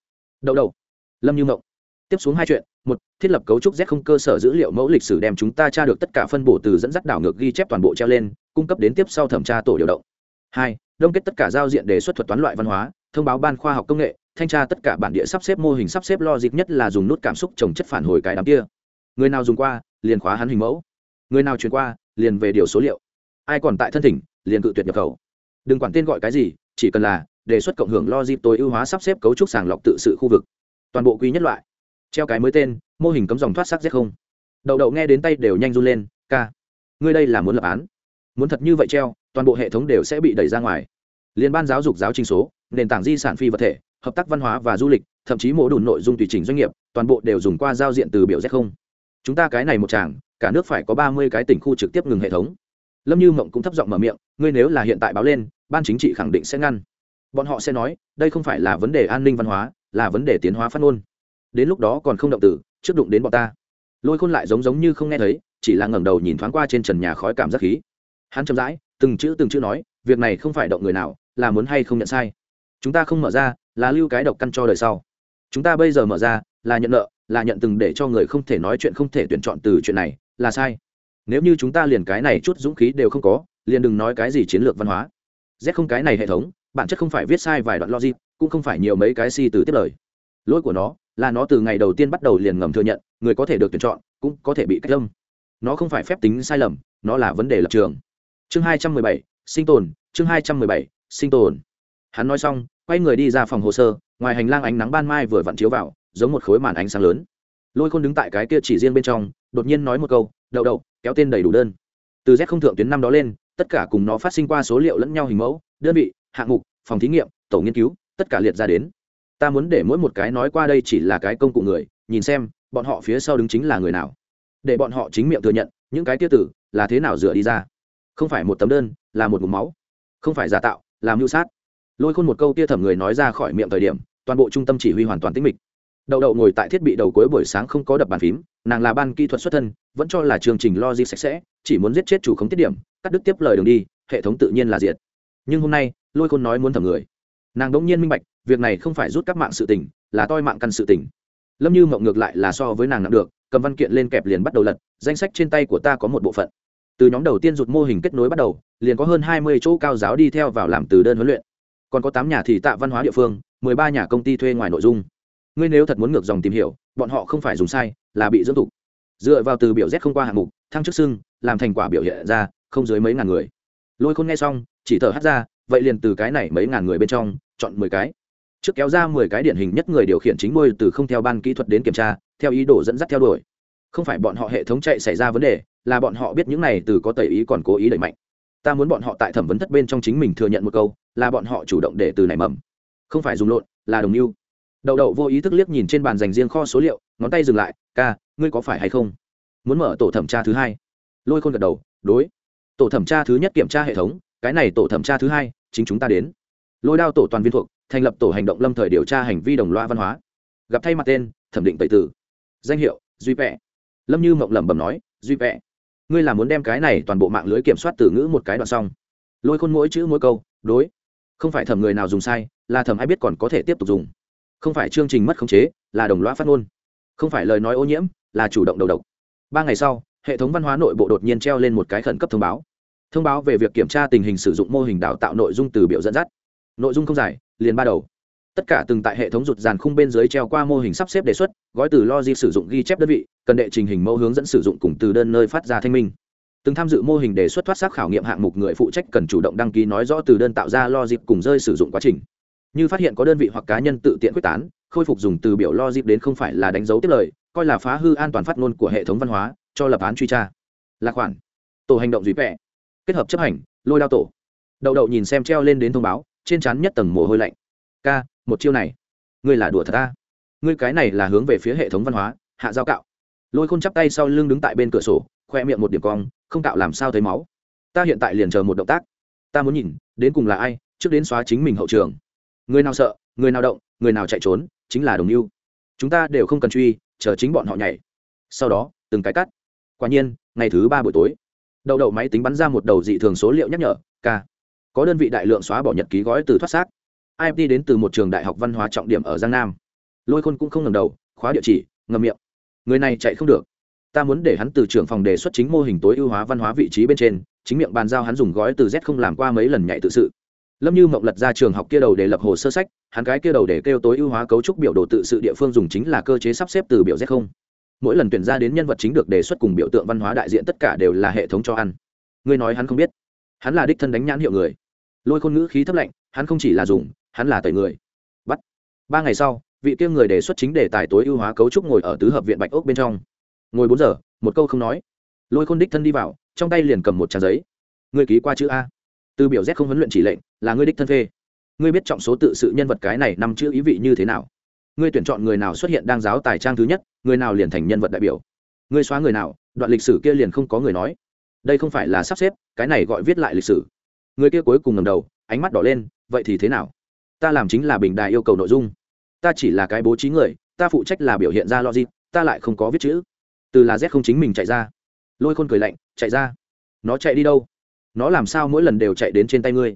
Đậu đậu. Lâm như mộng. Tiếp xuống hai chuyện một, thiết lập cấu trúc z không cơ sở dữ liệu mẫu lịch sử đem chúng ta tra được tất cả phân bổ từ dẫn dắt đảo ngược ghi chép toàn bộ treo lên, cung cấp đến tiếp sau thẩm tra tổ điều động. Hai, đông kết tất cả giao diện đề xuất thuật toán loại văn hóa, thông báo ban khoa học công nghệ, thanh tra tất cả bản địa sắp xếp mô hình sắp xếp lo dịp nhất là dùng nút cảm xúc trồng chất phản hồi cái đám kia. Người nào dùng qua, liền khóa hắn hình mẫu. Người nào chuyển qua, liền về điều số liệu. Ai còn tại thân thỉnh, liền cự tuyệt nhập khẩu. Đừng quản tên gọi cái gì, chỉ cần là đề xuất cộng hưởng lo dịp tối ưu hóa sắp xếp cấu trúc sàng lọc tự sự khu vực. Toàn bộ quy nhất loại treo cái mới tên, mô hình cấm dòng thoát sắc z không. Đậu đậu nghe đến tay đều nhanh run lên, ca, ngươi đây là muốn lập án? Muốn thật như vậy treo, toàn bộ hệ thống đều sẽ bị đẩy ra ngoài. Liên ban giáo dục giáo trình số, nền tảng di sản phi vật thể, hợp tác văn hóa và du lịch, thậm chí mỗi đủ nội dung tùy chỉnh doanh nghiệp, toàn bộ đều dùng qua giao diện từ biểu z không. Chúng ta cái này một chàng cả nước phải có ba mươi cái tỉnh khu trực tiếp ngừng hệ thống. Lâm như mộng cũng thấp giọng mở miệng, ngươi nếu là hiện tại báo lên, ban chính trị khẳng định sẽ ngăn. Bọn họ sẽ nói, đây không phải là vấn đề an ninh văn hóa, là vấn đề tiến hóa phát ngôn đến lúc đó còn không động tử, trước đụng đến bọn ta. Lôi khôn lại giống giống như không nghe thấy, chỉ là ngẩng đầu nhìn thoáng qua trên trần nhà khói cảm giác khí. Hắn chậm rãi, từng chữ từng chữ nói, việc này không phải động người nào, là muốn hay không nhận sai. Chúng ta không mở ra, là lưu cái độc căn cho đời sau. Chúng ta bây giờ mở ra, là nhận nợ, là nhận từng để cho người không thể nói chuyện không thể tuyển chọn từ chuyện này, là sai. Nếu như chúng ta liền cái này chút dũng khí đều không có, liền đừng nói cái gì chiến lược văn hóa. Z không cái này hệ thống, bản chất không phải viết sai vài đoạn logic, cũng không phải nhiều mấy cái si từ tiếp lời. Lỗi của nó là nó từ ngày đầu tiên bắt đầu liền ngầm thừa nhận, người có thể được tuyển chọn, cũng có thể bị cách lâm nó không phải phép tính sai lầm, nó là vấn đề lập trường. Chương hai trăm mười bảy, sinh tồn, chương hai trăm mười bảy, sinh tồn. Hắn nói xong, quay người đi ra phòng hồ sơ, ngoài hành lang ánh nắng ban mai vừa vặn chiếu vào, giống một khối màn ánh sáng lớn. Lôi khôn đứng tại cái kia chỉ riêng bên trong, đột nhiên nói một câu, đậu đậu, kéo tên đầy đủ đơn. Từ z không thượng tuyến năm đó lên, tất cả cùng nó phát sinh qua số liệu lẫn nhau hình mẫu, đơn vị, hạng mục, phòng thí nghiệm, tổ nghiên cứu, tất cả liệt ra đến ta muốn để mỗi một cái nói qua đây chỉ là cái công cụ người, nhìn xem, bọn họ phía sau đứng chính là người nào. Để bọn họ chính miệng thừa nhận, những cái tiêu tử, là thế nào dựa đi ra. Không phải một tấm đơn, là một mục máu. Không phải giả tạo làm mưu sát. Lôi khôn một câu tia thẩm người nói ra khỏi miệng thời điểm, toàn bộ trung tâm chỉ huy hoàn toàn tính mịch. Đậu đậu ngồi tại thiết bị đầu cuối buổi sáng không có đập bàn phím, nàng là ban kỹ thuật xuất thân, vẫn cho là chương trình logic sạch sẽ, chỉ muốn giết chết chủ khống tiết điểm, cắt đứt tiếp lời đường đi, hệ thống tự nhiên là diệt. Nhưng hôm nay, lôi khôn nói muốn thẩm người nàng đ ỗ n g nhiên minh bạch, việc này không phải rút các mạng sự tỉnh là toi mạng căn sự tỉnh lâm như mộng ngược lại là so với nàng nặng được, cầm văn kiện lên kẹp liền bắt đầu lật, danh sách trên tay của ta có một bộ phận. Từ nhóm đầu tiên rụt mô hình kết nối bắt đầu, liền có hơn hai mươi chỗ cao giáo đi theo vào làm từ đơn huấn luyện. Còn có tám nhà thị tạ văn hóa địa phương, mười ba nhà công ty thuê ngoài nội dung. Ngươi nếu thật muốn ngược dòng tìm hiểu, bọn họ không phải dùng sai, là bị dưỡng tục. Dựa vào từ biểu z không qua hạng mục, thăng chức xưng, làm thành quả biểu hiện ra, không dưới mấy ngàn người. Lôi khôn nghe xong, chỉ thở hắt ra vậy liền từ cái này mấy ngàn người bên trong, chọn mười cái. Trước kéo ra mười cái điển hình nhất người điều khiển chính môi từ không theo ban kỹ thuật đến kiểm tra, theo ý đồ dẫn dắt theo đuổi. Không phải bọn họ hệ thống chạy xảy ra vấn đề, là bọn họ biết những này từ có tẩy ý còn cố ý đẩy mạnh. Ta muốn bọn họ tại thẩm vấn thất bên trong chính mình thừa nhận một câu, là bọn họ chủ động để từ này mầm. Không phải dùng lộn, là đồng mưu. Đậu đậu vô ý thức liếc nhìn trên bàn dành riêng kho số liệu, ngón tay dừng lại, ca, ngươi có phải hay không? Muốn mở tổ thẩm tra thứ hai. Lôi khôn gật đầu, đối. Tổ thẩm tra thứ nhất kiểm tra hệ thống cái này tổ thẩm tra thứ hai, chính chúng ta đến. Lôi đao tổ toàn viên thuộc, thành lập tổ hành động lâm thời điều tra hành vi đồng loa văn hóa. Gặp thay mặt tên, thẩm định tẩy tử. Danh hiệu, duy vẽ lâm như mộng lẩm bẩm nói, duy vẽ ngươi là muốn đem cái này toàn bộ mạng lưới kiểm soát từ ngữ một cái đoạn xong. Lôi khôn mỗi chữ mỗi câu, đối. Không phải thẩm người nào dùng sai, là thẩm ai biết còn có thể tiếp tục dùng. Không phải chương trình mất khống chế, là đồng loa phát ngôn. Không phải lời nói ô nhiễm, là chủ động đầu độc. Ba ngày sau, hệ thống văn hóa nội bộ đột nhiên treo lên một cái khẩn cấp thông báo thông báo về việc kiểm tra tình hình sử dụng mô hình đào tạo nội dung từ biểu dẫn dắt. Nội dung không dài, liền ba đầu. Tất cả từng tại hệ thống rụt dàn khung bên dưới treo qua mô hình sắp xếp đề xuất, gói từ logic sử dụng ghi chép đơn vị, cần đệ trình hình mẫu hướng dẫn sử dụng cùng từ đơn nơi phát ra thanh minh. Từng tham dự mô hình đề xuất thoát xác khảo nghiệm hạng mục người phụ trách cần chủ động đăng ký nói rõ từ đơn tạo ra logic cùng rơi sử dụng quá trình. Như phát hiện có đơn vị hoặc cá nhân tự tiện quyết tán, khôi phục dùng từ biểu logic đến không phải là đánh dấu tiết lời, coi là phá hư an toàn phát ngôn của hệ thống văn hóa, cho lập án truy tra. Là khoản. Tổ hành động dùy vẽ kết hợp chấp hành, lôi đao tổ. Đậu đậu nhìn xem treo lên đến thông báo, trên trán nhất tầng mồ hôi lạnh. Ca, một chiêu này, ngươi là đùa thật ta ngươi cái này là hướng về phía hệ thống văn hóa, hạ giao cạo. Lôi khôn chắp tay sau lưng đứng tại bên cửa sổ, khoe miệng một điểm cong, không cạo làm sao thấy máu. Ta hiện tại liền chờ một động tác. Ta muốn nhìn, đến cùng là ai, trước đến xóa chính mình hậu trường. Người nào sợ, người nào động, người nào chạy trốn, chính là đồng mưu chúng ta đều không cần truy, chờ chính bọn họ nhảy. Sau đó, từng cái cắt. Quả nhiên, ngày thứ ba buổi tối đầu đầu máy tính bắn ra một đầu dị thường số liệu nhắc nhở, k. Có đơn vị đại lượng xóa bỏ nhật ký gói từ thoát xác. Imt đến từ một trường đại học văn hóa trọng điểm ở giang nam. Lôi khôn cũng không ngầm đầu, khóa địa chỉ ngầm miệng. Người này chạy không được. Ta muốn để hắn từ trưởng phòng đề xuất chính mô hình tối ưu hóa văn hóa vị trí bên trên, chính miệng bàn giao hắn dùng gói từ z không làm qua mấy lần nhạy tự sự. Lâm như mộng lật ra trường học kia đầu để lập hồ sơ sách, hắn cái kia đầu để kêu tối ưu hóa cấu trúc biểu đồ tự sự địa phương dùng chính là cơ chế sắp xếp từ biểu z không mỗi lần tuyển ra đến nhân vật chính được đề xuất cùng biểu tượng văn hóa đại diện tất cả đều là hệ thống cho ăn. Ngươi nói hắn không biết. Hắn là đích thân đánh nhãn hiệu người. Lôi khôn ngữ khí thấp lạnh, hắn không chỉ là dùng, hắn là tẩy người. Bắt. Ba ngày sau, vị kia người đề xuất chính đề tài tối ưu hóa cấu trúc ngồi ở tứ hợp viện bạch ốc bên trong. Ngồi bốn giờ, một câu không nói. Lôi khôn đích thân đi vào, trong tay liền cầm một trang giấy. Người ký qua chữ a. Từ biểu z không huấn luyện chỉ lệnh, là ngươi đích thân phê. Ngươi biết trọng số tự sự nhân vật cái này nằm chữ ý vị như thế nào? Ngươi tuyển chọn người nào xuất hiện đang giáo tài trang thứ nhất, người nào liền thành nhân vật đại biểu. Ngươi xóa người nào, đoạn lịch sử kia liền không có người nói. Đây không phải là sắp xếp, cái này gọi viết lại lịch sử. Người kia cuối cùng ngầm đầu, ánh mắt đỏ lên, vậy thì thế nào? Ta làm chính là bình đài yêu cầu nội dung. Ta chỉ là cái bố trí người, ta phụ trách là biểu hiện ra logic, ta lại không có viết chữ. Từ là z không chính mình chạy ra. Lôi khôn cười lạnh, chạy ra. Nó chạy đi đâu? Nó làm sao mỗi lần đều chạy đến trên tay ngươi?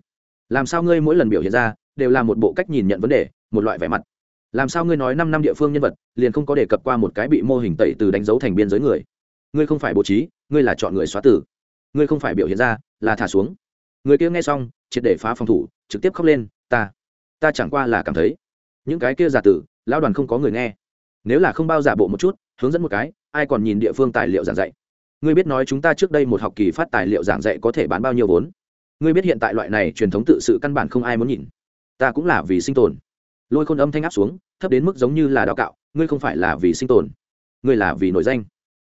Làm sao ngươi mỗi lần biểu hiện ra, đều là một bộ cách nhìn nhận vấn đề, một loại vẻ mặt? Làm sao ngươi nói năm năm địa phương nhân vật, liền không có đề cập qua một cái bị mô hình tẩy từ đánh dấu thành biên giới người? Ngươi không phải bố trí, ngươi là chọn người xóa tử. Ngươi không phải biểu hiện ra, là thả xuống. Người kia nghe xong, triệt để phá phòng thủ, trực tiếp khóc lên, ta ta chẳng qua là cảm thấy, những cái kia giả tử, lão đoàn không có người nghe. Nếu là không bao giả bộ một chút, hướng dẫn một cái, ai còn nhìn địa phương tài liệu giảng dạy? Ngươi biết nói chúng ta trước đây một học kỳ phát tài liệu giảng dạy có thể bán bao nhiêu vốn? Ngươi biết hiện tại loại này truyền thống tự sự căn bản không ai muốn nhìn. Ta cũng là vì sinh tồn lôi khôn âm thanh áp xuống, thấp đến mức giống như là đạo cạo, ngươi không phải là vì sinh tồn, ngươi là vì nổi danh.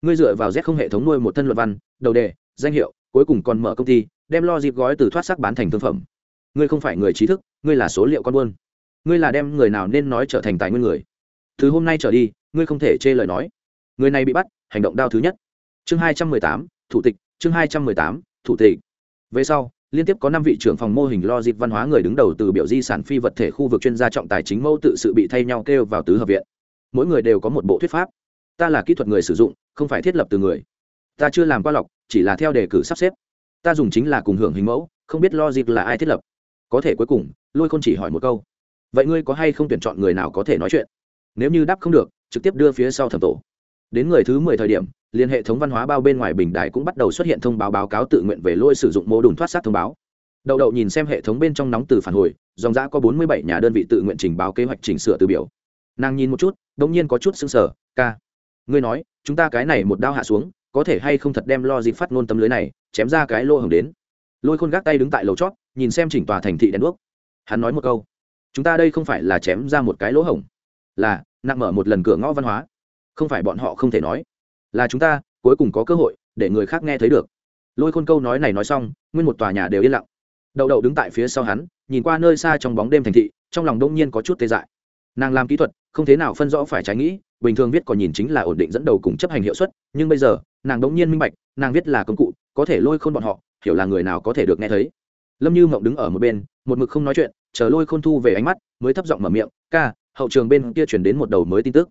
Ngươi dựa vào z không hệ thống nuôi một thân luận văn, đầu đề, danh hiệu, cuối cùng còn mở công ty, đem lo dịp gói từ thoát sắc bán thành thương phẩm. Ngươi không phải người trí thức, ngươi là số liệu con buôn. Ngươi là đem người nào nên nói trở thành tài nguyên người. Từ hôm nay trở đi, ngươi không thể chê lời nói. Người này bị bắt, hành động đao thứ nhất. Chương hai trăm mười tám, thủ tịch, chương hai trăm mười tám, thủ tịch. Về sau liên tiếp có năm vị trưởng phòng mô hình lo dịp văn hóa người đứng đầu từ biểu di sản phi vật thể khu vực chuyên gia trọng tài chính mẫu tự sự bị thay nhau kêu vào tứ hợp viện. Mỗi người đều có một bộ thuyết pháp. Ta là kỹ thuật người sử dụng, không phải thiết lập từ người. Ta chưa làm qua lọc, chỉ là theo đề cử sắp xếp. Ta dùng chính là cùng hưởng hình mẫu, không biết lo dịp là ai thiết lập. Có thể cuối cùng, lôi khôn chỉ hỏi một câu. Vậy ngươi có hay không tuyển chọn người nào có thể nói chuyện? Nếu như đáp không được, trực tiếp đưa phía sau thẩm tổ. Đến người thứ mười thời điểm liên hệ thống văn hóa bao bên ngoài bình đại cũng bắt đầu xuất hiện thông báo báo cáo tự nguyện về lôi sử dụng mô đùn thoát sát thông báo. Đậu đậu nhìn xem hệ thống bên trong nóng từ phản hồi, dòng giã có bốn mươi bảy nhà đơn vị tự nguyện trình báo kế hoạch chỉnh sửa từ biểu. Nàng nhìn một chút đ ỗ n g nhiên có chút sưng sở ca, ngươi nói, chúng ta cái này một đao hạ xuống, có thể hay không thật đem lo dịp phát ngôn tấm lưới này chém ra cái lô hồng đến? Lôi khôn gác tay đứng tại lầu chót, nhìn xem chỉnh tòa thành thị đèn đuốc. Hắn nói một câu, chúng ta đây không phải là chém ra một cái lỗ hổng, là nặng mở một lần cửa ngõ văn hóa. Không phải bọn họ không thể nói là chúng ta, cuối cùng có cơ hội để người khác nghe thấy được. Lôi khôn câu nói này nói xong, nguyên một tòa nhà đều yên lặng. Đậu đậu đứng tại phía sau hắn, nhìn qua nơi xa trong bóng đêm thành thị, trong lòng đông nhiên có chút tê dại. Nàng làm kỹ thuật, không thế nào phân rõ phải trái nghĩ, bình thường viết còn nhìn chính là ổn định dẫn đầu cùng chấp hành hiệu suất, nhưng bây giờ, nàng đống nhiên minh bạch, nàng viết là công cụ, có thể lôi khôn bọn họ, hiểu là người nào có thể được nghe thấy. Lâm như mộng đứng ở một bên, một mực không nói chuyện, chờ lôi khôn thu về ánh mắt, mới thấp giọng mở miệng, ca, hậu trường bên kia chuyển đến một đầu mới tin tức.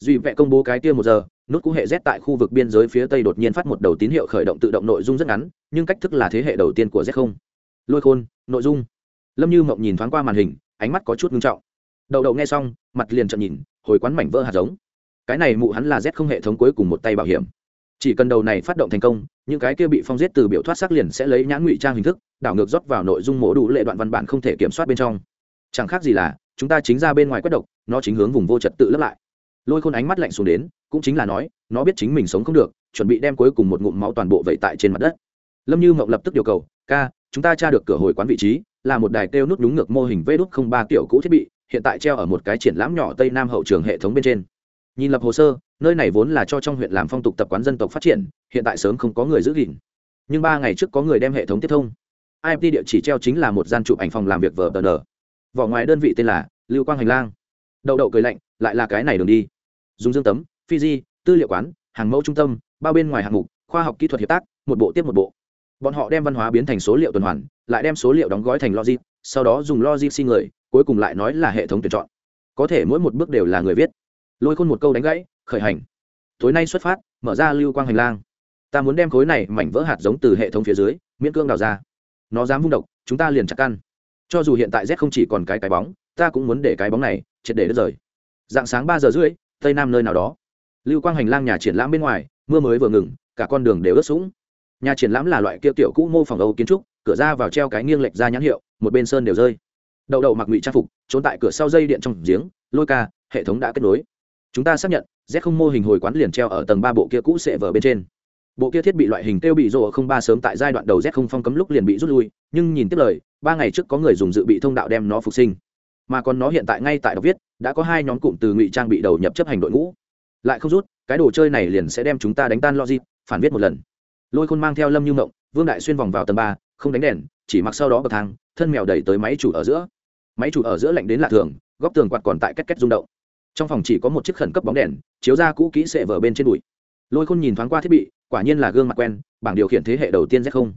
Duy vẽ công bố cái kia một giờ nút cũ hệ z tại khu vực biên giới phía tây đột nhiên phát một đầu tín hiệu khởi động tự động nội dung rất ngắn, nhưng cách thức là thế hệ đầu tiên của z không. Lôi khôn, nội dung. Lâm như mộng nhìn thoáng qua màn hình, ánh mắt có chút ngưng trọng. Đầu đầu nghe xong, mặt liền chợt nhìn, hồi quán mảnh vỡ hạt giống. Cái này mụ hắn là z không hệ thống cuối cùng một tay bảo hiểm. Chỉ cần đầu này phát động thành công, những cái kia bị phong giết từ biểu thoát xác liền sẽ lấy nhãn ngụy trang hình thức, đảo ngược rót vào nội dung mổ đủ lệ đoạn văn bản không thể kiểm soát bên trong. Chẳng khác gì là, chúng ta chính ra bên ngoài quét độc, nó chính hướng vùng vô trật tự lấp lại. Lôi khôn ánh mắt lạnh xuống đến cũng chính là nói, nó biết chính mình sống không được, chuẩn bị đem cuối cùng một ngụm máu toàn bộ vậy tại trên mặt đất. Lâm như mộng lập tức yêu cầu, ca, chúng ta tra được cửa hồi quán vị trí, là một đài kêu nút đúng ngược mô hình vê đút không ba kiểu cũ thiết bị, hiện tại treo ở một cái triển lãm nhỏ tây nam hậu trường hệ thống bên trên. Nhìn lập hồ sơ, nơi này vốn là cho trong huyện làm phong tục tập quán dân tộc phát triển, hiện tại sớm không có người giữ gìn. Nhưng ba ngày trước có người đem hệ thống tiếp thông. Imt địa chỉ treo chính là một gian chụp ảnh phòng làm việc vờ tờ nở vỏ ngoài đơn vị tên là lưu quang hành lang. Đậu đậu cười lạnh, lại là cái này đường đi. Dùng dương tấm Fiji, tư liệu quán hàng mẫu trung tâm bao bên ngoài hạng mục khoa học kỹ thuật hiệp tác một bộ tiếp một bộ. Bọn họ đem văn hóa biến thành số liệu tuần hoàn lại đem số liệu đóng gói thành logic sau đó dùng logic xin người cuối cùng lại nói là hệ thống tuyển chọn. Có thể mỗi một bước đều là người viết. Lôi khôn một câu đánh gãy khởi hành. Tối nay xuất phát mở ra lưu quang hành lang. Ta muốn đem khối này mảnh vỡ hạt giống từ hệ thống phía dưới miễn cương đào ra. Nó dám vung độc chúng ta liền chặt căn. Cho dù hiện tại z không chỉ còn cái cái bóng ta cũng muốn để cái bóng này triệt để đứt rời. Dạng sáng ba giờ rưỡi tây nam nơi nào đó lưu quang hành lang nhà triển lãm bên ngoài, mưa mới vừa ngừng, cả con đường đều ướt sũng. Nhà triển lãm là loại kia tiểu cũ mô phòng âu kiến trúc, cửa ra vào treo cái nghiêng lệch ra nhãn hiệu, một bên sơn đều rơi. Đậu đậu mặc ngụy trang phục, trốn tại cửa sau dây điện trong giếng, lôi ca, hệ thống đã kết nối. Chúng ta xác nhận, z không mô hình hồi quán liền treo ở tầng ba bộ kia cũ sệ vở bên trên. Bộ kia thiết bị loại hình tiêu bị rộ không ba sớm tại giai đoạn đầu z không phong cấm lúc liền bị rút lui, nhưng nhìn tiếp lời, ba ngày trước có người dùng dự bị thông đạo đem nó phục sinh. Mà còn nó hiện tại ngay tại đọc viết, đã có hai nhóm cụm từ ngụy trang bị đầu nhập chấp hành đội ngũ lại không rút, cái đồ chơi này liền sẽ đem chúng ta đánh tan logic, phản viết một lần. Lôi khôn mang theo lâm như mộng, vương đại xuyên vòng vào tầng ba, không đánh đèn, chỉ mặc sau đó bậc thang, thân mèo đẩy tới máy chủ ở giữa. Máy chủ ở giữa lạnh đến lạ thường, góc tường quạt còn tại cách cách rung động. Trong phòng chỉ có một chiếc khẩn cấp bóng đèn, chiếu ra cũ kỹ sệ vở bên trên đùi. Lôi khôn nhìn thoáng qua thiết bị, quả nhiên là gương mặt quen, bảng điều khiển thế hệ đầu tiên z không.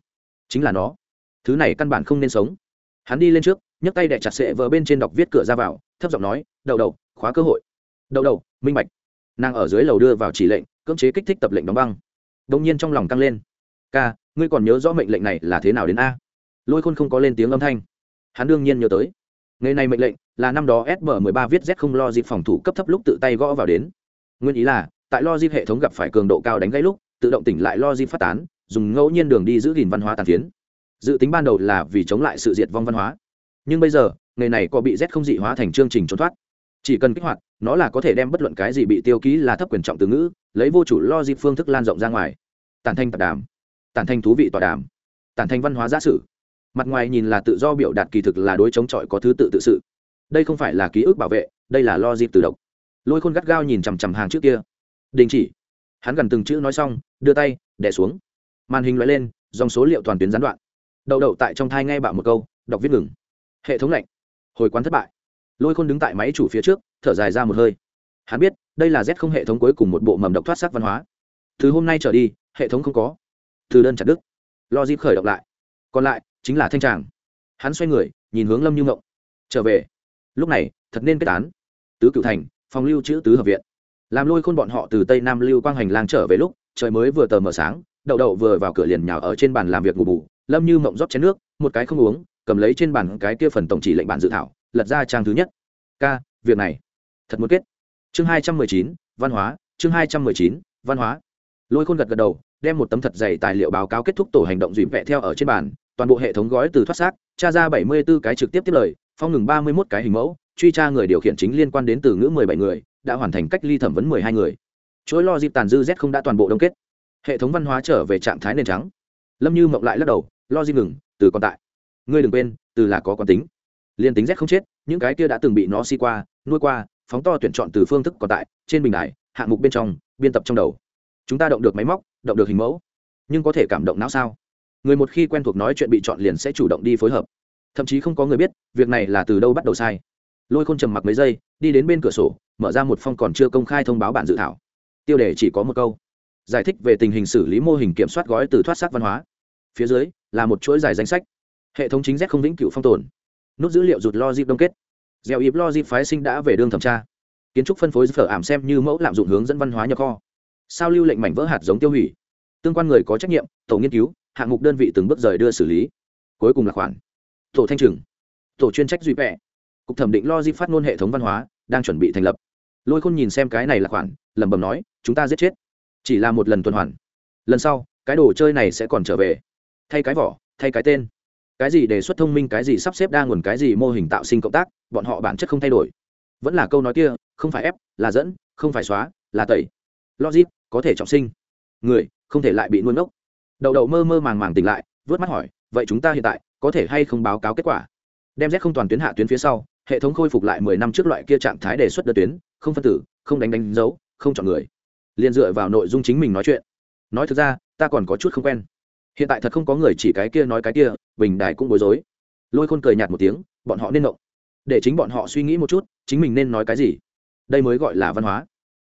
Chính là nó. Thứ này căn bản không nên sống. Hắn đi lên trước, nhấc tay đẻ chặt sệ vở bên trên đọc viết cửa ra vào, thấp giọng nói đậu đậu khóa cơ hội. Đậu đậu minh bạch nàng ở dưới lầu đưa vào chỉ lệnh, cưỡng chế kích thích tập lệnh đóng băng. Đông nhiên trong lòng tăng lên. Ca, ngươi còn nhớ rõ mệnh lệnh này là thế nào đến a? Lôi khôn không có lên tiếng âm thanh. Hắn đương nhiên nhớ tới. Ngày này mệnh lệnh là năm đó sb 13 viết z không lo dịp phòng thủ cấp thấp lúc tự tay gõ vào đến. Nguyên ý là, tại lo dịp hệ thống gặp phải cường độ cao đánh gãy lúc, tự động tỉnh lại lo dịp phát tán, dùng ngẫu nhiên đường đi giữ gìn văn hóa tàn phiến. Dự tính ban đầu là vì chống lại sự diệt vong văn hóa. Nhưng bây giờ, ngày này có bị z không dị hóa thành chương trình trốn thoát chỉ cần kích hoạt, nó là có thể đem bất luận cái gì bị tiêu ký là thấp quyền trọng từ ngữ, lấy vô chủ lo dịp phương thức lan rộng ra ngoài. Tản thanh tạp đàm. Tản thanh thú vị tọa đàm. Tản thanh văn hóa giả sử. Mặt ngoài nhìn là tự do biểu đạt kỳ thực là đối chống chọi có thứ tự tự sự. Đây không phải là ký ức bảo vệ, đây là lo dịp tự động lôi khôn gắt gao nhìn chằm chằm hàng trước kia. Đình chỉ. Hắn gần từng chữ nói xong, đưa tay đẻ xuống. Màn hình loại lên, dòng số liệu toàn tuyến gián đoạn. Đậu đậu tại trong thai ngay bạo một câu, đọc viết ngừng. Hệ thống lệnh hồi quán thất bại lôi khôn đứng tại máy chủ phía trước, thở dài ra một hơi. Hắn biết, đây là z không hệ thống cuối cùng một bộ mầm độc thoát sắc văn hóa. Từ hôm nay trở đi, hệ thống không có. Từ đơn chặt đức lo dịp khởi động lại. Còn lại, chính là thanh tràng. Hắn xoay người, nhìn hướng lâm như ngộng trở về. Lúc này, thật nên kết án. Tứ cựu thành, phòng lưu trữ tứ hợp viện. Làm lôi khôn bọn họ từ tây nam lưu quang hành lang trở về lúc, trời mới vừa tờ mờ sáng, đậu đậu vừa vào cửa liền nhào ở trên bàn làm việc ngủ bù. Lâm như mộng rót chén nước, một cái không uống, cầm lấy trên bàn cái kia phần tổng chỉ lệnh bản dự thảo lật ra trang thứ nhất. K, việc này. Thật muốn kết. Chương hai trăm mười chín, văn hóa. Chương hai trăm mười chín, văn hóa. Lôi khôn gật gật đầu, đem một tấm thật dày tài liệu báo cáo kết thúc tổ hành động dùm vẽ theo ở trên bàn. Toàn bộ hệ thống gói từ thoát xác, tra ra bảy mươi 74 cái trực tiếp tiếp lời, phong ngừng ba mươi một cái hình mẫu, truy tra người điều khiển chính liên quan đến từ ngữ mười bảy người, đã hoàn thành cách ly thẩm vấn mười hai người. Chuỗi lo dịp tàn dư z không đã toàn bộ đông kết. Hệ thống văn hóa trở về trạng thái nền trắng. Lâm như mộng lại lắc đầu, lo dịp ngừng, từ còn tại. Ngươi đừng quên, từ là có quán tính liên tính rét không chết, những cái kia đã từng bị nó si qua, nuôi qua, phóng to tuyển chọn từ phương thức còn tại, trên bình đại hạng mục bên trong, biên tập trong đầu. Chúng ta động được máy móc, động được hình mẫu. Nhưng có thể cảm động não sao? Người một khi quen thuộc nói chuyện bị chọn liền sẽ chủ động đi phối hợp. Thậm chí không có người biết, việc này là từ đâu bắt đầu sai. Lôi khôn trầm mặc mấy giây, đi đến bên cửa sổ, mở ra một phong còn chưa công khai thông báo bản dự thảo. Tiêu đề chỉ có một câu. Giải thích về tình hình xử lý mô hình kiểm soát gói từ thoát sắc văn hóa. Phía dưới, là một chuỗi dài danh sách. Hệ thống chính z không vĩnh cửu phong tồn nút dữ liệu rụt logic đông kết. Gieo ịp logic phái sinh đã về đương thẩm tra. Kiến trúc phân phối phở ảm xem như mẫu lạm dụng hướng dẫn văn hóa nhập kho. Sao lưu lệnh mảnh vỡ hạt giống tiêu hủy? Tương quan người có trách nhiệm, tổ nghiên cứu, hạng mục đơn vị từng bước rời đưa xử lý. Cuối cùng là khoản. Tổ thanh trừng. Tổ chuyên trách duy vẽ cục thẩm định logic phát ngôn hệ thống văn hóa, đang chuẩn bị thành lập. Lôi khôn nhìn xem cái này là khoản, lẩm bẩm nói, chúng ta giết chết. Chỉ là một lần tuần hoàn. Lần sau, cái đồ chơi này sẽ còn trở về. Thay cái vỏ, thay cái tên cái gì đề xuất thông minh, cái gì sắp xếp đa nguồn, cái gì mô hình tạo sinh cộng tác, bọn họ bản chất không thay đổi. Vẫn là câu nói kia, không phải ép, là dẫn, không phải xóa, là tẩy. Logic, có thể trọng sinh. Người, không thể lại bị nuôi ngốc. Đậu đậu mơ mơ màng màng tỉnh lại, vớt mắt hỏi, vậy chúng ta hiện tại, có thể hay không báo cáo kết quả? Đem z không toàn tuyến hạ tuyến phía sau, hệ thống khôi phục lại mười năm trước loại kia trạng thái đề xuất đơn tuyến, không phân tử, không đánh đánh dấu, không chọn người. Liền dựa vào nội dung chính mình nói chuyện. Nói thực ra, ta còn có chút không quen hiện tại thật không có người chỉ cái kia nói cái kia, bình đài cũng bối rối. Lôi khôn cười nhạt một tiếng, bọn họ nên động. Để chính bọn họ suy nghĩ một chút, chính mình nên nói cái gì? Đây mới gọi là văn hóa.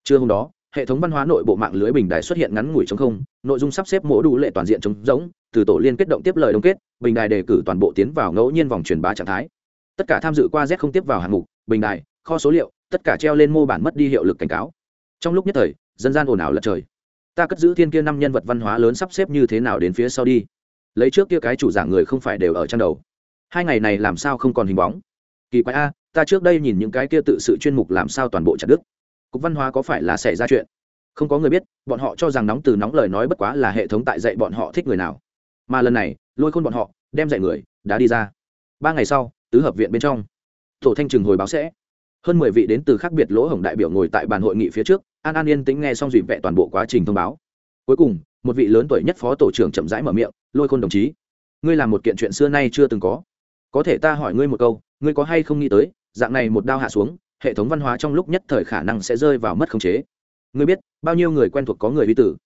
Trưa hôm đó, hệ thống văn hóa nội bộ mạng lưới bình đài xuất hiện ngắn ngủi chống không, nội dung sắp xếp mỗ đủ lệ toàn diện chống giống từ tổ liên kết động tiếp lời đồng kết, bình đài đề cử toàn bộ tiến vào ngẫu nhiên vòng truyền bá trạng thái. Tất cả tham dự qua z không tiếp vào hạng mục, bình đài, kho số liệu, tất cả treo lên mô bản mất đi hiệu lực cảnh cáo. Trong lúc nhất thời, dân gian ồn ào lật trời ta cất giữ thiên kia năm nhân vật văn hóa lớn sắp xếp như thế nào đến phía sau đi. Lấy trước kia cái chủ giảng người không phải đều ở trang đầu. Hai ngày này làm sao không còn hình bóng? Kỳ quái a, ta trước đây nhìn những cái kia tự sự chuyên mục làm sao toàn bộ chặt đức cục văn hóa có phải là xảy ra chuyện? Không có người biết, bọn họ cho rằng nóng từ nóng lời nói bất quá là hệ thống tại dạy bọn họ thích người nào. Mà lần này, lôi khôn bọn họ, đem dạy người, đã đi ra. Ba ngày sau, tứ hợp viện bên trong. Tổ thanh trừng hồi báo sẽ. Hơn mười vị đến từ khác biệt lỗ hổng đại biểu ngồi tại bàn hội nghị phía trước an an yên tĩnh nghe xong dùy vẹ toàn bộ quá trình thông báo. Cuối cùng, một vị lớn tuổi nhất phó tổ trưởng chậm rãi mở miệng, lôi khôn đồng chí, ngươi làm một kiện chuyện xưa nay chưa từng có. Có thể ta hỏi ngươi một câu, ngươi có hay không nghĩ tới, dạng này một đao hạ xuống, hệ thống văn hóa trong lúc nhất thời khả năng sẽ rơi vào mất khống chế. Ngươi biết, bao nhiêu người quen thuộc có người vi tử.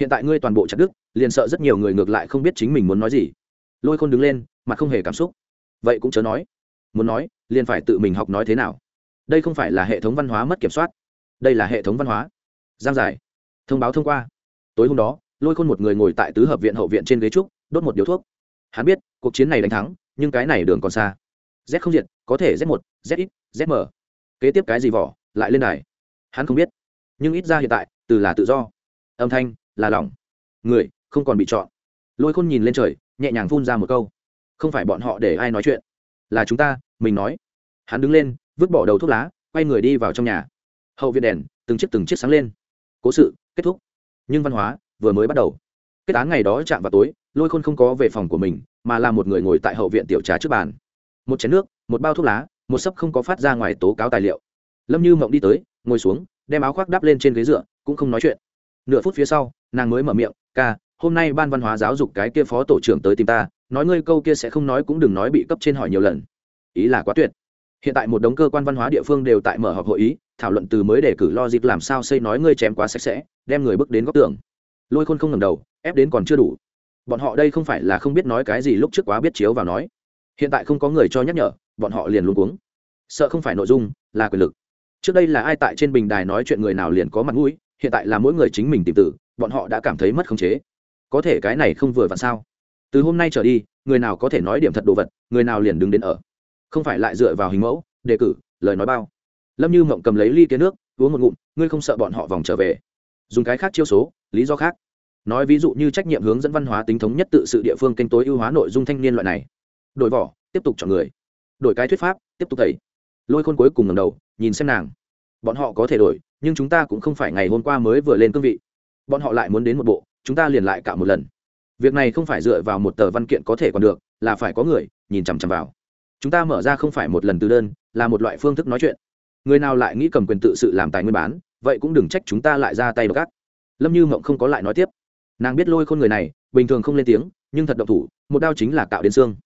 Hiện tại ngươi toàn bộ chặt đức liền sợ rất nhiều người ngược lại không biết chính mình muốn nói gì. Lôi khôn đứng lên mà không hề cảm xúc. Vậy cũng chớ nói. Muốn nói, liền phải tự mình học nói thế nào. Đây không phải là hệ thống văn hóa mất kiểm soát đây là hệ thống văn hóa. Giang giải. Thông báo thông qua. Tối hôm đó lôi khôn một người ngồi tại tứ hợp viện hậu viện trên ghế trúc đốt một điếu thuốc. Hắn biết cuộc chiến này đánh thắng nhưng cái này đường còn xa. Z không diệt có thể z một z ít z m. Kế tiếp cái gì vỏ lại lên đài. Hắn không biết. Nhưng ít ra hiện tại từ là tự do. Âm thanh là lỏng, người không còn bị chọn. Lôi khôn nhìn lên trời nhẹ nhàng phun ra một câu. Không phải bọn họ để ai nói chuyện. Là chúng ta mình nói. Hắn đứng lên vứt bỏ đầu thuốc lá quay người đi vào trong nhà hậu viện đèn, từng chiếc từng chiếc sáng lên. Cố sự, kết thúc. Nhưng văn hóa, vừa mới bắt đầu. Kết án ngày đó chạm vào tối, lôi khôn không có về phòng của mình, mà là một người ngồi tại hậu viện tiểu trà trước bàn. Một chén nước, một bao thuốc lá, một sấp không có phát ra ngoài tố cáo tài liệu. Lâm như mộng đi tới, ngồi xuống, đem áo khoác đắp lên trên ghế dựa, cũng không nói chuyện. Nửa phút phía sau, nàng mới mở miệng, ca, hôm nay ban văn hóa giáo dục cái kia phó tổ trưởng tới tìm ta, nói ngươi câu kia sẽ không nói cũng đừng nói bị cấp trên hỏi nhiều lần. Ý là quá tuyệt hiện tại một đống cơ quan văn hóa địa phương đều tại mở họp hội ý, thảo luận từ mới để cử lo dịp làm sao xây nói ngươi chém quá sạch sẽ, đem người bước đến góc tường. Lôi khôn không ngầm đầu, ép đến còn chưa đủ. Bọn họ đây không phải là không biết nói cái gì lúc trước quá biết chiếu vào nói. Hiện tại không có người cho nhắc nhở, bọn họ liền luôn cuống. Sợ không phải nội dung, là quyền lực. Trước đây là ai tại trên bình đài nói chuyện người nào liền có mặt mũi, hiện tại là mỗi người chính mình tìm tử, bọn họ đã cảm thấy mất khống chế. Có thể cái này không vừa vặn sao? Từ hôm nay trở đi, người nào có thể nói điểm thật đồ vật, người nào liền đứng đến ở không phải lại dựa vào hình mẫu, đề cử, lời nói bao. Lâm như mộng cầm lấy ly kia nước, uống một ngụm, ngươi không sợ bọn họ vòng trở về. Dùng cái khác chiêu số, lý do khác. Nói ví dụ như trách nhiệm hướng dẫn văn hóa tính thống nhất tự sự địa phương kênh tối ưu hóa nội dung thanh niên loại này. Đổi vỏ, tiếp tục chọn người. Đổi cái thuyết pháp, tiếp tục thầy. Lôi khôn cuối cùng ngầm đầu, nhìn xem nàng. Bọn họ có thể đổi, nhưng chúng ta cũng không phải ngày hôm qua mới vừa lên cương vị. Bọn họ lại muốn đến một bộ, chúng ta liền lại cả một lần. Việc này không phải dựa vào một tờ văn kiện có thể còn được, là phải có người, nhìn chằm chằm vào chúng ta mở ra không phải một lần từ đơn, là một loại phương thức nói chuyện. Người nào lại nghĩ cầm quyền tự sự làm tài nguyên bán, vậy cũng đừng trách chúng ta lại ra tay đ gắt lâm như mộng không có lại nói tiếp. Nàng biết lôi khôn người này, bình thường không lên tiếng, nhưng thật độc thủ, một đao chính là cạo đến xương.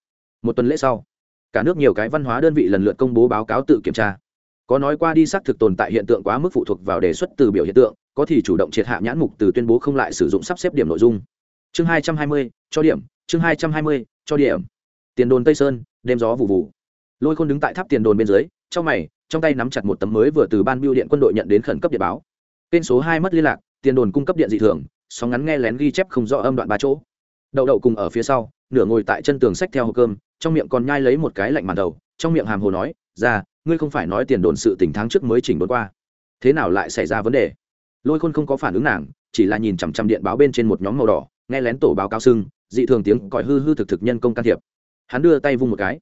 Một tuần lễ sau, cả nước nhiều cái văn hóa đơn vị lần lượt công bố báo cáo tự kiểm tra. Có nói qua đi xác thực tồn tại hiện tượng quá mức phụ thuộc vào đề xuất từ biểu hiện tượng, có thì chủ động triệt hạ nhãn mục từ tuyên bố không lại sử dụng sắp xếp điểm nội dung. Chương hai trăm hai mươi, cho điểm, chương hai trăm hai mươi, cho điểm. Tiền đồn tây sơn đêm gió vụ vụ lôi khôn đứng tại tháp tiền đồn bên dưới, trong mày, trong tay nắm chặt một tấm mới vừa từ ban biêu điện quân đội nhận đến khẩn cấp điện báo. Kênh số hai mất liên lạc, tiền đồn cung cấp điện dị thường, sóng ngắn nghe lén ghi chép không rõ âm đoạn ba chỗ. Đậu đậu cùng ở phía sau, nửa ngồi tại chân tường sách theo hộp cơm, trong miệng còn nhai lấy một cái lạnh màn đầu, trong miệng hàm hồ nói, ra, ngươi không phải nói tiền đồn sự tỉnh tháng trước mới chỉnh đốn qua. Thế nào lại xảy ra vấn đề? Lôi khôn không có phản ứng nàng, chỉ là nhìn chằm chằm điện báo bên trên một nhóm màu đỏ, nghe lén tổ báo cao sưng, dị thường tiếng còi hư hư thực thực nhân công can thiệp hắn đưa tay vung một cái.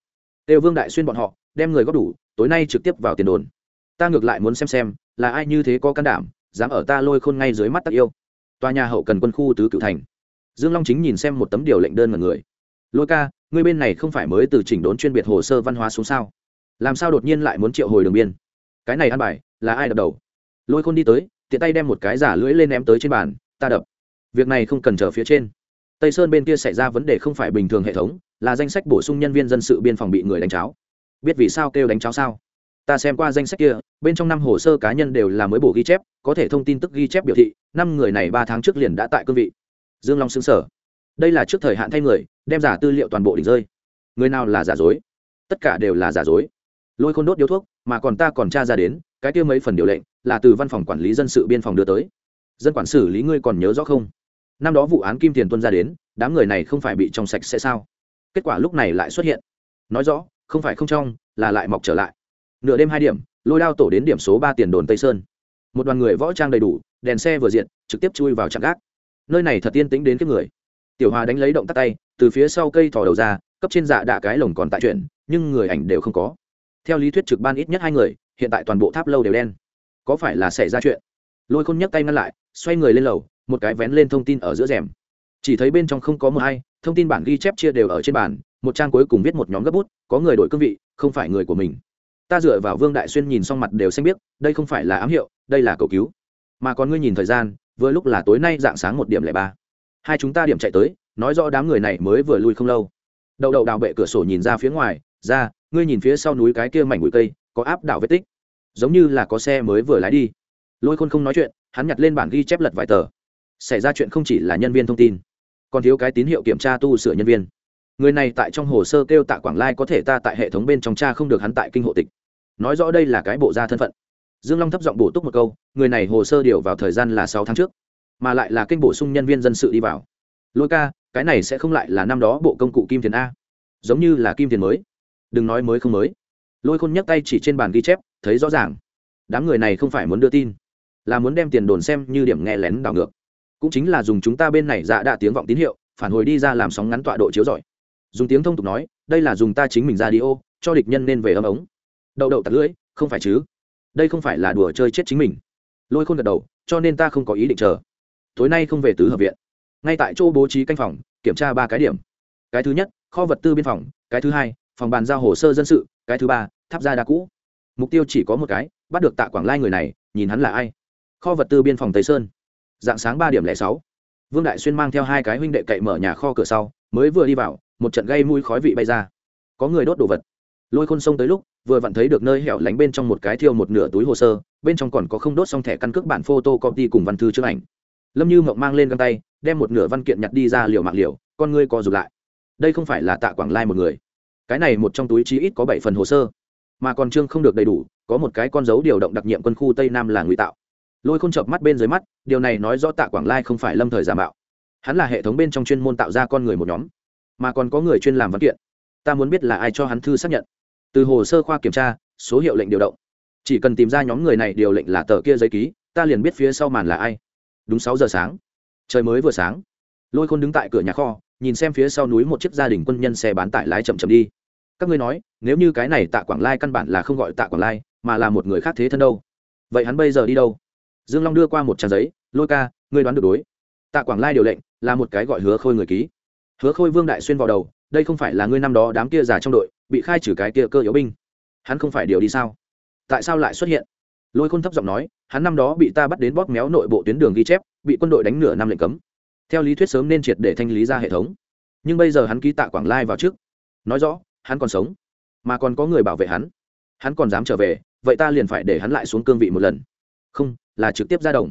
Têu vương đại xuyên bọn họ, đem người góp đủ, tối nay trực tiếp vào tiền đồn. Ta ngược lại muốn xem xem, là ai như thế có can đảm, dám ở ta lôi khôn ngay dưới mắt tắc yêu. Tòa nhà hậu cần quân khu tứ cựu thành. Dương long chính nhìn xem một tấm điều lệnh đơn mà người. Lôi ca ngươi bên này không phải mới từ chỉnh đốn chuyên biệt hồ sơ văn hóa xuống sao? Làm sao đột nhiên lại muốn triệu hồi đường biên? Cái này ăn bài, là ai đập đầu? Lôi khôn đi tới, tiện tay đem một cái giả lưỡi lên ném tới trên bàn, ta đập. Việc này không cần chờ phía trên. Tây sơn bên kia xảy ra vấn đề không phải bình thường hệ thống là danh sách bổ sung nhân viên dân sự biên phòng bị người đánh cháo. Biết vì sao kêu đánh cháo sao? Ta xem qua danh sách kia, bên trong năm hồ sơ cá nhân đều là mới bổ ghi chép, có thể thông tin tức ghi chép biểu thị, năm người này ba tháng trước liền đã tại cương vị. Dương long xứng sở đây là trước thời hạn thay người, đem giả tư liệu toàn bộ đỉnh rơi. Người nào là giả dối? Tất cả đều là giả dối. Lôi khôn đốt điếu thuốc, mà còn ta còn tra ra đến, cái kia mấy phần điều lệnh, là từ văn phòng quản lý dân sự biên phòng đưa tới. Dân quản xử lý ngươi còn nhớ rõ không? Năm đó vụ án kim tiền tuân ra đến, đám người này không phải bị trong sạch sẽ sao? Kết quả lúc này lại xuất hiện. Nói rõ, không phải không trong, là lại mọc trở lại. Nửa đêm hai điểm, lôi đao tổ đến điểm số ba tiền đồn tây sơn. Một đoàn người võ trang đầy đủ, đèn xe vừa diện, trực tiếp chui vào trạm gác. Nơi này thật tiên tính đến kiếp người. Tiểu hòa đánh lấy động tắt tay, từ phía sau cây thò đầu ra, cấp trên dạ đạ cái lồng còn tại chuyện, nhưng người ảnh đều không có. Theo lý thuyết trực ban ít nhất hai người, hiện tại toàn bộ tháp lâu đều đen. Có phải là xảy ra chuyện? Lôi khôn nhấc tay ngăn lại, xoay người lên lầu, một cái vén lên thông tin ở giữa rèm chỉ thấy bên trong không có mờ hay thông tin bản ghi chép chia đều ở trên bản một trang cuối cùng viết một nhóm gấp bút, có người đổi cương vị, không phải người của mình. Ta dựa vào vương đại xuyên nhìn xong mặt đều xanh biết đây không phải là ám hiệu, đây là cầu cứu. Mà còn ngươi nhìn thời gian, vừa lúc là tối nay dạng sáng một điểm lẻ ba. Hai chúng ta điểm chạy tới, nói rõ đám người này mới vừa lui không lâu. Đậu đậu đào bệ cửa sổ nhìn ra phía ngoài, ra, ngươi nhìn phía sau núi cái kia mảnh bụi cây, có áp đảo vết tích. Giống như là có xe mới vừa lái đi. Lôi khôn không nói chuyện, hắn nhặt lên bản ghi chép lật vài tờ. Xảy ra chuyện không chỉ là nhân viên thông tin còn thiếu cái tín hiệu kiểm tra tu sửa nhân viên. Người này tại trong hồ sơ kêu tạ quảng lai có thể ta tại hệ thống bên trong cha không được hắn tại kinh hộ tịch. Nói rõ đây là cái bộ ra thân phận. Dương long thấp giọng bổ túc một câu, người này hồ sơ điều vào thời gian là sáu tháng trước, mà lại là kênh bổ sung nhân viên dân sự đi vào. Lôi ca, cái này sẽ không lại là năm đó bộ công cụ kim tiền a. Giống như là kim tiền mới. Đừng nói mới không mới. Lôi khôn nhấc tay chỉ trên bàn ghi chép, thấy rõ ràng. Đám người này không phải muốn đưa tin, là muốn đem tiền đồn xem như điểm nghe lén đảo ngược cũng chính là dùng chúng ta bên này dạ đạ tiếng vọng tín hiệu, phản hồi đi ra làm sóng ngắn tọa độ chiếu giỏi dùng tiếng thông tục nói, đây là dùng ta chính mình ra đi ô, cho địch nhân nên về âm ống. Đậu đậu tạt lưỡi, không phải chứ? Đây không phải là đùa chơi chết chính mình. Lôi khôn gật đầu, cho nên ta không có ý định chờ. Tối nay không về tứ hợp viện. Ngay tại chỗ bố trí canh phòng, kiểm tra ba cái điểm. Cái thứ nhất, kho vật tư biên phòng, cái thứ hai, phòng bàn giao hồ sơ dân sự, cái thứ ba, tháp gia đa cũ. Mục tiêu chỉ có một cái, bắt được tạ quảng lai người này, nhìn hắn là ai. Kho vật tư biên phòng tây sơn dạng sáng ba điểm lẻ sáu. Vương đại xuyên mang theo hai cái huynh đệ cậy mở nhà kho cửa sau, mới vừa đi vào, một trận gây mùi khói vị bay ra. Có người đốt đồ vật. Lôi khôn sông tới lúc, vừa vặn thấy được nơi hẻo lánh bên trong một cái thiêu một nửa túi hồ sơ, bên trong còn có không đốt xong thẻ căn cước bản photo copy cùng văn thư trước ảnh. Lâm như mộng mang lên găng tay, đem một nửa văn kiện nhặt đi ra liều mạng liều, con ngươi co rụt lại. Đây không phải là tạ quảng lai một người. Cái này một trong túi chí ít có bảy phần hồ sơ. Mà còn trương không được đầy đủ, có một cái con dấu điều động đặc nhiệm quân khu tây nam là ngụy tạo lôi khôn chợp mắt bên dưới mắt, điều này nói rõ tạ quảng lai không phải lâm thời giả mạo. Hắn là hệ thống bên trong chuyên môn tạo ra con người một nhóm, mà còn có người chuyên làm văn kiện. Ta muốn biết là ai cho hắn thư xác nhận. Từ hồ sơ khoa kiểm tra, số hiệu lệnh điều động. Chỉ cần tìm ra nhóm người này điều lệnh là tờ kia giấy ký, ta liền biết phía sau màn là ai. Đúng sáu giờ sáng. Trời mới vừa sáng. Lôi khôn đứng tại cửa nhà kho, nhìn xem phía sau núi một chiếc gia đình quân nhân xe bán tải lái chậm chậm đi. Các ngươi nói, nếu như cái này tạ quảng lai căn bản là không gọi tạ quảng lai, mà là một người khác thế thân đâu? Vậy hắn bây giờ đi đâu? Dương long đưa qua một trang giấy, lôi ca, ngươi đoán được đối. Tạ quảng lai điều lệnh, là một cái gọi hứa khôi người ký. Hứa khôi vương đại xuyên vào đầu, đây không phải là ngươi năm đó đám kia già trong đội, bị khai trừ cái kia cơ yếu binh. Hắn không phải điều đi sao? Tại sao lại xuất hiện? Lôi khôn thấp giọng nói, hắn năm đó bị ta bắt đến bóp méo nội bộ tuyến đường ghi chép, bị quân đội đánh nửa năm lệnh cấm. Theo lý thuyết sớm nên triệt để thanh lý ra hệ thống. Nhưng bây giờ hắn ký tạ quảng lai vào trước. Nói rõ, hắn còn sống, mà còn có người bảo vệ hắn. Hắn còn dám trở về, vậy ta liền phải để hắn lại xuống cương vị một lần. Không là trực tiếp ra đồng.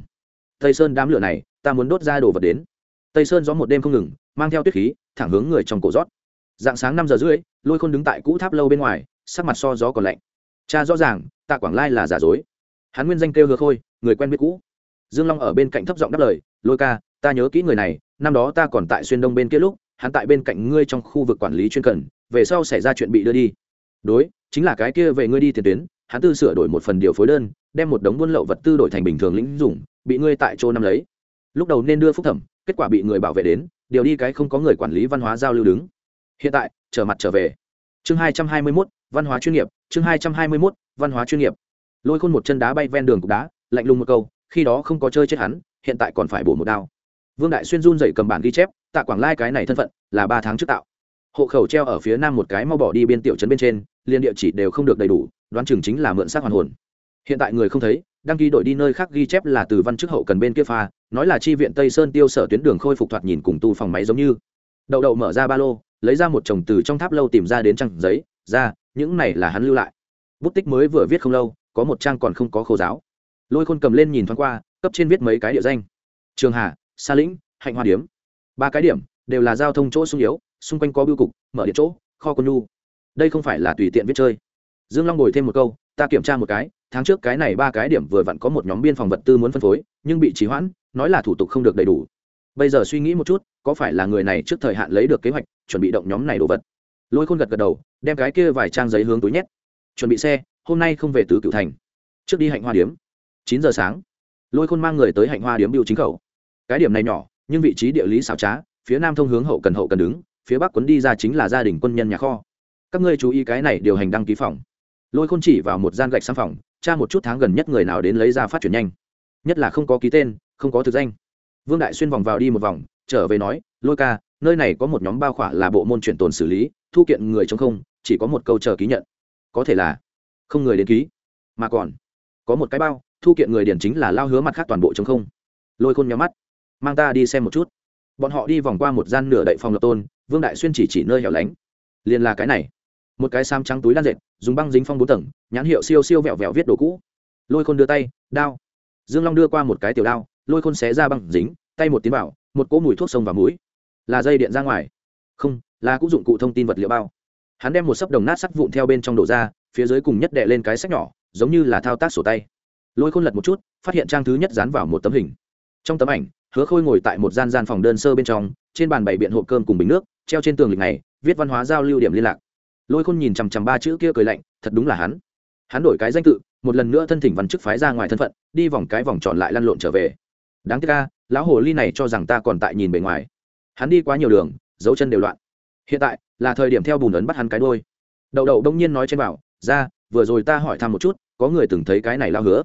Tây sơn đám lửa này, ta muốn đốt ra đồ vật đến. Tây sơn gió một đêm không ngừng, mang theo tuyết khí, thẳng hướng người trong cổ rót. Dạng sáng năm giờ rưỡi, lôi khôn đứng tại cũ tháp lâu bên ngoài, sắc mặt so gió còn lạnh. Cha rõ ràng tạ quảng lai là giả dối. Hắn nguyên danh kêu hứa khôi, người quen biết cũ. Dương long ở bên cạnh thấp giọng đáp lời, lôi ca, ta nhớ kỹ người này, năm đó ta còn tại xuyên đông bên kia lúc, hắn tại bên cạnh ngươi trong khu vực quản lý chuyên cần, về sau xảy ra chuyện bị đưa đi. Đối, chính là cái kia về ngươi đi tiền tuyến hắn tư sửa đổi một phần điều phối đơn, đem một đống buôn lậu vật tư đổi thành bình thường lĩnh dùng, bị ngươi tại chỗ năm lấy. Lúc đầu nên đưa phúc thẩm, kết quả bị người bảo vệ đến, điều đi cái không có người quản lý văn hóa giao lưu đứng. Hiện tại, trở mặt trở về. Chương hai trăm hai mươi mốt, văn hóa chuyên nghiệp, chương hai trăm hai mươi mốt, văn hóa chuyên nghiệp. Lôi khôn một chân đá bay ven đường cục đá, lạnh lùng một câu, khi đó không có chơi chết hắn, hiện tại còn phải bổ một đao. Vương đại xuyên run dậy cầm bản ghi chép, tạ quảng lai cái này thân phận, là ba tháng trước tạo. Hộ khẩu treo ở phía nam một cái mau bỏ đi biên tiểu trấn bên trên, liên địa chỉ đều không được đầy đủ đoán chừng chính là mượn xác hoàn hồn. Hiện tại người không thấy, đăng ký đổi đi nơi khác ghi chép là từ văn chức hậu cần bên kia pha, nói là chi viện tây sơn tiêu sở tuyến đường khôi phục thoạt nhìn cùng tu phòng máy giống như. Đậu đậu mở ra ba lô, lấy ra một chồng từ trong tháp lâu tìm ra đến trang giấy, ra, những này là hắn lưu lại. Bút tích mới vừa viết không lâu, có một trang còn không có khô giáo. Lôi khôn cầm lên nhìn thoáng qua, cấp trên viết mấy cái địa danh. Trường hà, sa lĩnh, hạnh hoa điếm. Ba cái điểm, đều là giao thông chỗ sung yếu, xung quanh có bưu cục, mở điện chỗ, kho quân nhu. Đây không phải là tùy tiện viết chơi dương long bồi thêm một câu, ta kiểm tra một cái, tháng trước cái này ba cái điểm vừa vặn có một nhóm biên phòng vật tư muốn phân phối, nhưng bị trì hoãn, nói là thủ tục không được đầy đủ. Bây giờ suy nghĩ một chút, có phải là người này trước thời hạn lấy được kế hoạch, chuẩn bị động nhóm này đồ vật? Lôi khôn gật gật đầu, đem cái kia vài trang giấy hướng túi nhét. Chuẩn bị xe, hôm nay không về tứ cựu thành. Trước đi hạnh hoa điếm. Chín giờ sáng, lôi khôn mang người tới hạnh hoa điếm biêu chính khẩu. Cái điểm này nhỏ, nhưng vị trí địa lý xảo trá, phía nam thông hướng hậu cần hậu cần đứng, phía bắc quấn đi ra chính là gia đình quân nhân nhà kho. Các ngươi chú ý cái này điều hành đăng ký phòng lôi khôn chỉ vào một gian gạch sang phòng, tra một chút tháng gần nhất người nào đến lấy ra phát triển nhanh. Nhất là không có ký tên, không có thực danh. Vương đại xuyên vòng vào đi một vòng, trở về nói, lôi ca, nơi này có một nhóm bao khỏa là bộ môn chuyển tồn xử lý, thu kiện người chống không, chỉ có một câu chờ ký nhận. Có thể là không người đến ký, mà còn có một cái bao, thu kiện người điển chính là lao hứa mặt khác toàn bộ chống không. Lôi khôn nhắm mắt. Mang ta đi xem một chút. Bọn họ đi vòng qua một gian nửa đậy phòng lập tôn, vương đại xuyên chỉ chỉ nơi hẻo lánh. Liền là cái này một cái sam trắng túi lan dệt, dùng băng dính phong bốn tầng, nhãn hiệu siêu siêu vẹo vẹo viết đồ cũ. Lôi khôn đưa tay, đao. Dương long đưa qua một cái tiểu đao, lôi khôn xé ra băng dính, tay một tiến vào, một cỗ mùi thuốc sông vào mũi. Là dây điện ra ngoài. Không, là cũng dụng cụ thông tin vật liệu bao. Hắn đem một sấp đồng nát sắt vụn theo bên trong đổ ra, phía dưới cùng nhất đệ lên cái sách nhỏ, giống như là thao tác sổ tay. Lôi khôn lật một chút, phát hiện trang thứ nhất dán vào một tấm hình. Trong tấm ảnh, hứa khôi ngồi tại một gian gian phòng đơn sơ bên trong, trên bàn bày biện hộp cơm cùng bình nước, treo trên tường lịch này viết văn hóa giao lưu điểm liên lạc lôi khôn nhìn chằm chằm ba chữ kia cười lạnh, thật đúng là hắn. Hắn đổi cái danh tự, một lần nữa thân thỉnh văn chức phái ra ngoài thân phận, đi vòng cái vòng tròn lại lăn lộn trở về. Đáng tiếc ca lão hồ ly này cho rằng ta còn tại nhìn bề ngoài. Hắn đi quá nhiều đường, dấu chân đều loạn. Hiện tại, là thời điểm theo bùn ấn bắt hắn cái đôi đậu đậu đông nhiên nói trên bảo, ra, vừa rồi ta hỏi thăm một chút, có người từng thấy cái này lao hứa?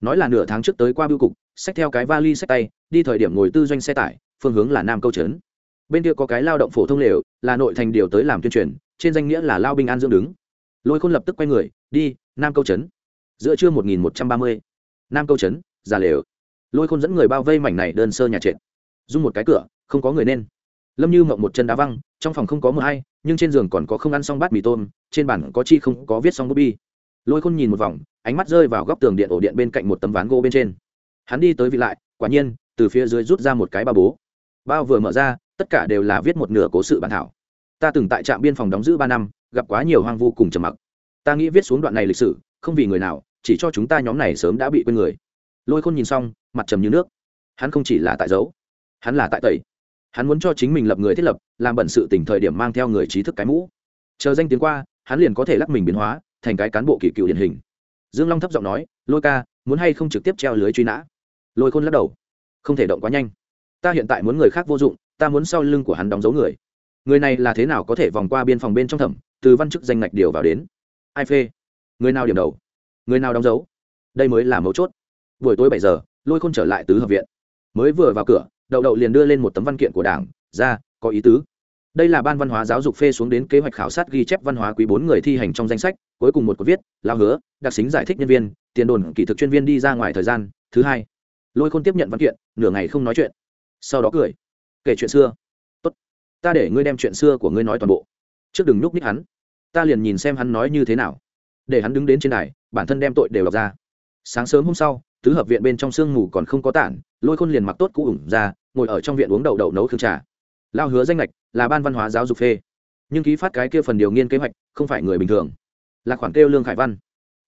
Nói là nửa tháng trước tới qua bưu cục, xách theo cái vali xách tay, đi thời điểm ngồi tư doanh xe tải, phương hướng là nam câu trấn bên kia có cái lao động phổ thông lều, là nội thành điều tới làm tuyên truyền, trên danh nghĩa là lao binh an dưỡng đứng. Lôi khôn lập tức quay người, đi, nam câu trấn. Giữa trưa một nghìn một trăm ba mươi, nam câu trấn, già lều. Lôi khôn dẫn người bao vây mảnh này đơn sơ nhà trệt. Dung một cái cửa, không có người nên. Lâm như mộng một chân đá văng, trong phòng không có mờ hay nhưng trên giường còn có không ăn xong bát mì tôm, trên bản có chi không có viết xong bút bi. Lôi khôn nhìn một vòng, ánh mắt rơi vào góc tường điện ổ điện bên cạnh một tấm ván gỗ bên trên. Hắn đi tới vị lại, quả nhiên, từ phía dưới rút ra một cái ba bố. Bao vừa mở ra tất cả đều là viết một nửa cố sự bản thảo. Ta từng tại trạm biên phòng đóng giữ ba năm, gặp quá nhiều hoang vu cùng trầm mặc. Ta nghĩ viết xuống đoạn này lịch sử, không vì người nào, chỉ cho chúng ta nhóm này sớm đã bị quên người. Lôi khôn nhìn xong, mặt trầm như nước. Hắn không chỉ là tại dấu, hắn là tại tẩy. Hắn muốn cho chính mình lập người thiết lập, làm bận sự tỉnh thời điểm mang theo người trí thức cái mũ. Chờ danh tiếng qua, hắn liền có thể lắc mình biến hóa, thành cái cán bộ kỳ cựu điển hình. Dương long thấp giọng nói, lôi ca, muốn hay không trực tiếp treo lưới truy nã? Lôi khôn lắc đầu, không thể động quá nhanh. Ta hiện tại muốn người khác vô dụng ta muốn sau lưng của hắn đóng dấu người. Người này là thế nào có thể vòng qua biên phòng bên trong thẩm, từ văn chức danh ngạch điều vào đến? Ai phê? Người nào điểm đầu? Người nào đóng dấu? Đây mới là mấu chốt. Buổi tối bảy giờ, lôi khôn trở lại tứ hợp viện. Mới vừa vào cửa, đậu đậu liền đưa lên một tấm văn kiện của đảng. Ra, có ý tứ. Đây là ban văn hóa giáo dục phê xuống đến kế hoạch khảo sát ghi chép văn hóa quý bốn người thi hành trong danh sách, cuối cùng một có viết lao hứa, đặc xính giải thích nhân viên, tiền đồn kỹ thực chuyên viên đi ra ngoài thời gian, thứ hai. Lôi khôn tiếp nhận văn kiện, nửa ngày không nói chuyện. Sau đó cười kể chuyện xưa. Tốt, ta để ngươi đem chuyện xưa của ngươi nói toàn bộ. Trước đừng nhúc ních hắn. Ta liền nhìn xem hắn nói như thế nào. Để hắn đứng đến trên đài, bản thân đem tội đều đọc ra. Sáng sớm hôm sau, tứ hợp viện bên trong sương mù còn không có tản, lôi khôn liền mặc tốt cũ ủng ra, ngồi ở trong viện uống đậu đậu nấu khương trà. Lao hứa danh lệch, là ban văn hóa giáo dục phê. Nhưng ký phát cái kia phần điều nghiên kế hoạch, không phải người bình thường. Là khoản kêu lương khải văn.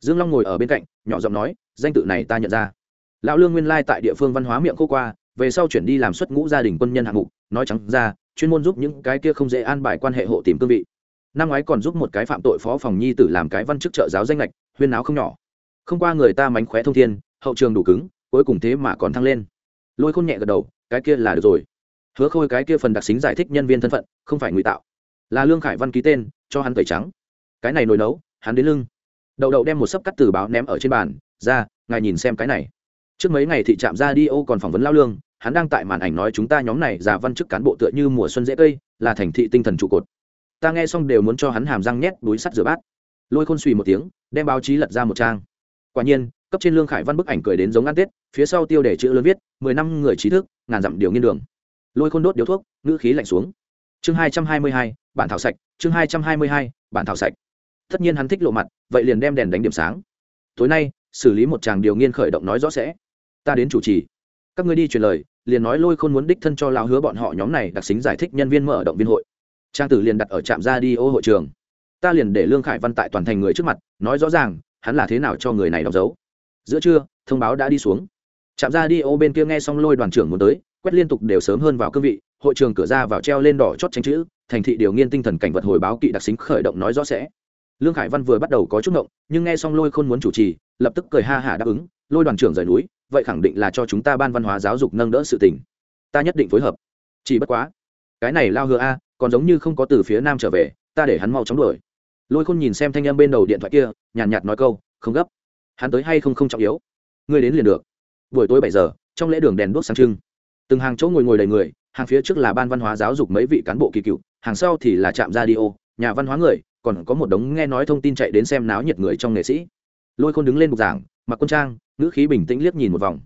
Dương long ngồi ở bên cạnh, nhỏ giọng nói, danh tự này ta nhận ra. Lão lương nguyên lai tại địa phương văn hóa miệng khô qua về sau chuyển đi làm xuất ngũ gia đình quân nhân hạng mục, nói trắng ra, chuyên môn giúp những cái kia không dễ an bài quan hệ hộ tìm cương vị. Năm ngoái còn giúp một cái phạm tội phó phòng nhi tử làm cái văn chức trợ giáo danh lệch huyên náo không nhỏ. Không qua người ta mánh khóe thông thiên, hậu trường đủ cứng, cuối cùng thế mà còn thăng lên. Lôi khôn nhẹ gật đầu, cái kia là được rồi. Hứa khôi cái kia phần đặc xính giải thích nhân viên thân phận, không phải ngụy tạo, là lương khải văn ký tên, cho hắn tẩy trắng. Cái này nồi nấu, hắn đến lưng. Đậu đậu đem một sấp cắt từ báo ném ở trên bàn, ra, ngài nhìn xem cái này trước mấy ngày thị trạm ra đi ô còn phỏng vấn lao lương, hắn đang tại màn ảnh nói chúng ta nhóm này giả văn chức cán bộ tựa như mùa xuân dễ cây, là thành thị tinh thần trụ cột. Ta nghe xong đều muốn cho hắn hàm răng nhét túi sắt rửa bát. Lôi khôn suy một tiếng, đem báo chí lật ra một trang. Quả nhiên, cấp trên lương khải văn bức ảnh cười đến giống ăn tết, phía sau tiêu đề chữ lớn viết, mười năm người trí thức, ngàn dặm điều nghiên đường. Lôi khôn đốt điếu thuốc, ngữ khí lạnh xuống. Chương hai trăm hai mươi hai, bản thảo sạch, chương hai trăm hai mươi hai, bản thảo sạch. Tất nhiên hắn thích lộ mặt, vậy liền đem đèn đánh điểm sáng. Tối nay, xử lý một chàng điều nghiên khởi động nói rõ sẽ ta đến chủ trì. Các ngươi đi truyền lời, liền nói lôi khôn muốn đích thân cho lão hứa bọn họ nhóm này đặc xính giải thích nhân viên mở động viên hội. Trang tử liền đặt ở trạm ra đi ô hội trường. Ta liền để lương khải văn tại toàn thành người trước mặt, nói rõ ràng, hắn là thế nào cho người này đóng dấu. Giữa trưa, thông báo đã đi xuống. Trạm ra đi ô bên kia nghe xong lôi đoàn trưởng muốn tới, quét liên tục đều sớm hơn vào cương vị, hội trường cửa ra vào treo lên đỏ chót tranh chữ, thành thị điều nghiên tinh thần cảnh vật hồi báo kỵ đặc xính khởi động nói rõ sẽ. Lương khải văn vừa bắt đầu có chút ngộng, nhưng nghe xong lôi khôn muốn chủ trì, lập tức cười ha hả đáp ứng, lôi đoàn trưởng rời núi vậy khẳng định là cho chúng ta ban văn hóa giáo dục nâng đỡ sự tình. Ta nhất định phối hợp. Chỉ bất quá cái này lao hứa a còn giống như không có từ phía nam trở về ta để hắn mau chóng đuổi. Lôi khôn nhìn xem thanh âm bên đầu điện thoại kia nhàn nhạt, nhạt nói câu không gấp. Hắn tới hay không không trọng yếu. Ngươi đến liền được. Buổi tối bảy giờ trong lễ đường đèn đuốc sáng trưng. Từng hàng chỗ ngồi ngồi đầy người hàng phía trước là ban văn hóa giáo dục mấy vị cán bộ kỳ cựu hàng sau thì là trạm radio nhà văn hóa người còn có một đống nghe nói thông tin chạy đến xem náo nhiệt người trong nghệ sĩ. Lôi khôn đứng lên bục giảng mặc quân trang ngữ khí bình tĩnh liếc nhìn một vòng.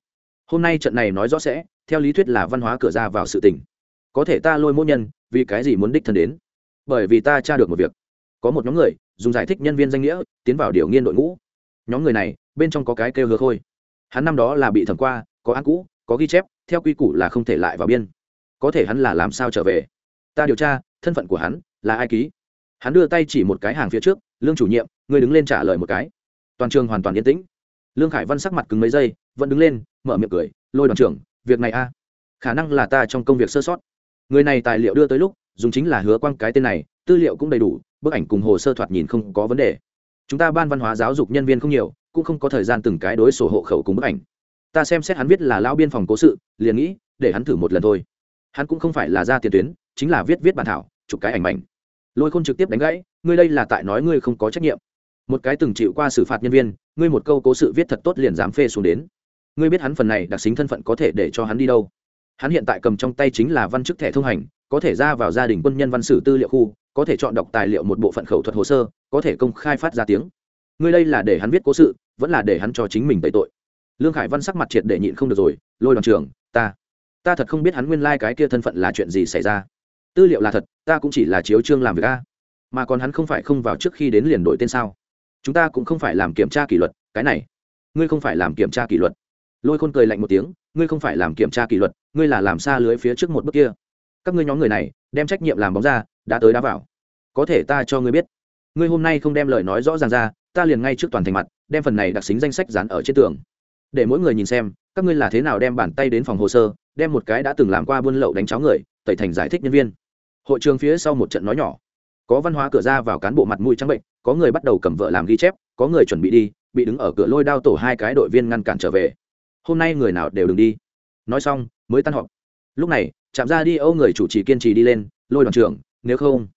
Hôm nay trận này nói rõ sẽ, theo lý thuyết là văn hóa cửa ra vào sự tình. Có thể ta lôi mỗi nhân, vì cái gì muốn đích thân đến? Bởi vì ta tra được một việc. Có một nhóm người, dùng giải thích nhân viên danh nghĩa, tiến vào điều nghiên đội ngũ. Nhóm người này, bên trong có cái kêu hứa khôi. Hắn năm đó là bị thẩm qua, có án cũ, có ghi chép, theo quy củ là không thể lại vào biên. Có thể hắn là làm sao trở về? Ta điều tra, thân phận của hắn, là ai ký? Hắn đưa tay chỉ một cái hàng phía trước, lương chủ nhiệm người đứng lên trả lời một cái. Toàn trường hoàn toàn yên tĩnh lương khải văn sắc mặt cứng mấy giây, vẫn đứng lên, mở miệng cười, lôi đoàn trưởng, việc này a, khả năng là ta trong công việc sơ sót. Người này tài liệu đưa tới lúc, dùng chính là hứa quang cái tên này, tư liệu cũng đầy đủ, bức ảnh cùng hồ sơ thoạt nhìn không có vấn đề. Chúng ta ban văn hóa giáo dục nhân viên không nhiều, cũng không có thời gian từng cái đối sổ hộ khẩu cùng bức ảnh. Ta xem xét hắn viết là lão biên phòng cố sự, liền nghĩ, để hắn thử một lần thôi. Hắn cũng không phải là ra tiền tuyến, chính là viết viết bản thảo, chụp cái ảnh mảnh. Lôi khôn trực tiếp đánh gãy, ngươi đây là tại nói ngươi không có trách nhiệm. Một cái từng chịu qua xử phạt nhân viên ngươi một câu cố sự viết thật tốt liền dám phê xuống đến. Ngươi biết hắn phần này đặc xính thân phận có thể để cho hắn đi đâu. Hắn hiện tại cầm trong tay chính là văn chức thẻ thông hành, có thể ra vào gia đình quân nhân văn sử tư liệu khu, có thể chọn đọc tài liệu một bộ phận khẩu thuật hồ sơ, có thể công khai phát ra tiếng. Ngươi đây là để hắn viết cố sự, vẫn là để hắn cho chính mình tẩy tội. Lương khải văn sắc mặt triệt để nhịn không được rồi, lôi đoàn trưởng, ta ta thật không biết hắn nguyên lai、like、cái kia thân phận là chuyện gì xảy ra. Tư liệu là thật, ta cũng chỉ là chiếu trương làm việc a. Mà còn hắn không phải không vào trước khi đến liền đổi tên sao? Chúng ta cũng không phải làm kiểm tra kỷ luật, cái này, ngươi không phải làm kiểm tra kỷ luật. Lôi khôn cười lạnh một tiếng, ngươi không phải làm kiểm tra kỷ luật, ngươi là làm xa lưới phía trước một bước kia. Các ngươi nhóm người này, đem trách nhiệm làm bóng ra, đã tới đã vào. Có thể ta cho ngươi biết, ngươi hôm nay không đem lời nói rõ ràng ra, ta liền ngay trước toàn thành mặt, đem phần này đặc xính danh sách dán ở trên tường. Để mỗi người nhìn xem, các ngươi là thế nào đem bàn tay đến phòng hồ sơ, đem một cái đã từng làm qua buôn lậu đánh cháo người, tẩy thành giải thích nhân viên. Hội trường phía sau một trận nói nhỏ. Có văn hóa cửa ra vào cán bộ mặt mũi trắng bệnh có người bắt đầu cầm vợ làm ghi chép, có người chuẩn bị đi, bị đứng ở cửa lôi đao tổ hai cái đội viên ngăn cản trở về. Hôm nay người nào đều đừng đi. Nói xong, mới tan họp. Lúc này chạm ra đi âu người chủ trì kiên trì đi lên, lôi đoàn trưởng, nếu không,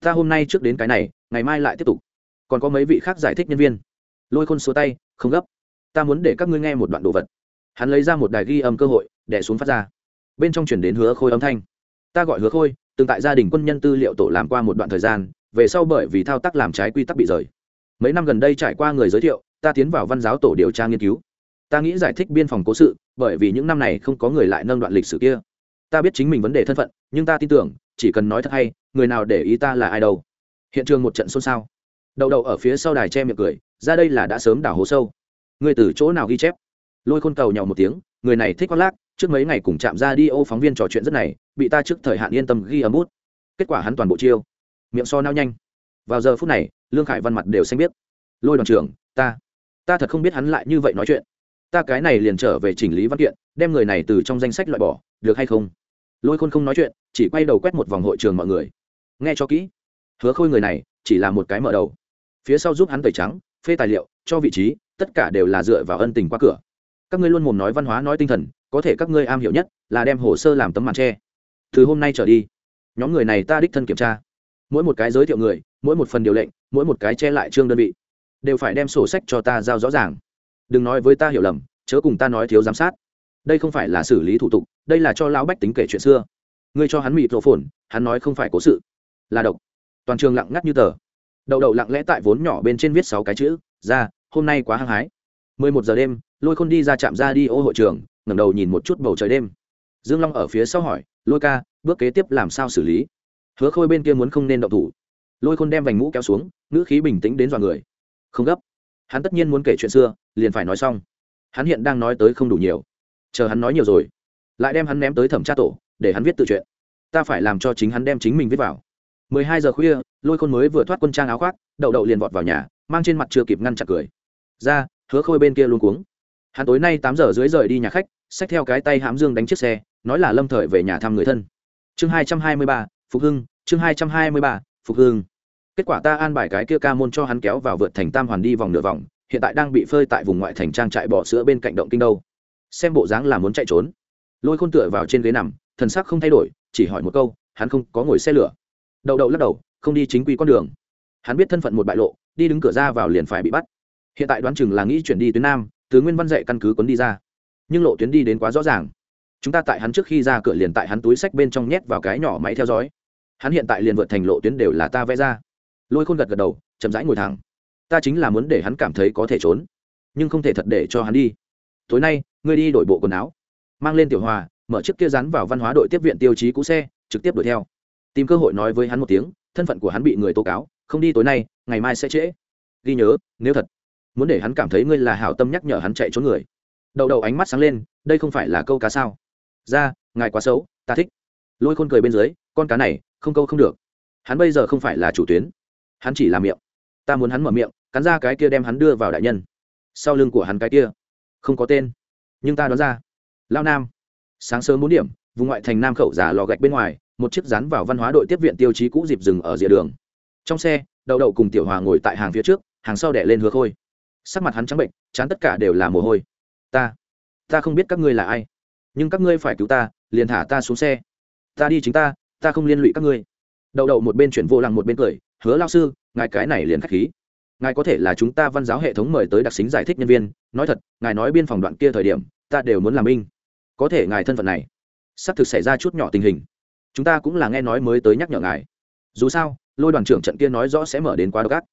ta hôm nay trước đến cái này, ngày mai lại tiếp tục. Còn có mấy vị khác giải thích nhân viên. Lôi khôn số tay, không gấp. Ta muốn để các ngươi nghe một đoạn đồ vật. Hắn lấy ra một đài ghi âm cơ hội đẻ xuống phát ra. Bên trong chuyển đến hứa khôi âm thanh. Ta gọi hứa khôi, từng tại gia đình quân nhân tư liệu tổ làm qua một đoạn thời gian về sau bởi vì thao tác làm trái quy tắc bị rời. Mấy năm gần đây trải qua người giới thiệu, ta tiến vào văn giáo tổ điều tra nghiên cứu. Ta nghĩ giải thích biên phòng cố sự, bởi vì những năm này không có người lại nâng đoạn lịch sử kia. Ta biết chính mình vấn đề thân phận, nhưng ta tin tưởng, chỉ cần nói thật hay, người nào để ý ta là ai đâu. Hiện trường một trận xôn xao. Đậu đậu ở phía sau đài che miệng cười, ra đây là đã sớm đảo hố sâu. Người từ chỗ nào ghi chép? Lôi khôn cầu nhậu một tiếng, người này thích khoác lác, trước mấy ngày cùng chạm ra đi ô phóng viên trò chuyện rất này, bị ta trước thời hạn yên tâm ghi âm út kết quả hắn toàn bộ chiêu miệng so nao nhanh. Vào giờ phút này, lương khải văn mặt đều xanh biết lôi đoàn trưởng, ta ta thật không biết hắn lại như vậy nói chuyện. Ta cái này liền trở về chỉnh lý văn kiện, đem người này từ trong danh sách loại bỏ, được hay không? Lôi khôn không nói chuyện, chỉ quay đầu quét một vòng hội trường mọi người. Nghe cho kỹ. Hứa khôi người này, chỉ là một cái mở đầu. Phía sau giúp hắn tẩy trắng, phê tài liệu, cho vị trí, tất cả đều là dựa vào ân tình qua cửa. Các ngươi luôn mồm nói văn hóa, nói tinh thần, có thể các ngươi am hiểu nhất là đem hồ sơ làm tấm màn tre từ hôm nay trở đi, nhóm người này ta đích thân kiểm tra mỗi một cái giới thiệu người, mỗi một phần điều lệnh, mỗi một cái che lại trương đơn vị, đều phải đem sổ sách cho ta giao rõ ràng. Đừng nói với ta hiểu lầm, chớ cùng ta nói thiếu giám sát. Đây không phải là xử lý thủ tục, đây là cho lão bách tính kể chuyện xưa. Ngươi cho hắn mịt rộ phồn, hắn nói không phải cố sự. Là độc. Toàn trường lặng ngắt như tờ. Đậu đậu lặng lẽ tại vốn nhỏ bên trên viết sáu cái chữ, ra, hôm nay quá hăng hái. Mười một giờ đêm, lôi khôn đi ra trạm ra đi ô hội trường, ngẩng đầu nhìn một chút bầu trời đêm. Dương long ở phía sau hỏi, lôi ca, bước kế tiếp làm sao xử lý? Hứa khôi bên kia muốn không nên động thủ. Lôi khôn đem vành mũ kéo xuống, ngữ khí bình tĩnh đến dọa người. Không gấp. Hắn tất nhiên muốn kể chuyện xưa, liền phải nói xong. Hắn hiện đang nói tới không đủ nhiều. Chờ hắn nói nhiều rồi, lại đem hắn ném tới thẩm tra tổ, để hắn viết tự chuyện. Ta phải làm cho chính hắn đem chính mình viết vào. Mười hai giờ khuya, lôi khôn mới vừa thoát quân trang áo khoác, đậu đậu liền vọt vào nhà, mang trên mặt chưa kịp ngăn chặt cười. Ra, hứa khôi bên kia luôn cuống. Hắn tối nay tám giờ dưới rời đi nhà khách, xách theo cái tay hãm dương đánh chiếc xe, nói là lâm thời về nhà thăm người thân. Chương hai trăm hai mươi ba phục hưng, chương hai trăm hai mươi ba, phục hưng. Kết quả ta an bài cái kia ca môn cho hắn kéo vào vượt thành tam hoàn đi vòng nửa vòng, hiện tại đang bị phơi tại vùng ngoại thành trang trại bỏ sữa bên cạnh động kinh đâu. Xem bộ dáng là muốn chạy trốn. Lôi khôn tựa vào trên ghế nằm, thần sắc không thay đổi, chỉ hỏi một câu, hắn không có ngồi xe lửa. Đậu đậu lắc đầu, không đi chính quy con đường. Hắn biết thân phận một bại lộ, đi đứng cửa ra vào liền phải bị bắt. Hiện tại đoán chừng là nghĩ chuyển đi tuyến nam, từ nguyên văn dạy căn cứ quấn đi ra. Nhưng lộ tuyến đi đến quá rõ ràng. Chúng ta tại hắn trước khi ra cửa liền tại hắn túi sách bên trong nhét vào cái nhỏ máy theo dõi hắn hiện tại liền vượt thành lộ tuyến đều là ta vẽ ra. Lôi khôn gật gật đầu, chậm rãi ngồi thẳng. Ta chính là muốn để hắn cảm thấy có thể trốn, nhưng không thể thật để cho hắn đi. Tối nay, ngươi đi đổi bộ quần áo. Mang lên tiểu hòa, mở chiếc kia rắn vào văn hóa đội tiếp viện tiêu chí cũ xe, trực tiếp đuổi theo. Tìm cơ hội nói với hắn một tiếng, thân phận của hắn bị người tố cáo, không đi tối nay, ngày mai sẽ trễ. Ghi nhớ, nếu thật muốn để hắn cảm thấy ngươi là hảo tâm nhắc nhở hắn chạy trốn người. Đầu đầu ánh mắt sáng lên, đây không phải là câu cá sao? Ra, ngài quá xấu, ta thích. Lôi khôn cười bên dưới, con cá này không câu không được. Hắn bây giờ không phải là chủ tuyến. Hắn chỉ làm miệng. Ta muốn hắn mở miệng, cắn ra cái kia đem hắn đưa vào đại nhân. Sau lưng của hắn cái kia. Không có tên. Nhưng ta đoán ra. Lao nam. Sáng sớm bốn điểm, vùng ngoại thành nam khẩu giả lò gạch bên ngoài, một chiếc rán vào văn hóa đội tiếp viện tiêu chí cũ dịp dừng ở rìa đường. Trong xe, đậu đậu cùng tiểu hòa ngồi tại hàng phía trước, hàng sau đẻ lên hứa khôi. Sắc mặt hắn trắng bệnh, chán tất cả đều là mồ hôi. Ta ta không biết các ngươi là ai. Nhưng các ngươi phải cứu ta, liền thả ta xuống xe. Ta đi chính ta ta không liên lụy các ngươi. Đậu đậu một bên chuyển vô lăng một bên cười, hứa lao sư, ngài cái này liền k h á c h khí. Ngài có thể là chúng ta văn giáo hệ thống mời tới đặc xính giải thích nhân viên, nói thật, ngài nói biên phòng đoạn kia thời điểm, ta đều muốn làm binh. Có thể ngài thân phận này, xác thực xảy ra chút nhỏ tình hình. Chúng ta cũng là nghe nói mới tới nhắc nhở ngài. Dù sao, lôi đoàn trưởng trận kia nói rõ sẽ mở đến quá độc ác.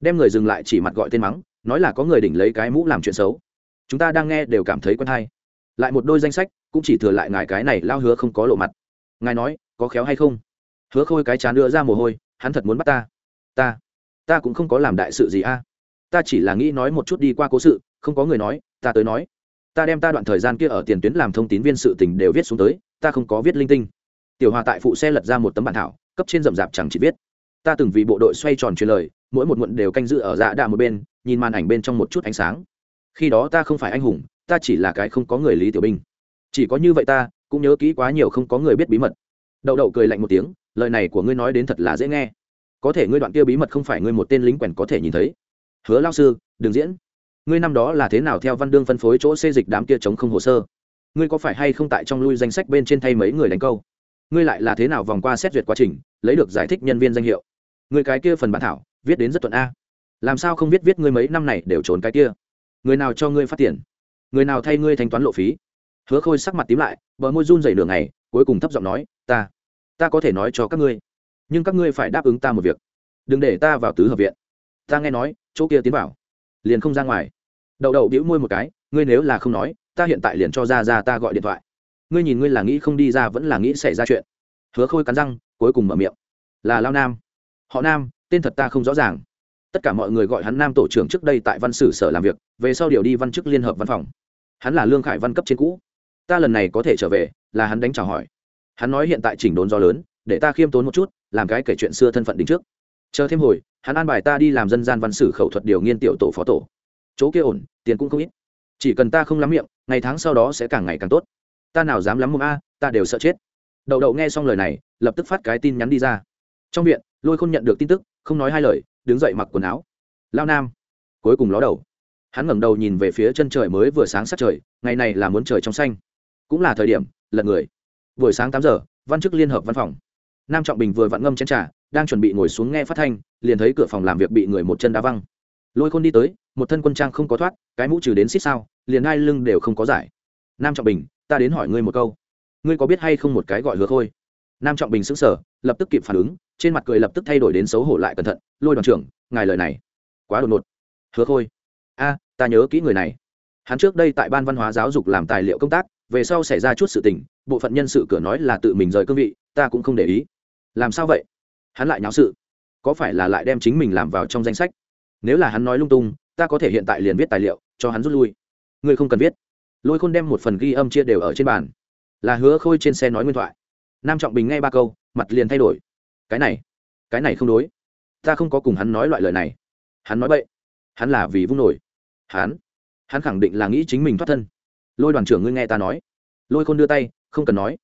Đem người dừng lại chỉ mặt gọi tên mắng, nói là có người đỉnh lấy cái mũ làm chuyện xấu. Chúng ta đang nghe đều cảm thấy quen hay. Lại một đôi danh sách, cũng chỉ thừa lại ngài cái này lao hứa không có lộ mặt. Ngài nói có khéo hay không? Hứa khôi cái chán đưa ra mồ hôi, hắn thật muốn bắt ta. Ta ta cũng không có làm đại sự gì a. Ta chỉ là nghĩ nói một chút đi qua cố sự, không có người nói, ta tới nói. Ta đem ta đoạn thời gian kia ở tiền tuyến làm thông tín viên sự tình đều viết xuống tới, ta không có viết linh tinh. Tiểu hòa tại phụ xe lật ra một tấm bản thảo, cấp trên rậm rạp chẳng chỉ viết. Ta từng vì bộ đội xoay tròn truyền lời, mỗi một muộn đều canh giữ ở dạ đạ một bên, nhìn màn ảnh bên trong một chút ánh sáng. Khi đó ta không phải anh hùng, ta chỉ là cái không có người lý tiểu binh chỉ có như vậy ta, cũng nhớ kỹ quá nhiều không có người biết bí mật đậu đậu cười lạnh một tiếng, lời này của ngươi nói đến thật là dễ nghe. Có thể ngươi đoạn kia bí mật không phải ngươi một tên lính quèn có thể nhìn thấy. Hứa lao sư, đừng diễn. Ngươi năm đó là thế nào theo văn đương phân phối chỗ xê dịch đám kia chống không hồ sơ? Ngươi có phải hay không tại trong lui danh sách bên trên thay mấy người đánh câu? Ngươi lại là thế nào vòng qua xét duyệt quá trình, lấy được giải thích nhân viên danh hiệu? Người cái kia phần bản thảo, viết đến rất thuận a. Làm sao không biết viết ngươi mấy năm này đều trốn cái kia? Người nào cho ngươi phát tiền? Người nào thay ngươi thanh toán lộ phí? Hứa khôi sắc mặt tím lại, bờ môi run dày đường này cuối cùng thấp giọng nói, ta ta có thể nói cho các ngươi, nhưng các ngươi phải đáp ứng ta một việc. Đừng để ta vào tứ hợp viện. Ta nghe nói, chỗ kia tiến vào, liền không ra ngoài. Đậu đậu bĩu môi một cái, ngươi nếu là không nói, ta hiện tại liền cho ra ra ta gọi điện thoại. Ngươi nhìn ngươi là nghĩ không đi ra vẫn là nghĩ xảy ra chuyện. Hứa khôi cắn răng, cuối cùng mở miệng, là lao nam. Họ nam, tên thật ta không rõ ràng. Tất cả mọi người gọi hắn nam tổ trưởng trước đây tại văn sử sở làm việc, về sau điều đi văn chức liên hợp văn phòng. Hắn là lương khải văn cấp trên cũ ta lần này có thể trở về, là hắn đánh chào hỏi. Hắn nói hiện tại chỉnh đốn do lớn, để ta khiêm tốn một chút, làm cái kể chuyện xưa thân phận đính trước. Chờ thêm hồi, hắn an bài ta đi làm dân gian văn sử khẩu thuật điều nghiên tiểu tổ phó tổ. Chỗ kia ổn, tiền cũng không ít. Chỉ cần ta không lắm miệng, ngày tháng sau đó sẽ càng ngày càng tốt. Ta nào dám lắm mồm a, ta đều sợ chết. Đậu đậu nghe xong lời này, lập tức phát cái tin nhắn đi ra. Trong viện, lôi không nhận được tin tức, không nói hai lời, đứng dậy mặc quần áo. Lao nam, cuối cùng ló đầu. Hắn ngẩng đầu nhìn về phía chân trời mới vừa sáng sát trời, ngày này là muốn trời trong xanh cũng là thời điểm, lật người. Buổi sáng tám giờ, văn chức liên hợp văn phòng. Nam trọng bình vừa vặn ngâm chén t r à đang chuẩn bị ngồi xuống nghe phát thanh, liền thấy cửa phòng làm việc bị người một chân đá văng. Lôi khôn đi tới, một thân quân trang không có thoát, cái mũ trừ đến xích sao, liền hai lưng đều không có giải. Nam trọng bình, ta đến hỏi ngươi một câu. Ngươi có biết hay không một cái gọi hứa khôi? Nam trọng bình xứng sở lập tức kịp phản ứng, trên mặt cười lập tức thay đổi đến xấu hổ lại cẩn thận. Lôi đoàn trưởng, ngài lời này, quá đột ngột. Hứa khôi, a, ta nhớ kỹ người này. Hắn trước đây tại ban văn hóa giáo dục làm tài liệu công tác về sau xảy ra chút sự tình, bộ phận nhân sự cửa nói là tự mình rời cương vị, ta cũng không để ý. Làm sao vậy? Hắn lại nháo sự. Có phải là lại đem chính mình làm vào trong danh sách? Nếu là hắn nói lung tung, ta có thể hiện tại liền viết tài liệu, cho hắn rút lui. Ngươi không cần viết. Lôi khôn đem một phần ghi âm chia đều ở trên bàn. Là hứa khôi trên xe nói nguyên thoại. Nam trọng bình nghe ba câu, mặt liền thay đổi. Cái này cái này không đối. Ta không có cùng hắn nói loại lời này. Hắn nói vậy hắn là vì vung nổi. Hắn hắn khẳng định là nghĩ chính mình thoát thân lôi đoàn trưởng ngươi nghe ta nói. Lôi khôn đưa tay, không cần nói.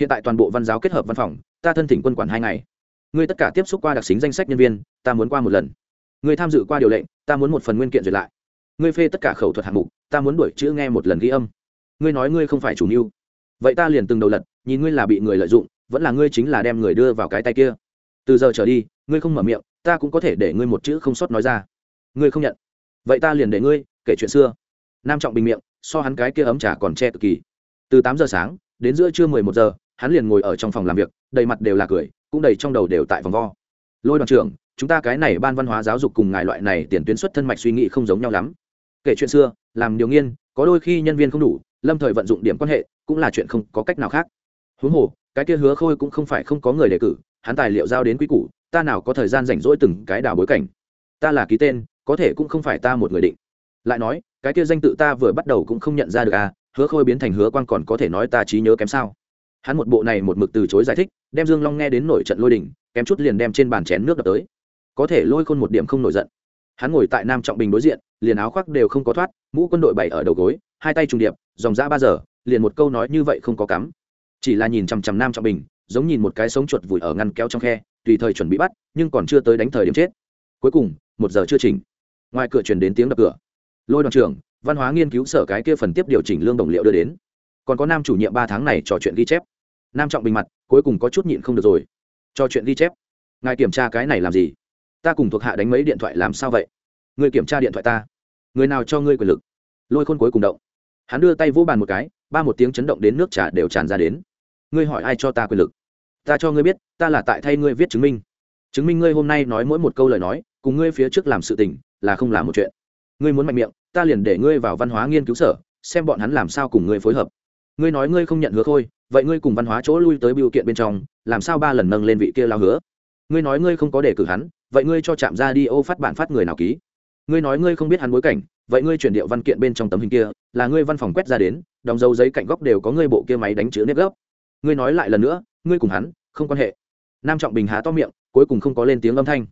Hiện tại toàn bộ văn giáo kết hợp văn phòng, ta thân thỉnh quân quản hai ngày. Ngươi tất cả tiếp xúc qua đặc xính danh sách nhân viên, ta muốn qua một lần. Ngươi tham dự qua điều lệnh, ta muốn một phần nguyên kiện duyệt lại. Ngươi phê tất cả khẩu thuật hạng mục, ta muốn đuổi chữ nghe một lần ghi âm. Ngươi nói ngươi không phải chủ mưu. Vậy ta liền từng đầu lật, nhìn ngươi là bị người lợi dụng, vẫn là ngươi chính là đem người đưa vào cái tay kia. Từ giờ trở đi, ngươi không mở miệng, ta cũng có thể để ngươi một chữ không sót nói ra. Ngươi không nhận. Vậy ta liền để ngươi kể chuyện xưa nam trọng bình miệng, so hắn cái kia ấm trà còn che cực kỳ. Từ tám giờ sáng, đến giữa trưa mười một giờ, hắn liền ngồi ở trong phòng làm việc, đầy mặt đều là cười, cũng đầy trong đầu đều tại vòng vo. Lôi đoàn trưởng, chúng ta cái này ban văn hóa giáo dục cùng ngài loại này tiền tuyến xuất thân mạch suy nghĩ không giống nhau lắm. Kể chuyện xưa, làm điều nghiên, có đôi khi nhân viên không đủ, lâm thời vận dụng điểm quan hệ, cũng là chuyện không có cách nào khác. Huống hồ, cái kia hứa khôi cũng không phải không có người đề cử, hắn tài liệu giao đến quý củ, ta nào có thời gian rảnh rỗi từng cái đào bối cảnh. Ta là ký tên, có thể cũng không phải ta một người định. Lại nói cái kia danh tự ta vừa bắt đầu cũng không nhận ra được à hứa khôi biến thành hứa quan còn có thể nói ta trí nhớ kém sao? Hắn một bộ này một mực từ chối giải thích, đem dương long nghe đến nổi trận lôi đình, kém chút liền đem trên bàn chén nước đập tới. Có thể lôi khôn một điểm không nổi giận. Hắn ngồi tại nam trọng bình đối diện, liền áo khoác đều không có thoát, mũ quân đội bày ở đầu gối, hai tay trùng điệp, dòng ra ba giờ, liền một câu nói như vậy không có cắm. Chỉ là nhìn chằm chằm nam trọng bình, giống nhìn một cái sống chuột vùi ở ngăn kéo trong khe, tùy thời chuẩn bị bắt, nhưng còn chưa tới đánh thời điểm chết. Cuối cùng, một giờ chưa chỉnh. Ngoài cửa truyền đến tiếng đập cửa lôi đoàn trưởng, văn hóa nghiên cứu sở cái kia phần tiếp điều chỉnh lương đồng liệu đưa đến. Còn có nam chủ nhiệm ba tháng này trò chuyện ghi chép. Nam trọng bình mặt, cuối cùng có chút nhịn không được rồi. Trò chuyện ghi chép. Ngài kiểm tra cái này làm gì? Ta cùng thuộc hạ đánh mấy điện thoại làm sao vậy? Người kiểm tra điện thoại ta. Người nào cho ngươi quyền lực? Lôi khôn cuối cùng động. Hắn đưa tay vỗ bàn một cái, ba một tiếng chấn động đến nước trà đều tràn ra đến. Ngươi hỏi ai cho ta quyền lực? Ta cho ngươi biết, ta là tại thay ngươi viết chứng minh. Chứng minh ngươi hôm nay nói mỗi một câu lời nói, cùng ngươi phía trước làm sự tình, là không làm một chuyện ngươi muốn mạnh miệng, ta liền để ngươi vào văn hóa nghiên cứu sở, xem bọn hắn làm sao cùng ngươi phối hợp. Ngươi nói ngươi không nhận hứa thôi vậy ngươi cùng văn hóa chỗ lui tới biểu kiện bên trong, làm sao ba lần nâng lên vị kia lao hứa? Ngươi nói ngươi không có để cử hắn, vậy ngươi cho chạm ra đi ô phát bản phát người nào ký? Ngươi nói ngươi không biết hắn bối cảnh, vậy ngươi chuyển điệu văn kiện bên trong tấm hình kia, là ngươi văn phòng quét ra đến, đóng dấu giấy cạnh góc đều có ngươi bộ kia máy đánh chữ nếp gốc. Ngươi nói lại lần nữa, ngươi cùng hắn, không quan hệ. Nam trọng bình há to miệng, cuối cùng không có lên tiếng âm thanh.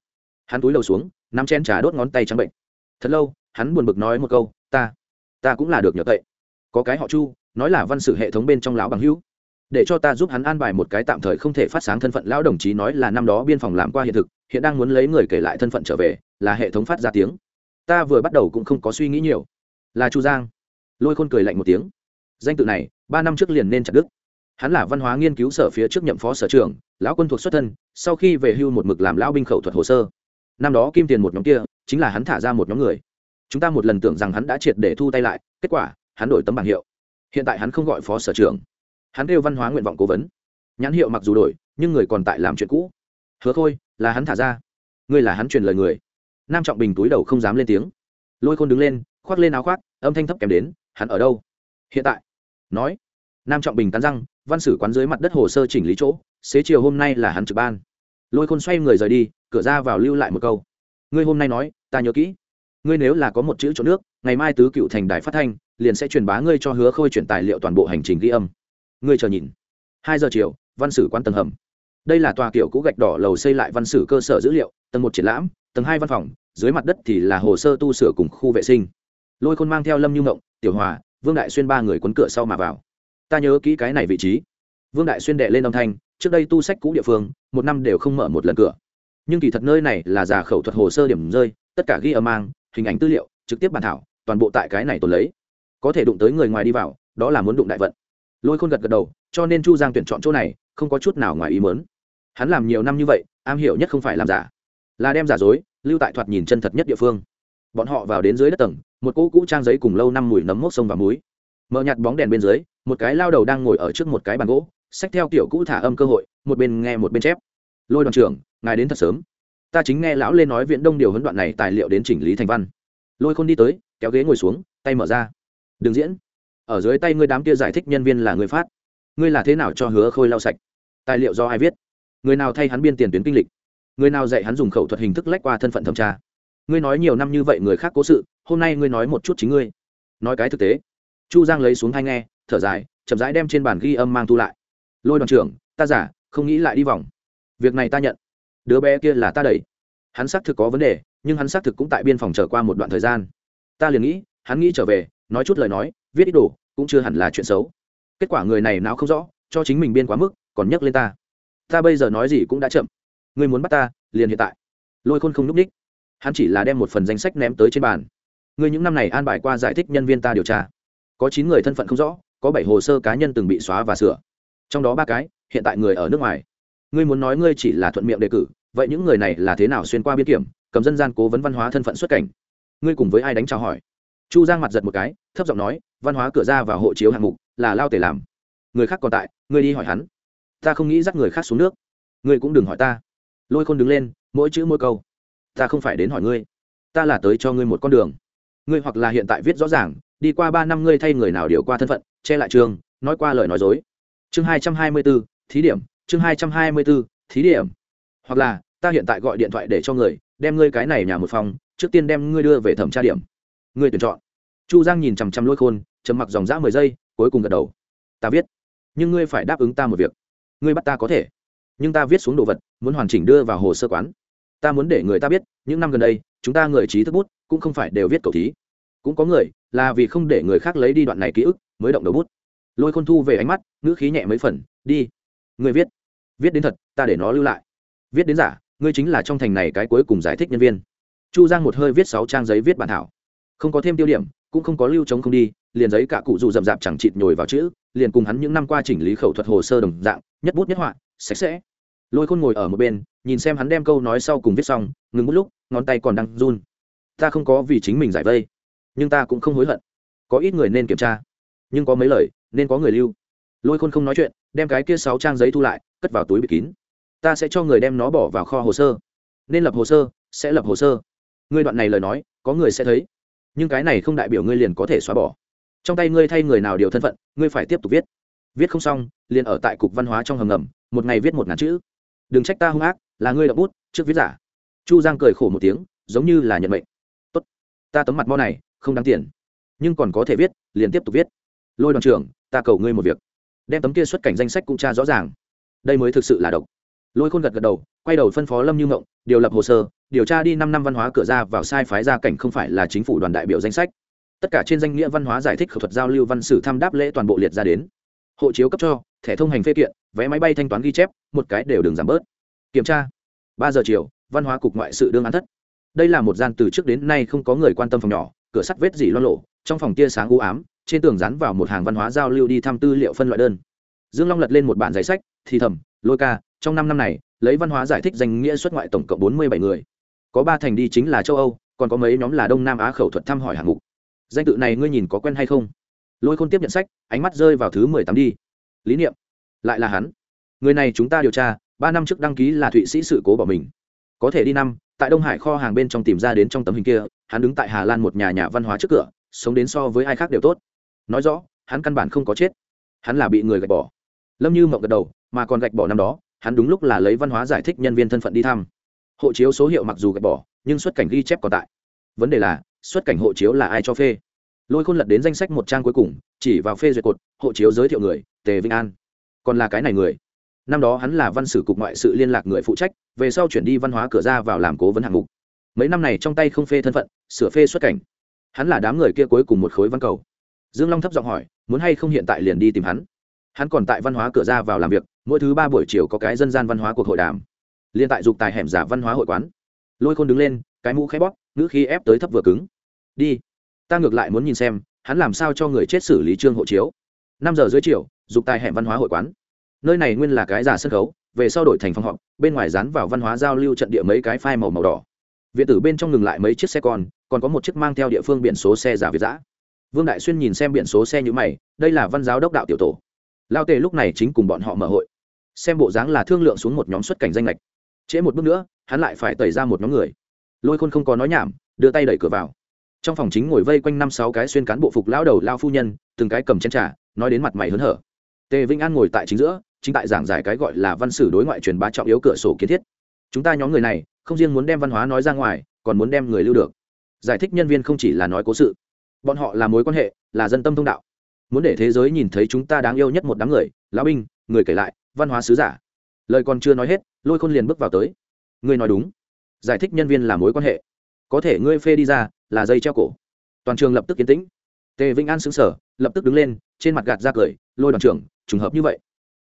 Hắn túi lầu xuống, nắm chén trà đốt ngón tay trắng bệnh. Thật lâu hắn buồn bực nói một câu, ta ta cũng là được nhờ cậy. Có cái họ chu, nói là văn sử hệ thống bên trong lão bằng hữu. Để cho ta giúp hắn an bài một cái tạm thời không thể phát sáng thân phận lão đồng chí nói là năm đó biên phòng làm qua hiện thực, hiện đang muốn lấy người kể lại thân phận trở về, là hệ thống phát ra tiếng. Ta vừa bắt đầu cũng không có suy nghĩ nhiều. Là chu giang. Lôi khôn cười lạnh một tiếng. Danh tự này, ba năm trước liền nên chặt đức hắn là văn hóa nghiên cứu sở phía trước nhậm phó sở trưởng, lão quân thuộc xuất thân, sau khi về hưu một mực làm lão binh khẩu thuật hồ sơ. Năm đó kim tiền một nhóm kia, chính là hắn thả ra một nhóm người chúng ta một lần tưởng rằng hắn đã triệt để thu tay lại, kết quả, hắn đổi tấm bảng hiệu. Hiện tại hắn không gọi phó sở trưởng. Hắn kêu văn hóa nguyện vọng cố vấn. Nhãn hiệu mặc dù đổi, nhưng người còn tại làm chuyện cũ. Hứa khôi, là hắn thả ra. Ngươi là hắn truyền lời người. Nam trọng bình túi đầu không dám lên tiếng. Lôi khôn đứng lên, khoác lên áo khoác, âm thanh thấp kèm đến, hắn ở đâu? Hiện tại. Nói. Nam trọng bình cắn răng, văn sử quán dưới mặt đất hồ sơ chỉnh lý chỗ, xế chiều hôm nay là hắn trực ban. Lôi khôn xoay người rời đi, cửa ra vào lưu lại một câu. Ngươi hôm nay nói, ta nhớ kỹ ngươi nếu là có một chữ chỗ nước, ngày mai tứ cựu thành đài phát thanh, liền sẽ truyền bá ngươi cho hứa khôi chuyển tài liệu toàn bộ hành trình ghi âm. Ngươi chờ nhìn. Hai giờ chiều, văn sử quan tầng hầm. Đây là tòa kiểu cũ gạch đỏ lầu xây lại văn sử cơ sở dữ liệu, tầng một triển lãm, tầng hai văn phòng, dưới mặt đất thì là hồ sơ tu sửa cùng khu vệ sinh. Lôi khôn mang theo lâm như ngộng tiểu hòa, vương đại xuyên ba người quấn cửa sau mà vào. Ta nhớ kỹ cái này vị trí. Vương đại xuyên đệ lên âm thanh, trước đây tu sách cũ địa phương, một năm đều không mở một lần cửa. Nhưng kỳ thật nơi này là giả khẩu thuật hồ sơ điểm rơi, tất cả ghi âm mang hình ảnh tư liệu, trực tiếp bàn thảo, toàn bộ tại cái này tồn lấy. Có thể đụng tới người ngoài đi vào, đó là muốn đụng đại vận. Lôi khôn gật gật đầu, cho nên chu giang tuyển chọn chỗ này, không có chút nào ngoài ý mớn hắn làm nhiều năm như vậy, am hiểu nhất không phải làm giả, là đem giả dối, lưu tại thoạt nhìn chân thật nhất địa phương. Bọn họ vào đến dưới đất tầng, một cỗ cũ trang giấy cùng lâu năm mùi nấm mốc sông và muối. Mở nhặt bóng đèn bên dưới, một cái lao đầu đang ngồi ở trước một cái bàn gỗ, xách theo kiểu cũ thả âm cơ hội, một bên nghe một bên chép. Lôi đoàn trưởng, ngài đến thật sớm ta chính nghe lão lên nói viện đông điều huấn đoạn này tài liệu đến chỉnh lý thành văn. Lôi khôn đi tới, kéo ghế ngồi xuống, tay mở ra. Đừng diễn. Ở dưới tay ngươi đám kia giải thích nhân viên là người phát. Ngươi là thế nào cho hứa khôi lau sạch? Tài liệu do ai viết? Người nào thay hắn biên tiền tuyến kinh lịch? Người nào dạy hắn dùng khẩu thuật hình thức lách qua thân phận thẩm tra? Ngươi nói nhiều năm như vậy người khác cố sự, hôm nay ngươi nói một chút chính ngươi. Nói cái thực tế. Chu giang lấy xuống hai nghe, thở dài, chậm rãi đem trên bàn ghi âm mang thu lại. Lôi đoàn trưởng, ta giả, không nghĩ lại đi vòng. Việc này ta nhận đứa bé kia là ta đẩy. Hắn xác thực có vấn đề, nhưng hắn xác thực cũng tại biên phòng trở qua một đoạn thời gian. Ta liền nghĩ, hắn nghĩ trở về, nói chút lời nói, viết ít đồ, cũng chưa hẳn là chuyện xấu. Kết quả người này não không rõ, cho chính mình biên quá mức, còn nhắc lên ta. Ta bây giờ nói gì cũng đã chậm. Ngươi muốn bắt ta, liền hiện tại. Lôi khôn không n ú c ních. Hắn chỉ là đem một phần danh sách ném tới trên bàn. Ngươi những năm này an bài qua giải thích nhân viên ta điều tra. Có chín người thân phận không rõ, có bảy hồ sơ cá nhân từng bị xóa và sửa. Trong đó ba cái, hiện tại người ở nước ngoài. Ngươi muốn nói ngươi chỉ là thuận miệng đề cử vậy những người này là thế nào xuyên qua biên kiểm, cầm dân gian cố vấn văn hóa thân phận xuất cảnh? Ngươi cùng với ai đánh chào hỏi? Chu giang mặt giật một cái, thấp giọng nói, văn hóa cửa ra và hộ chiếu hạng mục, là lao tể làm. Người khác còn tại, ngươi đi hỏi hắn. Ta không nghĩ dắt người khác xuống nước. Ngươi cũng đừng hỏi ta. Lôi khôn đứng lên, mỗi chữ mỗi câu. Ta không phải đến hỏi ngươi. Ta là tới cho ngươi một con đường. Ngươi hoặc là hiện tại viết rõ ràng, đi qua ba năm ngươi thay người nào điều qua thân phận, che lại trường, nói qua lời nói dối. Chương hai trăm hai mươi b ố thí điểm. Chương hai trăm hai mươi b ố thí điểm. Hoặc là ta hiện tại gọi điện thoại để cho người, đem ngươi cái này nhà một phòng, trước tiên đem ngươi đưa về thẩm tra điểm. Ngươi tuyển chọn. Chu giang nhìn chằm chằm lôi khôn, trầm mặc dòng dã mười giây, cuối cùng gật đầu. Ta viết. Nhưng ngươi phải đáp ứng ta một việc. Ngươi bắt ta có thể. Nhưng ta viết xuống đồ vật, muốn hoàn chỉnh đưa vào hồ sơ quán. Ta muốn để người ta biết, những năm gần đây, chúng ta người trí thức bút, cũng không phải đều viết cầu thí. Cũng có người, là vì không để người khác lấy đi đoạn này ký ức, mới động đầu bút. Lôi khôn thu về ánh mắt, ngữ khí nhẹ mấy phần, đi. Người viết. Viết đến thật, ta để nó lưu lại. Viết đến giả ngươi chính là trong thành này cái cuối cùng giải thích nhân viên. Chu giang một hơi viết sáu trang giấy viết bản thảo. Không có thêm tiêu điểm, cũng không có lưu chống không đi, liền giấy cả cụ dù rậm rạp chẳng chịt nhồi vào chữ, liền cùng hắn những năm qua chỉnh lý khẩu thuật hồ sơ đồng dạng, nhất bút nhất họa, sạch sẽ. Lôi khôn ngồi ở một bên, nhìn xem hắn đem câu nói sau cùng viết xong, ngừng một lúc, ngón tay còn đang run. Ta không có vì chính mình giải vây, nhưng ta cũng không hối hận. Có ít người nên kiểm tra, nhưng có mấy lời, nên có người lưu. Lôi khôn không nói chuyện, đem cái kia sáu trang giấy thu lại, cất vào túi bịt kín ta sẽ cho người đem nó bỏ vào kho hồ sơ. Nên lập hồ sơ, sẽ lập hồ sơ. Ngươi đoạn này lời nói, có người sẽ thấy. Nhưng cái này không đại biểu ngươi liền có thể xóa bỏ. Trong tay ngươi thay người nào điều thân phận, ngươi phải tiếp tục viết. Viết không xong, liền ở tại cục văn hóa trong hầm ngầm, một ngày viết một ngàn chữ. Đừng trách ta hung ác, là ngươi đọc bút, trước viết giả. Chu giang cười khổ một tiếng, giống như là nhận mệnh. Tốt, ta tấm mặt mo này, không đáng tiền. Nhưng còn có thể viết, liền tiếp tục viết. Lôi đoàn trưởng, ta cầu ngươi một việc. Đem tấm kia xuất cảnh danh sách cũng tra rõ ràng. Đây mới thực sự là độc lôi khôn gật gật đầu, quay đầu phân phó lâm như ngộng, điều lập hồ sơ, điều tra đi năm năm văn hóa cửa ra vào sai phái gia cảnh không phải là chính phủ đoàn đại biểu danh sách. Tất cả trên danh nghĩa văn hóa giải thích khẩu thuật giao lưu văn sử tham đáp lễ toàn bộ liệt ra đến. Hộ chiếu cấp cho, thẻ thông hành phê kiện, vé máy bay thanh toán ghi chép, một cái đều đừng giảm bớt. Kiểm tra. Ba giờ chiều, văn hóa cục ngoại sự đương án thất. Đây là một gian từ trước đến nay không có người quan tâm phòng nhỏ, cửa sắt vết dỉ loan lộ, trong phòng tia sáng u ám, trên tường dán vào một hàng văn hóa giao lưu đi thăm tư liệu phân loại đơn. Dương long lật lên một bản giấy sách, thì thầm, lôi ca trong năm năm này, lấy văn hóa giải thích danh nghĩa xuất ngoại tổng cộng bốn mươi bảy người. Có ba thành đi chính là châu âu, còn có mấy nhóm là đông nam á khẩu thuật thăm hỏi hạng mục. Danh tự này ngươi nhìn có quen hay không? Lôi khôn tiếp nhận sách, ánh mắt rơi vào thứ mười tám đi. Lý niệm. Lại là hắn. Người này chúng ta điều tra, ba năm trước đăng ký là thụy sĩ sự cố bỏ mình. Có thể đi năm, tại đông hải kho hàng bên trong tìm ra đến trong tấm hình kia, hắn đứng tại hà lan một nhà nhà văn hóa trước cửa, sống đến so với ai khác đều tốt. Nói rõ, hắn căn bản không có chết. Hắn là bị người gạch bỏ. Lâm như mộng gật đầu, mà còn gạch bỏ năm đó hắn đúng lúc là lấy văn hóa giải thích nhân viên thân phận đi thăm. Hộ chiếu số hiệu mặc dù gạch bỏ, nhưng xuất cảnh ghi chép còn tại. Vấn đề là, xuất cảnh hộ chiếu là ai cho phê? Lôi khôn lật đến danh sách một trang cuối cùng, chỉ vào phê duyệt cột, hộ chiếu giới thiệu người, tề vinh an. Còn là cái này người. Năm đó hắn là văn sử cục ngoại sự liên lạc người phụ trách, về sau chuyển đi văn hóa cửa ra vào làm cố vấn hạng mục. Mấy năm này trong tay không phê thân phận, sửa phê xuất cảnh. Hắn là đám người kia cuối cùng một khối văn cầu. Dương long thấp giọng hỏi, muốn hay không hiện tại liền đi tìm hắn? Hắn còn tại văn hóa cửa ra vào làm việc, mỗi thứ ba buổi chiều có cái dân gian văn hóa cuộc hội đàm. Liên tại dục tài hẻm giả văn hóa hội quán. Lôi khôn đứng lên, cái mũ khẽ bóp, ngữ khí ép tới thấp vừa cứng. Đi, ta ngược lại muốn nhìn xem, hắn làm sao cho người chết xử lý trương hộ chiếu. Năm giờ dưới chiều, dục tài hẻm văn hóa hội quán. Nơi này nguyên là cái giả sân khấu, về sau đổi thành phòng họp, bên ngoài dán vào văn hóa giao lưu trận địa mấy cái phai màu màu đỏ. Viện tử bên trong ngừng lại mấy chiếc xe con, còn có một chiếc mang theo địa phương biển số xe giả việt giã vương đại xuyên nhìn xem biển số xe như mày, đây là văn giáo đốc đạo tiểu tổ lao tề lúc này chính cùng bọn họ mở hội. Xem bộ dáng là thương lượng xuống một nhóm xuất cảnh danh lệch. Trễ một bước nữa, hắn lại phải tẩy ra một nhóm người. Lôi khôn không có nói nhảm, đưa tay đẩy cửa vào. Trong phòng chính ngồi vây quanh năm sáu cái xuyên cán bộ phục lão đầu lao phu nhân, từng cái cầm chén trà, nói đến mặt mày hớn hở. Tề vĩnh an ngồi tại chính giữa, chính tại giảng giải cái gọi là văn sử đối ngoại truyền bá trọng yếu cửa sổ kiến thiết. Chúng ta nhóm người này, không riêng muốn đem văn hóa nói ra ngoài, còn muốn đem người lưu được. Giải thích nhân viên không chỉ là nói cố sự. Bọn họ là mối quan hệ, là dân tâm thông đạo muốn để thế giới nhìn thấy chúng ta đáng yêu nhất một đám người, lão binh, người kể lại, văn hóa sứ giả. Lời còn chưa nói hết, lôi khôn liền bước vào tới. Ngươi nói đúng. Giải thích nhân viên là mối quan hệ. Có thể ngươi phê đi ra là dây treo cổ. Toàn trường lập tức yên tĩnh. Tề vĩnh an xứng sở lập tức đứng lên, trên mặt gạt ra cười, lôi đoàn trưởng, trùng hợp như vậy.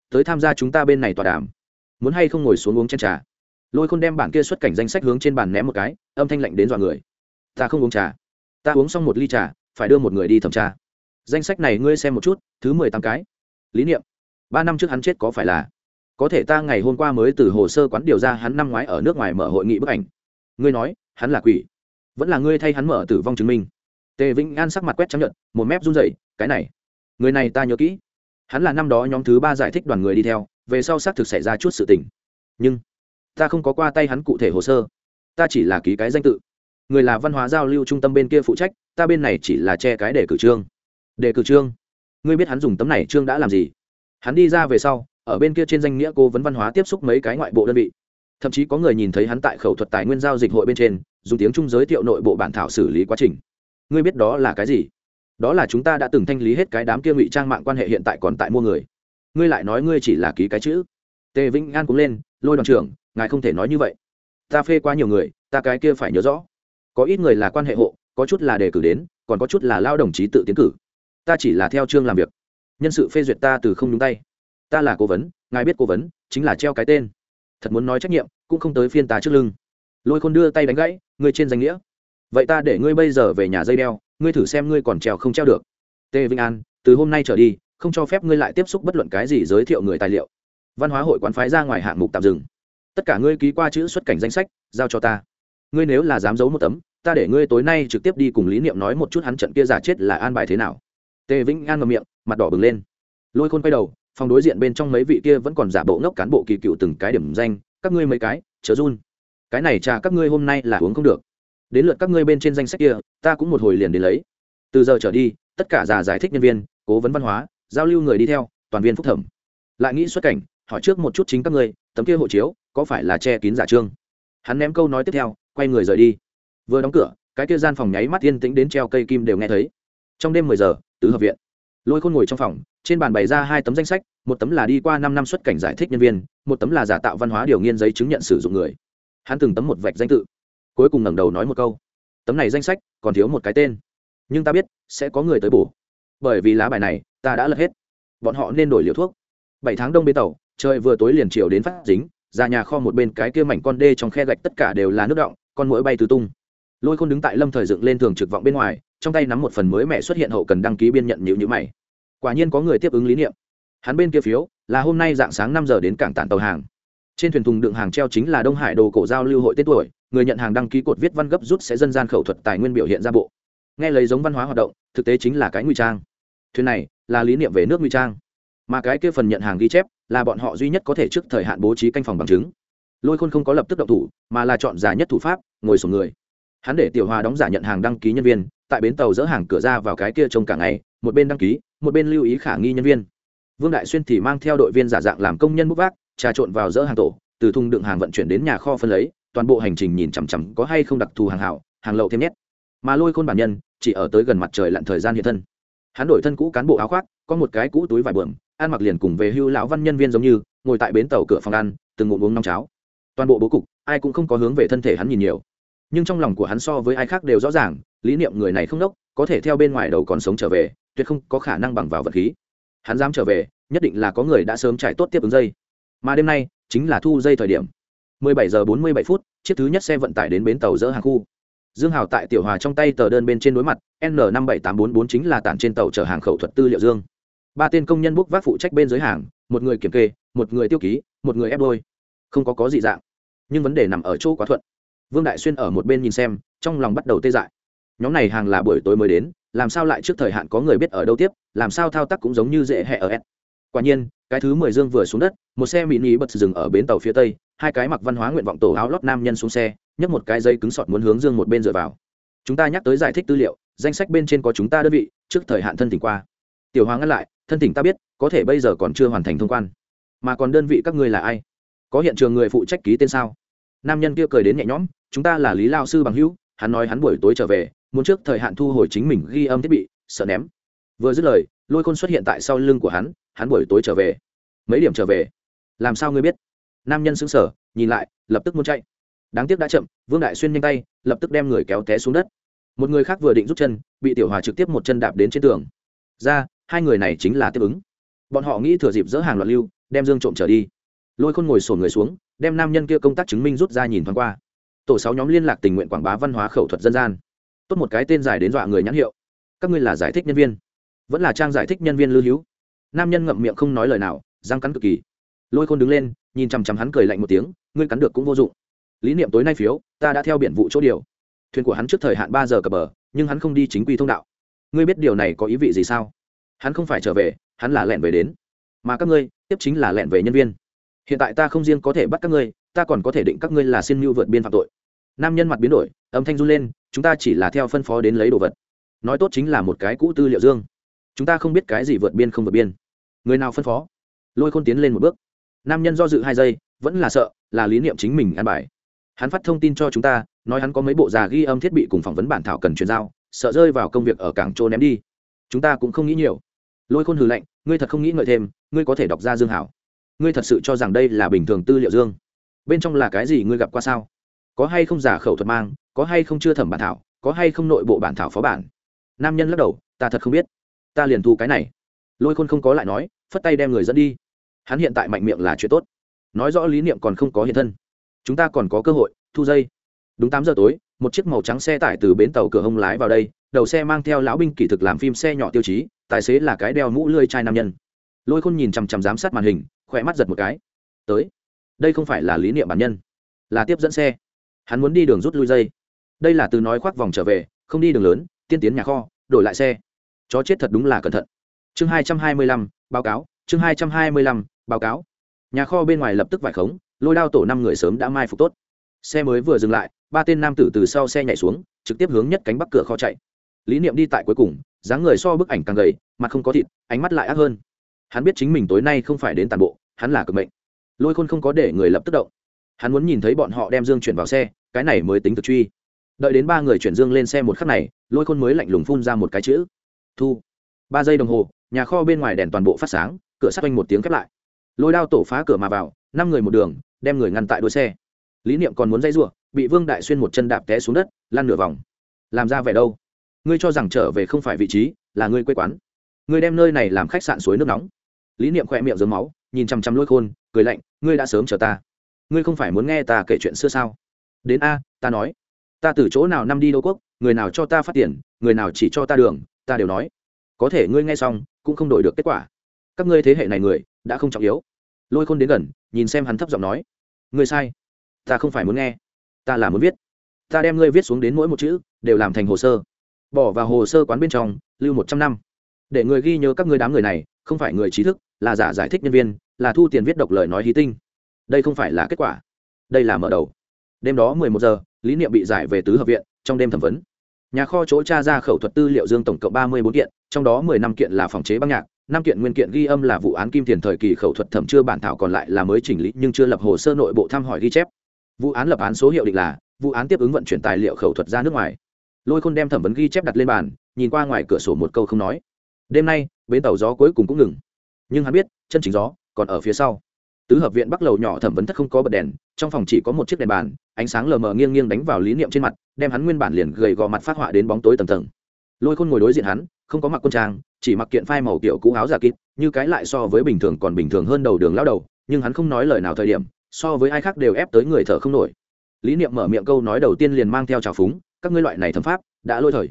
Tới tham gia chúng ta bên này tọa đàm. Muốn hay không ngồi xuống uống chen trà? Lôi khôn đem bản kia xuất cảnh danh sách hướng trên bàn ném một cái, âm thanh lạnh đến dọa người. Ta không uống trà. Ta uống xong một ly trà, phải đưa một người đi thẩm tra danh sách này ngươi xem một chút, thứ mười tám cái. Lý niệm. Ba năm trước hắn chết có phải là? Có thể ta ngày hôm qua mới từ hồ sơ quán điều ra hắn năm ngoái ở nước ngoài mở hội nghị bức ảnh. Ngươi nói, hắn là quỷ. Vẫn là ngươi thay hắn mở tử vong chứng minh. Tề vĩnh an sắc mặt quét chấp nhận một mép run rẩy, cái này. Người này ta nhớ kỹ. Hắn là năm đó nhóm thứ ba giải thích đoàn người đi theo, về sau xác thực xảy ra chút sự tình. Nhưng, ta không có qua tay hắn cụ thể hồ sơ. Ta chỉ là ký cái danh tự. Người là văn hóa giao lưu trung tâm bên kia phụ trách, ta bên này chỉ là che cái để cử trương. Đề cử trương ngươi biết hắn dùng tấm này trương đã làm gì? Hắn đi ra về sau, ở bên kia trên danh nghĩa cố vấn văn hóa tiếp xúc mấy cái ngoại bộ đơn vị. Thậm chí có người nhìn thấy hắn tại khẩu thuật tài nguyên giao dịch hội bên trên, dùng tiếng trung giới thiệu nội bộ bản thảo xử lý quá trình. Ngươi biết đó là cái gì? Đó là chúng ta đã từng thanh lý hết cái đám kia ngụy trang mạng quan hệ hiện tại còn tại mua người. Ngươi lại nói ngươi chỉ là ký cái chữ. Tề vĩnh an cũng lên, lôi đoàn trưởng, ngài không thể nói như vậy. Ta phê quá nhiều người, ta cái kia phải nhớ rõ. Có ít người là quan hệ hộ, có chút là đề cử đến, còn có chút là lao đồng chí tự tiến cử ta chỉ là theo chương làm việc. Nhân sự phê duyệt ta từ không nhúng tay. Ta là cố vấn, ngài biết cố vấn, chính là treo cái tên. Thật muốn nói trách nhiệm, cũng không tới phiên ta trước lưng. Lôi khôn đưa tay đánh gãy ngươi trên danh nghĩa. Vậy ta để ngươi bây giờ về nhà dây đeo, ngươi thử xem ngươi còn trèo không treo được. Tề vinh an, từ hôm nay trở đi, không cho phép ngươi lại tiếp xúc bất luận cái gì giới thiệu người tài liệu. Văn hóa hội quán phái ra ngoài hạng mục tạm dừng. Tất cả ngươi ký qua chữ xuất cảnh danh sách, giao cho ta. Ngươi nếu là dám giấu một tấm, ta để ngươi tối nay trực tiếp đi cùng lý niệm nói một chút hắn trận kia giả chết là an bài thế nào tề vĩnh an ngậm miệng, mặt đỏ bừng lên. Lôi khôn quay đầu, phòng đối diện bên trong mấy vị kia vẫn còn giả bộ ngốc cán bộ kỳ cựu từng cái điểm danh, các ngươi mấy cái chớ run. Cái này trà các ngươi hôm nay là uống không được. Đến lượt các ngươi bên trên danh sách kia, ta cũng một hồi liền đến lấy. Từ giờ trở đi, tất cả giả giải thích nhân viên, cố vấn văn hóa, giao lưu người đi theo, toàn viên phúc thẩm. Lại nghĩ xuất cảnh, hỏi trước một chút chính các ngươi, tấm kia hộ chiếu, có phải là che kín giả trương? Hắn ném câu nói tiếp theo, quay người rời đi. Vừa đóng cửa, cái kia gian phòng nháy mắt yên tĩnh đến treo cây kim đều nghe thấy. Trong đêm mười giờ tứ hợp viện. Lôi khôn ngồi trong phòng, trên bàn bày ra hai tấm danh sách, một tấm là đi qua năm năm xuất cảnh giải thích nhân viên, một tấm là giả tạo văn hóa điều nghiên giấy chứng nhận sử dụng người. Hắn từng tấm một vạch danh tự. Cuối cùng ngẩng đầu nói một câu. Tấm này danh sách còn thiếu một cái tên. Nhưng ta biết, sẽ có người tới bổ. Bởi vì lá bài này, ta đã lật hết. Bọn họ nên đổi liều thuốc. Bảy tháng đông bến tàu, trời vừa tối liền chiều đến phát dính, ra nhà kho một bên cái kia mảnh con đê trong khe gạch tất cả đều là nước động, con mũi bay tứ tung lôi khôn đứng tại lâm thời dựng lên thường trực vọng bên ngoài, trong tay nắm một phần mới mẹ xuất hiện hậu cần đăng ký biên nhận nhữ nhữ mày. Quả nhiên có người tiếp ứng lý niệm. Hắn bên kia phiếu, là hôm nay dạng sáng năm giờ đến cảng tản tàu hàng. Trên thuyền thùng đựng hàng treo chính là đông hải đồ cổ giao lưu hội tết tuổi, người nhận hàng đăng ký cột viết văn gấp rút sẽ dân gian khẩu thuật tài nguyên biểu hiện ra bộ. Nghe lấy giống văn hóa hoạt động, thực tế chính là cái nguy trang. Thuyền này, là lý niệm về nước nguy trang. Mà cái kia phần nhận hàng ghi chép, là bọn họ duy nhất có thể trước thời hạn bố trí canh phòng bằng chứng. Lôi khôn không có lập tức động thủ, mà là chọn giả nhất thủ pháp, ngồi sổ người hắn để tiểu hòa đóng giả nhận hàng đăng ký nhân viên, tại bến tàu dỡ hàng cửa ra vào cái kia trông cả ngày, một bên đăng ký, một bên lưu ý khả nghi nhân viên. Vương đại xuyên thì mang theo đội viên giả dạng làm công nhân bốc vác, trà trộn vào dỡ hàng tổ, từ thùng đựng hàng vận chuyển đến nhà kho phân lấy, toàn bộ hành trình nhìn chằm chằm có hay không đặc thù hàng hảo, hàng lậu thêm nhét. Mà lôi khôn bản nhân, chỉ ở tới gần mặt trời lặn thời gian hiện thân. Hắn đổi thân cũ cán bộ áo khoác, có một cái cũ túi vải bượm, ăn mặc liền cùng về hưu lão văn nhân viên giống như, ngồi tại bến tàu cửa phòng ăn, từng ngụm uống nóng cháo. Toàn bộ bố cục, ai cũng không có hướng về thân thể hắn nhìn nhiều nhưng trong lòng của hắn so với ai khác đều rõ ràng, lý niệm người này không đốc, có thể theo bên ngoài đầu còn sống trở về, tuyệt không có khả năng bằng vào vật khí. Hắn dám trở về, nhất định là có người đã sớm trải tốt tiếp ứng dây. Mà đêm nay, chính là thu dây thời điểm. 17 giờ 47 phút, chiếc thứ nhất xe vận tải đến bến tàu dỡ hàng khu. Dương hào tại tiểu hòa trong tay tờ đơn bên trên đối mặt, n 57844 chính là tản trên tàu chở hàng khẩu thuật tư liệu dương. Ba tên công nhân bốc vác phụ trách bên dưới hàng, một người kiểm kê, một người tiêu ký, một người ép đôi. Không có có gì dạng. Nhưng vấn đề nằm ở chỗ quá thuận vương đại xuyên ở một bên nhìn xem, trong lòng bắt đầu tê dại. Nhóm này hàng là buổi tối mới đến, làm sao lại trước thời hạn có người biết ở đâu tiếp, làm sao thao tác cũng giống như dễ hẹ ở s quả nhiên, cái thứ mười dương vừa xuống đất, một xe mỹ mini bật dừng ở bến tàu phía tây, hai cái mặc văn hóa nguyện vọng tổ áo lót nam nhân xuống xe, nhấc một cái dây cứng sọt muốn hướng dương một bên dựa vào. Chúng ta nhắc tới giải thích tư liệu, danh sách bên trên có chúng ta đơn vị, trước thời hạn thân tỉnh qua. Tiểu hoàng ngăn lại, thân tỉnh ta biết, có thể bây giờ còn chưa hoàn thành thông quan. Mà còn đơn vị các ngươi là ai? Có hiện trường người phụ trách ký tên sao? Nam nhân kia cười đến nhẹ nhõm, chúng ta là lý lao sư bằng hữu, hắn nói hắn buổi tối trở về, muốn trước thời hạn thu hồi chính mình ghi âm thiết bị, sợ ném. Vừa dứt lời, lôi khôn xuất hiện tại sau lưng của hắn hắn buổi tối trở về. Mấy điểm trở về? Làm sao ngươi biết? Nam nhân xứng sở nhìn lại, lập tức muốn chạy. Đáng tiếc đã chậm, vương đại xuyên nhanh tay, lập tức đem người kéo té xuống đất. Một người khác vừa định rút chân, bị tiểu hòa trực tiếp một chân đạp đến trên tường. Ra, hai người này chính là tiếp ứng. Bọn họ nghĩ thừa dịp dỡ hàng loạn lưu, đem dương trộm trở đi. Lôi khôn ngồi sổn người xuống đem nam nhân kia công tác chứng minh rút ra nhìn thoáng qua. Tổ sáu nhóm liên lạc tình nguyện quảng bá văn hóa khẩu thuật dân gian. Tốt một cái tên dài đến dọa người nhãn hiệu. Các ngươi là giải thích nhân viên. Vẫn là trang giải thích nhân viên lưu hữu. Nam nhân ngậm miệng không nói lời nào, răng cắn cực kỳ. Lôi khôn đứng lên, nhìn chằm chằm hắn cười lạnh một tiếng, ngươi cắn được cũng vô dụng. Lý niệm tối nay phiếu, ta đã theo biện vụ chỗ điều. Thuyền của hắn trước thời hạn ba giờ cập bờ, nhưng hắn không đi chính quy thông đạo. Ngươi biết điều này có ý vị gì sao? Hắn không phải trở về, hắn là lẹn về đến. Mà các ngươi, tiếp chính là lẹn về nhân viên hiện tại ta không riêng có thể bắt các ngươi, ta còn có thể định các ngươi là xin mưu vượt biên phạm tội. Nam nhân mặt biến đổi, âm thanh run lên, chúng ta chỉ là theo phân phó đến lấy đồ vật. Nói tốt chính là một cái cũ tư liệu dương. Chúng ta không biết cái gì vượt biên không vượt biên. Người nào phân phó? Lôi khôn tiến lên một bước. Nam nhân do dự hai giây, vẫn là sợ, là lý niệm chính mình ăn bài. Hắn phát thông tin cho chúng ta, nói hắn có mấy bộ già ghi âm thiết bị cùng phỏng vấn bản thảo cần chuyển giao, sợ rơi vào công việc ở cảng trô ném đi. Chúng ta cũng không nghĩ nhiều. Lôi khôn hừ lạnh, ngươi thật không nghĩ ngợi thêm, ngươi có thể đọc ra dương hảo ngươi thật sự cho rằng đây là bình thường tư liệu dương? Bên trong là cái gì ngươi gặp qua sao? Có hay không giả khẩu thuật mang, có hay không chưa thẩm bản thảo, có hay không nội bộ bản thảo phó bản? Nam nhân lắc đầu, ta thật không biết. Ta liền thu cái này. Lôi khôn không có lại nói, phất tay đem người dẫn đi. Hắn hiện tại mạnh miệng là chuyện tốt. Nói rõ lý niệm còn không có hiện thân. Chúng ta còn có cơ hội, thu dây. Đúng tám giờ tối, một chiếc màu trắng xe tải từ bến tàu cửa hông lái vào đây, đầu xe mang theo lão binh kỷ thực làm phim xe nhỏ tiêu chí, tài xế là cái đeo mũ lươi chai nam nhân. Lôi khôn nhìn chằm chằm giám sát màn hình khỏe mắt giật một cái. Tới. Đây không phải là lý niệm bản nhân. Là tiếp dẫn xe. Hắn muốn đi đường rút lui dây. Đây là từ nói khoác vòng trở về, không đi đường lớn, tiên tiến nhà kho, đổi lại xe. Chó chết thật đúng là cẩn thận. Chương hai trăm hai mươi lăm, báo cáo, chương hai trăm hai mươi lăm, báo cáo. Nhà kho bên ngoài lập tức vải khống, lôi đao tổ năm người sớm đã mai phục tốt. Xe mới vừa dừng lại, ba tên nam tử từ sau xe nhảy xuống, trực tiếp hướng nhất cánh bắc cửa kho chạy. Lý niệm đi tại cuối cùng, dáng người so bức ảnh càng gầy, mặt không có thịt, ánh mắt lại ác hơn. Hắn biết chính mình tối nay không phải đến tàn bộ hắn là cực mệnh. Lôi khôn không có để người lập tức động. Hắn muốn nhìn thấy bọn họ đem dương chuyển vào xe, cái này mới tính thực truy. Đợi đến ba người chuyển dương lên xe một khắc này, lôi khôn mới lạnh lùng phun ra một cái chữ. Thu. Ba giây đồng hồ, nhà kho bên ngoài đèn toàn bộ phát sáng, cửa sắt quanh một tiếng khép lại. Lôi đao tổ phá cửa mà vào, năm người một đường, đem người ngăn tại đuôi xe. Lý niệm còn muốn dây giụa bị vương đại xuyên một chân đạp té xuống đất, lăn nửa vòng. Làm ra vẻ đâu? Ngươi cho rằng trở về không phải vị trí, là ngươi quê quán. Ngươi đem nơi này làm khách sạn suối nước nóng. Lý niệm khỏe miệng dớm máu nhìn chằm chằm lôi khôn, cười lạnh, ngươi đã sớm chờ ta. Ngươi không phải muốn nghe ta kể chuyện xưa sao? Đến a, ta nói. Ta từ chỗ nào năm đi đô quốc, người nào cho ta phát tiền, người nào chỉ cho ta đường, ta đều nói. Có thể ngươi nghe xong, cũng không đổi được kết quả. Các ngươi thế hệ này người, đã không trọng yếu. Lôi khôn đến gần, nhìn xem hắn thấp giọng nói, ngươi sai. Ta không phải muốn nghe. Ta là muốn viết. Ta đem ngươi viết xuống đến mỗi một chữ, đều làm thành hồ sơ. Bỏ vào hồ sơ quán bên trong, lưu một trăm năm. Để người ghi nhớ các ngươi đám người này, không phải người trí thức, là giả giải thích nhân viên là thu tiền viết độc lời nói hí tinh. Đây không phải là kết quả. Đây là mở đầu. Đêm đó mười một giờ, lý niệm bị giải về tứ hợp viện, trong đêm thẩm vấn. Nhà kho chỗ tra ra khẩu thuật tư liệu dương tổng cộng ba mươi bốn kiện, trong đó mười năm kiện là phòng chế băng nhạc, năm kiện nguyên kiện ghi âm là vụ án kim tiền thời kỳ khẩu thuật thẩm chưa bản thảo còn lại là mới chỉnh lý nhưng chưa lập hồ sơ nội bộ thăm hỏi ghi chép. Vụ án lập án số hiệu định là, vụ án tiếp ứng vận chuyển tài liệu khẩu thuật ra nước ngoài. Lôi khôn đem thẩm vấn ghi chép đặt lên bàn, nhìn qua ngoài cửa sổ một câu không nói. Đêm nay, bến tàu gió cuối cùng cũng ngừng. Nhưng hắn biết, chân chính gió còn ở phía sau. Tứ hợp viện bắc lầu nhỏ thẩm vấn thất không có bật đèn, trong phòng chỉ có một chiếc đèn bàn, ánh sáng lờ mờ nghiêng nghiêng đánh vào lý niệm trên mặt, đem hắn nguyên bản liền gầy gò mặt phát họa đến bóng tối tầng tầng. Lôi khôn ngồi đối diện hắn, không có mặc quân trang, chỉ mặc kiện phai màu kiểu cũ áo giả kịp như cái lại so với bình thường còn bình thường hơn đầu đường lao đầu, nhưng hắn không nói lời nào thời điểm, so với ai khác đều ép tới người thở không nổi. Lý niệm mở miệng câu nói đầu tiên liền mang theo trào phúng, các ngươi loại này thấm pháp, đã lôi thời.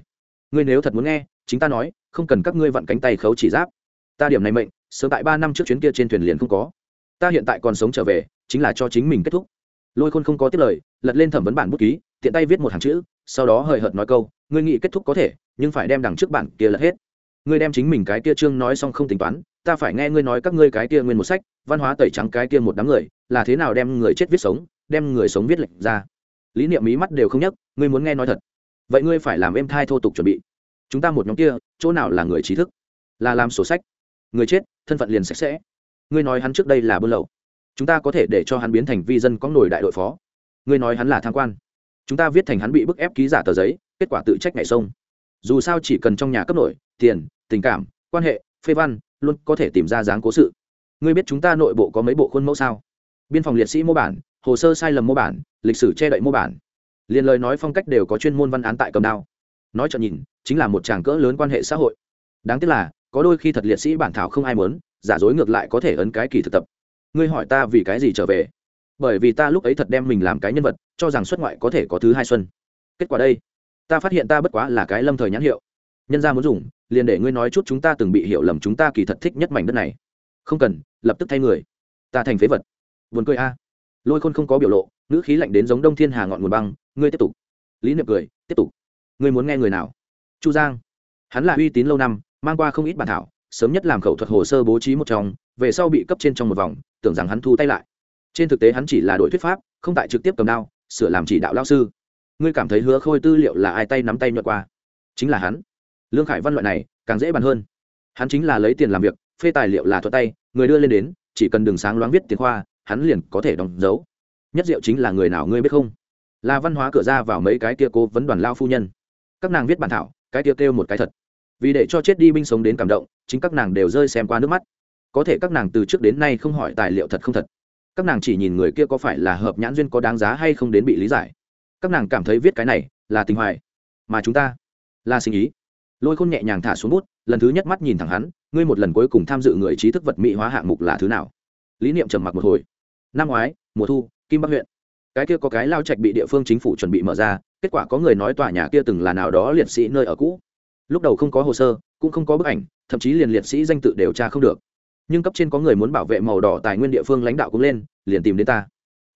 Ngươi nếu thật muốn nghe, chính ta nói, không cần các ngươi vặn cánh tay khấu chỉ giáp. Ta điểm này mệnh sớm tại ba năm trước chuyến kia trên thuyền liền không có. Ta hiện tại còn sống trở về, chính là cho chính mình kết thúc. Lôi khôn không có tiết lời, lật lên thẩm vấn bản bút ký, tiện tay viết một hàng chữ, sau đó hời hợt nói câu, ngươi nghĩ kết thúc có thể, nhưng phải đem đằng trước bản kia lật hết. Ngươi đem chính mình cái kia chương nói xong không tính toán, ta phải nghe ngươi nói các ngươi cái kia nguyên một sách, văn hóa tẩy trắng cái kia một đám người, là thế nào đem người chết viết sống, đem người sống viết lệch ra. Lý niệm mí mắt đều không nhắc ngươi muốn nghe nói thật. Vậy ngươi phải làm êm thai thô tục chuẩn bị. Chúng ta một nhóm kia, chỗ nào là người trí thức? Là làm sổ sách người chết, thân phận liền sạch sẽ. Ngươi nói hắn trước đây là buôn lậu. Chúng ta có thể để cho hắn biến thành vi dân có nổi đại đội phó. Ngươi nói hắn là tham quan. Chúng ta viết thành hắn bị bức ép ký giả tờ giấy, kết quả tự trách ngày sông. Dù sao chỉ cần trong nhà cấp nổi, tiền, tình cảm, quan hệ, phê văn, luôn có thể tìm ra dáng cố sự. Ngươi biết chúng ta nội bộ có mấy bộ khuôn mẫu sao? Biên phòng liệt sĩ mô bản, hồ sơ sai lầm mô bản, lịch sử che đậy mô bản. Liền lời nói phong cách đều có chuyên môn văn án tại cầm đao. Nói cho nhìn, chính là một tràng cỡ lớn quan hệ xã hội. Đáng tiếc là có đôi khi thật liệt sĩ bản thảo không ai muốn, giả dối ngược lại có thể ấn cái kỳ thực tập. Ngươi hỏi ta vì cái gì trở về? Bởi vì ta lúc ấy thật đem mình làm cái nhân vật, cho rằng xuất ngoại có thể có thứ hai xuân. Kết quả đây, ta phát hiện ta bất quá là cái lâm thời nhãn hiệu. Nhân ra muốn dùng, liền để ngươi nói chút chúng ta từng bị hiểu lầm chúng ta kỳ thật thích nhất mảnh đất này. Không cần, lập tức thay người. Ta thành phế vật. Vườn cười a. Lôi khôn không có biểu lộ, ngữ khí lạnh đến giống đông thiên hà ngọn nguồn băng. Ngươi tiếp tục. Lý niệm cười, tiếp tục. Ngươi muốn nghe người nào? Chu giang. Hắn là uy tín lâu năm mang qua không ít bản thảo, sớm nhất làm khẩu thuật hồ sơ bố trí một trong, về sau bị cấp trên trong một vòng, tưởng rằng hắn thu tay lại. Trên thực tế hắn chỉ là đội thuyết pháp, không tại trực tiếp cầm đao, sửa làm chỉ đạo lao sư. Ngươi cảm thấy hứa khôi tư liệu là ai tay nắm tay nhuận qua? Chính là hắn. Lương khải văn loại này, càng dễ bàn hơn. Hắn chính là lấy tiền làm việc, phê tài liệu là thuật tay, người đưa lên đến, chỉ cần đường sáng loáng viết tiền khoa, hắn liền có thể đóng dấu. Nhất diệu chính là người nào ngươi biết không? Là văn hóa cửa ra vào mấy cái kia cố vấn đoàn lao phu nhân. Các nàng viết bản thảo, cái kia kêu một cái thật vì để cho chết đi binh sống đến cảm động, chính các nàng đều rơi xem qua nước mắt. Có thể các nàng từ trước đến nay không hỏi tài liệu thật không thật. Các nàng chỉ nhìn người kia có phải là hợp nhãn duyên có đáng giá hay không đến bị lý giải. Các nàng cảm thấy viết cái này là tình hoài, mà chúng ta là sinh ý. Lôi khôn nhẹ nhàng thả xuống bút, lần thứ nhất mắt nhìn thẳng hắn, ngươi một lần cuối cùng tham dự người trí thức vật mỹ hóa hạng mục là thứ nào? Lý niệm trầm mặc một hồi. Năm ngoái, mùa thu, kim bắc huyện. Cái kia có cái lao trạch bị địa phương chính phủ chuẩn bị mở ra, kết quả có người nói tòa nhà kia từng là nào đó liệt sĩ nơi ở cũ lúc đầu không có hồ sơ, cũng không có bức ảnh, thậm chí liền liệt sĩ danh tự điều tra không được. Nhưng cấp trên có người muốn bảo vệ màu đỏ tài nguyên địa phương lãnh đạo cũng lên, liền tìm đến ta.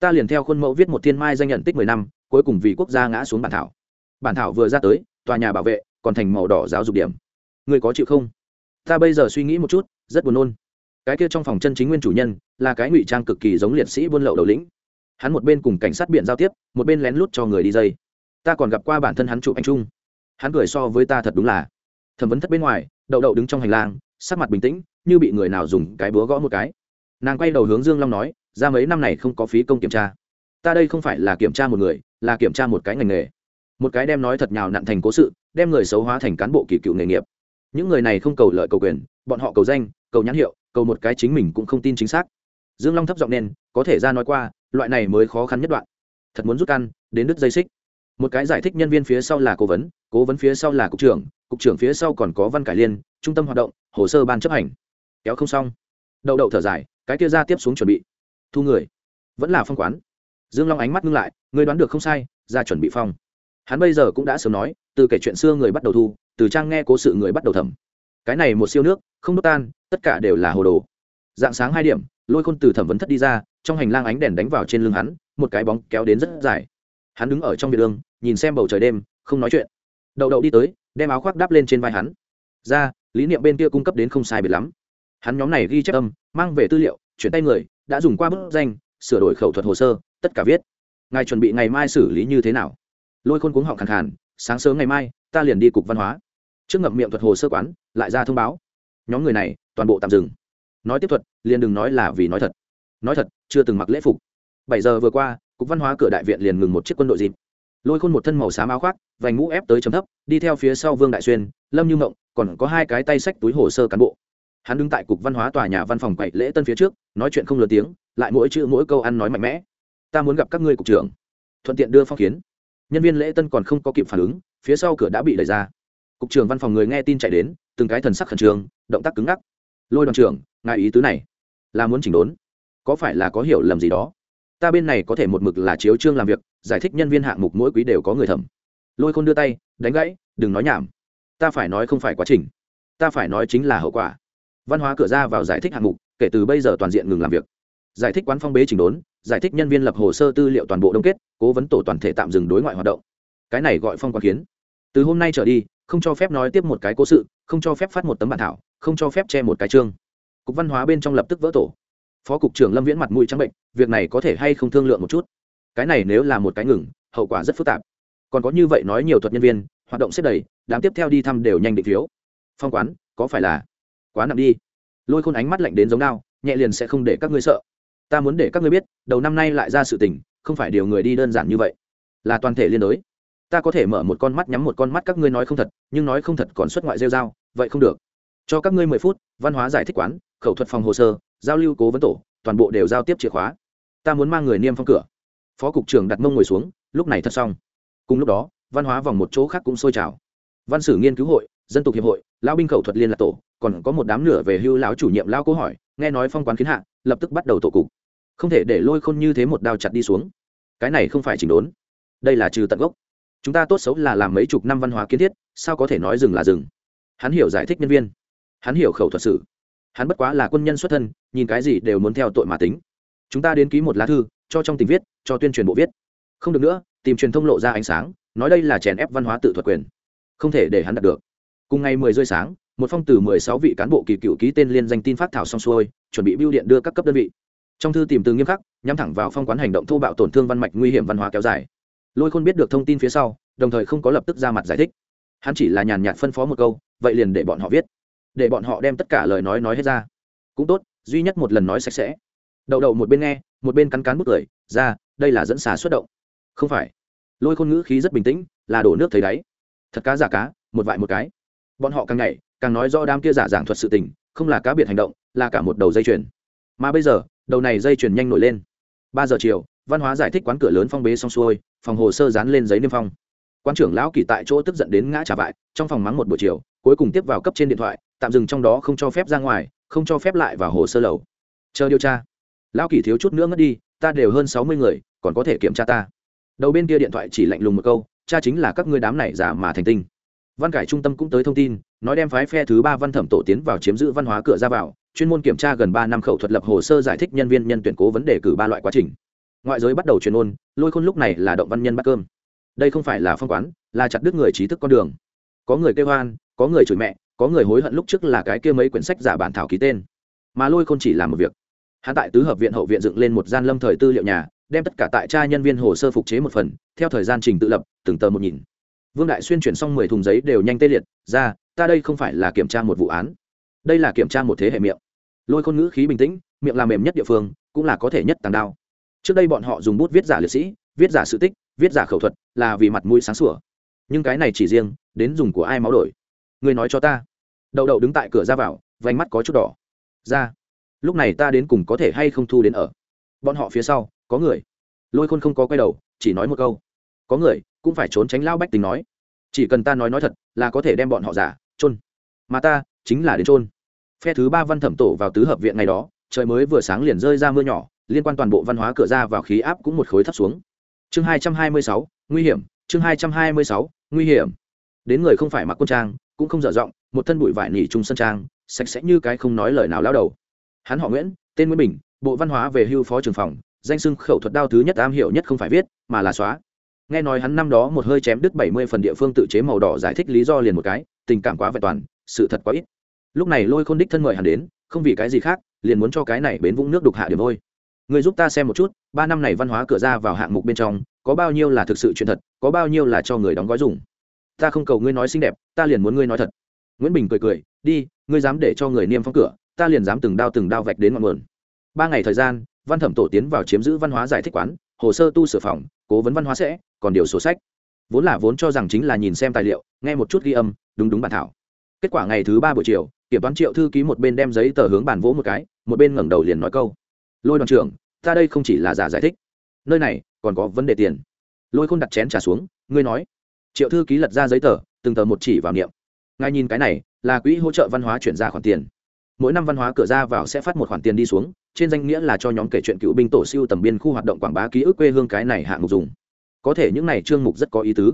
Ta liền theo khuôn mẫu viết một thiên mai danh nhận tích mười năm, cuối cùng vì quốc gia ngã xuống bản thảo. Bản thảo vừa ra tới, tòa nhà bảo vệ còn thành màu đỏ giáo dục điểm. Người có chịu không? Ta bây giờ suy nghĩ một chút, rất buồn nôn. Cái kia trong phòng chân chính nguyên chủ nhân, là cái ngụy trang cực kỳ giống liệt sĩ buôn lậu đầu lĩnh. Hắn một bên cùng cảnh sát biển giao tiếp, một bên lén lút cho người đi dây. Ta còn gặp qua bản thân hắn chụp anh trung hắn cười so với ta thật đúng là. Thẩm vấn thất bên ngoài, đậu đậu đứng trong hành lang, sắc mặt bình tĩnh, như bị người nào dùng cái búa gõ một cái. Nàng quay đầu hướng dương long nói, ra mấy năm này không có phí công kiểm tra. Ta đây không phải là kiểm tra một người, là kiểm tra một cái ngành nghề. Một cái đem nói thật nhào nặn thành cố sự, đem người xấu hóa thành cán bộ kỳ cựu nghề nghiệp. Những người này không cầu lợi, cầu quyền, bọn họ cầu danh, cầu nhãn hiệu, cầu một cái chính mình cũng không tin chính xác. Dương long thấp giọng nên, có thể ra nói qua, loại này mới khó khăn nhất đoạn. Thật muốn rút căn đến đứt dây xích một cái giải thích nhân viên phía sau là cố vấn cố vấn phía sau là cục trưởng cục trưởng phía sau còn có văn cải liên, trung tâm hoạt động, hồ sơ ban chấp hành. Kéo không xong. Đậu đậu thở dài, cái kia ra tiếp xuống chuẩn bị. Thu người. Vẫn là phong quán. Dương long ánh mắt ngưng lại người đoán được không sai, ra chuẩn bị phong. Hắn bây giờ cũng đã sớm nói, từ kể chuyện xưa người bắt đầu thu, từ trang nghe cố sự người bắt đầu thẩm. Cái này một siêu nước, không đốt tan, tất cả đều là hồ đồ. Dạng sáng hai điểm, lôi khôn từ thẩm vấn thất đi ra, trong hành lang ánh đèn đánh vào trên lưng hắn, một cái bóng kéo đến rất dài hắn đứng ở trong biệt đường, nhìn xem bầu trời đêm, không nói chuyện. Đậu đậu đi tới, đem áo khoác đắp lên trên vai hắn. Ra, lý niệm bên kia cung cấp đến không sai biệt lắm. Hắn nhóm này ghi chép âm, mang về tư liệu, chuyển tay người, đã dùng qua bức danh, sửa đổi khẩu thuật hồ sơ, tất cả viết. Ngài chuẩn bị ngày mai xử lý như thế nào? Lôi khôn cuống họng khẳng khàn, sáng sớm ngày mai, ta liền đi cục văn hóa. Trước ngậm miệng thuật hồ sơ quán, lại ra thông báo. Nhóm người này, toàn bộ tạm dừng. Nói tiếp thuật, liền đừng nói là vì nói thật. Nói thật, chưa từng mặc lễ phục. Bảy giờ vừa qua cục văn hóa cửa đại viện liền ngừng một chiếc quân đội dịp. Lôi khôn một thân màu xám áo khoác, vành mũ ép tới chấm thấp, đi theo phía sau vương đại xuyên, lâm như mộng, còn có hai cái tay sách túi hồ sơ cán bộ. Hắn đứng tại cục văn hóa tòa nhà văn phòng quậy lễ tân phía trước, nói chuyện không lớn tiếng, lại mỗi chữ mỗi câu ăn nói mạnh mẽ. Ta muốn gặp các ngươi cục trưởng. Thuận tiện đưa phong kiến. Nhân viên lễ tân còn không có kịp phản ứng, phía sau cửa đã bị đẩy ra. Cục trưởng văn phòng người nghe tin chạy đến, từng cái thần sắc khẩn trương, động tác cứng ngắc. Lôi đoàn trưởng, ngài ý tứ này là muốn chỉnh đốn. Có phải là có hiểu lầm gì đó? Ta bên này có thể một mực là chiếu trương làm việc, giải thích nhân viên hạng mục mỗi quý đều có người thẩm. Lôi khôn đưa tay, đánh gãy, đừng nói nhảm. Ta phải nói không phải quá trình. Ta phải nói chính là hậu quả. Văn hóa cửa ra vào giải thích hạng mục, kể từ bây giờ toàn diện ngừng làm việc. Giải thích quán phong bế chỉnh đốn, giải thích nhân viên lập hồ sơ tư liệu toàn bộ đông kết, cố vấn tổ toàn thể tạm dừng đối ngoại hoạt động. Cái này gọi phong quán kiến. Từ hôm nay trở đi, không cho phép nói tiếp một cái cố sự, không cho phép phát một tấm bản thảo, không cho phép che một cái chương. Cục văn hóa bên trong lập tức vỡ tổ phó cục trưởng lâm viễn mặt mũi trắng bệnh, việc này có thể hay không thương lượng một chút? Cái này nếu là một cái ngừng, hậu quả rất phức tạp. Còn có như vậy nói nhiều thuật nhân viên, hoạt động xếp đầy, đám tiếp theo đi thăm đều nhanh định phiếu. Phong quán, có phải là quá nặng đi? Lôi khôn ánh mắt lạnh đến giống đao nhẹ liền sẽ không để các ngươi sợ. Ta muốn để các ngươi biết, đầu năm nay lại ra sự tình, không phải điều người đi đơn giản như vậy. Là toàn thể liên đối. Ta có thể mở một con mắt nhắm một con mắt các ngươi nói không thật, nhưng nói không thật còn xuất ngoại rêu dao vậy không được. Cho các ngươi mười phút, văn hóa giải thích quán, khẩu thuật phòng hồ sơ giao lưu cố vấn tổ, toàn bộ đều giao tiếp chìa khóa. Ta muốn mang người niêm phong cửa. Phó cục trưởng đặt mông ngồi xuống, lúc này thật xong. Cùng lúc đó, văn hóa vòng một chỗ khác cũng sôi trào. Văn sử nghiên cứu hội, dân tục hiệp hội lao binh khẩu thuật liên lạc tổ, còn có một đám nửa về hưu lão chủ nhiệm lao câu hỏi, nghe nói phong quán kiến hạ, lập tức bắt đầu tổ cục. Không thể để lôi khôn như thế một đao chặt đi xuống. Cái này không phải chỉnh đốn. Đây là trừ tận gốc. Chúng ta tốt xấu là làm mấy chục năm văn hóa kiến thiết, sao có thể nói dừng là dừng? Hắn hiểu giải thích nhân viên. Hắn hiểu khẩu thuật sử hắn bất quá là quân nhân xuất thân, nhìn cái gì đều muốn theo tội mà tính. Chúng ta đến ký một lá thư, cho trong tình viết, cho tuyên truyền bộ viết. Không được nữa, tìm truyền thông lộ ra ánh sáng, nói đây là chèn ép văn hóa tự thuật quyền. Không thể để hắn đạt được. Cùng ngày mười rưỡi sáng, một phong từ mười sáu vị cán bộ kỳ cựu ký tên liên danh tin phát thảo xong xuôi, chuẩn bị biêu điện đưa các cấp đơn vị. Trong thư tìm từ nghiêm khắc, nhắm thẳng vào phong quán hành động thô bạo tổn thương văn mạch nguy hiểm văn hóa kéo dài. Lôi khôn biết được thông tin phía sau, đồng thời không có lập tức ra mặt giải thích. Hắn chỉ là nhàn nhạt phân phó một câu, vậy liền để bọn họ viết để bọn họ đem tất cả lời nói nói hết ra. Cũng tốt, duy nhất một lần nói sạch sẽ. Đậu đậu một bên nghe, một bên cắn cán bút cười, ra, đây là dẫn xà xuất động. Không phải. Lôi khôn ngữ khí rất bình tĩnh, là đổ nước thấy đáy. Thật cá giả cá, một vại một cái. Bọn họ càng ngày càng nói do đám kia giả giảng thuật sự tình, không là cá biệt hành động, là cả một đầu dây chuyền. Mà bây giờ, đầu này dây chuyền nhanh nổi lên. Ba giờ chiều, văn hóa giải thích quán cửa lớn phong bế xong xuôi, phòng hồ sơ dán lên giấy niêm phong. Quan trưởng lão kỳ tại chỗ tức giận đến ngã trả vại, trong phòng mắng một buổi chiều, cuối cùng tiếp vào cấp trên điện thoại tạm dừng trong đó không cho phép ra ngoài, không cho phép lại vào hồ sơ lầu. Chờ điều tra. Lão kỳ thiếu chút nữa ngất đi, ta đều hơn sáu mươi người, còn có thể kiểm tra ta. Đầu bên kia điện thoại chỉ lạnh lùng một câu, cha chính là các ngươi đám này giả mà thành tinh. Văn cải trung tâm cũng tới thông tin, nói đem phái phe thứ ba văn thẩm tổ tiến vào chiếm giữ văn hóa cửa ra vào, chuyên môn kiểm tra gần ba năm khẩu thuật lập hồ sơ giải thích nhân viên nhân tuyển cố vấn đề cử ba loại quá trình. Ngoại giới bắt đầu truyền ôn, lôi khôn lúc này là động văn nhân bắt cơm. Đây không phải là phong quán, là chặt đứt người trí thức con đường. Có người kêu hoan, có người chửi mẹ có người hối hận lúc trước là cái kia mấy quyển sách giả bản thảo ký tên. Mà lôi khôn chỉ làm một việc. Hắn tại tứ hợp viện hậu viện dựng lên một gian lâm thời tư liệu nhà, đem tất cả tại tra nhân viên hồ sơ phục chế một phần, theo thời gian trình tự lập, từng tờ một nhìn. Vương đại xuyên chuyển xong mười thùng giấy đều nhanh tê liệt, ra, ta đây không phải là kiểm tra một vụ án. Đây là kiểm tra một thế hệ miệng. Lôi khôn ngữ khí bình tĩnh, miệng làm mềm nhất địa phương, cũng là có thể nhất tàng đao. Trước đây bọn họ dùng bút viết giả liệt sĩ, viết giả sự tích, viết giả khẩu thuật, là vì mặt mũi sáng sủa. Nhưng cái này chỉ riêng, đến dùng của ai máu đổi. Ngươi nói cho ta. Đậu đậu đứng tại cửa ra vào vánh mắt có chút đỏ. Ra. Lúc này ta đến cùng có thể hay không thu đến ở? Bọn họ phía sau, có người. Lôi khôn không có quay đầu, chỉ nói một câu. Có người, cũng phải trốn tránh lao bách tính nói. Chỉ cần ta nói nói thật, là có thể đem bọn họ giả trôn mà ta, chính là đến trôn phe thứ ba văn thẩm tổ vào tứ hợp viện ngày đó, trời mới vừa sáng liền rơi ra mưa nhỏ, liên quan toàn bộ văn hóa cửa ra vào khí áp cũng một khối thấp xuống. Chương hai trăm hai mươi sáu, nguy hiểm, chương hai trăm hai mươi sáu, nguy hiểm. Đến người không phải mặc quân trang cũng không dở giọng, một thân bụi vải nỉ trung sân trang, sạch sẽ như cái không nói lời nào lao đầu. Hắn họ nguyễn, tên nguyễn bình, bộ văn hóa về hưu phó trưởng phòng, danh xưng khẩu thuật đao thứ nhất am hiểu nhất không phải viết, mà là xóa. Nghe nói hắn năm đó một hơi chém đứt bảy mươi phần địa phương tự chế màu đỏ giải thích lý do liền một cái, tình cảm quá vẹn toàn, sự thật quá ít. Lúc này lôi khôn đích thân mời hắn đến, không vì cái gì khác, liền muốn cho cái này bến vũng nước đục hạ điểm vôi. Người giúp ta xem một chút, ba năm này văn hóa cửa ra vào hạng mục bên trong, có bao nhiêu là thực sự chuyện thật, có bao nhiêu là cho người đóng gói dùng ta không cầu ngươi nói xinh đẹp, ta liền muốn ngươi nói thật. Nguyễn bình cười cười, đi, ngươi dám để cho người niêm phong cửa, ta liền dám từng đao từng đao vạch đến ngọn nguồn. Ba ngày thời gian, văn thẩm tổ tiến vào chiếm giữ văn hóa giải thích quán, hồ sơ tu sửa phòng, cố vấn văn hóa sẽ, còn điều sổ sách. Vốn là vốn cho rằng chính là nhìn xem tài liệu, nghe một chút ghi âm, đúng đúng bản thảo. Kết quả ngày thứ ba buổi chiều, kiểm toán triệu thư ký một bên đem giấy tờ hướng bàn vỗ một cái, một bên ngẩng đầu liền nói câu. Lôi đoàn trưởng, ta đây không chỉ là giả giải thích, nơi này còn có vấn đề tiền. Lôi khôn đặt chén trả xuống, ngươi nói triệu thư ký lật ra giấy tờ, từng tờ một chỉ vào niệm. Ngài nhìn cái này, là quỹ hỗ trợ văn hóa chuyển ra khoản tiền. Mỗi năm văn hóa cửa ra vào sẽ phát một khoản tiền đi xuống, trên danh nghĩa là cho nhóm kể chuyện cựu binh tổ siêu tầm biên khu hoạt động quảng bá ký ức quê hương cái này hạng mục dùng. Có thể những này chương mục rất có ý tứ.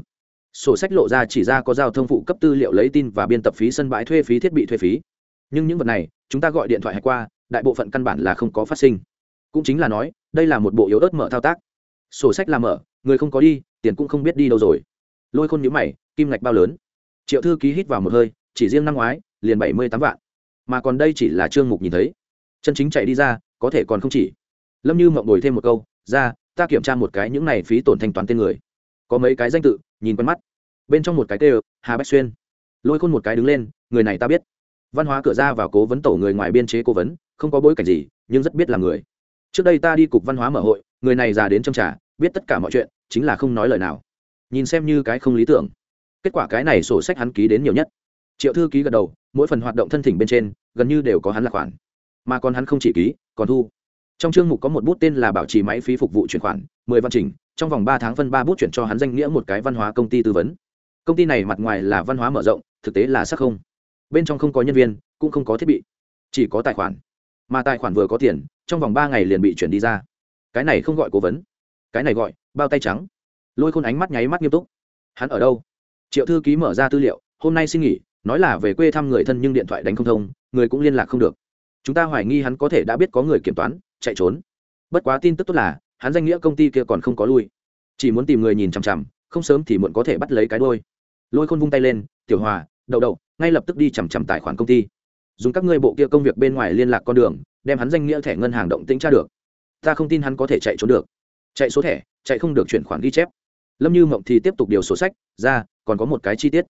Sổ sách lộ ra chỉ ra có giao thông phụ cấp tư liệu lấy tin và biên tập phí sân bãi thuê phí, thiết bị thuê phí. Nhưng những vật này, chúng ta gọi điện thoại hay qua, đại bộ phận căn bản là không có phát sinh. Cũng chính là nói, đây là một bộ yếu ớt mở thao tác. Sổ sách làm mở, người không có đi, tiền cũng không biết đi đâu rồi lôi khôn nhữ mày, kim ngạch bao lớn? Triệu thư ký hít vào một hơi, chỉ riêng năm ngoái, liền bảy mươi tám vạn. Mà còn đây chỉ là chương mục nhìn thấy. Chân chính chạy đi ra, có thể còn không chỉ. Lâm như mộng đổi thêm một câu, ra, ta kiểm tra một cái những này phí tổn thanh toán tên người. Có mấy cái danh tự, nhìn quen mắt. Bên trong một cái tê hà bách xuyên. Lôi khôn một cái đứng lên, người này ta biết. Văn hóa cửa ra vào cố vấn tổ người ngoài biên chế cố vấn, không có bối cảnh gì, nhưng rất biết là người. Trước đây ta đi cục văn hóa mở hội, người này già đến trong trà, biết tất cả mọi chuyện, chính là không nói lời nào nhìn xem như cái không lý tưởng. Kết quả cái này sổ sách hắn ký đến nhiều nhất. Triệu thư ký gật đầu, mỗi phần hoạt động thân thỉnh bên trên, gần như đều có hắn là khoản. Mà còn hắn không chỉ ký, còn thu. Trong chương mục có một bút tên là bảo trì máy phí phục vụ chuyển khoản, mười văn trình trong vòng ba tháng phân ba bút chuyển cho hắn danh nghĩa một cái văn hóa công ty tư vấn. Công ty này mặt ngoài là văn hóa mở rộng, thực tế là sắc không. Bên trong không có nhân viên, cũng không có thiết bị, chỉ có tài khoản. Mà tài khoản vừa có tiền, trong vòng ba ngày liền bị chuyển đi ra. Cái này không gọi cố vấn, cái này gọi bao tay trắng lôi khôn ánh mắt nháy mắt nghiêm túc. Hắn ở đâu? Triệu thư ký mở ra tư liệu, hôm nay xin nghỉ, nói là về quê thăm người thân nhưng điện thoại đánh không thông, người cũng liên lạc không được. Chúng ta hoài nghi hắn có thể đã biết có người kiểm toán, chạy trốn. Bất quá tin tức tốt là, hắn danh nghĩa công ty kia còn không có lui. Chỉ muốn tìm người nhìn chằm chằm, không sớm thì muộn có thể bắt lấy cái đôi lôi khôn vung tay lên, tiểu hòa, đậu đậu, ngay lập tức đi chằm chằm tài khoản công ty. Dùng các ngươi bộ kia công việc bên ngoài liên lạc con đường, đem hắn danh nghĩa thẻ ngân hàng động tĩnh tra được. Ta không tin hắn có thể chạy trốn được. Chạy số thẻ, chạy không được chuyển khoản ghi chép lâm như mộng thì tiếp tục điều sổ sách, ra, còn có một cái chi tiết.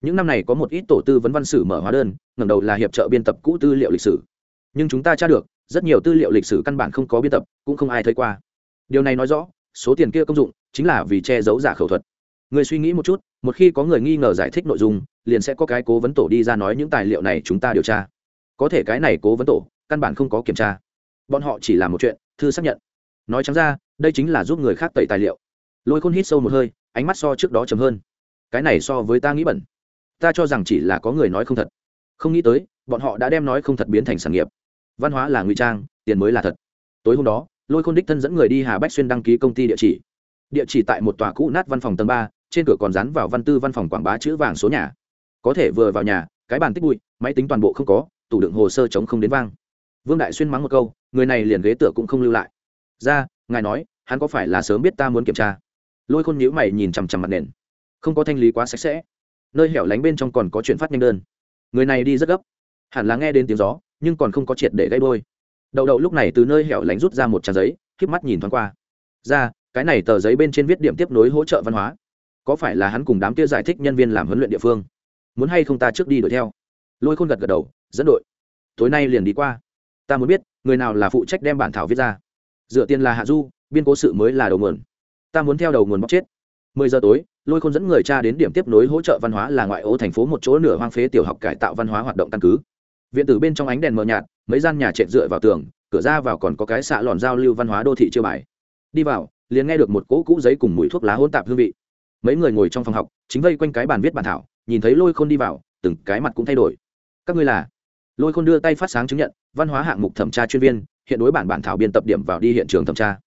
Những năm này có một ít tổ tư vấn văn sử mở hóa đơn, ngẩng đầu là hiệp trợ biên tập cũ tư liệu lịch sử. Nhưng chúng ta tra được, rất nhiều tư liệu lịch sử căn bản không có biên tập, cũng không ai thấy qua. Điều này nói rõ, số tiền kia công dụng chính là vì che giấu giả khẩu thuật. Người suy nghĩ một chút, một khi có người nghi ngờ giải thích nội dung, liền sẽ có cái cố vấn tổ đi ra nói những tài liệu này chúng ta điều tra. Có thể cái này cố vấn tổ, căn bản không có kiểm tra. Bọn họ chỉ làm một chuyện, thư xác nhận. Nói chẳng ra, đây chính là giúp người khác tẩy tài liệu lôi khôn hít sâu một hơi, ánh mắt so trước đó chấm hơn. Cái này so với ta nghĩ bẩn. Ta cho rằng chỉ là có người nói không thật. Không nghĩ tới, bọn họ đã đem nói không thật biến thành sản nghiệp. Văn hóa là ngụy trang, tiền mới là thật. Tối hôm đó, lôi khôn đích thân dẫn người đi hà bách xuyên đăng ký công ty địa chỉ. Địa chỉ tại một tòa cũ nát văn phòng tầng ba, trên cửa còn dán vào văn tư văn phòng quảng bá chữ vàng số nhà. Có thể vừa vào nhà, cái bàn tích bụi, máy tính toàn bộ không có, tủ đựng hồ sơ chống không đến vang. Vương đại xuyên mắng một câu, người này liền ghế tựa cũng không lưu lại. Ra, ngài nói, hắn có phải là sớm biết ta muốn kiểm tra? Lôi khôn nhíu mày nhìn chằm chằm mặt nền. Không có thanh lý quá sạch sẽ. Nơi hẻo lánh bên trong còn có chuyện phát nhanh đơn. Người này đi rất gấp. Hẳn là nghe đến tiếng gió, nhưng còn không có triệt để gây đôi. Đậu đậu lúc này từ nơi hẻo lánh rút ra một trang giấy k mắt nhìn thoáng qua. Ra, cái này tờ giấy bên trên viết điểm tiếp nối hỗ trợ văn hóa. Có phải là hắn cùng đám kia giải thích nhân viên làm huấn luyện địa phương? Muốn hay không ta trước đi đuổi theo? Lôi khôn gật gật đầu, dẫn đội. Tối nay liền đi qua. Ta muốn biết, người nào là phụ trách đem bản thảo viết ra? Dựa tiền là hạ du, biên cố sự mới là đầu mượn ta muốn theo đầu nguồn bóc chết. Mười giờ tối, lôi khôn dẫn người cha đến điểm tiếp nối hỗ trợ văn hóa là ngoại ô thành phố một chỗ nửa hoang phế tiểu học cải tạo văn hóa hoạt động căn cứ. Viện tử bên trong ánh đèn mờ nhạt, mấy gian nhà trệt dựa vào tường, cửa ra vào còn có cái xạ lòn giao lưu văn hóa đô thị chưa bài. Đi vào, liền nghe được một cỗ cũ giấy cùng mùi thuốc lá hỗn tạp hương vị. Mấy người ngồi trong phòng học, chính vây quanh cái bàn viết bàn thảo, nhìn thấy lôi khôn đi vào, từng cái mặt cũng thay đổi. Các ngươi là? Lôi khôn đưa tay phát sáng chứng nhận, văn hóa hạng mục thẩm tra chuyên viên, hiện đối bản bản thảo biên tập điểm vào đi hiện trường thẩm tra.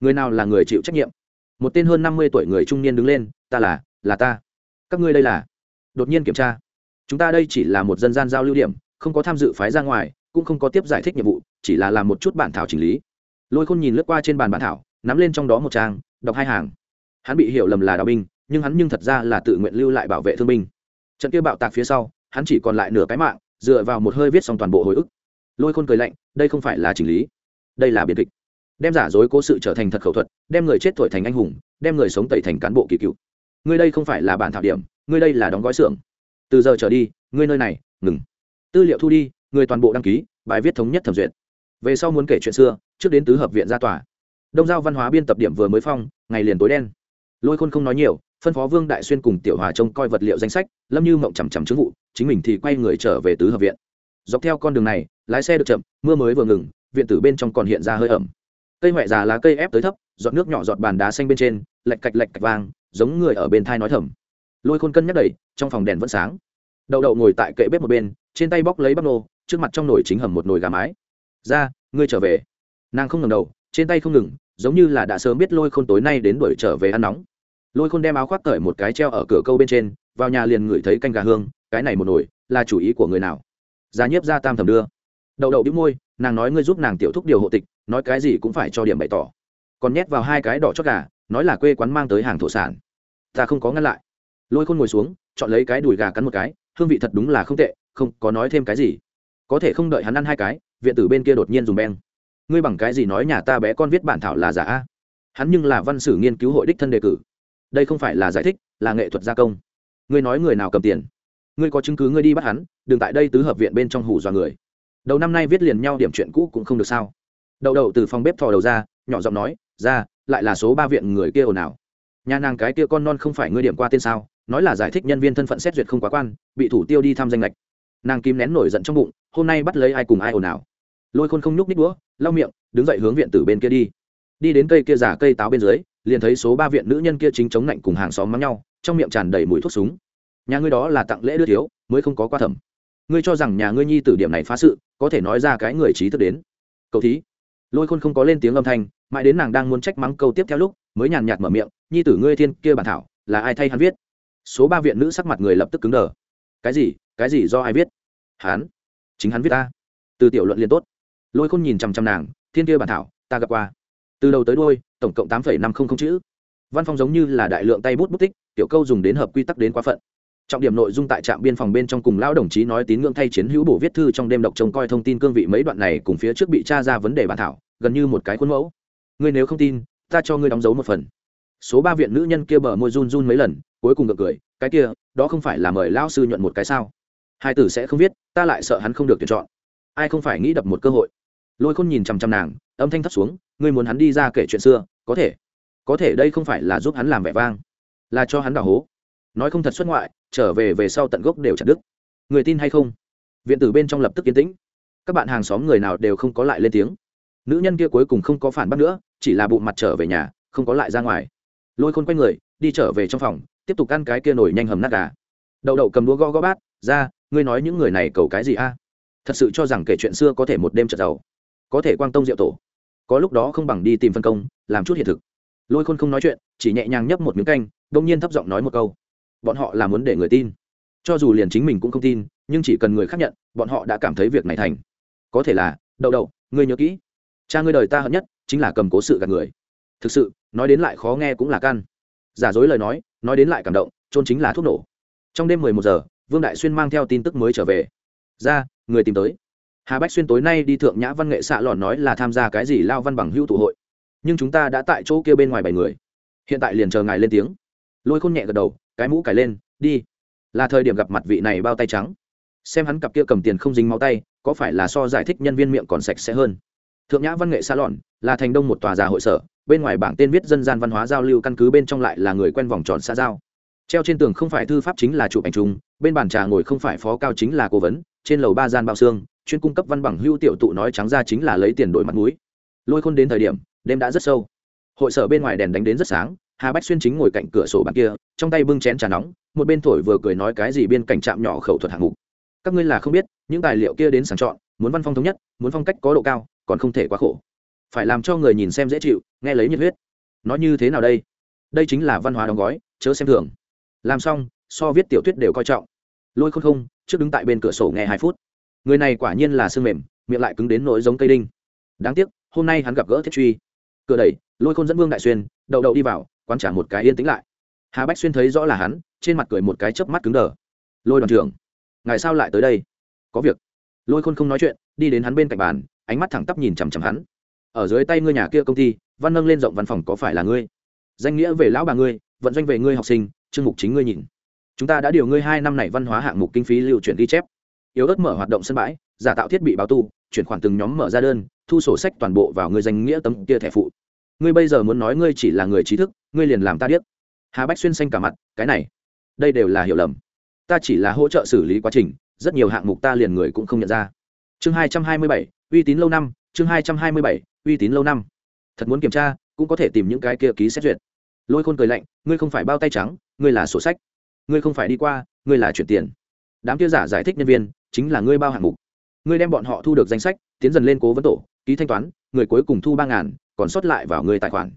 Người nào là người chịu trách nhiệm? Một tên hơn năm mươi tuổi người trung niên đứng lên, ta là là ta. Các ngươi đây là. Đột nhiên kiểm tra. Chúng ta đây chỉ là một dân gian giao lưu điểm, không có tham dự phái ra ngoài, cũng không có tiếp giải thích nhiệm vụ, chỉ là làm một chút bản thảo chỉnh lý. Lôi khôn nhìn lướt qua trên bàn bản thảo, nắm lên trong đó một trang, đọc hai hàng. Hắn bị hiểu lầm là đạo binh, nhưng hắn nhưng thật ra là tự nguyện lưu lại bảo vệ thương binh. Trận kia bạo tạc phía sau, hắn chỉ còn lại nửa cái mạng, dựa vào một hơi viết xong toàn bộ hồi ức. Lôi khôn cười lạnh, đây không phải là chỉnh lý, đây là biên kịch đem giả dối cố sự trở thành thật khẩu thuật, đem người chết thổi thành anh hùng, đem người sống tẩy thành cán bộ kỳ cựu. Ngươi đây không phải là bản thảo điểm, ngươi đây là đóng gói xưởng. Từ giờ trở đi, ngươi nơi này, ngừng. Tư liệu thu đi, người toàn bộ đăng ký, bài viết thống nhất thẩm duyệt. Về sau muốn kể chuyện xưa, trước đến tứ hợp viện ra tòa. Đông giao văn hóa biên tập điểm vừa mới phong, ngày liền tối đen. Lôi khôn không nói nhiều, phân phó vương đại xuyên cùng tiểu hòa trông coi vật liệu danh sách, lâm như mộng chằm chằm chứng vụ, chính mình thì quay người trở về tứ hợp viện. Dọc theo con đường này, lái xe được chậm, mưa mới vừa ngừng, viện tử bên trong còn hiện ra hơi ẩm cây ngoại già lá cây ép tới thấp, giọt nước nhỏ giọt bàn đá xanh bên trên, lạch cạch lạch cạch vang, giống người ở bên thai nói thầm. Lôi khôn cân nhắc đẩy, trong phòng đèn vẫn sáng. Đậu đậu ngồi tại kệ bếp một bên, trên tay bóc lấy bắp nô, trước mặt trong nồi chính hầm một nồi gà mái. Ra, ngươi trở về. Nàng không ngừng đầu, trên tay không ngừng, giống như là đã sớm biết lôi khôn tối nay đến đuổi trở về ăn nóng. Lôi khôn đem áo khoác cởi một cái treo ở cửa câu bên trên, vào nhà liền ngửi thấy canh gà hương, cái này một nồi, là chủ ý của người nào? Giá nhiếp ra tam thầm đưa. Đậu đậu đĩu môi nàng nói ngươi giúp nàng tiểu thúc điều hộ tịch, nói cái gì cũng phải cho điểm bày tỏ. Còn nhét vào hai cái đỏ chót gà, nói là quê quán mang tới hàng thổ sản. Ta không có ngăn lại. Lôi khôn ngồi xuống, chọn lấy cái đùi gà cắn một cái, hương vị thật đúng là không tệ, không, có nói thêm cái gì? Có thể không đợi hắn ăn hai cái, viện tử bên kia đột nhiên dùng beng. Ngươi bằng cái gì nói nhà ta bé con viết bản thảo là giả a? Hắn nhưng là văn sử nghiên cứu hội đích thân đề cử. Đây không phải là giải thích, là nghệ thuật gia công. Ngươi nói người nào cầm tiền? Ngươi có chứng cứ ngươi đi bắt hắn, đừng tại đây tứ hợp viện bên trong hủ dọa người đầu năm nay viết liền nhau điểm chuyện cũ cũng không được sao. Đậu đậu từ phòng bếp thò đầu ra, nhỏ giọng nói, ra, lại là số ba viện người kia ồn ào. Nhà nàng cái kia con non không phải ngươi điểm qua tên sao? Nói là giải thích nhân viên thân phận xét duyệt không quá quan, bị thủ tiêu đi thăm danh lệch. Nàng kim nén nổi giận trong bụng, hôm nay bắt lấy ai cùng ai ồn ào? Lôi khôn không nhúc nít đũa, lau miệng, đứng dậy hướng viện tử bên kia đi. Đi đến cây kia giả cây táo bên dưới, liền thấy số ba viện nữ nhân kia chính chống lạnh cùng hàng xóm mắng nhau, trong miệng tràn đầy mùi thuốc súng. Nhà ngươi đó là tặng lễ đưa thiếu, mới không có qua thẩm. Ngươi cho rằng nhà ngươi nhi tử điểm này phá sự có thể nói ra cái người trí thức đến. Cậu thí. Lôi khôn không có lên tiếng âm thanh, mãi đến nàng đang muốn trách mắng câu tiếp theo lúc, mới nhàn nhạt mở miệng, nhi tử ngươi thiên kia bản thảo, là ai thay hắn viết? Số ba viện nữ sắc mặt người lập tức cứng đờ. Cái gì? Cái gì do ai viết? Hắn? Chính hắn viết ta. Từ tiểu luận liền tốt. Lôi khôn nhìn chằm chằm nàng, thiên kia bản thảo, ta gặp qua. Từ đầu tới đôi tổng cộng tám năm trăm linh chữ. Văn phong giống như là đại lượng tay bút bút tích, tiểu câu dùng đến hợp quy tắc đến quá phận trọng điểm nội dung tại trạm biên phòng bên trong cùng lão đồng chí nói tín ngưỡng thay chiến hữu bổ viết thư trong đêm độc trông coi thông tin cương vị mấy đoạn này cùng phía trước bị tra ra vấn đề bản thảo, gần như một cái khuôn mẫu. Ngươi nếu không tin, ta cho ngươi đóng dấu một phần. Số ba viện nữ nhân kia bờ môi run run mấy lần, cuối cùng ngược cười, cái kia, đó không phải là mời lão sư nhuận một cái sao? Hai tử sẽ không viết, ta lại sợ hắn không được tuyển chọn. Ai không phải nghĩ đập một cơ hội? Lôi khôn nhìn chằm chằm nàng, âm thanh thấp xuống, ngươi muốn hắn đi ra kể chuyện xưa, có thể. Có thể đây không phải là giúp hắn làm vẻ vang, là cho hắn đào hố. Nói không thật xuất ngoại trở về về sau tận gốc đều chặt đứt. Người tin hay không? Viện tử bên trong lập tức yên tĩnh. Các bạn hàng xóm người nào đều không có lại lên tiếng. Nữ nhân kia cuối cùng không có phản bác nữa, chỉ là bụng mặt trở về nhà, không có lại ra ngoài. Lôi khôn quay người, đi trở về trong phòng, tiếp tục ăn cái kia nổi nhanh hầm nát gà. Đậu đậu cầm đũa gõ gõ bát, ra, ngươi nói những người này cầu cái gì a? Thật sự cho rằng kể chuyện xưa có thể một đêm trở giàu. Có thể quang tông diệu tổ. Có lúc đó không bằng đi tìm phân công, làm chút hiện thực. Lôi khôn không nói chuyện, chỉ nhẹ nhàng nhấp một miếng canh, đông nhiên thấp giọng nói một câu bọn họ là muốn để người tin. Cho dù liền chính mình cũng không tin, nhưng chỉ cần người khác nhận, bọn họ đã cảm thấy việc này thành. Có thể là, đậu đậu, ngươi nhớ kỹ. Cha ngươi đời ta hận nhất chính là cầm cố sự gạt người. Thực sự, nói đến lại khó nghe cũng là căn giả dối lời nói nói đến lại cảm động trôn chính là thuốc nổ. Trong đêm mười một giờ, vương đại xuyên mang theo tin tức mới trở về. Ra, người tìm tới. Hà bách xuyên tối nay đi thượng nhã văn nghệ xạ lòn nói là tham gia cái gì lao văn bằng hữu tụ hội. Nhưng chúng ta đã tại chỗ kia bên ngoài bảy người. Hiện tại liền chờ ngài lên tiếng. Lôi khôn nhẹ gật đầu cái mũ cải lên, đi. Là thời điểm gặp mặt vị này bao tay trắng. Xem hắn cặp kia cầm tiền không dính máu tay, có phải là so giải thích nhân viên miệng còn sạch sẽ hơn? Thượng nhã văn nghệ xa lọn, là thành đông một tòa già hội sở, bên ngoài bảng tên viết dân gian văn hóa giao lưu căn cứ bên trong lại là người quen vòng tròn xa giao. Treo trên tường không phải thư pháp chính là chụp ảnh chung, bên bàn trà ngồi không phải phó cao chính là cố vấn, trên lầu ba gian bao xương, chuyên cung cấp văn bằng hưu tiểu tụ nói trắng ra chính là lấy tiền đổi mặt mũi. Lôi khôn đến thời điểm, đêm đã rất sâu. Hội sở bên ngoài đèn đánh đến rất sáng hà bách xuyên chính ngồi cạnh cửa sổ bàn kia, trong tay bưng chén trà nóng, một bên thổi vừa cười nói cái gì bên cạnh trạm nhỏ khẩu thuật hạng mục. Các ngươi là không biết, những tài liệu kia đến sàng chọn, muốn văn phong thống nhất, muốn phong cách có độ cao, còn không thể quá khổ. Phải làm cho người nhìn xem dễ chịu, nghe lấy nhiệt huyết. Nói như thế nào đây? Đây chính là văn hóa đóng gói, chớ xem thường. Làm xong, so viết tiểu thuyết đều coi trọng. Lôi khôn không trước đứng tại bên cửa sổ nghe hai phút. Người này quả nhiên là xương mềm, miệng lại cứng đến nỗi giống cây đinh. Đáng tiếc, hôm nay hắn gặp gỡ thiết truy. Cửa đẩy, lôi khôn dẫn vương đại xuyên, đậu đậu đi vào quán trả một cái yên tĩnh lại. Hà bách xuyên thấy rõ là hắn, trên mặt cười một cái chớp mắt cứng đờ. Lôi đoàn trưởng, ngài sao lại tới đây? Có việc. Lôi khôn không nói chuyện, đi đến hắn bên cạnh bàn, ánh mắt thẳng tắp nhìn chằm chằm hắn. Ở dưới tay ngươi nhà kia công ty, văn nâng lên rộng văn phòng có phải là ngươi? Danh nghĩa về lão bà ngươi, vận doanh về ngươi học sinh, chương mục chính ngươi nhìn. Chúng ta đã điều ngươi hai năm này văn hóa hạng mục kinh phí lưu chuyển ghi chép. Yếu ớt mở hoạt động sân bãi, giả tạo thiết bị báo tu, chuyển khoản từng nhóm mở ra đơn, thu sổ sách toàn bộ vào ngươi danh nghĩa tấm kia thẻ phụ ngươi bây giờ muốn nói ngươi chỉ là người trí thức, ngươi liền làm ta điếc. Hà bách xuyên xanh cả mặt, cái này, đây đều là hiểu lầm. Ta chỉ là hỗ trợ xử lý quá trình, rất nhiều hạng mục ta liền người cũng không nhận ra. Chương hai trăm hai mươi bảy, uy tín lâu năm, chương hai trăm hai mươi bảy, uy tín lâu năm. Thật muốn kiểm tra, cũng có thể tìm những cái kia ký xét duyệt. Lôi khôn cười lạnh, ngươi không phải bao tay trắng, ngươi là sổ sách. Ngươi không phải đi qua, ngươi là chuyển tiền. Đám kia giả giải thích nhân viên, chính là ngươi bao hạng mục. Ngươi đem bọn họ thu được danh sách, tiến dần lên cố vấn tổ, ký thanh toán, người cuối cùng thu ba ngàn còn sót lại vào ngươi tài khoản.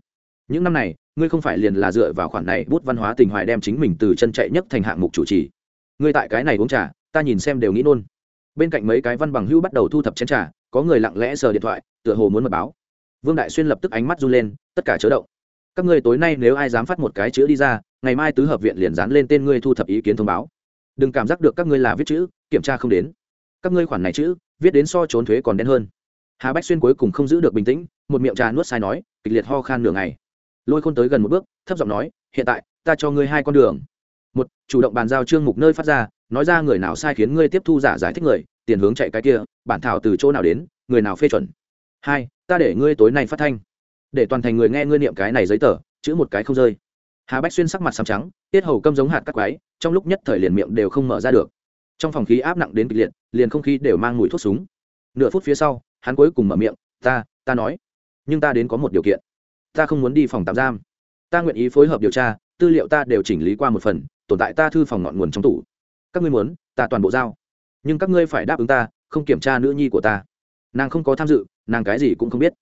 Những năm này, ngươi không phải liền là dựa vào khoản này bút văn hóa tình hoài đem chính mình từ chân chạy nhất thành hạng mục chủ trì. Ngươi tại cái này uống trà, ta nhìn xem đều nghĩ nôn. Bên cạnh mấy cái văn bằng hữu bắt đầu thu thập chén trà, có người lặng lẽ sờ điện thoại, tựa hồ muốn mật báo. Vương đại xuyên lập tức ánh mắt run lên, tất cả chớ động. Các ngươi tối nay nếu ai dám phát một cái chữ đi ra, ngày mai tứ hợp viện liền dán lên tên ngươi thu thập ý kiến thông báo. Đừng cảm giác được các ngươi là viết chữ, kiểm tra không đến. Các ngươi khoản này chữ, viết đến so trốn thuế còn đen hơn. Hà bách xuyên cuối cùng không giữ được bình tĩnh một miệng trà nuốt sai nói, kịch liệt ho khan nửa ngày. Lôi khôn tới gần một bước, thấp giọng nói, hiện tại, ta cho ngươi hai con đường. Một, chủ động bàn giao trương mục nơi phát ra, nói ra người nào sai khiến ngươi tiếp thu giả giải thích người, tiền hướng chạy cái kia, bản thảo từ chỗ nào đến, người nào phê chuẩn. Hai, ta để ngươi tối nay phát thanh. Để toàn thành người nghe ngươi niệm cái này giấy tờ, chữ một cái không rơi. Hà bách xuyên sắc mặt xám trắng, tiết hầu câm giống hạt cắt quái, trong lúc nhất thời liền miệng đều không mở ra được. Trong phòng khí áp nặng đến kịch liệt, liền không khí đều mang mùi thuốc súng. Nửa phút phía sau, hắn cuối cùng mở miệng, ta ta nói nhưng ta đến có một điều kiện. Ta không muốn đi phòng tạm giam. Ta nguyện ý phối hợp điều tra, tư liệu ta đều chỉnh lý qua một phần, tồn tại ta thư phòng ngọn nguồn trong tủ. Các ngươi muốn, ta toàn bộ giao. Nhưng các ngươi phải đáp ứng ta, không kiểm tra nữ nhi của ta. Nàng không có tham dự, nàng cái gì cũng không biết.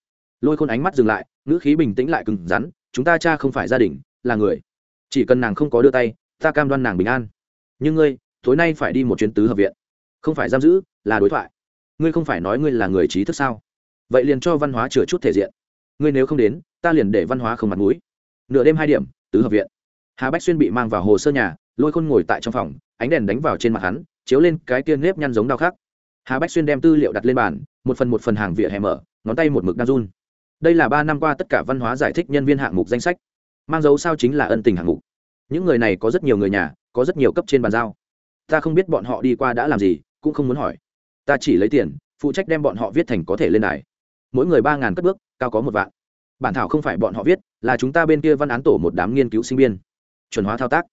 Lôi khôn ánh mắt dừng lại, ngữ khí bình tĩnh lại cứng rắn, chúng ta cha không phải gia đình, là người. Chỉ cần nàng không có đưa tay, ta cam đoan nàng bình an. Nhưng ngươi, tối nay phải đi một chuyến tứ hợp viện. Không phải giam giữ, là đối thoại. Ngươi không phải nói ngươi là người trí thức sao? Vậy liền cho văn hóa chừa chút thể diện. Ngươi nếu không đến, ta liền để văn hóa không mặt mũi. Nửa đêm hai điểm, tứ hợp viện. Hà bách xuyên bị mang vào hồ sơ nhà, lôi khôn ngồi tại trong phòng, ánh đèn đánh vào trên mặt hắn, chiếu lên cái tiên nếp nhăn giống đau khác hà bách xuyên đem tư liệu đặt lên bàn, một phần một phần hàng vỉa hè mở, ngón tay một mực đang run. Đây là ba năm qua tất cả văn hóa giải thích nhân viên hạng mục danh sách. Mang dấu sao chính là ân tình hạng mục. Những người này có rất nhiều người nhà, có rất nhiều cấp trên bàn giao. Ta không biết bọn họ đi qua đã làm gì, cũng không muốn hỏi. Ta chỉ lấy tiền, phụ trách đem bọn họ viết thành có thể lên đài mỗi người ba ngàn cất bước, cao có một vạn. Bản thảo không phải bọn họ viết, là chúng ta bên kia văn án tổ một đám nghiên cứu sinh viên. Chuẩn hóa thao tác.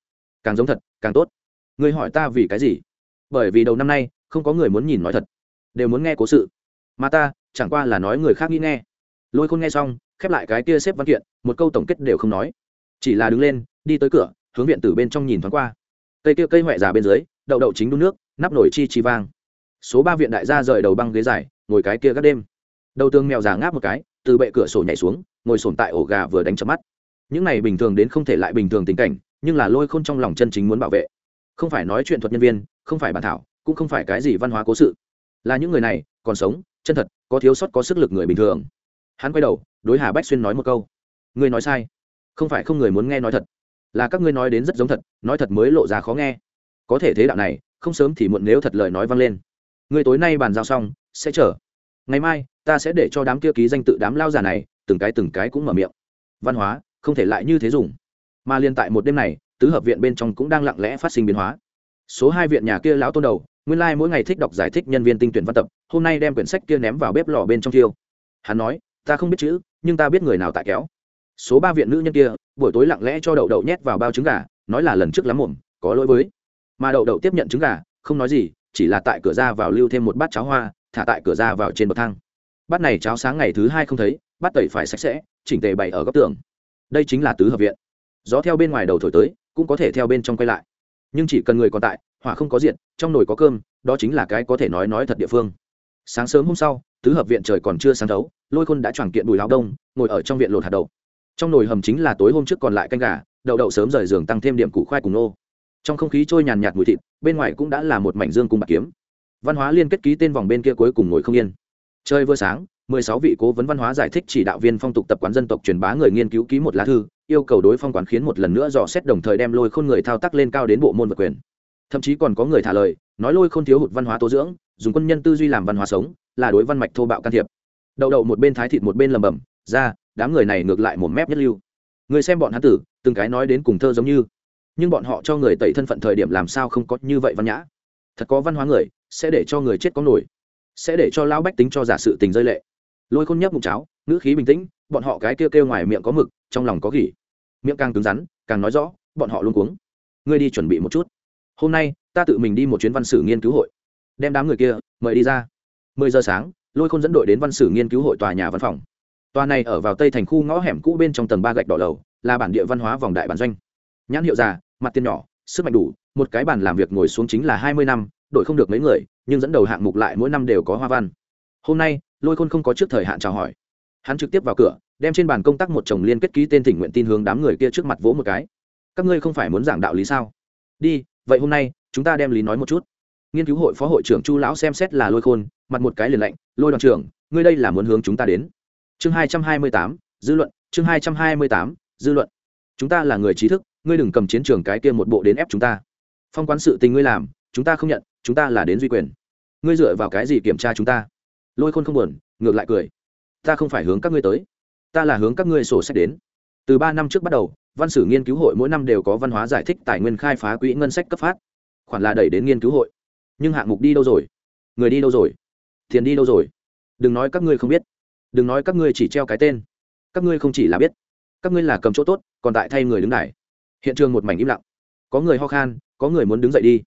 Càng giống thật, càng tốt. Ngươi hỏi ta vì cái gì? Bởi vì đầu năm nay, không có người muốn nhìn nói thật. Đều muốn nghe cố sự. Mà ta, chẳng qua là nói người khác nghĩ nghe. Lôi khôn nghe xong, khép lại cái kia xếp văn kiện, một câu tổng kết đều không nói. Chỉ là đứng lên, đi tới cửa, hướng viện từ bên trong nhìn thoáng qua. Cây kia cây huệ già bên dưới, đậu đậu chính đun nước, nắp nổi chi chi vang. Số ba viện đại gia rời đầu băng ghế dài, ngồi cái kia các đêm đầu tường mèo già ngáp một cái, từ bệ cửa sổ nhảy xuống, ngồi sồn tại ổ gà vừa đánh chấm mắt. Những này bình thường đến không thể lại bình thường tình cảnh, nhưng là lôi khôn trong lòng chân chính muốn bảo vệ. Không phải nói chuyện thuật nhân viên, không phải bản thảo, cũng không phải cái gì văn hóa cố sự. Là những người này, còn sống, chân thật, có thiếu sót, có sức lực người bình thường. Hắn quay đầu, đối hà bách xuyên nói một câu. Ngươi nói sai. Không phải không người muốn nghe nói thật. Là các ngươi nói đến rất giống thật, nói thật mới lộ ra khó nghe. Có thể thế đạo này, không sớm thì muộn nếu thật lời nói vang lên. Người tối nay bàn giao xong, sẽ chờ. Ngày mai ta sẽ để cho đám kia ký danh tự đám lao giả này, từng cái từng cái cũng mở miệng. Văn hóa, không thể lại như thế dùng. Mà liên tại một đêm này, tứ hợp viện bên trong cũng đang lặng lẽ phát sinh biến hóa. Số hai viện nhà kia lão tôn đầu, nguyên lai mỗi ngày thích đọc giải thích nhân viên tinh tuyển văn tập, hôm nay đem quyển sách kia ném vào bếp lò bên trong thiêu. Hắn nói, ta không biết chữ, nhưng ta biết người nào tại kéo. Số ba viện nữ nhân kia, buổi tối lặng lẽ cho đậu đậu nhét vào bao trứng gà, nói là lần trước lắm muộn, có lỗi với. Mà đậu đậu tiếp nhận trứng gà, không nói gì, chỉ là tại cửa ra vào lưu thêm một bát cháo hoa, thả tại cửa ra vào trên bậc thang bát này cháo sáng ngày thứ hai không thấy, bát tẩy phải sạch sẽ, chỉnh tề bày ở góc tường. Đây chính là tứ hợp viện. Gió theo bên ngoài đầu thổi tới, cũng có thể theo bên trong quay lại. Nhưng chỉ cần người còn tại, hỏa không có diện trong nồi có cơm, đó chính là cái có thể nói nói thật địa phương. Sáng sớm hôm sau, tứ hợp viện trời còn chưa sáng thấu, lôi khôn đã choàng kiện bùi lao đông, ngồi ở trong viện lột hạt đậu. Trong nồi hầm chính là tối hôm trước còn lại canh gà, đậu đậu sớm rời giường tăng thêm điểm củ khoai cùng nô. Trong không khí trôi nhàn nhạt mùi thịt, bên ngoài cũng đã là một mảnh dương cùng bạc kiếm. Văn hóa liên kết ký tên vòng bên kia cuối cùng ngồi không yên chơi vừa sáng, mười sáu vị cố vấn văn hóa giải thích chỉ đạo viên phong tục tập quán dân tộc truyền bá người nghiên cứu ký một lá thư, yêu cầu đối phong quán khiến một lần nữa dò xét đồng thời đem lôi khôn người thao tác lên cao đến bộ môn vật quyền. Thậm chí còn có người thả lời, nói lôi khôn thiếu hụt văn hóa tố dưỡng, dùng quân nhân tư duy làm văn hóa sống, là đối văn mạch thô bạo can thiệp. Đậu đậu một bên thái thịt một bên lầm bầm ra, đám người này ngược lại một mép nhất lưu. Người xem bọn hán tử, từng cái nói đến cùng thơ giống như. Nhưng bọn họ cho người tẩy thân phận thời điểm làm sao không có như vậy văn nhã. Thật có văn hóa người, sẽ để cho người chết có nổi sẽ để cho lão bách tính cho giả sự tình rơi lệ. Lôi khôn nhấp mục cháo, ngữ khí bình tĩnh, bọn họ cái kêu kêu ngoài miệng có mực, trong lòng có gỉ. Miệng càng cứng rắn, càng nói rõ, bọn họ luôn cuống. Ngươi đi chuẩn bị một chút. Hôm nay, ta tự mình đi một chuyến văn sử nghiên cứu hội. Đem đám người kia, mời đi ra. Mười giờ sáng, lôi khôn dẫn đội đến văn sử nghiên cứu hội tòa nhà văn phòng. Tòa này ở vào tây thành khu ngõ hẻm cũ bên trong tầng ba gạch đỏ lầu, là bản địa văn hóa vòng đại bản doanh. Nhãn hiệu già, mặt tiền nhỏ, sức mạnh đủ, một cái bàn làm việc ngồi xuống chính là hai mươi năm, đội không được mấy người nhưng dẫn đầu hạng mục lại mỗi năm đều có hoa văn. Hôm nay, lôi khôn không có trước thời hạn chào hỏi. Hắn trực tiếp vào cửa, đem trên bàn công tác một chồng liên kết ký tên thỉnh nguyện tin hướng đám người kia trước mặt vỗ một cái. Các ngươi không phải muốn giảng đạo lý sao? Đi, vậy hôm nay, chúng ta đem lý nói một chút. Nghiên cứu hội phó hội trưởng chu lão xem xét là lôi khôn, mặt một cái liền lạnh, lôi đoàn trưởng, ngươi đây là muốn hướng chúng ta đến. Chương hai trăm hai mươi tám, dư luận, chương hai trăm hai mươi tám, dư luận. Chúng ta là người trí thức, ngươi đừng cầm chiến trường cái kia một bộ đến ép chúng ta. Phong quán sự tình ngươi làm chúng ta không nhận, chúng ta là đến duy quyền. Ngươi dựa vào cái gì kiểm tra chúng ta? Lôi khôn không buồn, ngược lại cười. Ta không phải hướng các ngươi tới. Ta là hướng các ngươi sổ sách đến. Từ ba năm trước bắt đầu, văn sử nghiên cứu hội mỗi năm đều có văn hóa giải thích tài nguyên khai phá quỹ ngân sách cấp phát. Khoản là đẩy đến nghiên cứu hội. Nhưng hạng mục đi đâu rồi? Người đi đâu rồi? Tiền đi đâu rồi? Đừng nói các ngươi không biết. Đừng nói các ngươi chỉ treo cái tên. Các ngươi không chỉ là biết. Các ngươi là cầm chỗ tốt, còn tại thay người đứng đài. Hiện trường một mảnh im lặng. Có người ho khan, có người muốn đứng dậy đi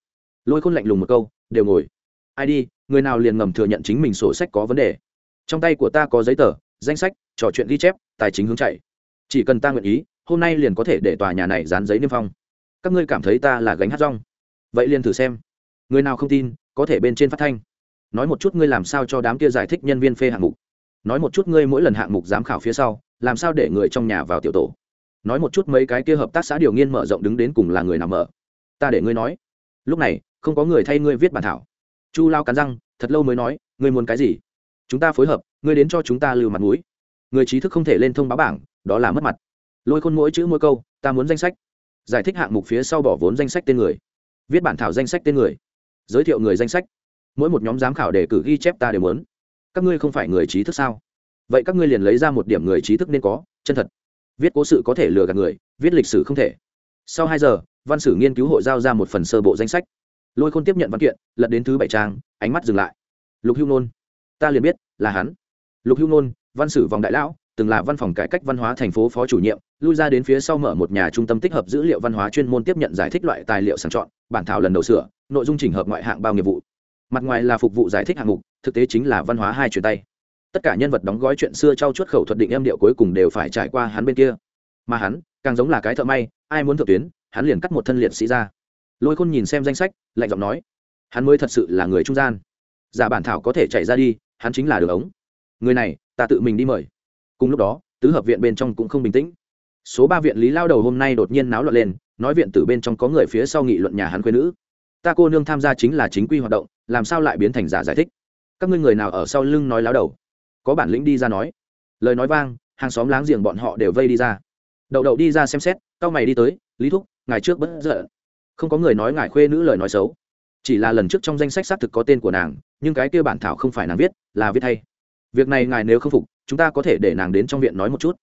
lôi khôn lạnh lùng một câu, đều ngồi. Ai đi, người nào liền ngầm thừa nhận chính mình sổ sách có vấn đề? Trong tay của ta có giấy tờ, danh sách, trò chuyện ghi chép, tài chính hướng chạy. Chỉ cần ta nguyện ý, hôm nay liền có thể để tòa nhà này dán giấy niêm phong. Các ngươi cảm thấy ta là gánh hát rong? Vậy liền thử xem. Người nào không tin, có thể bên trên phát thanh. Nói một chút ngươi làm sao cho đám kia giải thích nhân viên phê hạng mục. Nói một chút ngươi mỗi lần hạng mục giám khảo phía sau, làm sao để người trong nhà vào tiểu tổ. Nói một chút mấy cái kia hợp tác xã điều nghiên mở rộng đứng đến cùng là người nào mở. Ta để ngươi nói. Lúc này không có người thay ngươi viết bản thảo. Chu lao cắn răng, thật lâu mới nói, ngươi muốn cái gì? Chúng ta phối hợp, ngươi đến cho chúng ta lưu mặt mũi. Người trí thức không thể lên thông báo bảng, đó là mất mặt. Lôi khôn mỗi chữ mỗi câu, ta muốn danh sách. Giải thích hạng mục phía sau bỏ vốn danh sách tên người. Viết bản thảo danh sách tên người. Giới thiệu người danh sách. Mỗi một nhóm giám khảo đề cử ghi chép ta đều muốn. Các ngươi không phải người trí thức sao? Vậy các ngươi liền lấy ra một điểm người trí thức nên có, chân thật. Viết cố sự có thể lừa gạt người, viết lịch sử không thể. Sau hai giờ, văn sử nghiên cứu hội giao ra một phần sơ bộ danh sách lôi khôn tiếp nhận văn kiện, lật đến thứ bảy trang, ánh mắt dừng lại. Lục hữu nôn, ta liền biết, là hắn. Lục hữu nôn, văn sử vòng đại lão, từng là văn phòng cải cách văn hóa thành phố phó chủ nhiệm, lui ra đến phía sau mở một nhà trung tâm tích hợp dữ liệu văn hóa chuyên môn tiếp nhận giải thích loại tài liệu sàng chọn, bản thảo lần đầu sửa, nội dung chỉnh hợp ngoại hạng bao nghiệp vụ. Mặt ngoài là phục vụ giải thích hạng mục, thực tế chính là văn hóa hai truyền tay. Tất cả nhân vật đóng gói chuyện xưa trao chuốt khẩu thuật định em điệu cuối cùng đều phải trải qua hắn bên kia. Mà hắn, càng giống là cái thợ may, ai muốn thượng tuyến, hắn liền cắt một thân liệt sĩ ra lôi khôn nhìn xem danh sách, lạnh giọng nói, hắn mới thật sự là người trung gian. Giả bản thảo có thể chạy ra đi, hắn chính là đường ống. Người này, ta tự mình đi mời. Cùng lúc đó, tứ hợp viện bên trong cũng không bình tĩnh. Số ba viện lý lao đầu hôm nay đột nhiên náo loạn lên, nói viện từ bên trong có người phía sau nghị luận nhà hắn quê nữ. Ta cô nương tham gia chính là chính quy hoạt động, làm sao lại biến thành giả giải thích? Các ngươi người nào ở sau lưng nói láo đầu? Có bản lĩnh đi ra nói. Lời nói vang, hàng xóm láng giềng bọn họ đều vây đi ra. Đậu đậu đi ra xem xét cao mày đi tới, lý thúc ngày trước bất giận không có người nói ngài khuê nữ lời nói xấu. Chỉ là lần trước trong danh sách xác thực có tên của nàng, nhưng cái kia bản thảo không phải nàng viết, là viết thay. Việc này ngài nếu không phục, chúng ta có thể để nàng đến trong viện nói một chút.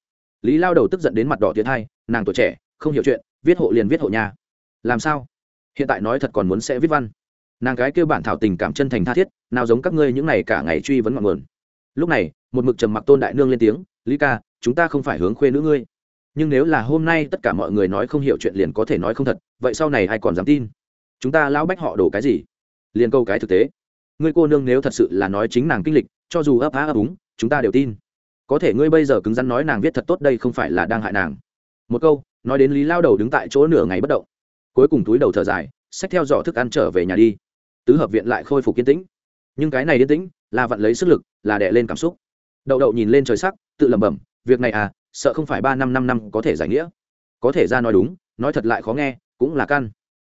Lý lao đầu tức giận đến mặt đỏ tiến hai nàng tuổi trẻ, không hiểu chuyện, viết hộ liền viết hộ nhà. Làm sao? Hiện tại nói thật còn muốn sẽ viết văn. Nàng gái kêu bản thảo tình cảm chân thành tha thiết, nào giống các ngươi những ngày cả ngày truy vấn ngọn nguồn. Lúc này, một mực trầm mặc tôn đại nương lên tiếng, lý ca, chúng ta không phải hướng khuê nữ ngươi nhưng nếu là hôm nay tất cả mọi người nói không hiểu chuyện liền có thể nói không thật, vậy sau này ai còn dám tin? Chúng ta lão bách họ đổ cái gì? Liền câu cái thực tế. Ngươi cô nương nếu thật sự là nói chính nàng kinh lịch, cho dù ấp á ấp úng, chúng ta đều tin. Có thể ngươi bây giờ cứng rắn nói nàng viết thật tốt đây không phải là đang hại nàng. Một câu, nói đến lý lao đầu đứng tại chỗ nửa ngày bất động. Cuối cùng túi đầu thở dài, xách theo dọ thức ăn trở về nhà đi. Tứ hợp viện lại khôi phục kiên tĩnh. Nhưng cái này yên tĩnh, là vặn lấy sức lực, là đè lên cảm xúc. Đậu đậu nhìn lên trời sắc, tự lẩm bẩm, việc này à sợ không phải ba năm năm năm có thể giải nghĩa. Có thể ra nói đúng, nói thật lại khó nghe, cũng là căn.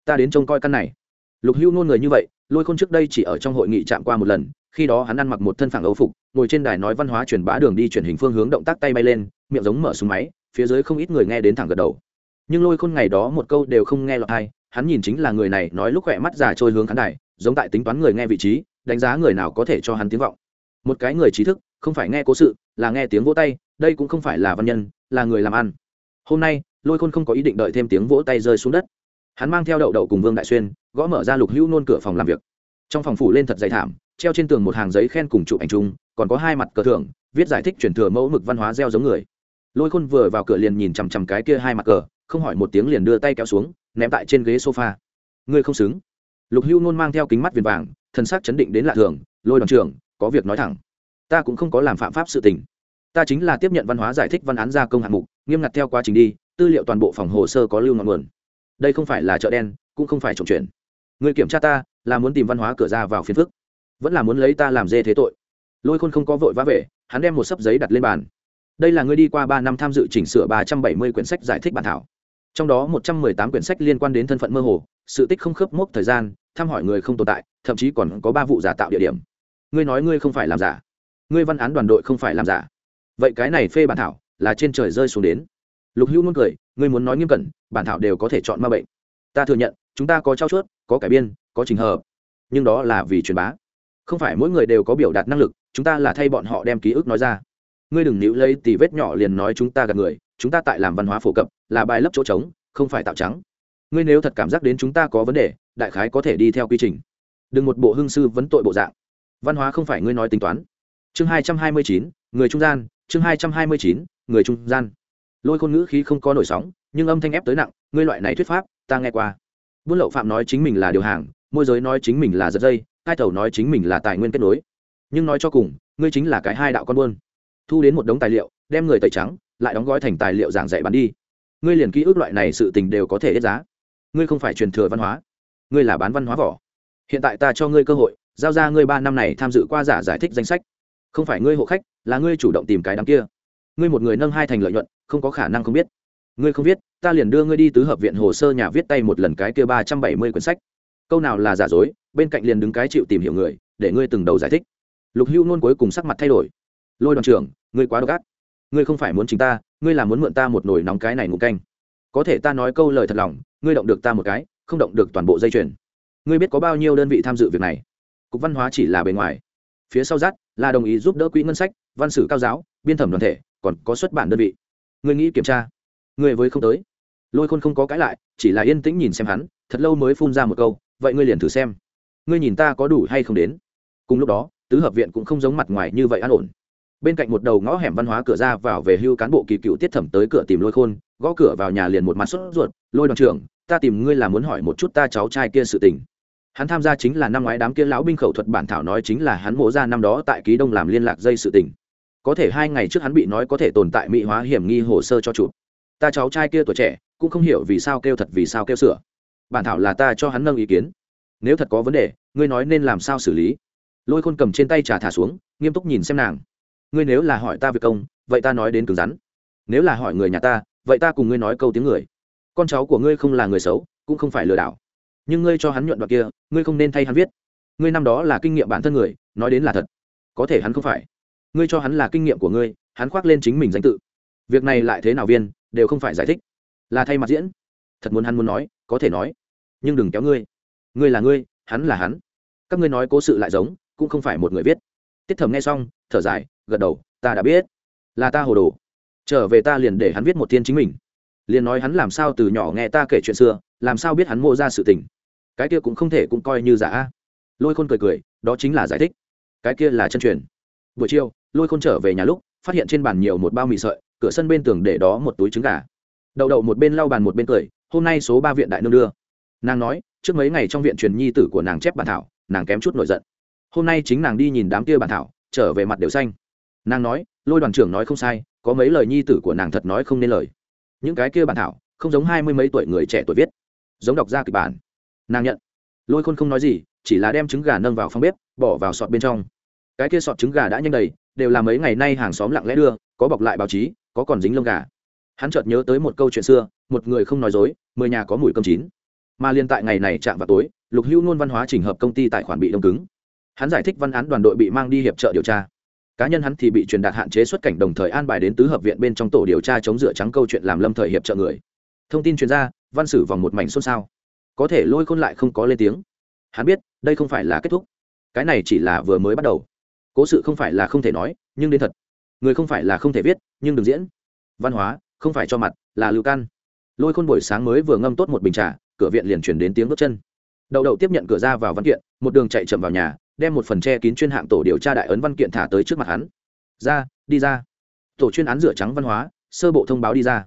Ta đến trông coi căn này. Lục hưu nôn người như vậy, lôi khôn trước đây chỉ ở trong hội nghị chạm qua một lần, khi đó hắn ăn mặc một thân phản âu phục, ngồi trên đài nói văn hóa truyền bá đường đi truyền hình phương hướng động tác tay bay lên, miệng giống mở súng máy, phía dưới không ít người nghe đến thẳng gật đầu. Nhưng lôi khôn ngày đó một câu đều không nghe lọt hay hắn nhìn chính là người này nói lúc khỏe mắt già trôi hướng khán đài, giống tại tính toán người nghe vị trí, đánh giá người nào có thể cho hắn tiếng vọng. Một cái người trí thức, không phải nghe cố sự, là nghe tiếng vỗ tay đây cũng không phải là văn nhân, là người làm ăn. Hôm nay, lôi khôn không có ý định đợi thêm tiếng vỗ tay rơi xuống đất. Hắn mang theo đậu đậu cùng vương đại xuyên, gõ mở ra lục hữu nôn cửa phòng làm việc. Trong phòng phủ lên thật dày thảm, treo trên tường một hàng giấy khen cùng chụp ảnh chung, còn có hai mặt cờ thưởng, viết giải thích chuyển thừa mẫu mực văn hóa gieo giống người. Lôi khôn vừa vào cửa liền nhìn chằm chằm cái kia hai mặt cờ, không hỏi một tiếng liền đưa tay kéo xuống, ném tại trên ghế sofa. Ngươi không xứng. Lục hữu nôn mang theo kính mắt viền vàng thân xác chấn định đến lạ thường, lôi đoàn trưởng, có việc nói thẳng. Ta cũng không có làm phạm pháp sự tình ta chính là tiếp nhận văn hóa giải thích văn án gia công hạng mục, nghiêm ngặt theo quá trình đi, tư liệu toàn bộ phòng hồ sơ có lưu ngọn nguồn. Đây không phải là chợ đen, cũng không phải trộm chuyển người kiểm tra ta, là muốn tìm văn hóa cửa ra vào phiền phức. Vẫn là muốn lấy ta làm dê thế tội. Lôi khôn không có vội vã về, hắn đem một sấp giấy đặt lên bàn. Đây là người đi qua ba năm tham dự chỉnh sửa ba trăm bảy mươi quyển sách giải thích bản thảo. Trong đó một trăm mười tám quyển sách liên quan đến thân phận mơ hồ, sự tích không khớp mốc thời gian, thăm hỏi người không tồn tại, thậm chí còn có ba vụ giả tạo địa điểm. Ngươi nói ngươi không phải làm giả. Ngươi văn án đoàn đội không phải làm giả vậy cái này phê bản thảo là trên trời rơi xuống đến. Lục hữu muốn cười, ngươi muốn nói nghiêm cẩn, bản thảo đều có thể chọn ma bệnh. Ta thừa nhận, chúng ta có trao chuốt, có cải biên, có trình hợp. Nhưng đó là vì truyền bá. Không phải mỗi người đều có biểu đạt năng lực, chúng ta là thay bọn họ đem ký ức nói ra. Ngươi đừng níu lấy tì vết nhỏ liền nói chúng ta gạt người, chúng ta tại làm văn hóa phổ cập, là bài lấp chỗ trống, không phải tạo trắng. Ngươi nếu thật cảm giác đến chúng ta có vấn đề, đại khái có thể đi theo quy trình. Đừng một bộ hương sư vấn tội bộ dạng. Văn hóa không phải ngươi nói tính toán. Chương hai trăm hai mươi chín, người trung gian chương hai trăm hai mươi chín, người trung gian. Lôi khôn ngữ khí không có nổi sóng, nhưng âm thanh ép tới nặng, ngươi loại này thuyết pháp, ta nghe qua. Buôn lậu phạm nói chính mình là điều hàng, môi giới nói chính mình là giật dây hai tàu nói chính mình là tài nguyên kết nối. Nhưng nói cho cùng, ngươi chính là cái hai đạo con buôn. Thu đến một đống tài liệu, đem người tẩy trắng, lại đóng gói thành tài liệu giảng dạy bán đi. Ngươi liền ký ức loại này sự tình đều có thể hết giá. Ngươi không phải truyền thừa văn hóa, ngươi là bán văn hóa vỏ. Hiện tại ta cho ngươi cơ hội, giao ra ngươi ba năm này tham dự qua giả giải thích danh sách không phải ngươi hộ khách là ngươi chủ động tìm cái đám kia. Ngươi một người nâng hai thành lợi nhuận không có khả năng không biết. Ngươi không biết, ta liền đưa ngươi đi tứ hợp viện hồ sơ nhà viết tay một lần cái kia ba trăm bảy mươi quyển sách. Câu nào là giả dối bên cạnh liền đứng cái chịu tìm hiểu người để ngươi từng đầu giải thích. Lục hữu nôn cuối cùng sắc mặt thay đổi. Lôi đoàn trưởng ngươi quá độc ác. Ngươi không phải muốn chính ta ngươi là muốn mượn ta một nồi nóng cái này ngủ canh. Có thể ta nói câu lời thật lòng ngươi động được ta một cái không động được toàn bộ dây chuyền. Ngươi biết có bao nhiêu đơn vị tham dự việc này. Cục văn hóa chỉ là bề ngoài. Phía sau rát là đồng ý giúp đỡ quỹ ngân sách, văn sử cao giáo, biên thẩm đoàn thể, còn có xuất bản đơn vị. Người nghĩ kiểm tra. Người với không tới. Lôi khôn không có cãi lại, chỉ là yên tĩnh nhìn xem hắn, thật lâu mới phun ra một câu, vậy ngươi liền thử xem. Ngươi nhìn ta có đủ hay không đến. Cùng lúc đó, tứ hợp viện cũng không giống mặt ngoài như vậy an ổn. Bên cạnh một đầu ngõ hẻm văn hóa cửa ra vào về hưu cán bộ kỳ cựu tiết thẩm tới cửa tìm lôi khôn, gõ cửa vào nhà liền một mặt sốt ruột, lôi đoàn trưởng, ta tìm ngươi là muốn hỏi một chút ta cháu trai kia sự tình hắn tham gia chính là năm ngoái đám kia lão binh khẩu thuật bản thảo nói chính là hắn mổ ra năm đó tại ký đông làm liên lạc dây sự tình. Có thể hai ngày trước hắn bị nói có thể tồn tại mỹ hóa hiểm nghi hồ sơ cho chụp. ta cháu trai kia tuổi trẻ, cũng không hiểu vì sao kêu thật vì sao kêu sửa. Bản thảo là ta cho hắn nâng ý kiến. Nếu thật có vấn đề, ngươi nói nên làm sao xử lý? Lôi khôn cầm trên tay trà thả xuống, nghiêm túc nhìn xem nàng. Ngươi nếu là hỏi ta việc công, vậy ta nói đến cứng rắn. Nếu là hỏi người nhà ta, vậy ta cùng ngươi nói câu tiếng người. Con cháu của ngươi không là người xấu, cũng không phải lừa đảo nhưng ngươi cho hắn nhuận đoạn kia, ngươi không nên thay hắn viết. Ngươi năm đó là kinh nghiệm bản thân người, nói đến là thật. Có thể hắn không phải. Ngươi cho hắn là kinh nghiệm của ngươi, hắn khoác lên chính mình danh tự. Việc này lại thế nào viên, đều không phải giải thích. Là thay mặt diễn. Thật muốn hắn muốn nói, có thể nói. Nhưng đừng kéo ngươi. Ngươi là ngươi, hắn là hắn. Các ngươi nói cố sự lại giống, cũng không phải một người viết. Tiết Thẩm nghe xong, thở dài, gật đầu, ta đã biết. Là ta hồ đồ. Trở về ta liền để hắn viết một thiên chính mình. Liền nói hắn làm sao từ nhỏ nghe ta kể chuyện xưa, làm sao biết hắn mô ra sự tình cái kia cũng không thể cũng coi như giả. Lôi khôn cười cười, đó chính là giải thích. Cái kia là chân truyền. Buổi chiều, lôi khôn trở về nhà lúc, phát hiện trên bàn nhiều một bao mì sợi, cửa sân bên tường để đó một túi trứng gà. Đậu đậu một bên lau bàn một bên cười, hôm nay số ba viện đại nương đưa. Nàng nói, trước mấy ngày trong viện truyền nhi tử của nàng chép bản thảo, nàng kém chút nổi giận. Hôm nay chính nàng đi nhìn đám kia bản thảo, trở về mặt đều xanh. Nàng nói, lôi đoàn trưởng nói không sai, có mấy lời nhi tử của nàng thật nói không nên lời. Những cái kia bản thảo, không giống hai mươi mấy tuổi người trẻ tuổi viết. Giống đọc ra kịch bản nàng nhận. Lôi khôn không nói gì, chỉ là đem trứng gà nâng vào phòng bếp, bỏ vào sọt bên trong. Cái kia sọt trứng gà đã nhanh đầy, đều là mấy ngày nay hàng xóm lặng lẽ đưa, có bọc lại báo chí, có còn dính lông gà. Hắn chợt nhớ tới một câu chuyện xưa, một người không nói dối, mười nhà có mùi cơm chín. Mà liên tại ngày này chạm vào tối, lục hữu nôn văn hóa trình hợp công ty tài khoản bị đông cứng. Hắn giải thích văn án đoàn đội bị mang đi hiệp trợ điều tra. Cá nhân hắn thì bị truyền đạt hạn chế xuất cảnh đồng thời an bài đến tứ hợp viện bên trong tổ điều tra chống rửa trắng câu chuyện làm lâm thời hiệp trợ người. Thông tin chuyên gia văn sử vòng một mảnh xôn xao có thể lôi khôn lại không có lên tiếng. Hắn biết, đây không phải là kết thúc. Cái này chỉ là vừa mới bắt đầu. Cố sự không phải là không thể nói, nhưng đến thật. Người không phải là không thể viết, nhưng đừng diễn. Văn hóa, không phải cho mặt, là lưu căn lôi khôn buổi sáng mới vừa ngâm tốt một bình trà, cửa viện liền chuyển đến tiếng bước chân. Đậu đậu tiếp nhận cửa ra vào văn kiện, một đường chạy chậm vào nhà, đem một phần che kín chuyên hạng tổ điều tra đại ấn văn kiện thả tới trước mặt hắn. Ra, đi ra. Tổ chuyên án rửa trắng văn hóa, sơ bộ thông báo đi ra.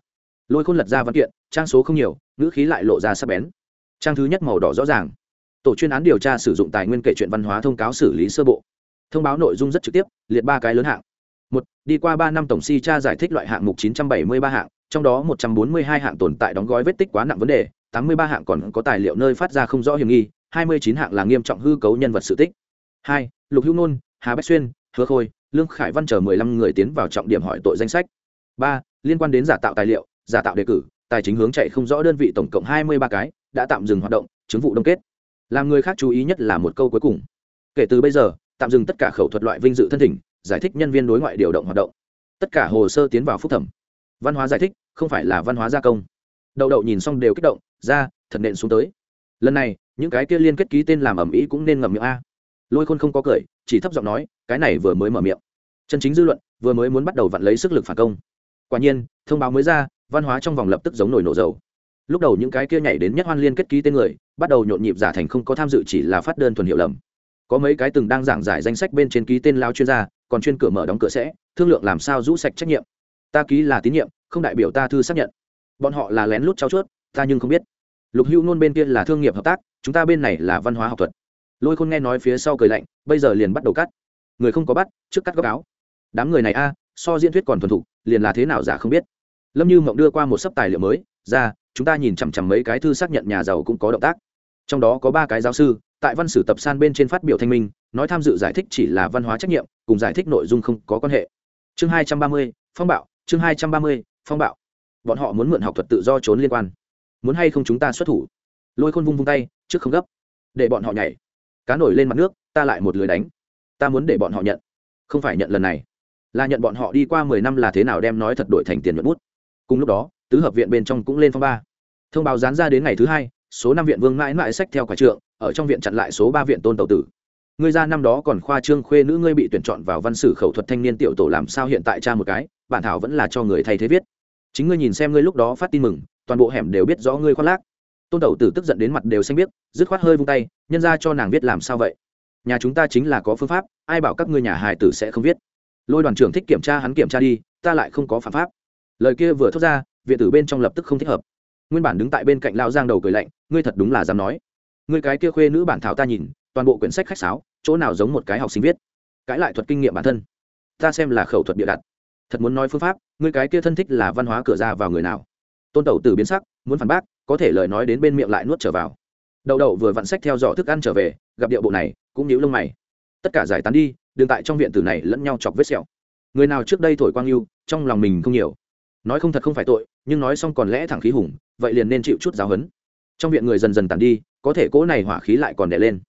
Lôi khôn lật ra văn kiện, trang số không nhiều, ngữ khí lại lộ ra sắc bén trang thứ nhất màu đỏ rõ ràng. Tổ chuyên án điều tra sử dụng tài nguyên kể chuyện văn hóa thông cáo xử lý sơ bộ. Thông báo nội dung rất trực tiếp, liệt ba cái lớn hạng. Một, đi qua ba năm tổng si tra giải thích loại hạng mục chín trăm bảy mươi ba hạng, trong đó một trăm bốn mươi hai hạng tồn tại đóng gói vết tích quá nặng vấn đề, tám mươi ba hạng còn có tài liệu nơi phát ra không rõ hiểm nghi, hai mươi chín hạng là nghiêm trọng hư cấu nhân vật sự tích. Hai, lục hữu nôn, hà bách xuyên, hứa khôi, lương khải văn chờ mười lăm người tiến vào trọng điểm hỏi tội danh sách. Ba, liên quan đến giả tạo tài liệu, giả tạo đề cử, tài chính hướng chạy không rõ đơn vị tổng cộng hai mươi ba cái đã tạm dừng hoạt động, chứng vụ đông kết. Làm người khác chú ý nhất là một câu cuối cùng. Kể từ bây giờ, tạm dừng tất cả khẩu thuật loại vinh dự thân thỉnh, giải thích nhân viên đối ngoại điều động hoạt động. Tất cả hồ sơ tiến vào phúc thẩm. Văn hóa giải thích, không phải là văn hóa gia công. Đậu đậu nhìn xong đều kích động, ra, thật nện xuống tới. Lần này, những cái kia liên kết ký tên làm ẩm ý cũng nên ngậm miệng a. Lôi khôn không có cười, chỉ thấp giọng nói, cái này vừa mới mở miệng. Chân chính dư luận, vừa mới muốn bắt đầu vặn lấy sức lực phản công. Quả nhiên, thông báo mới ra, văn hóa trong vòng lập tức giống nổi nổ dầu lúc đầu những cái kia nhảy đến nhất hoan liên kết ký tên người, bắt đầu nhộn nhịp giả thành không có tham dự chỉ là phát đơn thuần hiệu lầm. Có mấy cái từng đang giảng giải danh sách bên trên ký tên lao chuyên gia, còn chuyên cửa mở đóng cửa sẽ, thương lượng làm sao rũ sạch trách nhiệm. Ta ký là tín nhiệm, không đại biểu ta thư xác nhận. Bọn họ là lén lút trao chuốt, ta nhưng không biết. Lục hữu nôn bên kia là thương nghiệp hợp tác, chúng ta bên này là văn hóa học thuật. Lôi khôn nghe nói phía sau cười lạnh, bây giờ liền bắt đầu cắt. Người không có bắt, trước cắt góc áo. Đám người này a, so diễn thuyết còn thuần thục, liền là thế nào giả không biết. Lâm như mộng đưa qua một sấp tài liệu mới ra, chúng ta nhìn chằm chằm mấy cái thư xác nhận nhà giàu cũng có động tác. Trong đó có ba cái giáo sư, tại văn sử tập san bên trên phát biểu thanh minh, nói tham dự giải thích chỉ là văn hóa trách nhiệm, cùng giải thích nội dung không có quan hệ. Chương hai trăm ba mươi, phong bạo, chương hai trăm ba mươi, phong bạo. Bọn họ muốn mượn học thuật tự do trốn liên quan. Muốn hay không chúng ta xuất thủ? Lôi khôn vung vung tay, trước không gấp. Để bọn họ nhảy. Cá nổi lên mặt nước, ta lại một lưới đánh. Ta muốn để bọn họ nhận. Không phải nhận lần này. Là nhận bọn họ đi qua mười năm là thế nào đem nói thật đổi thành tiền nhuận bút. Cùng lúc đó tứ hợp viện bên trong cũng lên phong ba. Thông báo dán ra đến ngày thứ hai, số năm viện vương mãi mãi sách theo quả trượng, ở trong viện chặn lại số ba viện tôn tàu tử. Ngươi ra năm đó còn khoa trương khuê nữ ngươi bị tuyển chọn vào văn sử khẩu thuật thanh niên tiểu tổ làm sao hiện tại cha một cái, bản thảo vẫn là cho người thay thế viết. Chính ngươi nhìn xem ngươi lúc đó phát tin mừng, toàn bộ hẻm đều biết rõ ngươi khoác lác. Tôn tẩu tử tức giận đến mặt đều xanh biết dứt khoát hơi vung tay, nhân ra cho nàng biết làm sao vậy? Nhà chúng ta chính là có phương pháp, ai bảo các ngươi nhà hài tử sẽ không viết? Lôi đoàn trưởng thích kiểm tra hắn kiểm tra đi, ta lại không có phạm pháp. Lời kia vừa thốt ra viện tử bên trong lập tức không thích hợp. Nguyên bản đứng tại bên cạnh lao giang đầu cười lạnh, ngươi thật đúng là dám nói. Ngươi cái kia khuê nữ bản thảo ta nhìn, toàn bộ quyển sách khách sáo, chỗ nào giống một cái học sinh viết. Cãi lại thuật kinh nghiệm bản thân, ta xem là khẩu thuật bịa đặt. Thật muốn nói phương pháp, ngươi cái kia thân thích là văn hóa cửa ra vào người nào. Tôn tẩu từ biến sắc, muốn phản bác, có thể lời nói đến bên miệng lại nuốt trở vào. Đậu đậu vừa vặn sách theo dõi thức ăn trở về, gặp điệu bộ này, cũng nhíu lông mày. Tất cả giải tán đi, đừng tại trong viện tử này lẫn nhau chọc vết sẹo. Người nào trước đây thổi quang yêu trong lòng mình không nhiều nói không thật không phải tội, nhưng nói xong còn lẽ thẳng khí hùng, vậy liền nên chịu chút giáo hấn trong viện người dần dần tàn đi, có thể cỗ này hỏa khí lại còn đè lên.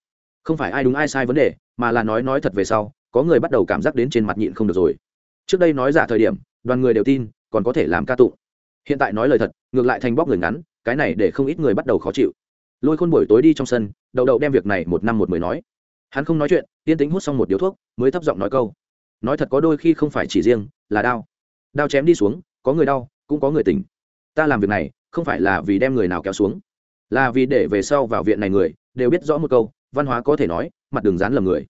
Không phải ai đúng ai sai vấn đề, mà là nói nói thật về sau, có người bắt đầu cảm giác đến trên mặt nhịn không được rồi. Trước đây nói giả thời điểm, đoàn người đều tin, còn có thể làm ca tụng. Hiện tại nói lời thật, ngược lại thành bóc người ngắn, cái này để không ít người bắt đầu khó chịu. Lôi khôn buổi tối đi trong sân, đậu đậu đem việc này một năm một mười nói. Hắn không nói chuyện, yên tính hút xong một điếu thuốc, mới thấp giọng nói câu. Nói thật có đôi khi không phải chỉ riêng, là đau đau chém đi xuống có người đau, cũng có người tỉnh. Ta làm việc này, không phải là vì đem người nào kéo xuống, là vì để về sau vào viện này người đều biết rõ một câu, văn hóa có thể nói, mặt đường dán lầm người.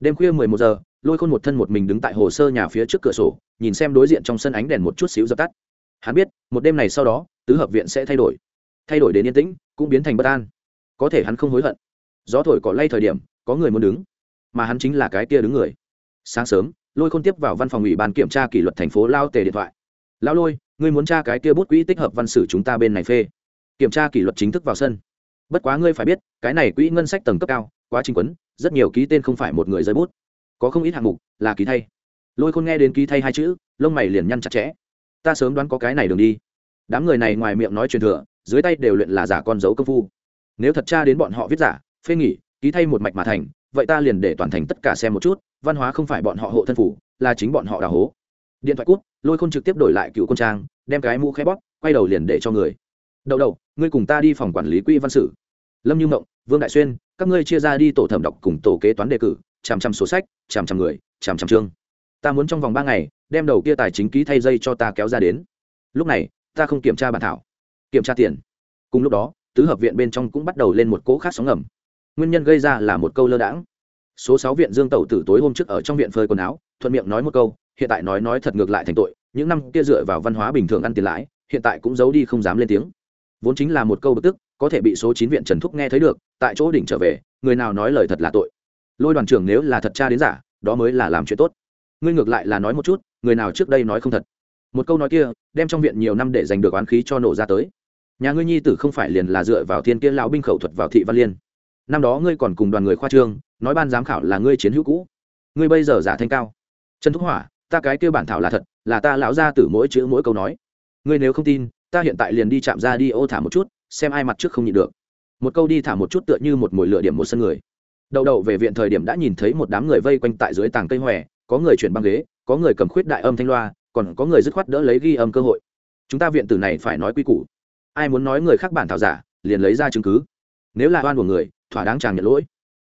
Đêm khuya mười một giờ, lôi khôn một thân một mình đứng tại hồ sơ nhà phía trước cửa sổ, nhìn xem đối diện trong sân ánh đèn một chút xíu dập tắt. Hắn biết, một đêm này sau đó, tứ hợp viện sẽ thay đổi. Thay đổi đến yên tĩnh, cũng biến thành bất an. Có thể hắn không hối hận. Gió thổi cỏ lay thời điểm, có người muốn đứng, mà hắn chính là cái kia đứng người. Sáng sớm, lôi khôn tiếp vào văn phòng ủy ban kiểm tra kỷ luật thành phố lao tề điện thoại. Lão lôi, ngươi muốn tra cái kia bút quỹ tích hợp văn sử chúng ta bên này phê. Kiểm tra kỷ luật chính thức vào sân. Bất quá ngươi phải biết, cái này quỹ ngân sách tầng cấp cao, quá trình quấn, rất nhiều ký tên không phải một người rơi bút. Có không ít hạng mục là ký thay. Lôi khôn nghe đến ký thay hai chữ, lông mày liền nhăn chặt chẽ. Ta sớm đoán có cái này đường đi. Đám người này ngoài miệng nói truyền thừa, dưới tay đều luyện là giả con dấu công phu. Nếu thật cha đến bọn họ viết giả, phê nghỉ, ký thay một mạch mà thành, vậy ta liền để toàn thành tất cả xem một chút, văn hóa không phải bọn họ hộ thân phủ, là chính bọn họ đào hố điện thoại cút, lôi khôn trực tiếp đổi lại cựu con trang, đem cái mũ khẽ bóp, quay đầu liền để cho người. Đậu đậu, ngươi cùng ta đi phòng quản lý quỹ văn sử lâm như mộng, vương đại xuyên, các ngươi chia ra đi tổ thẩm đọc cùng tổ kế toán đề cử, chằm chằm sổ sách, chằm chằm người, chằm chằm chương. Ta muốn trong vòng ba ngày, đem đầu kia tài chính ký thay dây cho ta kéo ra đến. Lúc này, ta không kiểm tra bản thảo, kiểm tra tiền. Cùng lúc đó, tứ hợp viện bên trong cũng bắt đầu lên một cỗ khác sóng ngầm. Nguyên nhân gây ra là một câu lơ đãng số sáu viện dương tẩu tử tối hôm trước ở trong viện phơi quần áo, thuận miệng nói một câu, hiện tại nói nói thật ngược lại thành tội, những năm kia dựa vào văn hóa bình thường ăn tiền lãi, hiện tại cũng giấu đi không dám lên tiếng. Vốn chính là một câu bực tức, có thể bị số chín viện trần thúc nghe thấy được, tại chỗ đỉnh trở về, người nào nói lời thật là tội. Lôi đoàn trưởng nếu là thật cha đến giả, đó mới là làm chuyện tốt. Ngươi ngược lại là nói một chút, người nào trước đây nói không thật. Một câu nói kia, đem trong viện nhiều năm để giành được oán khí cho nổ ra tới. Nhà ngươi nhi tử không phải liền là dựa vào thiên kia lão binh khẩu thuật vào thị văn liên. Năm đó ngươi còn cùng đoàn người khoa trương nói ban giám khảo là ngươi chiến hữu cũ. Ngươi bây giờ giả thanh cao. Trần thúc hỏa, ta cái kêu bản thảo là thật, là ta lão ra từ mỗi chữ mỗi câu nói. Ngươi nếu không tin, ta hiện tại liền đi chạm ra đi ô thả một chút, xem ai mặt trước không nhịn được. Một câu đi thả một chút tựa như một mồi lửa điểm một sân người. Đậu đậu về viện thời điểm đã nhìn thấy một đám người vây quanh tại dưới tàng cây hòe, có người chuyển băng ghế, có người cầm khuyết đại âm thanh loa, còn có người dứt khoát đỡ lấy ghi âm cơ hội. Chúng ta viện tử này phải nói quy củ. Ai muốn nói người khác bản thảo giả, liền lấy ra chứng cứ. Nếu là oan của người, thỏa đáng chàng nhận lỗi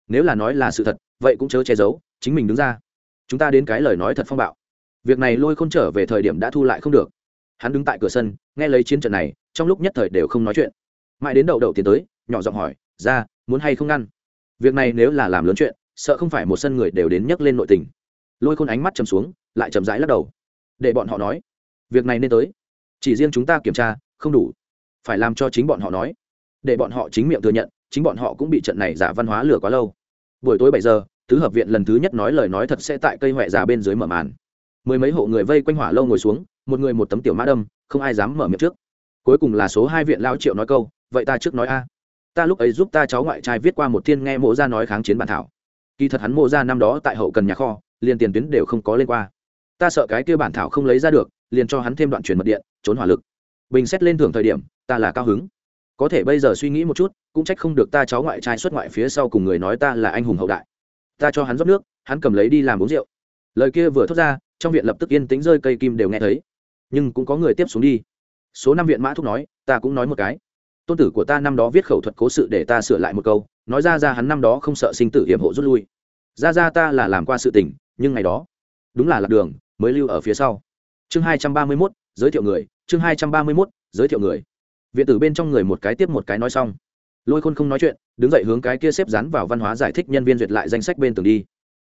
nếu là nói là sự thật, vậy cũng chớ che giấu, chính mình đứng ra. Chúng ta đến cái lời nói thật phong bạo. Việc này lôi khôn trở về thời điểm đã thu lại không được. Hắn đứng tại cửa sân, nghe lấy chiến trận này, trong lúc nhất thời đều không nói chuyện. Mãi đến đậu đậu tiến tới, nhỏ giọng hỏi, ra, muốn hay không ngăn? Việc này nếu là làm lớn chuyện, sợ không phải một sân người đều đến nhấc lên nội tình. Lôi khôn ánh mắt chầm xuống, lại chầm rãi lắc đầu. Để bọn họ nói, việc này nên tới. Chỉ riêng chúng ta kiểm tra, không đủ. Phải làm cho chính bọn họ nói. Để bọn họ chính miệng thừa nhận chính bọn họ cũng bị trận này giả văn hóa lừa quá lâu. Buổi tối bảy giờ, tứ hợp viện lần thứ nhất nói lời nói thật sẽ tại cây huệ già bên dưới mở màn. Mười mấy hộ người vây quanh hỏa lâu ngồi xuống, một người một tấm tiểu mã đâm, không ai dám mở miệng trước. Cuối cùng là số hai viện lao triệu nói câu, vậy ta trước nói a. Ta lúc ấy giúp ta cháu ngoại trai viết qua một thiên nghe mộ ra nói kháng chiến bản thảo. Kỳ thật hắn mộ ra năm đó tại hậu cần nhà kho, liền tiền tuyến đều không có lên qua. Ta sợ cái kia bản thảo không lấy ra được, liền cho hắn thêm đoạn truyền mật điện, trốn hỏa lực. Bình xét lên thưởng thời điểm, ta là cao hứng có thể bây giờ suy nghĩ một chút, cũng trách không được ta cháu ngoại trai xuất ngoại phía sau cùng người nói ta là anh hùng hậu đại. Ta cho hắn rót nước, hắn cầm lấy đi làm uống rượu. Lời kia vừa thốt ra, trong viện lập tức yên tĩnh rơi cây kim đều nghe thấy. Nhưng cũng có người tiếp xuống đi. Số năm viện mã thúc nói, ta cũng nói một cái. Tôn tử của ta năm đó viết khẩu thuật cố sự để ta sửa lại một câu, nói ra ra hắn năm đó không sợ sinh tử hiểm hộ rút lui. Ra ra ta là làm qua sự tình, nhưng ngày đó, đúng là lạc đường, mới lưu ở phía sau. Chương hai trăm ba mươi mốt, giới thiệu người, chương hai trăm ba mươi mốt, giới thiệu người viện tử bên trong người một cái tiếp một cái nói xong. Lôi khôn không nói chuyện, đứng dậy hướng cái kia xếp dán vào văn hóa giải thích nhân viên duyệt lại danh sách bên tường đi.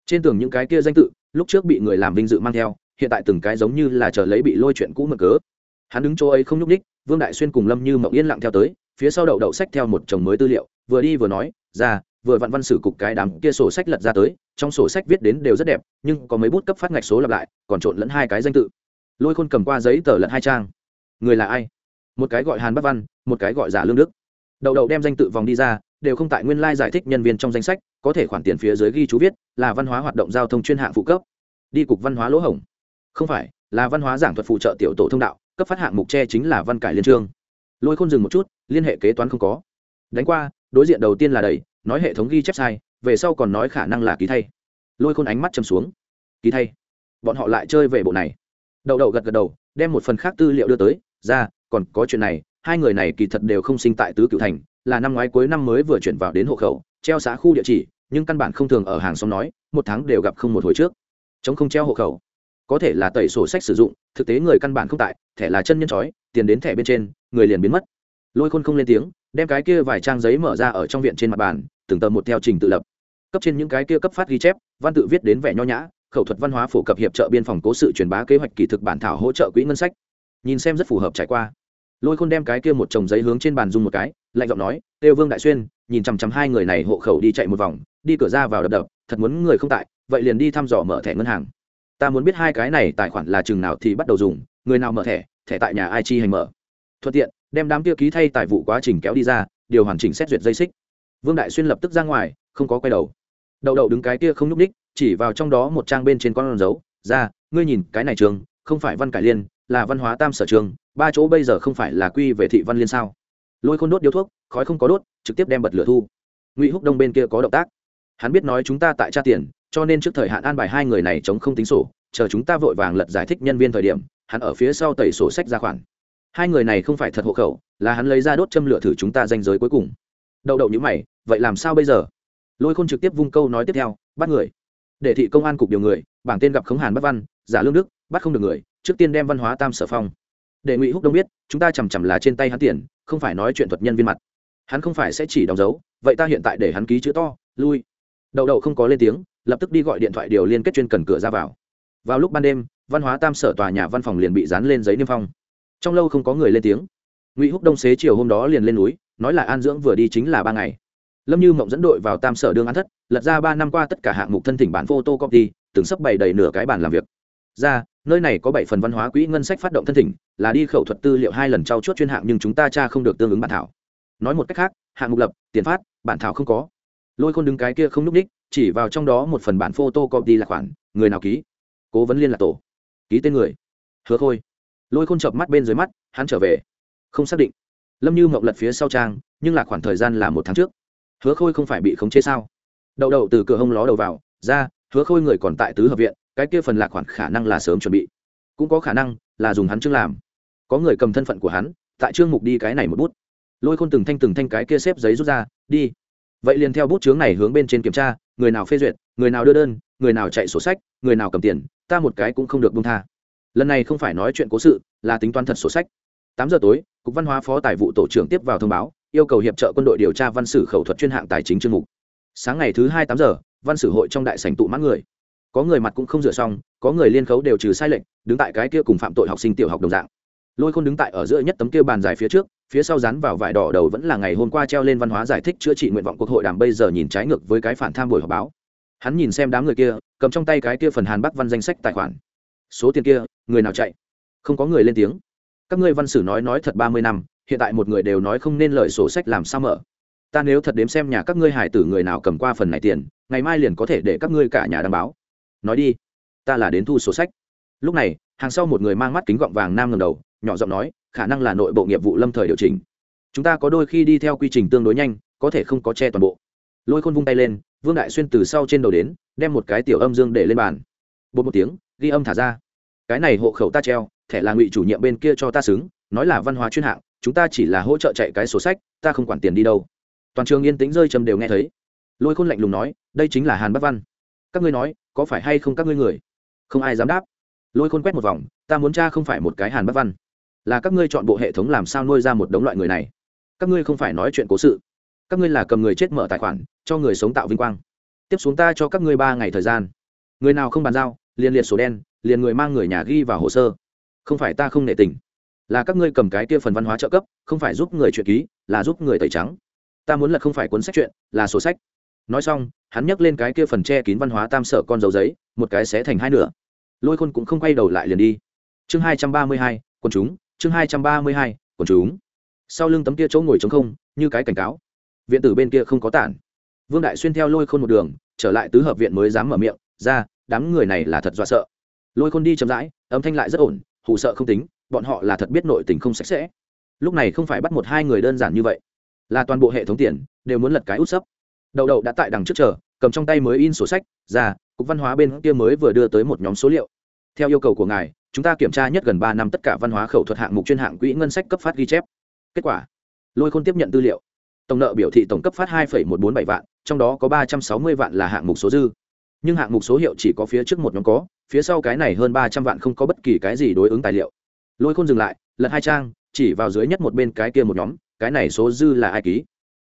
Trên tường những cái kia danh tự, lúc trước bị người làm vinh dự mang theo, hiện tại từng cái giống như là chờ lấy bị lôi chuyện cũ mực cớ. Hắn đứng chỗ ấy không nhúc ních vương đại xuyên cùng lâm như mậu yên lặng theo tới, phía sau đậu đậu sách theo một chồng mới tư liệu, vừa đi vừa nói, ra, vừa vặn văn sử cục cái đám kia sổ sách lật ra tới, trong sổ sách viết đến đều rất đẹp, nhưng có mấy bút cấp phát ngạch số lặp lại, còn trộn lẫn hai cái danh tự. Lôi khôn cầm qua giấy tờ lẫn hai trang. Người là ai? Một cái gọi hàn bắc văn, một cái gọi giả lương đức. Đầu đầu đem danh tự vòng đi ra, đều không tại nguyên lai giải thích nhân viên trong danh sách, có thể khoản tiền phía dưới ghi chú viết, là văn hóa hoạt động giao thông chuyên hạng phụ cấp. Đi cục văn hóa lỗ hổng. Không phải, là văn hóa giảng thuật phụ trợ tiểu tổ thông đạo, cấp phát hạng mục tre chính là văn cải liên trương. Lôi khôn dừng một chút, liên hệ kế toán không có. Đánh qua, đối diện đầu tiên là đầy nói hệ thống ghi chép sai, về sau còn nói khả năng là ký thay. Lôi khôn ánh mắt chầm xuống. Ký thay. Bọn họ lại chơi về bộ này. Đậu đậu gật gật đầu, đem một phần khác tư liệu đưa tới, ra còn có chuyện này, hai người này kỳ thật đều không sinh tại tứ cựu thành, là năm ngoái cuối năm mới vừa chuyển vào đến hộ khẩu, treo xã khu địa chỉ, nhưng căn bản không thường ở hàng xóm nói, một tháng đều gặp không một hồi trước. Chống không treo hộ khẩu. Có thể là tẩy sổ sách sử dụng, thực tế người căn bản không tại, thẻ là chân nhân trói, tiền đến thẻ bên trên, người liền biến mất. Lôi khôn không lên tiếng, đem cái kia vài trang giấy mở ra ở trong viện trên mặt bàn, từng tờ một theo trình tự lập. Cấp trên những cái kia cấp phát ghi chép, văn tự viết đến vẻ nho nhã, khẩu thuật văn hóa phổ cập hiệp trợ biên phòng cố sự truyền bá kế hoạch kỳ thực bản thảo hỗ trợ quỹ ngân sách nhìn xem rất phù hợp trải qua. Lôi khôn đem cái kia một chồng giấy hướng trên bàn dung một cái, lạnh giọng nói, têu vương đại xuyên, nhìn chằm chằm hai người này hộ khẩu đi chạy một vòng, đi cửa ra vào đập đập, thật muốn người không tại, vậy liền đi thăm dò mở thẻ ngân hàng. Ta muốn biết hai cái này tài khoản là chừng nào thì bắt đầu dùng, người nào mở thẻ thẻ tại nhà ai chi hành mở. Thuận tiện, đem đám kia ký thay tài vụ quá trình kéo đi ra, điều hoàn chỉnh xét duyệt dây xích. Vương đại xuyên lập tức ra ngoài, không có quay đầu. Đậu đậu đứng cái kia không nhúc ních chỉ vào trong đó một trang bên trên con dấu, ra, ngươi nhìn, cái này trường, không phải văn cải liên là văn hóa tam sở trường, ba chỗ bây giờ không phải là quy về thị văn liên sao? Lôi khôn đốt điếu thuốc, khói không có đốt, trực tiếp đem bật lửa thu. Ngụy húc đông bên kia có động tác. Hắn biết nói chúng ta tại tra tiền, cho nên trước thời hạn an bài hai người này chống không tính sổ, chờ chúng ta vội vàng lật giải thích nhân viên thời điểm, hắn ở phía sau tẩy sổ sách ra khoản. Hai người này không phải thật hộ khẩu, là hắn lấy ra đốt châm lửa thử chúng ta danh giới cuối cùng. Đậu đậu như mày, vậy làm sao bây giờ? Lôi khôn trực tiếp vung câu nói tiếp theo, bắt người. Để thị công an cục điều người, bảng tên gặp khống hàn bắc văn, giả lương đức bắt không được người, trước tiên đem văn hóa tam sở phong. Để ngụy húc đông biết, chúng ta chằm chằm là trên tay hắn tiền, không phải nói chuyện thuật nhân viên mặt. Hắn không phải sẽ chỉ đóng dấu, vậy ta hiện tại để hắn ký chữ to, lui. Đậu đậu không có lên tiếng, lập tức đi gọi điện thoại điều liên kết chuyên cần cửa ra vào. Vào lúc ban đêm, văn hóa tam sở tòa nhà văn phòng liền bị dán lên giấy niêm phong. Trong lâu không có người lên tiếng. Ngụy húc đông xế chiều hôm đó liền lên núi, nói là an dưỡng vừa đi chính là ba ngày. Lâm như mộng dẫn đội vào tam sở đương an thất, lật ra ba năm qua tất cả hạng mục thân thỉnh bản photo copy từng sắp bày đầy nửa cái bản làm việc ra, nơi này có bảy phần văn hóa quỹ ngân sách phát động thân thỉnh, là đi khẩu thuật tư liệu hai lần trao chuốt chuyên hạng nhưng chúng ta cha không được tương ứng bản thảo. Nói một cách khác, hạng mục lập, tiền phát, bản thảo không có. Lôi khôn đứng cái kia không n ú c ních, chỉ vào trong đó một phần bản photo copy là khoản, người nào ký? Cố vấn liên lạc tổ. Ký tên người. Hứa khôi. Lôi khôn chợp mắt bên dưới mắt, hắn trở về. Không xác định. Lâm như mộng lật phía sau trang, nhưng là khoảng thời gian là một tháng trước. Hứa khôi không phải bị khống chế sao? Đậu đậu từ cửa hông ló đầu vào, ra, hứa khôi người còn tại tứ hợp viện cái kia phần lạc khoản khả năng là sớm chuẩn bị. Cũng có khả năng là dùng hắn chương làm. Có người cầm thân phận của hắn, tại trương mục đi cái này một bút. Lôi khôn từng thanh từng thanh cái kia xếp giấy rút ra, đi. Vậy liền theo bút chướng này hướng bên trên kiểm tra, người nào phê duyệt, người nào đưa đơn, người nào chạy sổ sách, người nào cầm tiền, ta một cái cũng không được bông tha. Lần này không phải nói chuyện cố sự, là tính toán thật sổ sách. Tám giờ tối, cục văn hóa phó tài vụ tổ trưởng tiếp vào thông báo, yêu cầu hiệp trợ quân đội điều tra văn sử khẩu thuật chuyên hạng tài chính chương mục. Sáng ngày thứ hai tám giờ, văn sử hội trong đại sảnh tụ mãn người có người mặt cũng không rửa xong, có người liên khấu đều trừ sai lệnh đứng tại cái kia cùng phạm tội học sinh tiểu học đồng dạng. Lôi khôn đứng tại ở giữa nhất tấm kia bàn dài phía trước, phía sau dán vào vải đỏ đầu vẫn là ngày hôm qua treo lên văn hóa giải thích chữa trị nguyện vọng cuộc hội đàm bây giờ nhìn trái ngược với cái phản tham buổi họp báo. Hắn nhìn xem đám người kia, cầm trong tay cái kia phần hàn bắc văn danh sách tài khoản. Số tiền kia, người nào chạy? Không có người lên tiếng. Các ngươi văn sử nói nói thật ba mươi năm, hiện tại một người đều nói không nên lời sổ sách làm sao mở. Ta nếu thật đếm xem nhà các ngươi hải tử người nào cầm qua phần này tiền, ngày mai liền có thể để các ngươi cả nhà đăng báo nói đi, ta là đến thu sổ sách. Lúc này, hàng sau một người mang mắt kính gọng vàng nam ngầm đầu, nhỏ giọng nói, khả năng là nội bộ nghiệp vụ lâm thời điều chỉnh. Chúng ta có đôi khi đi theo quy trình tương đối nhanh, có thể không có che toàn bộ. Lôi khôn vung tay lên, vương đại xuyên từ sau trên đầu đến, đem một cái tiểu âm dương để lên bàn. Bột một tiếng, ghi âm thả ra. Cái này hộ khẩu ta treo, thẻ là ngụy chủ nhiệm bên kia cho ta xứng, nói là văn hóa chuyên hạng, chúng ta chỉ là hỗ trợ chạy cái sổ sách, ta không quản tiền đi đâu. Toàn trường yên tĩnh rơi trầm đều nghe thấy. Lôi khôn lạnh lùng nói, đây chính là hàn bắc văn. Các ngươi nói có phải hay không các ngươi người? Không ai dám đáp. Lôi khôn quét một vòng, ta muốn cha không phải một cái hàn bắc văn. Là các ngươi chọn bộ hệ thống làm sao nuôi ra một đống loại người này? Các ngươi không phải nói chuyện cố sự. Các ngươi là cầm người chết mở tài khoản, cho người sống tạo vinh quang. Tiếp xuống ta cho các ngươi ba ngày thời gian. Người nào không bàn giao, liền liệt sổ đen, liền người mang người nhà ghi vào hồ sơ. Không phải ta không nể tình. Là các ngươi cầm cái kia phần văn hóa trợ cấp, không phải giúp người chuyện ký, là giúp người tẩy trắng. Ta muốn là không phải cuốn sách chuyện, là sổ sách nói xong, hắn nhấc lên cái kia phần che kín văn hóa tam sở con dấu giấy, một cái xé thành hai nửa. Lôi khôn cũng không quay đầu lại liền đi. Chương hai trăm ba mươi hai, quần chúng, chương hai trăm ba mươi hai, quần chúng. Sau lưng tấm kia chỗ ngồi trống không, như cái cảnh cáo. Viện tử bên kia không có tản. Vương đại xuyên theo lôi khôn một đường, trở lại tứ hợp viện mới dám mở miệng, ra, đám người này là thật dọa sợ. Lôi khôn đi chậm rãi, âm thanh lại rất ổn hụ sợ không tính, bọn họ là thật biết nội tình không sạch sẽ. Lúc này không phải bắt một hai người đơn giản như vậy, là toàn bộ hệ thống tiền, đều muốn lật cái út sấp đậu đậu đã tại đằng trước chờ, cầm trong tay mới in sổ sách, ra, cục văn hóa bên kia mới vừa đưa tới một nhóm số liệu. Theo yêu cầu của ngài, chúng ta kiểm tra nhất gần ba năm tất cả văn hóa khẩu thuật hạng mục chuyên hạng quỹ ngân sách cấp phát ghi chép. Kết quả, lôi khôn tiếp nhận tư liệu. Tổng nợ biểu thị tổng cấp phát hai một trăm bốn bảy vạn, trong đó có ba trăm sáu mươi vạn là hạng mục số dư. Nhưng hạng mục số hiệu chỉ có phía trước một nhóm có, phía sau cái này hơn ba trăm vạn không có bất kỳ cái gì đối ứng tài liệu. Lôi khôn dừng lại, lật hai trang, chỉ vào dưới nhất một bên cái kia một nhóm, cái này số dư là ai ký?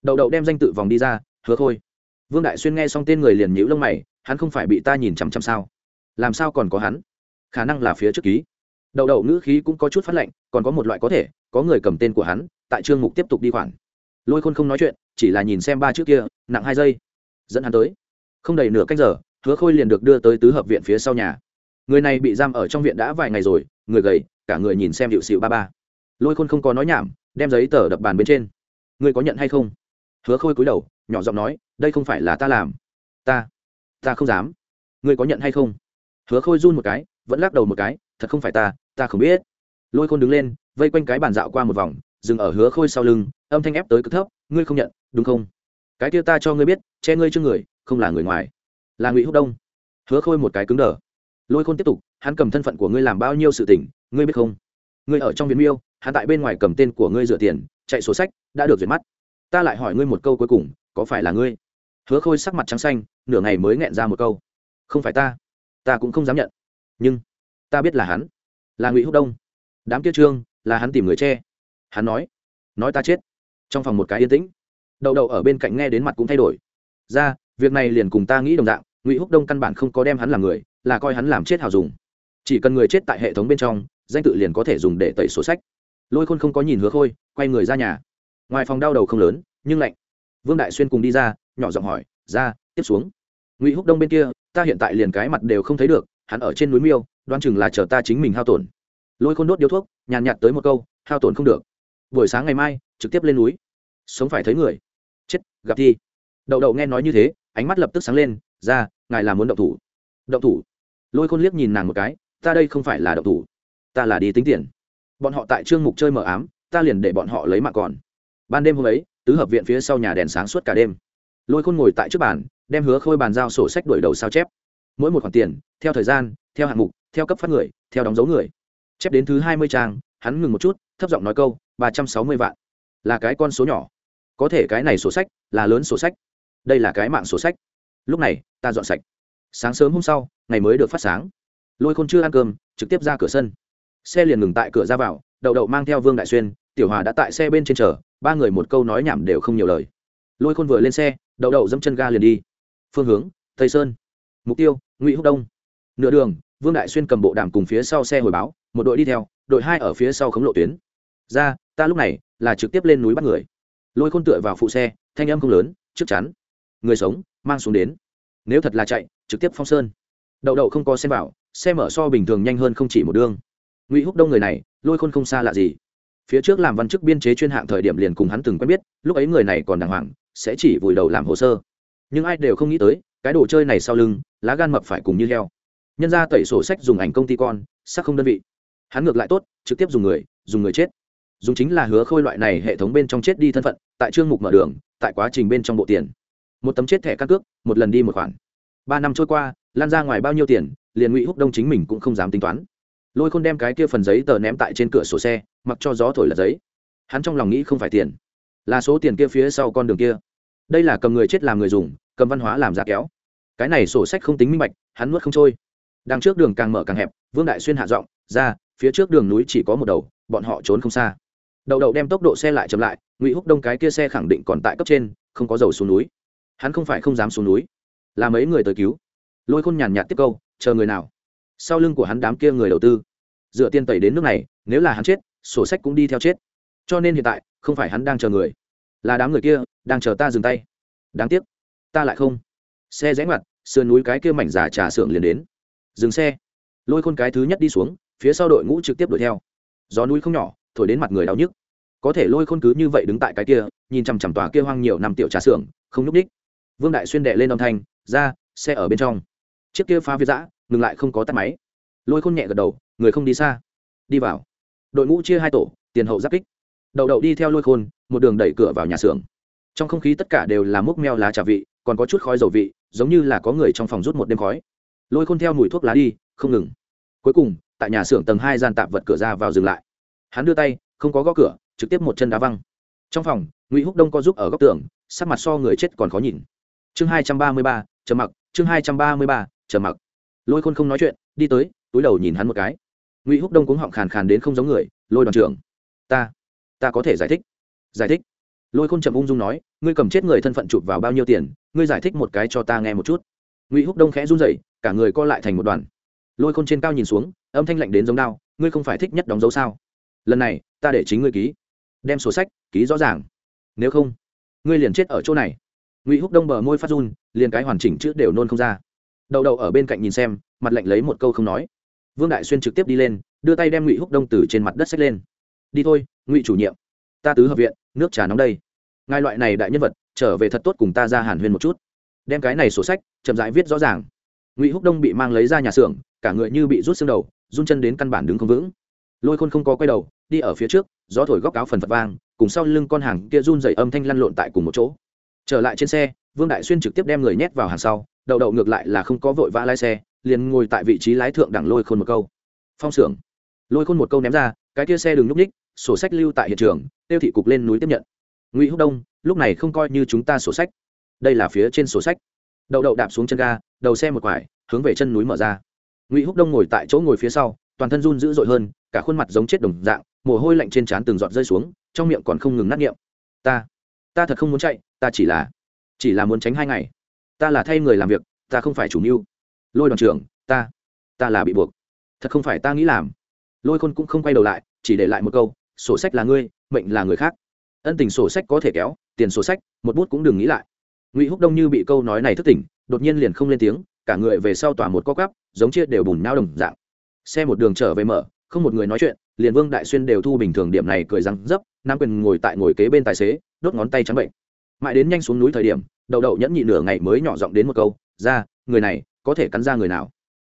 Đậu đậu đem danh tự vòng đi ra hứa khôi. Vương đại xuyên nghe xong tên người liền nhữ lông mày, hắn không phải bị ta nhìn chằm chằm sao? Làm sao còn có hắn? Khả năng là phía trước ký. Đậu đậu ngữ khí cũng có chút phát lệnh còn có một loại có thể, có người cầm tên của hắn, tại trương mục tiếp tục đi khoản lôi khôn không nói chuyện, chỉ là nhìn xem ba chữ kia, nặng hai giây. Dẫn hắn tới. Không đầy nửa cách giờ, hứa khôi liền được đưa tới tứ hợp viện phía sau nhà. Người này bị giam ở trong viện đã vài ngày rồi, người gầy, cả người nhìn xem hiệu xịu ba ba. Lôi khôn không có nói nhảm, đem giấy tờ đập bàn bên trên. Người có nhận hay không? Hứa khôi cúi đầu nhỏ giọng nói, đây không phải là ta làm. Ta ta không dám. Ngươi có nhận hay không? Hứa khôi run một cái, vẫn lắc đầu một cái, thật không phải ta ta không biết. Lôi khôn đứng lên, vây quanh cái bàn dạo qua một vòng, dừng ở hứa khôi sau lưng, âm thanh ép tới cực thấp, ngươi không nhận, đúng không? Cái kia ta cho ngươi biết, che ngươi chưa người, không là người ngoài. Là ngụy húc đông. Hứa khôi một cái cứng đờ. Lôi khôn tiếp tục, hắn cầm thân phận của ngươi làm bao nhiêu sự tình, ngươi biết không? Ngươi ở trong viện miêu, hắn tại bên ngoài cầm tên của ngươi rửa tiền, chạy sổ sách, đã được duyệt mắt. Ta lại hỏi ngươi một câu cuối cùng có phải là ngươi? Hứa khôi sắc mặt trắng xanh, nửa ngày mới nghẹn ra một câu. Không phải ta ta cũng không dám nhận. Nhưng, ta biết là hắn, là ngụy húc đông. Đám kia trương, là hắn tìm người che. Hắn nói nói ta chết. Trong phòng một cái yên tĩnh. Đậu đậu ở bên cạnh nghe đến mặt cũng thay đổi. Ra, việc này liền cùng ta nghĩ đồng dạng, ngụy húc đông căn bản không có đem hắn làm người, là coi hắn làm chết hào dùng. Chỉ cần người chết tại hệ thống bên trong, danh tự liền có thể dùng để tẩy sổ sách. Lôi khôn không có nhìn hứa khôi, quay người ra nhà. Ngoài phòng đau đầu không lớn, nhưng lạnh vương đại xuyên cùng đi ra, nhỏ giọng hỏi, ra, tiếp xuống. Ngụy húc đông bên kia, ta hiện tại liền cái mặt đều không thấy được, hắn ở trên núi miêu đoan chừng là chờ ta chính mình hao tổn. Lôi khôn đốt điếu thuốc, nhàn nhạt tới một câu, hao tổn không được. Buổi sáng ngày mai, trực tiếp lên núi. Sống phải thấy người. Chết, gặp thi. Đậu đậu nghe nói như thế, ánh mắt lập tức sáng lên, ra, ngài là muốn động thủ. Động thủ? Lôi khôn liếc nhìn nàng một cái, ta đây không phải là động thủ, ta là đi tính tiền. Bọn họ tại trương mục chơi mờ ám, ta liền để bọn họ lấy mạng còn. Ban đêm hôm ấy tứ hợp viện phía sau nhà đèn sáng suốt cả đêm. Lôi khôn ngồi tại trước bàn, đem hứa khôi bàn giao sổ sách đổi đầu sao chép. Mỗi một khoản tiền, theo thời gian, theo hạng mục, theo cấp phát người, theo đóng dấu người. Chép đến thứ hai mươi trang, hắn ngừng một chút, thấp giọng nói câu, ba trăm sáu mươi vạn. Là cái con số nhỏ. Có thể cái này sổ sách, là lớn sổ sách. Đây là cái mạng sổ sách. Lúc này, ta dọn sạch. Sáng sớm hôm sau, ngày mới được phát sáng. Lôi khôn chưa ăn cơm, trực tiếp ra cửa sân. Xe liền ngừng tại cửa ra vào, đậu đậu mang theo vương đại xuyên, tiểu hòa đã tại xe bên trên chờ ba người một câu nói nhảm đều không nhiều lời. Lôi khôn vừa lên xe, đậu đậu dẫm chân ga liền đi. Phương hướng, tây sơn. Mục tiêu, ngụy húc đông. Nửa đường, vương đại xuyên cầm bộ đàm cùng phía sau xe hồi báo, một đội đi theo, đội hai ở phía sau khống lộ tuyến. Ra, ta lúc này là trực tiếp lên núi bắt người. Lôi khôn tựa vào phụ xe, thanh âm không lớn chắc chắn. Người sống, mang xuống đến. Nếu thật là chạy, trực tiếp phong sơn. Đậu đậu không có xem vào, xe mở so bình thường nhanh hơn không chỉ một đương ngụy húc đông người này, lôi khôn không xa lạ gì phía trước làm văn chức biên chế chuyên hạng thời điểm liền cùng hắn từng quen biết, lúc ấy người này còn đàng hoàng, sẽ chỉ vùi đầu làm hồ sơ. Nhưng ai đều không nghĩ tới, cái đồ chơi này sau lưng, lá gan mập phải cùng như heo. Nhân ra tẩy sổ sách dùng ảnh công ty con, sắc không đơn vị. Hắn ngược lại tốt, trực tiếp dùng người dùng người chết. Dùng chính là hứa khôi loại này hệ thống bên trong chết đi thân phận, tại chương mục mở đường, tại quá trình bên trong bộ tiền. Một tấm chết thẻ căn cước, một lần đi một khoản. Ba năm trôi qua, lan ra ngoài bao nhiêu tiền, liền ngụy húc đông chính mình cũng không dám tính toán. Lôi khôn đem cái kia phần giấy tờ ném tại trên cửa sổ xe mặc cho gió thổi là giấy. Hắn trong lòng nghĩ không phải tiền, là số tiền kia phía sau con đường kia. Đây là cầm người chết làm người dùng, cầm văn hóa làm giả kéo. Cái này sổ sách không tính minh bạch, hắn nuốt không trôi. Đằng trước đường càng mở càng hẹp, vương đại xuyên hạ giọng, ra, phía trước đường núi chỉ có một đầu, bọn họ trốn không xa. Đậu đậu đem tốc độ xe lại chậm lại, ngụy húc đông cái kia xe khẳng định còn tại cấp trên, không có dầu xuống núi. Hắn không phải không dám xuống núi, là mấy người tới cứu. Lôi khôn nhàn nhạt tiếp câu, chờ người nào? Sau lưng của hắn đám kia người đầu tư. Dựa tiền tẩy đến nước này, nếu là hắn chết sổ sách cũng đi theo chết. Cho nên hiện tại, không phải hắn đang chờ người, là đám người kia đang chờ ta dừng tay. Đáng tiếc, ta lại không. Xe rẽ ngoặt, sườn núi cái kia mảnh giả trà xưởng liền đến. Dừng xe. Lôi khôn cái thứ nhất đi xuống, phía sau đội ngũ trực tiếp đuổi theo. Gió núi không nhỏ, thổi đến mặt người đau nhức. Có thể lôi khôn cứ như vậy đứng tại cái kia, nhìn chằm chằm tòa kia hoang nhiều năm tiểu trà xưởng, không nhúc ních vương đại xuyên đệ lên âm thanh, ra, xe ở bên trong. Chiếc kia phá việt giã ngừng lại không có tắt máy. Lôi khôn nhẹ gật đầu, người không đi xa, đi vào đội ngũ chia hai tổ, tiền hậu giáp kích. Đậu đậu đi theo lôi khôn, một đường đẩy cửa vào nhà xưởng. Trong không khí tất cả đều là múc meo lá trà vị, còn có chút khói dầu vị, giống như là có người trong phòng rút một đêm khói. Lôi khôn theo mùi thuốc lá đi, không ngừng. Cuối cùng, tại nhà xưởng tầng hai gian tạp vật cửa ra vào dừng lại. Hắn đưa tay, không có gõ cửa, trực tiếp một chân đá văng. Trong phòng, ngụy húc đông có giúp ở góc tường, sắc mặt so người chết còn khó nhìn. Chương hai trăm ba mươi ba, chờ mặc, chương hai trăm ba mươi ba, chờ mặc. Lôi khôn không nói chuyện, đi tới, túi đầu nhìn hắn một cái ngụy húc đông cũng họng khàn khàn đến không giống người, lôi đoàn trưởng, ta ta có thể giải thích. Giải thích? Lôi khôn trầm ung dung nói, ngươi cầm chết người thân phận chụp vào bao nhiêu tiền, ngươi giải thích một cái cho ta nghe một chút. Ngụy húc đông khẽ run rẩy, cả người co lại thành một đoàn. Lôi khôn trên cao nhìn xuống, âm thanh lạnh đến giống đao, ngươi không phải thích nhất đóng dấu sao? Lần này, ta để chính ngươi ký. Đem sổ sách, ký rõ ràng. Nếu không, ngươi liền chết ở chỗ này. Ngụy húc đông bờ môi phát run, liền cái hoàn chỉnh chữ đều nôn không ra. Đậu đậu ở bên cạnh nhìn xem, mặt lạnh lấy một câu không nói vương đại xuyên trực tiếp đi lên, đưa tay đem ngụy húc đông từ trên mặt đất xách lên. Đi thôi, ngụy chủ nhiệm, ta tứ hợp viện, nước trà nóng đây. Ngài loại này đại nhân vật, trở về thật tốt cùng ta ra hàn huyên một chút. Đem cái này sổ sách, chậm rãi viết rõ ràng. Ngụy húc đông bị mang lấy ra nhà xưởng, cả người như bị rút xương đầu, run chân đến căn bản đứng không vững. Lôi khôn không có quay đầu, đi ở phía trước, gió thổi góc áo phần phật vang, cùng sau lưng con hàng kia run dày âm thanh lăn lộn tại cùng một chỗ. Trở lại trên xe, vương đại xuyên trực tiếp đem người nhét vào hàng sau đậu đậu ngược lại là không có vội vã lái xe liền ngồi tại vị trí lái thượng đẳng lôi khôn một câu. Phong xưởng. Lôi khôn một câu ném ra, cái kia xe đừng núp ních, sổ sách lưu tại hiện trường, tiêu thị cục lên núi tiếp nhận. Ngụy húc đông, lúc này không coi như chúng ta sổ sách. Đây là phía trên sổ sách. Đậu đậu đạp xuống chân ga, đầu xe một quải, hướng về chân núi mở ra. Ngụy húc đông ngồi tại chỗ ngồi phía sau, toàn thân run dữ dội hơn, cả khuôn mặt giống chết đồng dạng, mồ hôi lạnh trên trán từng giọt rơi xuống, trong miệng còn không ngừng nát nghiệm ta ta thật không muốn chạy, ta chỉ là chỉ là muốn tránh hai ngày. Ta là thay người làm việc, ta không phải chủ mưu lôi đoàn trưởng, ta ta là bị buộc. Thật không phải ta nghĩ làm. Lôi khôn cũng không quay đầu lại, chỉ để lại một câu, sổ sách là ngươi, mệnh là người khác. Ân tình sổ sách có thể kéo, tiền sổ sách, một bút cũng đừng nghĩ lại. Ngụy húc đông như bị câu nói này thức tỉnh, đột nhiên liền không lên tiếng, cả người về sau tỏa một co cắp giống chia đều bùn nao đồng dạng. Xe một đường trở về mở, không một người nói chuyện, liền vương đại xuyên đều thu bình thường điểm này cười răng dấp nam quyền ngồi tại ngồi kế bên tài xế, đốt ngón tay trắng bệnh. Mãi đến nhanh xuống núi thời điểm đậu đậu nhẫn nhị nửa ngày mới nhỏ giọng đến một câu ra, người này có thể cắn ra người nào?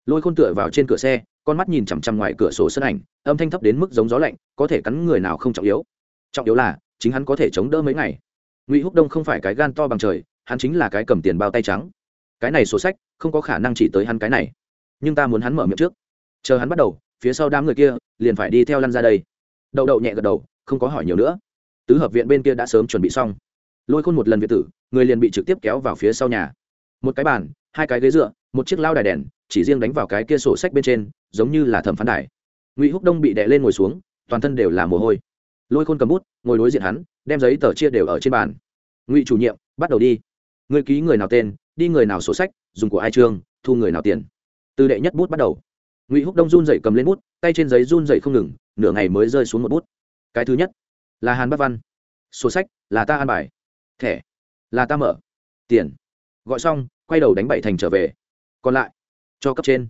Lôi khôn tựa vào trên cửa xe, con mắt nhìn chằm chằm ngoài cửa sổ sân ảnh, âm thanh thấp đến mức giống gió lạnh, có thể cắn người nào không trọng yếu. Trọng yếu là, chính hắn có thể chống đỡ mấy ngày. Ngụy húc đông không phải cái gan to bằng trời, hắn chính là cái cầm tiền bao tay trắng. Cái này sổ sách, không có khả năng chỉ tới hắn cái này. Nhưng ta muốn hắn mở miệng trước. Chờ hắn bắt đầu, phía sau đám người kia, liền phải đi theo lăn ra đây. Đậu đậu nhẹ gật đầu, không có hỏi nhiều nữa. Tứ hợp viện bên kia đã sớm chuẩn bị xong. Lôi khôn một lần việt tử, người liền bị trực tiếp kéo vào phía sau nhà một cái bàn, hai cái ghế dựa, một chiếc lao đài đèn, chỉ riêng đánh vào cái kia sổ sách bên trên, giống như là thẩm phán đài. Ngụy húc đông bị đè lên ngồi xuống, toàn thân đều là mồ hôi. Lôi khôn cầm bút, ngồi đối diện hắn, đem giấy tờ chia đều ở trên bàn. Ngụy chủ nhiệm, bắt đầu đi. Người ký người nào tên, đi người nào sổ sách, dùng của ai trương thu người nào tiền. Từ đệ nhất bút bắt đầu. Ngụy húc đông run dậy cầm lên bút, tay trên giấy run dậy không ngừng, nửa ngày mới rơi xuống một bút. Cái thứ nhất, là hàn bắc văn. Sổ sách, là ta an bài. Thẻ, là ta mở. Tiền gọi xong, quay đầu đánh bảy thành trở về. Còn lại, cho cấp trên.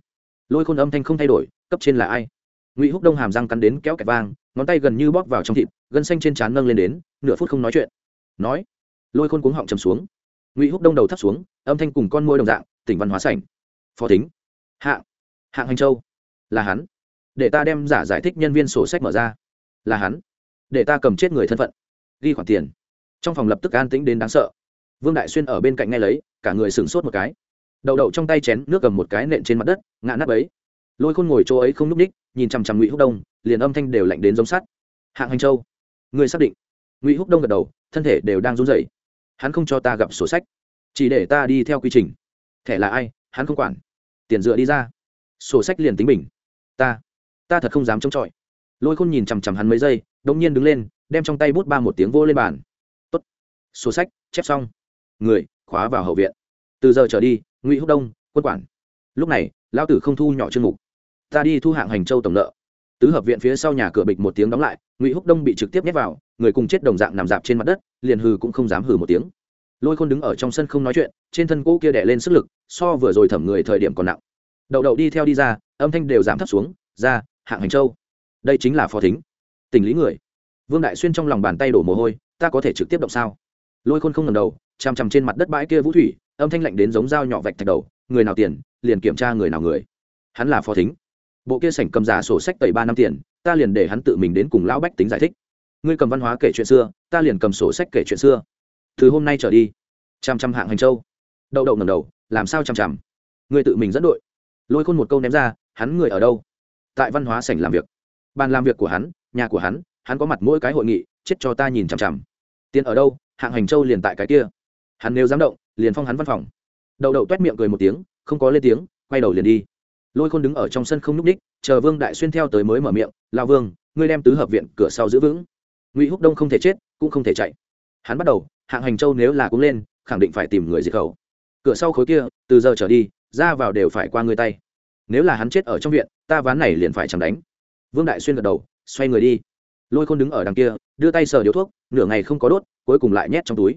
Lôi khôn âm thanh không thay đổi, cấp trên là ai? Ngụy húc đông hàm răng cắn đến kéo kẹt vang, ngón tay gần như bóp vào trong thịt, gân xanh trên trán nâng lên đến, nửa phút không nói chuyện. Nói, lôi khôn cuống họng chầm xuống. Ngụy húc đông đầu thấp xuống, âm thanh cùng con môi đồng dạng, tỉnh văn hóa sảnh. Phó thính, hạ hạng hành châu, là hắn. Để ta đem giả giải thích nhân viên sổ sách mở ra. Là hắn. Để ta cầm chết người thân phận. Ghi khoản tiền. Trong phòng lập tức an tĩnh đến đáng sợ vương đại xuyên ở bên cạnh nghe lấy, cả người sửng sốt một cái. Đậu đậu trong tay chén nước cầm một cái nện trên mặt đất, ngã nắp ấy lôi khôn ngồi chỗ ấy không n ú c ních nhìn chằm chằm ngụy húc đông, liền âm thanh đều lạnh đến giống sắt. Hạng hành châu, người xác định. Ngụy húc đông gật đầu, thân thể đều đang run rẩy. Hắn không cho ta gặp sổ sách, chỉ để ta đi theo quy trình. Thẻ là ai, hắn không quản. Tiền dựa đi ra. Sổ sách liền tính bình. Ta ta thật không dám chống chọi. Lôi khôn nhìn chằm chằm hắn mấy giây đông nhiên đứng lên, đem trong tay bút ba một tiếng vô lên bàn. Tốt. Sổ sách, chép xong người, khóa vào hậu viện. Từ giờ trở đi, ngụy húc đông, quân quản. Lúc này, lão tử không thu nhỏ chương mục. Ta đi thu hạng hành châu tổng nợ. Tứ hợp viện phía sau nhà cửa bịch một tiếng đóng lại, ngụy húc đông bị trực tiếp nhét vào, người cùng chết đồng dạng nằm dạp trên mặt đất, liền hừ cũng không dám hừ một tiếng. Lôi khôn đứng ở trong sân không nói chuyện, trên thân cỗ kia đẻ lên sức lực, so vừa rồi thẩm người thời điểm còn nặng. Đậu đậu đi theo đi ra, âm thanh đều giảm thấp xuống, ra, hạng hành châu. Đây chính là phó thính. Tình lý người. Vương đại xuyên trong lòng bàn tay đổ mồ hôi, ta có thể trực tiếp động sao? Lôi khôn không ngầm đầu, chằm chằm trên mặt đất bãi kia vũ thủy, âm thanh lạnh đến giống dao nhỏ vạch thạch đầu, người nào tiền, liền kiểm tra người nào người. Hắn là phó thính. Bộ kia sảnh cầm giả sổ sách tẩy ba năm tiền, ta liền để hắn tự mình đến cùng lão bách tính giải thích. Ngươi cầm văn hóa kể chuyện xưa, ta liền cầm sổ sách kể chuyện xưa. Từ hôm nay trở đi chăm chăm hạng hành châu. Đậu đậu ngầm đầu, làm sao chăm chăm ngươi tự mình dẫn đội. Lôi khôn một câu ném ra, hắn người ở đâu? Tại văn hóa sảnh làm việc. Bàn làm việc của hắn, nhà của hắn hắn có mặt mỗi cái hội nghị, chết cho ta nhìn chằm chằm. Tiền ở đâu? Hạng hành châu liền tại cái kia. Hắn nếu dám động, liền phong hắn văn phòng. Đậu đậu t u é t miệng cười một tiếng, không có lên tiếng, quay đầu liền đi. Lôi khôn đứng ở trong sân không n ú c ních, chờ vương đại xuyên theo tới mới mở miệng lao vương, ngươi đem tứ hợp viện cửa sau giữ vững. Ngụy húc đông không thể chết, cũng không thể chạy. Hắn bắt đầu, hạng hành châu nếu là cũng lên, khẳng định phải tìm người diệt khẩu. Cửa sau khối kia, từ giờ trở đi, ra vào đều phải qua người tay. Nếu là hắn chết ở trong viện, ta ván này liền phải chẳng đánh. Vương đại xuyên gật đầu, xoay người đi lôi khôn đứng ở đằng kia, đưa tay sờ điếu thuốc, nửa ngày không có đốt, cuối cùng lại nhét trong túi.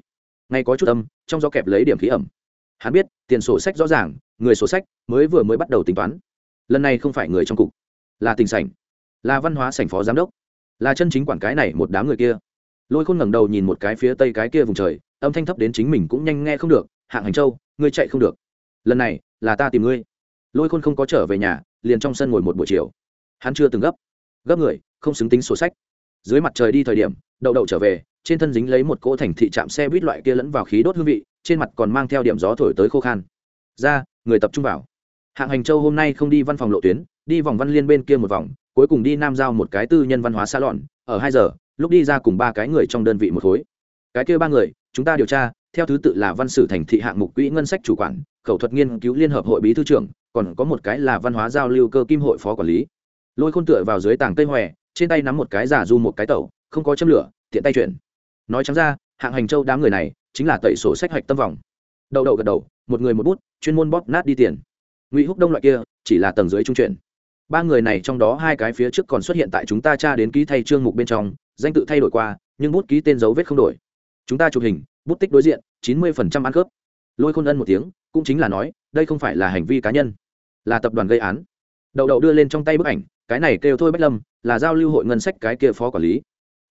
Ngay có chút âm, trong gió kẹp lấy điểm khí ẩm. Hắn biết, tiền sổ sách rõ ràng, người sổ sách mới vừa mới bắt đầu tính toán. Lần này không phải người trong cục, là tình sảnh, là văn hóa sảnh phó giám đốc, là chân chính quản cái này một đám người kia. Lôi khôn ngẩng đầu nhìn một cái phía tây cái kia vùng trời, âm thanh thấp đến chính mình cũng nhanh nghe không được hạng hành châu, ngươi chạy không được. Lần này là ta tìm ngươi. Lôi khôn không có trở về nhà, liền trong sân ngồi một buổi chiều. Hắn chưa từng gấp. Gấp người, không xứng tính sổ sách dưới mặt trời đi thời điểm, đậu đậu trở về, trên thân dính lấy một cỗ thành thị trạm xe buýt loại kia lẫn vào khí đốt hương vị, trên mặt còn mang theo điểm gió thổi tới khô khan. Ra, người tập trung vào. Hạng hành châu hôm nay không đi văn phòng lộ tuyến, đi vòng văn liên bên kia một vòng, cuối cùng đi nam giao một cái tư nhân văn hóa xa lọn ở hai giờ, lúc đi ra cùng ba cái người trong đơn vị một khối. Cái kia ba người, chúng ta điều tra, theo thứ tự là văn sử thành thị hạng mục quỹ ngân sách chủ quản, khẩu thuật nghiên cứu liên hợp hội bí thư trưởng, còn có một cái là văn hóa giao lưu cơ kim hội phó quản lý. Lôi khôn tựa vào dưới tảng cây hòe trên tay nắm một cái giả du một cái tẩu, không có châm lửa, tiện tay chuyển. Nói trắng ra, hạng hành châu đám người này chính là tẩy sổ sách hạch tâm vòng. Đậu đậu gật đầu, một người một bút, chuyên môn bóp nát đi tiền. Ngụy húc đông loại kia, chỉ là tầng dưới trung chuyển. Ba người này trong đó hai cái phía trước còn xuất hiện tại chúng ta tra đến ký thay trương mục bên trong, danh tự thay đổi qua, nhưng bút ký tên dấu vết không đổi. Chúng ta chụp hình, bút tích đối diện, chín mươi phần trăm ăn cướp lôi khôn ân một tiếng, cũng chính là nói, đây không phải là hành vi cá nhân, là tập đoàn gây án. Đậu đậu đưa lên trong tay bức ảnh, cái này kêu thôi bách lâm là giao lưu hội ngân sách cái kia phó quản lý.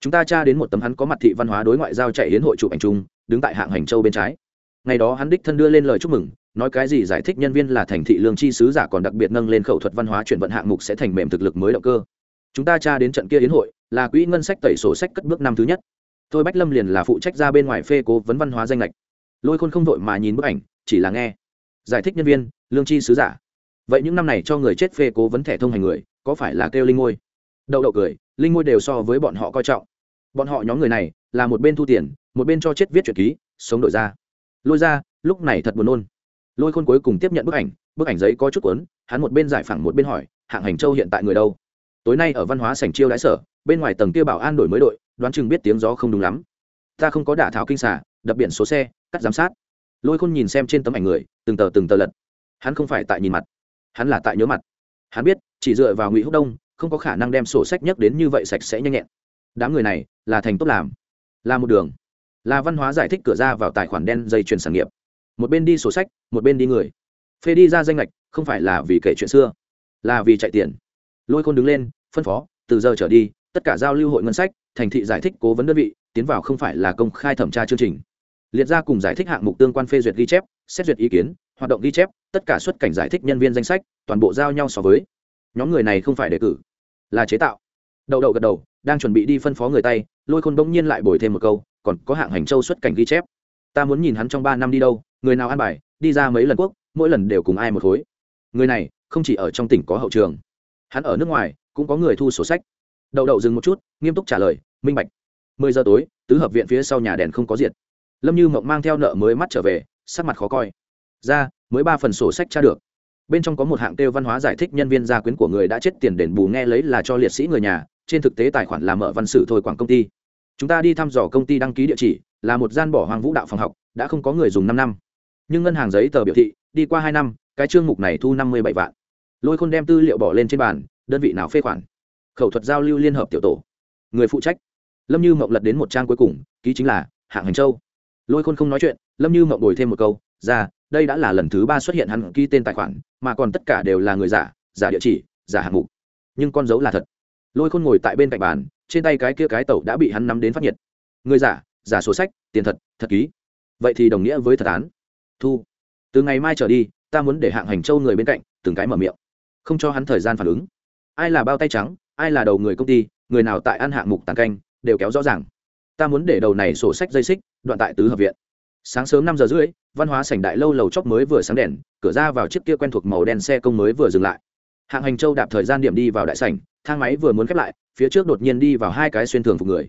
Chúng ta tra đến một tấm hắn có mặt thị văn hóa đối ngoại giao chạy đến hội chụp ảnh chung, đứng tại hạng hành châu bên trái. Ngày đó hắn đích thân đưa lên lời chúc mừng, nói cái gì giải thích nhân viên là thành thị lương chi sứ giả còn đặc biệt nâng lên khẩu thuật văn hóa chuyển vận hạng mục sẽ thành mềm thực lực mới động cơ. Chúng ta tra đến trận kia hiến hội, là quỹ ngân sách tẩy sổ sách cất bước năm thứ nhất. Thôi bách lâm liền là phụ trách ra bên ngoài phê cố vấn văn hóa danh lệch lôi khôn không vội mà nhìn bức ảnh, chỉ là nghe. Giải thích nhân viên, lương chi sứ giả. Vậy những năm này cho người chết phê cố vấn thẻ thông hành người, có phải là kêu linh ngôi? Đậu đậu cười, linh ngôi đều so với bọn họ coi trọng. Bọn họ nhóm người này là một bên thu tiền, một bên cho chết viết truyện ký, sống đổi ra. Lôi ra, lúc này thật buồn nôn. Lôi khôn cuối cùng tiếp nhận bức ảnh bức ảnh giấy có chút cuốn, hắn một bên giải phẳng một bên hỏi, hạng hành châu hiện tại người đâu? Tối nay ở văn hóa sảnh chiêu đãi sở, bên ngoài tầng kia bảo an đổi mới đội, đoán chừng biết tiếng gió không đúng lắm. Ta không có đả tháo kinh xả đập biển số xe, cắt giám sát. Lôi khôn nhìn xem trên tấm ảnh người, từng tờ từng tờ lật. Hắn không phải tại nhìn mặt, hắn là tại nhớ mặt. Hắn biết, chỉ dựa vào ngụy húc đông không có khả năng đem sổ sách nhắc đến như vậy sạch sẽ nhanh nhẹn. Đám người này là thành tốt làm. Là một đường. Là văn hóa giải thích cửa ra vào tài khoản đen dây chuyền sản nghiệp. Một bên đi sổ sách, một bên đi người. Phê đi ra danh lệch không phải là vì kể chuyện xưa, là vì chạy tiền. Lôi khôn đứng lên, phân phó, từ giờ trở đi, tất cả giao lưu hội ngân sách, thành thị giải thích cố vấn đơn vị, tiến vào không phải là công khai thẩm tra chương trình. Liệt ra cùng giải thích hạng mục tương quan phê duyệt ghi chép, xét duyệt ý kiến, hoạt động ghi chép, tất cả xuất cảnh giải thích nhân viên danh sách, toàn bộ giao nhau so với nhóm người này không phải đề cử, là chế tạo. Đậu đậu gật đầu, đang chuẩn bị đi phân phó người tay, lôi khôn bỗng nhiên lại bồi thêm một câu, còn có hạng hành châu xuất cảnh ghi chép. Ta muốn nhìn hắn trong ba năm đi đâu, người nào ăn bài, đi ra mấy lần quốc, mỗi lần đều cùng ai một khối. Người này, không chỉ ở trong tỉnh có hậu trường, hắn ở nước ngoài, cũng có người thu sổ sách. Đậu đậu dừng một chút, nghiêm túc trả lời, minh bạch. Mười giờ tối, tứ hợp viện phía sau nhà đèn không có diệt. Lâm như mộng mang theo nợ mới mắt trở về, sắc mặt khó coi. Ra, mới ba phần sổ sách tra được bên trong có một hạng kêu văn hóa giải thích nhân viên gia quyến của người đã chết tiền đền bù nghe lấy là cho liệt sĩ người nhà, trên thực tế tài khoản là mở văn sử thôi quảng công ty. Chúng ta đi thăm dò công ty đăng ký địa chỉ, là một gian bỏ hoang vũ đạo phòng học, đã không có người dùng năm năm. Nhưng ngân hàng giấy tờ biểu thị, đi qua hai năm, cái chương mục này thu năm mươi bảy vạn. Lôi khôn đem tư liệu bỏ lên trên bàn, đơn vị nào phê khoản? Khẩu thuật giao lưu liên hợp tiểu tổ. Người phụ trách. Lâm như mộng lật đến một trang cuối cùng, ký chính là, hạng hành châu. Lôi khôn không nói chuyện, lâm như mộng đổi thêm một câu ra đây đã là lần thứ ba xuất hiện hắn ký tên tài khoản mà còn tất cả đều là người giả giả địa chỉ, giả hạng mục. Nhưng con dấu là thật. Lôi khôn ngồi tại bên cạnh bàn, trên tay cái kia cái tẩu đã bị hắn nắm đến phát nhiệt. Người giả giả số sách, tiền thật thật ký. Vậy thì đồng nghĩa với thật án. Thu, từ ngày mai trở đi, ta muốn để hạng hành châu người bên cạnh, từng cái mở miệng. Không cho hắn thời gian phản ứng. Ai là bao tay trắng, ai là đầu người công ty, người nào tại ăn hạng mục tàn canh, đều kéo rõ ràng. Ta muốn để đầu này sổ sách dây xích, đoạn tại tứ hợp viện sáng sớm năm giờ rưỡi, văn hóa sảnh đại lâu lầu chóc mới vừa sáng đèn, cửa ra vào chiếc kia quen thuộc màu đen xe công mới vừa dừng lại. Hạng hành châu đạp thời gian điểm đi vào đại sảnh, thang máy vừa muốn khép lại, phía trước đột nhiên đi vào hai cái xuyên thường phục người.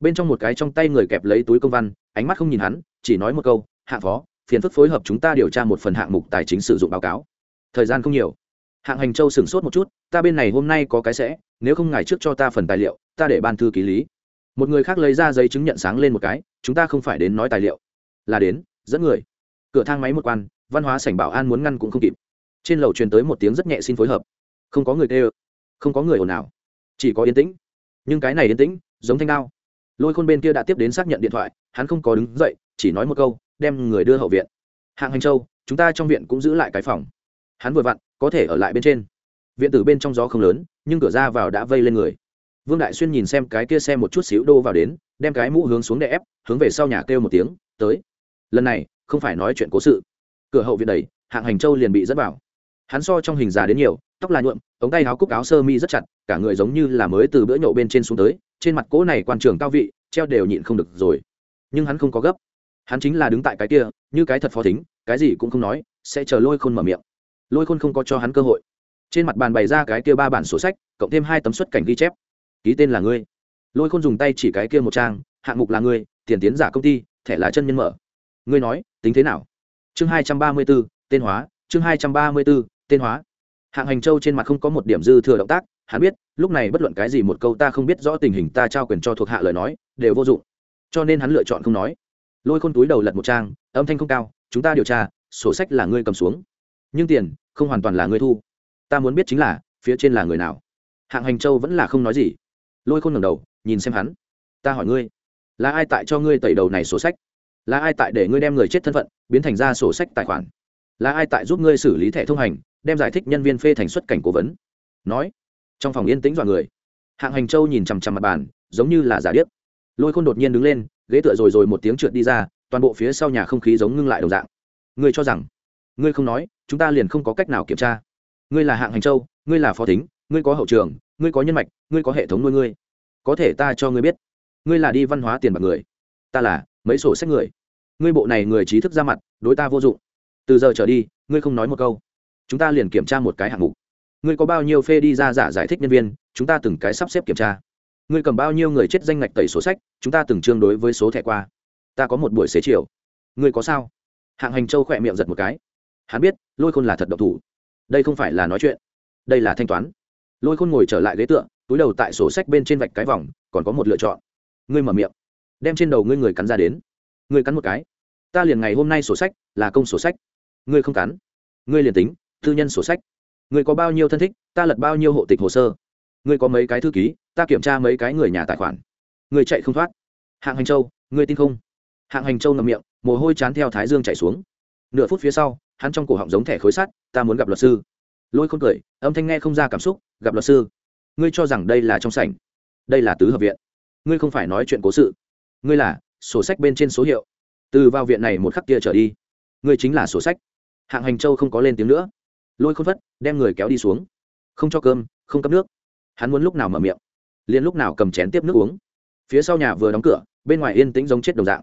Bên trong một cái trong tay người kẹp lấy túi công văn, ánh mắt không nhìn hắn, chỉ nói một câu, hạ phó, phiền phức phối hợp chúng ta điều tra một phần hạng mục tài chính sử dụng báo cáo. Thời gian không nhiều. Hạng hành châu sửng sốt một chút, ta bên này hôm nay có cái sẽ, nếu không ngài trước cho ta phần tài liệu, ta để ban thư ký lý. Một người khác lấy ra giấy chứng nhận sáng lên một cái, chúng ta không phải đến nói tài liệu là đến, dẫn người. Cửa thang máy một quan, văn hóa sảnh bảo an muốn ngăn cũng không kịp. Trên lầu truyền tới một tiếng rất nhẹ xin phối hợp. Không có người kêu không có người ồn nào chỉ có yên tĩnh. Nhưng cái này yên tĩnh, giống thanh đao. Lôi khôn bên kia đã tiếp đến xác nhận điện thoại, hắn không có đứng dậy, chỉ nói một câu, đem người đưa hậu viện. Hạng hành châu, chúng ta trong viện cũng giữ lại cái phòng. Hắn vừa vặn, có thể ở lại bên trên. Viện tử bên trong gió không lớn, nhưng cửa ra vào đã vây lên người. Vương đại xuyên nhìn xem cái kia xe một chút xíu đô vào đến, đem cái mũ hướng xuống đè ép, hướng về sau nhà kêu một tiếng, tới lần này không phải nói chuyện cố sự. Cửa hậu viện đầy, hạng hành châu liền bị dẫn vào. Hắn so trong hình già đến nhiều, tóc là nhuộm, ống tay áo cúc áo sơ mi rất chặt, cả người giống như là mới từ bữa nhậu bên trên xuống tới, trên mặt cỗ này quan trường cao vị, treo đều nhịn không được rồi. Nhưng hắn không có gấp. Hắn chính là đứng tại cái kia, như cái thật phó thính, cái gì cũng không nói, sẽ chờ lôi khôn mở miệng. Lôi khôn không có cho hắn cơ hội. Trên mặt bàn bày ra cái kia ba bản sổ sách, cộng thêm hai tấm xuất cảnh ghi chép. Ký tên là ngươi. Lôi khôn dùng tay chỉ cái kia một trang, hạng mục là ngươi, tiền tiến giả công ty, thẻ là chân nhân mở ngươi nói, tính thế nào? Chương hai trăm ba mươi b ố tên hóa, chương hai trăm ba mươi b ố tên hóa. Hạng hành châu trên mặt không có một điểm dư thừa động tác, hắn biết, lúc này bất luận cái gì một câu ta không biết rõ tình hình ta trao quyền cho thuộc hạ lời nói, đều vô dụng. Cho nên hắn lựa chọn không nói. Lôi khôn túi đầu lật một trang, âm thanh không cao, chúng ta điều tra, sổ sách là ngươi cầm xuống. Nhưng tiền, không hoàn toàn là ngươi thu. Ta muốn biết chính là, phía trên là người nào? Hạng hành châu vẫn là không nói gì. Lôi khôn ngẩng đầu, nhìn xem hắn. Ta hỏi ngươi, là ai tại cho ngươi tẩy đầu này sổ sách? Là ai tại để ngươi đem người chết thân phận, biến thành ra sổ sách tài khoản? Là ai tại giúp ngươi xử lý thẻ thông hành, đem giải thích nhân viên phê thành xuất cảnh cố vấn? Nói. Trong phòng yên tĩnh dọa người. Hạng hành châu nhìn chằm chằm mặt bàn, giống như là giả điếc. Lôi khôn đột nhiên đứng lên, ghế tựa rồi rồi một tiếng trượt đi ra, toàn bộ phía sau nhà không khí giống ngưng lại đồng dạng. Ngươi cho rằng, ngươi không nói, chúng ta liền không có cách nào kiểm tra. Ngươi là hạng hành châu, ngươi là phó thính, ngươi có hậu trường, ngươi có nhân mạch, ngươi có hệ thống nuôi ngươi. Có thể ta cho ngươi biết, ngươi là đi văn hóa tiền bạc người. Ta là mấy sổ sách người ngươi bộ này người trí thức ra mặt, đối ta vô dụng. Từ giờ trở đi, ngươi không nói một câu. Chúng ta liền kiểm tra một cái hạng mục. Ngươi có bao nhiêu phê đi ra giả giải thích nhân viên, chúng ta từng cái sắp xếp kiểm tra. Ngươi cầm bao nhiêu người chết danh ngạch tẩy sổ sách, chúng ta từng chương đối với số thẻ qua. Ta có một buổi xế chiều. Ngươi có sao? Hạng hành châu khỏe miệng giật một cái. Hắn biết, lôi khôn là thật độc thủ. Đây không phải là nói chuyện. Đây là thanh toán. Lôi khôn ngồi trở lại ghế tựa, túi đầu tại sổ sách bên trên vạch cái vòng, còn có một lựa chọn. Ngươi mở miệng. Đem trên đầu ngươi người cắn ra đến ngươi cắn một cái. Ta liền ngày hôm nay sổ sách là công sổ sách. Ngươi không cắn. Ngươi liền tính, tư nhân sổ sách. Ngươi có bao nhiêu thân thích, ta lật bao nhiêu hộ tịch hồ sơ. Ngươi có mấy cái thư ký, ta kiểm tra mấy cái người nhà tài khoản. Ngươi chạy không thoát. Hạng hành châu, ngươi tin không? Hạng hành châu ngậm miệng, mồ hôi chán theo thái dương chạy xuống. Nửa phút phía sau, hắn trong cổ họng giống thẻ khối sắt, ta muốn gặp luật sư. Lôi không cười, âm thanh nghe không ra cảm xúc, gặp luật sư. Ngươi cho rằng đây là trong sảnh. Đây là tứ hợp viện. Ngươi không phải nói chuyện cố sự. Ngươi là sổ sách bên trên số hiệu. Từ vào viện này một khắc kia trở đi, ngươi chính là sổ sách. Hạng hành châu không có lên tiếng nữa. Lôi khôn phất đem người kéo đi xuống. Không cho cơm, không cấp nước. Hắn muốn lúc nào mở miệng, liền lúc nào cầm chén tiếp nước uống. Phía sau nhà vừa đóng cửa, bên ngoài yên tĩnh giống chết đồng dạng.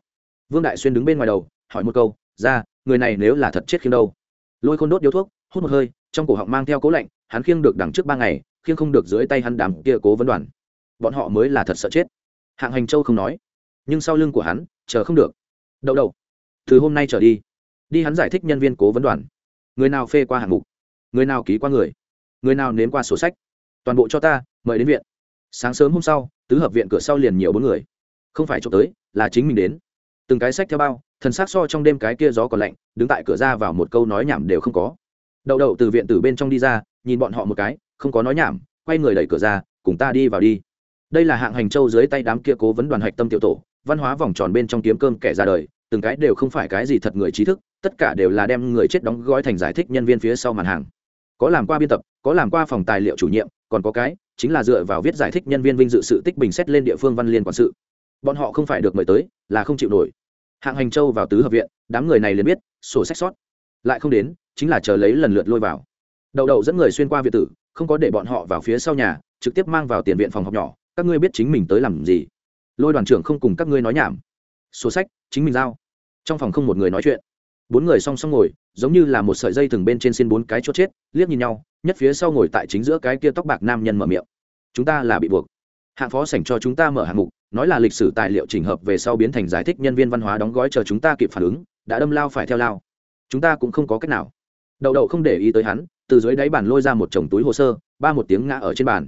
Vương đại xuyên đứng bên ngoài đầu, hỏi một câu, ra, người này nếu là thật chết khiêng đâu? Lôi khôn đốt điếu thuốc, hút một hơi, trong cổ họng mang theo cố lạnh, hắn khiêng được đằng trước ba ngày, khiêng không được dưới tay hắn đàm kia cố vấn đoàn. Bọn họ mới là thật sợ chết. Hạng hành châu không nói nhưng sau lưng của hắn, chờ không được. Đậu đậu, từ hôm nay trở đi đi hắn giải thích nhân viên cố vấn đoàn. Người nào phê qua hạng mục? Người nào ký qua người? Người nào nếm qua sổ sách? Toàn bộ cho ta, mời đến viện. Sáng sớm hôm sau, tứ hợp viện cửa sau liền nhiều bốn người. Không phải trộm tới, là chính mình đến. Từng cái sách theo bao, thần sắc so trong đêm cái kia gió còn lạnh, đứng tại cửa ra vào một câu nói nhảm đều không có. Đậu đậu từ viện từ bên trong đi ra, nhìn bọn họ một cái, không có nói nhảm, quay người đẩy cửa ra, cùng ta đi vào đi. Đây là hạng hành châu dưới tay đám kia cố vấn đoàn hạch tâm tiểu tổ văn hóa vòng tròn bên trong kiếm cơm kẻ ra đời, từng cái đều không phải cái gì thật người trí thức, tất cả đều là đem người chết đóng gói thành giải thích nhân viên phía sau màn hàng. Có làm qua biên tập, có làm qua phòng tài liệu chủ nhiệm, còn có cái, chính là dựa vào viết giải thích nhân viên vinh dự sự tích bình xét lên địa phương văn liên quản sự. Bọn họ không phải được mời tới, là không chịu nổi. Hạng hành châu vào tứ hợp viện, đám người này liền biết, sổ sách sót. Lại không đến, chính là chờ lấy lần lượt lôi vào. Đậu đậu dẫn người xuyên qua viện tử, không có để bọn họ vào phía sau nhà, trực tiếp mang vào tiền viện phòng học nhỏ. Các ngươi biết chính mình tới làm gì? Lôi đoàn trưởng không cùng các ngươi nói nhảm. Sổ sách, chính mình giao. Trong phòng không một người nói chuyện. Bốn người song song ngồi, giống như là một sợi dây thừng bên trên xin bốn cái chốt chết, liếc nhìn nhau, nhất phía sau ngồi tại chính giữa cái kia tóc bạc nam nhân mở miệng. Chúng ta là bị buộc. Hạng phó sảnh cho chúng ta mở hạng mục, nói là lịch sử tài liệu trình hợp về sau biến thành giải thích nhân viên văn hóa đóng gói chờ chúng ta kịp phản ứng, đã đâm lao phải theo lao. Chúng ta cũng không có cách nào. Đậu đậu không để ý tới hắn, từ dưới đáy bàn lôi ra một chồng túi hồ sơ, ba một tiếng ngã ở trên bàn.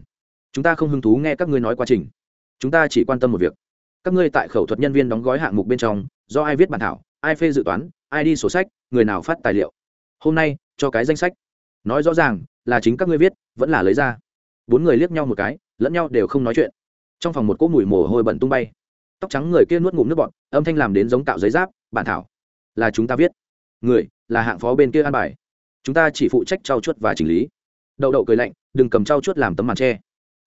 Chúng ta không hứng thú nghe các ngươi nói quá trình chúng ta chỉ quan tâm một việc. Các ngươi tại khẩu thuật nhân viên đóng gói hạng mục bên trong, do ai viết bản thảo, ai phê dự toán, ai đi sổ sách, người nào phát tài liệu? Hôm nay, cho cái danh sách. Nói rõ ràng, là chính các ngươi viết, vẫn là lấy ra. Bốn người liếc nhau một cái, lẫn nhau đều không nói chuyện. Trong phòng một cỗ mùi mồ hôi bẩn tung bay. Tóc trắng người kia nuốt ngụm nước bọn âm thanh làm đến giống tạo giấy giáp, bản thảo là chúng ta viết. Người là hạng phó bên kia an bài. Chúng ta chỉ phụ trách trao chuốt và chỉnh lý. Đậu đậu cười lạnh, đừng cầm trao chuốt làm tấm màn tre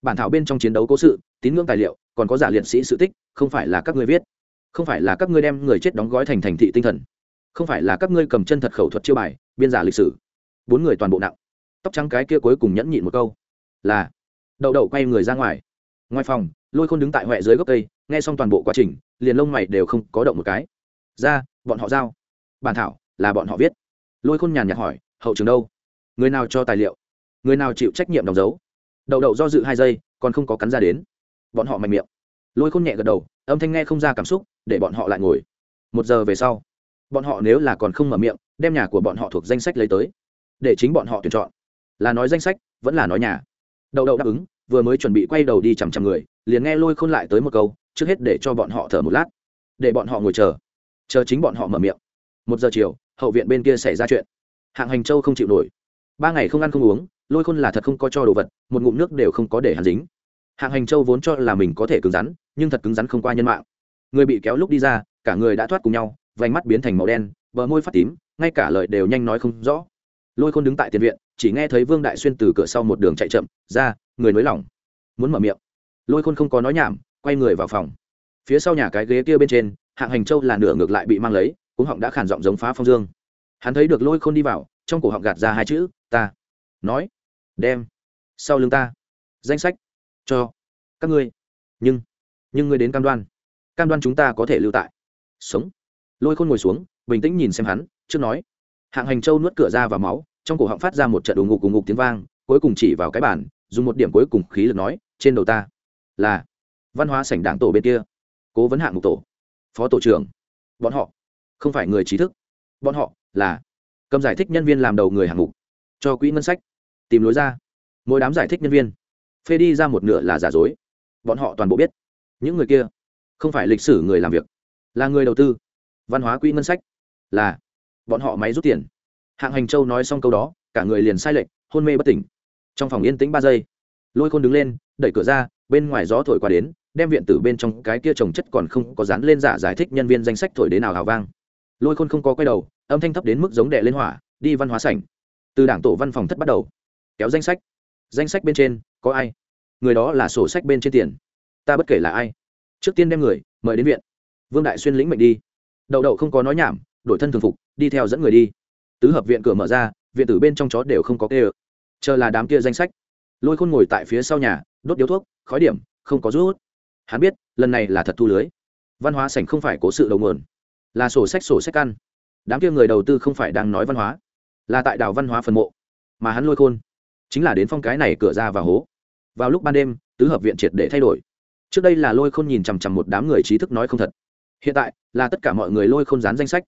bản thảo bên trong chiến đấu cố sự tín ngưỡng tài liệu, còn có giả liệt sĩ sự tích, không phải là các ngươi viết. Không phải là các ngươi đem người chết đóng gói thành thành thị tinh thần. Không phải là các ngươi cầm chân thật khẩu thuật chiêu bài, biên giả lịch sử. Bốn người toàn bộ nặng. Tóc trắng cái kia cuối cùng nhẫn nhịn một câu. Là. Đậu đậu quay người ra ngoài. Ngoài phòng, lôi khôn đứng tại huệ dưới gốc cây, nghe xong toàn bộ quá trình, liền lông mày đều không có động một cái. Ra, bọn họ giao. Bản thảo, là bọn họ viết. Lôi khôn nhàn nhạt hỏi, hậu trường đâu? Người nào cho tài liệu? Người nào chịu trách nhiệm đóng dấu? Đậu đậu do dự hai giây, còn không có cắn ra đến bọn họ mạnh miệng. Lôi khôn nhẹ gật đầu, âm thanh nghe không ra cảm xúc, để bọn họ lại ngồi. Một giờ về sau, bọn họ nếu là còn không mở miệng, đem nhà của bọn họ thuộc danh sách lấy tới, để chính bọn họ tuyển chọn. Là nói danh sách, vẫn là nói nhà. Đậu đậu đáp ứng, vừa mới chuẩn bị quay đầu đi chằm chằm người, liền nghe lôi khôn lại tới một câu, trước hết để cho bọn họ thở một lát, để bọn họ ngồi chờ chờ chính bọn họ mở miệng. Một giờ chiều, hậu viện bên kia xảy ra chuyện. Hạng hành châu không chịu nổi. Ba ngày không ăn không uống, lôi khôn là thật không có cho đồ vật, một ngụm nước đều không có để hắn dính hạng hành châu vốn cho là mình có thể cứng rắn, nhưng thật cứng rắn không qua nhân mạng. Người bị kéo lúc đi ra, cả người đã thoát cùng nhau, vành mắt biến thành màu đen, bờ môi phát tím, ngay cả lời đều nhanh nói không rõ. Lôi khôn đứng tại tiền viện, chỉ nghe thấy vương đại xuyên từ cửa sau một đường chạy chậm, ra, người nới lỏng. Muốn mở miệng. Lôi khôn không có nói nhảm, quay người vào phòng. Phía sau nhà cái ghế kia bên trên, hạng hành châu là nửa ngược lại bị mang lấy cũng họng đã khản giọng giống phá phong dương. Hắn thấy được lôi khôn đi vào, trong cổ họng gạt ra hai chữ, ta. Nói, đem, sau lưng ta. Danh sách cho các ngươi. Nhưng nhưng ngươi đến cam đoan. Cam đoan chúng ta có thể lưu tại. Sống. Lôi khôn ngồi xuống, bình tĩnh nhìn xem hắn, trước nói. Hạng hành châu nuốt cửa ra vào máu, trong cổ họng phát ra một trận đùng ngục cùng ngục tiếng vang, cuối cùng chỉ vào cái bản dùng một điểm cuối cùng khí lực nói, trên đầu ta là văn hóa sảnh đảng tổ bên kia, cố vấn hạng mục tổ, phó tổ trưởng. Bọn họ không phải người trí thức. Bọn họ là cầm giải thích nhân viên làm đầu người hạng mục, cho quỹ ngân sách, tìm lối ra. Mỗi đám giải thích nhân viên phê đi ra một nửa là giả dối. Bọn họ toàn bộ biết. Những người kia không phải lịch sử người làm việc, là người đầu tư văn hóa quỹ ngân sách, là bọn họ máy rút tiền. Hạng hành châu nói xong câu đó, cả người liền sai lệch, hôn mê bất tỉnh. Trong phòng yên tĩnh ba giây, lôi khôn đứng lên, đẩy cửa ra, bên ngoài gió thổi qua đến, đem viện tử bên trong cái kia trồng chất còn không có dán lên giả giải thích nhân viên danh sách thổi đến nào hào vang. Lôi khôn không có quay đầu, âm thanh thấp đến mức giống đệ lên hỏa, đi văn hóa sảnh. Từ đảng tổ văn phòng thất bắt đầu, kéo danh sách. Danh sách bên trên có ai? Người đó là sổ sách bên trên tiền. Ta bất kể là ai. Trước tiên đem người, mời đến viện. Vương đại xuyên lĩnh mệnh đi. Đậu đậu không có nói nhảm, đổi thân thường phục, đi theo dẫn người đi. Tứ hợp viện cửa mở ra, viện tử bên trong chó đều không có kê ơ. Chờ là đám kia danh sách. Lôi khôn ngồi tại phía sau nhà, đốt điếu thuốc, khói điểm, không có rút. Hắn biết, lần này là thật thu lưới. Văn hóa sảnh không phải cố sự đầu nguồn, là sổ sách sổ sách ăn. Đám kia người đầu tư không phải đang nói văn hóa, là tại đảo văn hóa phần mộ. Mà hắn lôi khôn chính là đến phong cái này cửa ra và hố. Vào lúc ban đêm, tứ hợp viện triệt để thay đổi. Trước đây là lôi khôn nhìn chằm chằm một đám người trí thức nói không thật. Hiện tại, là tất cả mọi người lôi khôn dán danh sách.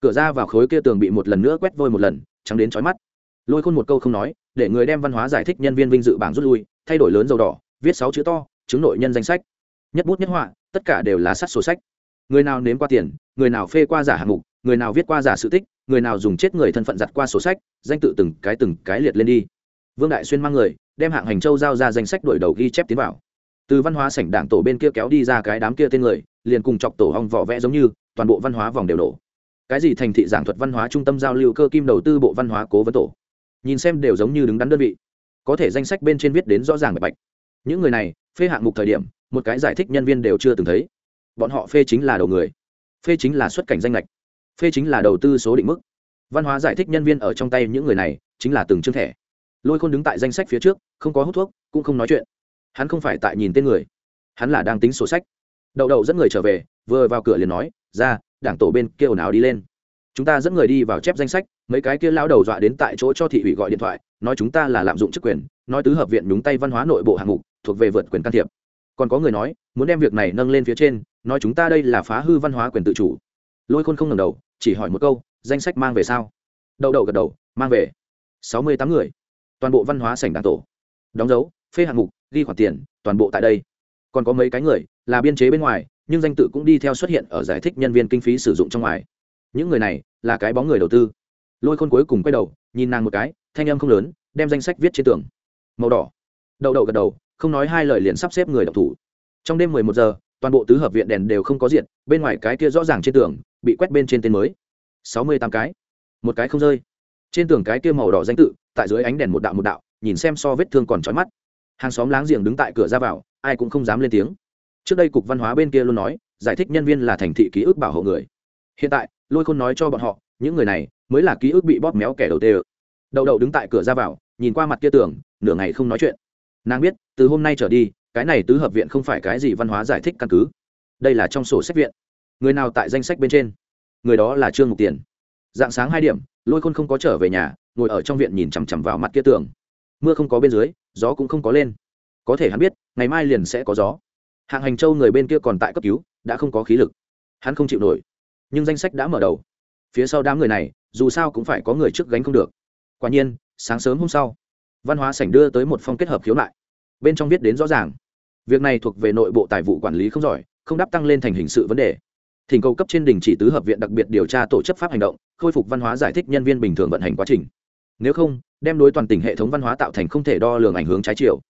Cửa ra vào khối kia tường bị một lần nữa quét vôi một lần, trắng đến trói mắt. Lôi khôn một câu không nói, để người đem văn hóa giải thích nhân viên vinh dự bảng rút lui, thay đổi lớn dầu đỏ, viết sáu chữ to, chứng nội nhân danh sách. Nhất bút nhất họa, tất cả đều là sắt sổ sách. Người nào nếm qua tiền, người nào phê qua giả hạng mục, người nào viết qua giả sự tích, người nào dùng chết người thân phận giặt qua sổ sách, danh tự từng cái từng cái liệt lên đi vương đại xuyên mang người, đem hạng hành châu giao ra danh sách đổi đầu ghi chép tiến vào. Từ văn hóa sảnh đảng tổ bên kia kéo đi ra cái đám kia tên người, liền cùng chọc tổ hong vỏ vẽ giống như, toàn bộ văn hóa vòng đều nổ cái gì thành thị giảng thuật văn hóa trung tâm giao lưu cơ kim đầu tư bộ văn hóa cố vấn tổ. Nhìn xem đều giống như đứng đắn đơn vị. Có thể danh sách bên trên viết đến rõ ràng bạch bạch. Những người này, phê hạng mục thời điểm, một cái giải thích nhân viên đều chưa từng thấy. Bọn họ phê chính là đầu người. Phê chính là xuất cảnh danh lệch phê chính là đầu tư số định mức. Văn hóa giải thích nhân viên ở trong tay những người này, chính là từng chương thẻ lôi khôn đứng tại danh sách phía trước, không có hút thuốc, cũng không nói chuyện. Hắn không phải tại nhìn tên người. Hắn là đang tính sổ sách. Đậu đậu dẫn người trở về, vừa vào cửa liền nói, ra, đảng tổ bên kia ồn ào đi lên. Chúng ta dẫn người đi vào chép danh sách, mấy cái kia lao đầu dọa đến tại chỗ cho thị ủy gọi điện thoại, nói chúng ta là lạm dụng chức quyền, nói tứ hợp viện đúng tay văn hóa nội bộ hạng mục, thuộc về vượt quyền can thiệp. Còn có người nói, muốn đem việc này nâng lên phía trên, nói chúng ta đây là phá hư văn hóa quyền tự chủ. Lôi khôn không ngầm đầu, chỉ hỏi một câu, danh sách mang về sao? Đậu đậu gật đầu, mang về. Sáu mươi tám người toàn bộ văn hóa sảnh đảng tổ. Đóng dấu, phê hạng mục, ghi khoản tiền, toàn bộ tại đây. Còn có mấy cái người là biên chế bên ngoài, nhưng danh tự cũng đi theo xuất hiện ở giải thích nhân viên kinh phí sử dụng trong ngoài. Những người này là cái bóng người đầu tư. Lôi khôn cuối cùng quay đầu, nhìn nàng một cái, thanh âm không lớn, đem danh sách viết trên tường. Màu đỏ. Đậu đậu gật đầu, không nói hai lời liền sắp xếp người đọc thủ. Trong đêm mười một giờ, toàn bộ tứ hợp viện đèn đều không có diện, bên ngoài cái kia rõ ràng trên tường, bị quét bên trên tên mới. Sáu mươi tám cái. Một cái không rơi. Trên tường cái kia màu đỏ danh tự tại dưới ánh đèn một đạo một đạo, nhìn xem so vết thương còn trói mắt. Hàng xóm láng giềng đứng tại cửa ra vào, ai cũng không dám lên tiếng. Trước đây cục văn hóa bên kia luôn nói, giải thích nhân viên là thành thị ký ức bảo hộ người. Hiện tại, lôi khôn nói cho bọn họ, những người này mới là ký ức bị bóp méo kẻ đầu tê đậu đậu đứng tại cửa ra vào, nhìn qua mặt kia tường, nửa ngày không nói chuyện. Nàng biết, từ hôm nay trở đi, cái này tứ hợp viện không phải cái gì văn hóa giải thích căn cứ. Đây là trong sổ sách viện. Người nào tại danh sách bên trên? Người đó là trương mục tiền. Dạng sáng hai điểm, lôi khôn không có trở về nhà ngồi ở trong viện nhìn chằm chằm vào mặt kia tường. Mưa không có bên dưới, gió cũng không có lên. Có thể hắn biết, ngày mai liền sẽ có gió. Hạng hành châu người bên kia còn tại cấp cứu, đã không có khí lực. Hắn không chịu nổi. Nhưng danh sách đã mở đầu. Phía sau đám người này, dù sao cũng phải có người trước gánh không được. Quả nhiên, sáng sớm hôm sau, văn hóa sảnh đưa tới một phong kết hợp khiếu nại. Bên trong viết đến rõ ràng. Việc này thuộc về nội bộ tài vụ quản lý không giỏi, không đáp tăng lên thành hình sự vấn đề. Thỉnh cầu cấp trên đình chỉ tứ hợp viện đặc biệt điều tra tổ chức pháp hành động, khôi phục văn hóa giải thích nhân viên bình thường vận hành quá trình nếu không, đem đối toàn tỉnh hệ thống văn hóa tạo thành không thể đo lường ảnh hướng trái chiều.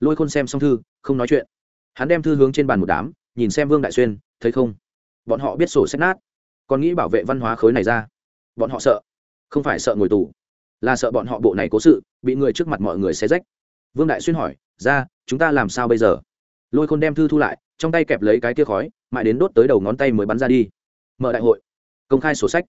Lôi khôn xem xong thư, không nói chuyện. Hắn đem thư hướng trên bàn một đám, nhìn xem vương đại xuyên, thấy không? Bọn họ biết sổ sách nát, còn nghĩ bảo vệ văn hóa khối này ra. Bọn họ sợ, không phải sợ ngồi tù, là sợ bọn họ bộ này cố sự, bị người trước mặt mọi người xé rách. Vương đại xuyên hỏi, ra, chúng ta làm sao bây giờ? Lôi khôn đem thư thu lại, trong tay kẹp lấy cái tia khói, mãi đến đốt tới đầu ngón tay mới bắn ra đi. Mở đại hội, công khai sổ sách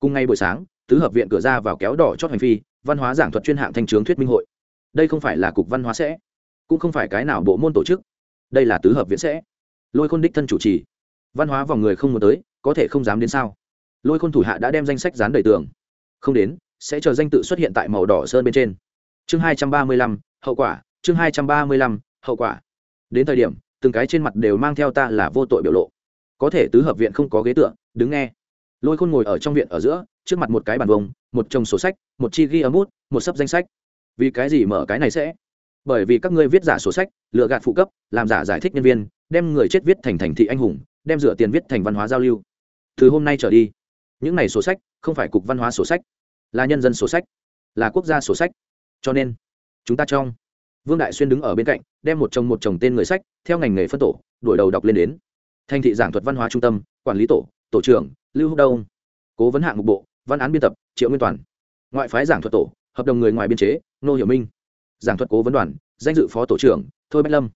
cùng ngay buổi sáng, tứ hợp viện cửa ra vào kéo đỏ chót hành phi, văn hóa giảng thuật chuyên hạng thanh trướng thuyết minh hội. Đây không phải là cục văn hóa sẽ, cũng không phải cái nào bộ môn tổ chức. Đây là tứ hợp viện sẽ. Lôi khôn đích thân chủ trì. Văn hóa vòng người không muốn tới, có thể không dám đến sao? Lôi khôn thủ hạ đã đem danh sách dán đầy tường. Không đến, sẽ chờ danh tự xuất hiện tại màu đỏ sơn bên trên. Chương hai trăm ba mươi lăm, hậu quả. Chương hai trăm ba mươi lăm, hậu quả. Đến thời điểm, từng cái trên mặt đều mang theo ta là vô tội biểu lộ. Có thể tứ hợp viện không có ghế tựa, đứng nghe lôi khôn ngồi ở trong viện ở giữa, trước mặt một cái bàn vông một chồng sổ sách, một chi ghi âm út một sấp danh sách. Vì cái gì mở cái này sẽ? Bởi vì các ngươi viết giả sổ sách, lựa gạt phụ cấp, làm giả giải thích nhân viên, đem người chết viết thành thành thị anh hùng, đem dựa tiền viết thành văn hóa giao lưu. Từ hôm nay trở đi, những này sổ sách không phải cục văn hóa sổ sách, là nhân dân sổ sách, là quốc gia sổ sách. Cho nên, chúng ta trong vương đại xuyên đứng ở bên cạnh, đem một chồng một chồng tên người sách, theo ngành nghề phân tổ đổi đầu đọc lên đến. Thành thị giảng thuật văn hóa trung tâm, quản lý tổ tổ trưởng lưu húc đông, cố vấn hạng mục bộ, văn án biên tập, triệu nguyên toàn. Ngoại phái giảng thuật tổ, hợp đồng người ngoài biên chế, nô hiểu minh. Giảng thuật cố vấn đoàn, danh dự phó tổ trưởng, thôi bách lâm.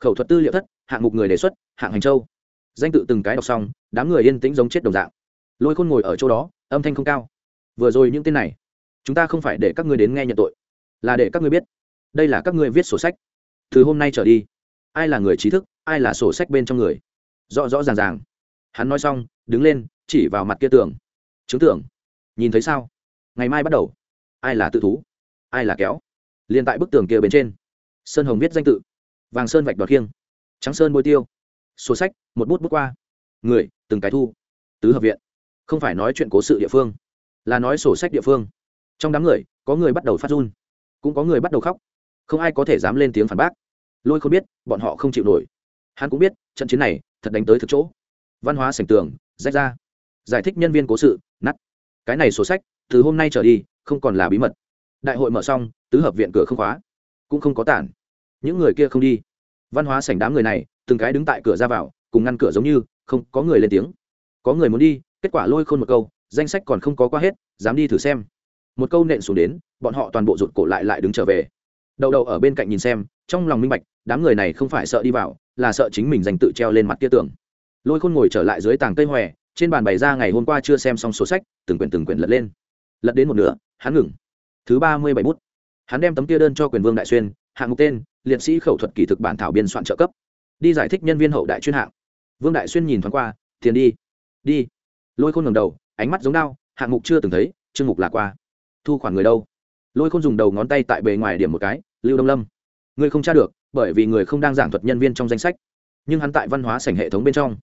Khẩu thuật tư liệu thất, hạng mục người đề xuất, hạng hành châu. Danh tự từng cái đọc xong, đám người yên tĩnh giống chết đồng dạng. Lôi khôn ngồi ở chỗ đó, âm thanh không cao. Vừa rồi những tên này, chúng ta không phải để các ngươi đến nghe nhận tội, là để các ngươi biết. Đây là các ngươi viết sổ sách. Từ hôm nay trở đi, ai là người trí thức, ai là sổ sách bên trong người? Rõ rõ ràng ràng. Hắn nói xong, đứng lên chỉ vào mặt kia tường. Chứng tưởng nhìn thấy sao? Ngày mai bắt đầu. Ai là tự thú? Ai là kéo? Liền tại bức tường kia bên trên. Sơn hồng viết danh tự. Vàng sơn vạch đọt khiêng. Trắng sơn bôi tiêu. Sổ sách, một bút bút qua. Người, từng cái thu. Tứ hợp viện. Không phải nói chuyện cố sự địa phương, là nói sổ sách địa phương. Trong đám người, có người bắt đầu phát run. Cũng có người bắt đầu khóc. Không ai có thể dám lên tiếng phản bác. Lôi không biết, bọn họ không chịu nổi. Hắn cũng biết, trận chiến này thật đánh tới thực chỗ. Văn hóa sành tường, rách ra giải thích nhân viên cố sự nắt cái này sổ sách, từ hôm nay trở đi, không còn là bí mật. Đại hội mở xong, tứ hợp viện cửa không khóa, cũng không có tản. Những người kia không đi. Văn hóa sảnh đám người này, từng cái đứng tại cửa ra vào, cùng ngăn cửa giống như, không có người lên tiếng. Có người muốn đi, kết quả lôi khôn một câu, danh sách còn không có qua hết, dám đi thử xem. Một câu nện xuống đến, bọn họ toàn bộ rụt cổ lại lại đứng trở về. Đầu đầu ở bên cạnh nhìn xem, trong lòng minh bạch, đám người này không phải sợ đi vào, là sợ chính mình dành tự treo lên mặt kia tưởng. Lôi khôn ngồi trở lại dưới tàng cây hòe trên bàn bày ra ngày hôm qua chưa xem xong số sách, từng quyển từng quyển lật lên. Lật đến một nửa, hắn ngừng. Thứ ba mươi bảy bút. Hắn đem tấm kia đơn cho quyền vương đại xuyên, hạng mục tên, liệt sĩ khẩu thuật kỷ thực bản thảo biên soạn trợ cấp. Đi giải thích nhân viên hậu đại chuyên hạng. Vương đại xuyên nhìn thoáng qua, tiền đi. Đi. Lôi khôn ngầm đầu, ánh mắt giống đao, hạng mục chưa từng thấy, chương mục là qua. Thu khoản người đâu? Lôi khôn dùng đầu ngón tay tại bề ngoài điểm một cái, lưu đông lâm. Người không tra được, bởi vì người không đang giảng thuật nhân viên trong danh sách. Nhưng hắn tại văn hóa sảnh hệ thống bên trong.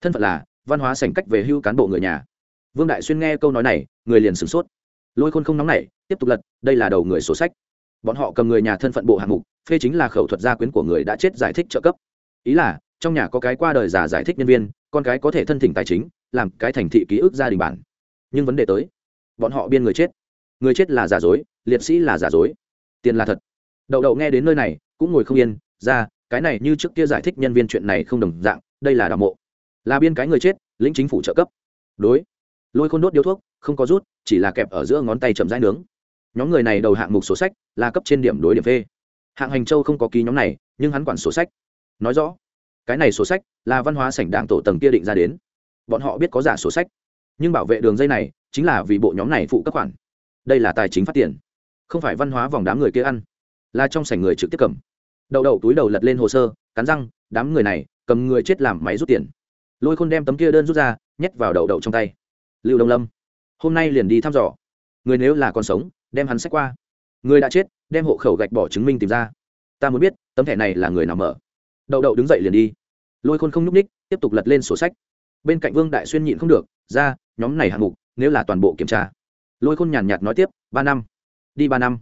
Thân phận là văn hóa sảnh cách về hưu cán bộ người nhà. Vương đại xuyên nghe câu nói này, người liền sửng sốt. Lôi khôn không nóng nảy, tiếp tục lật, đây là đầu người sổ sách. Bọn họ cầm người nhà thân phận bộ hạng mục, phê chính là khẩu thuật gia quyến của người đã chết giải thích trợ cấp. Ý là, trong nhà có cái qua đời già giải thích nhân viên, con cái có thể thân thỉnh tài chính, làm cái thành thị ký ức gia đình bản. Nhưng vấn đề tới, bọn họ biên người chết. Người chết là giả dối, liệt sĩ là giả dối. Tiền là thật. Đậu đậu nghe đến nơi này, cũng ngồi không yên, ra, cái này như trước kia giải thích nhân viên chuyện này không đồng dạng, đây là đạo mộ là biên cái người chết, lĩnh chính phủ trợ cấp. Đối. Lôi khôn đốt điếu thuốc, không có rút, chỉ là kẹp ở giữa ngón tay chậm rãi nướng. Nhóm người này đầu hạng mục sổ sách, là cấp trên điểm đối điểm phê. Hạng hành châu không có ký nhóm này, nhưng hắn quản sổ sách. Nói rõ, cái này sổ sách là văn hóa sảnh đảng tổ tầng kia định ra đến. Bọn họ biết có giả sổ sách. Nhưng bảo vệ đường dây này, chính là vì bộ nhóm này phụ cấp khoản đây là tài chính phát tiền. Không phải văn hóa vòng đám người kia ăn. Là trong sảnh người trực tiếp cầm. Đậu đậu túi đầu lật lên hồ sơ, cắn răng, đám người này cầm người chết làm máy rút tiền lôi khôn đem tấm kia đơn rút ra, nhét vào đậu đậu trong tay. Lưu đông lâm, hôm nay liền đi thăm dò. Người nếu là còn sống, đem hắn sách qua. Người đã chết, đem hộ khẩu gạch bỏ chứng minh tìm ra. Ta muốn biết, tấm thẻ này là người nào mở. Đậu đậu đứng dậy liền đi. Lôi khôn không nhúc ních tiếp tục lật lên sổ sách. Bên cạnh vương đại xuyên nhịn không được, ra, nhóm này hạng mục, nếu là toàn bộ kiểm tra. Lôi khôn nhàn nhạt nói tiếp, ba năm. Đi ba năm.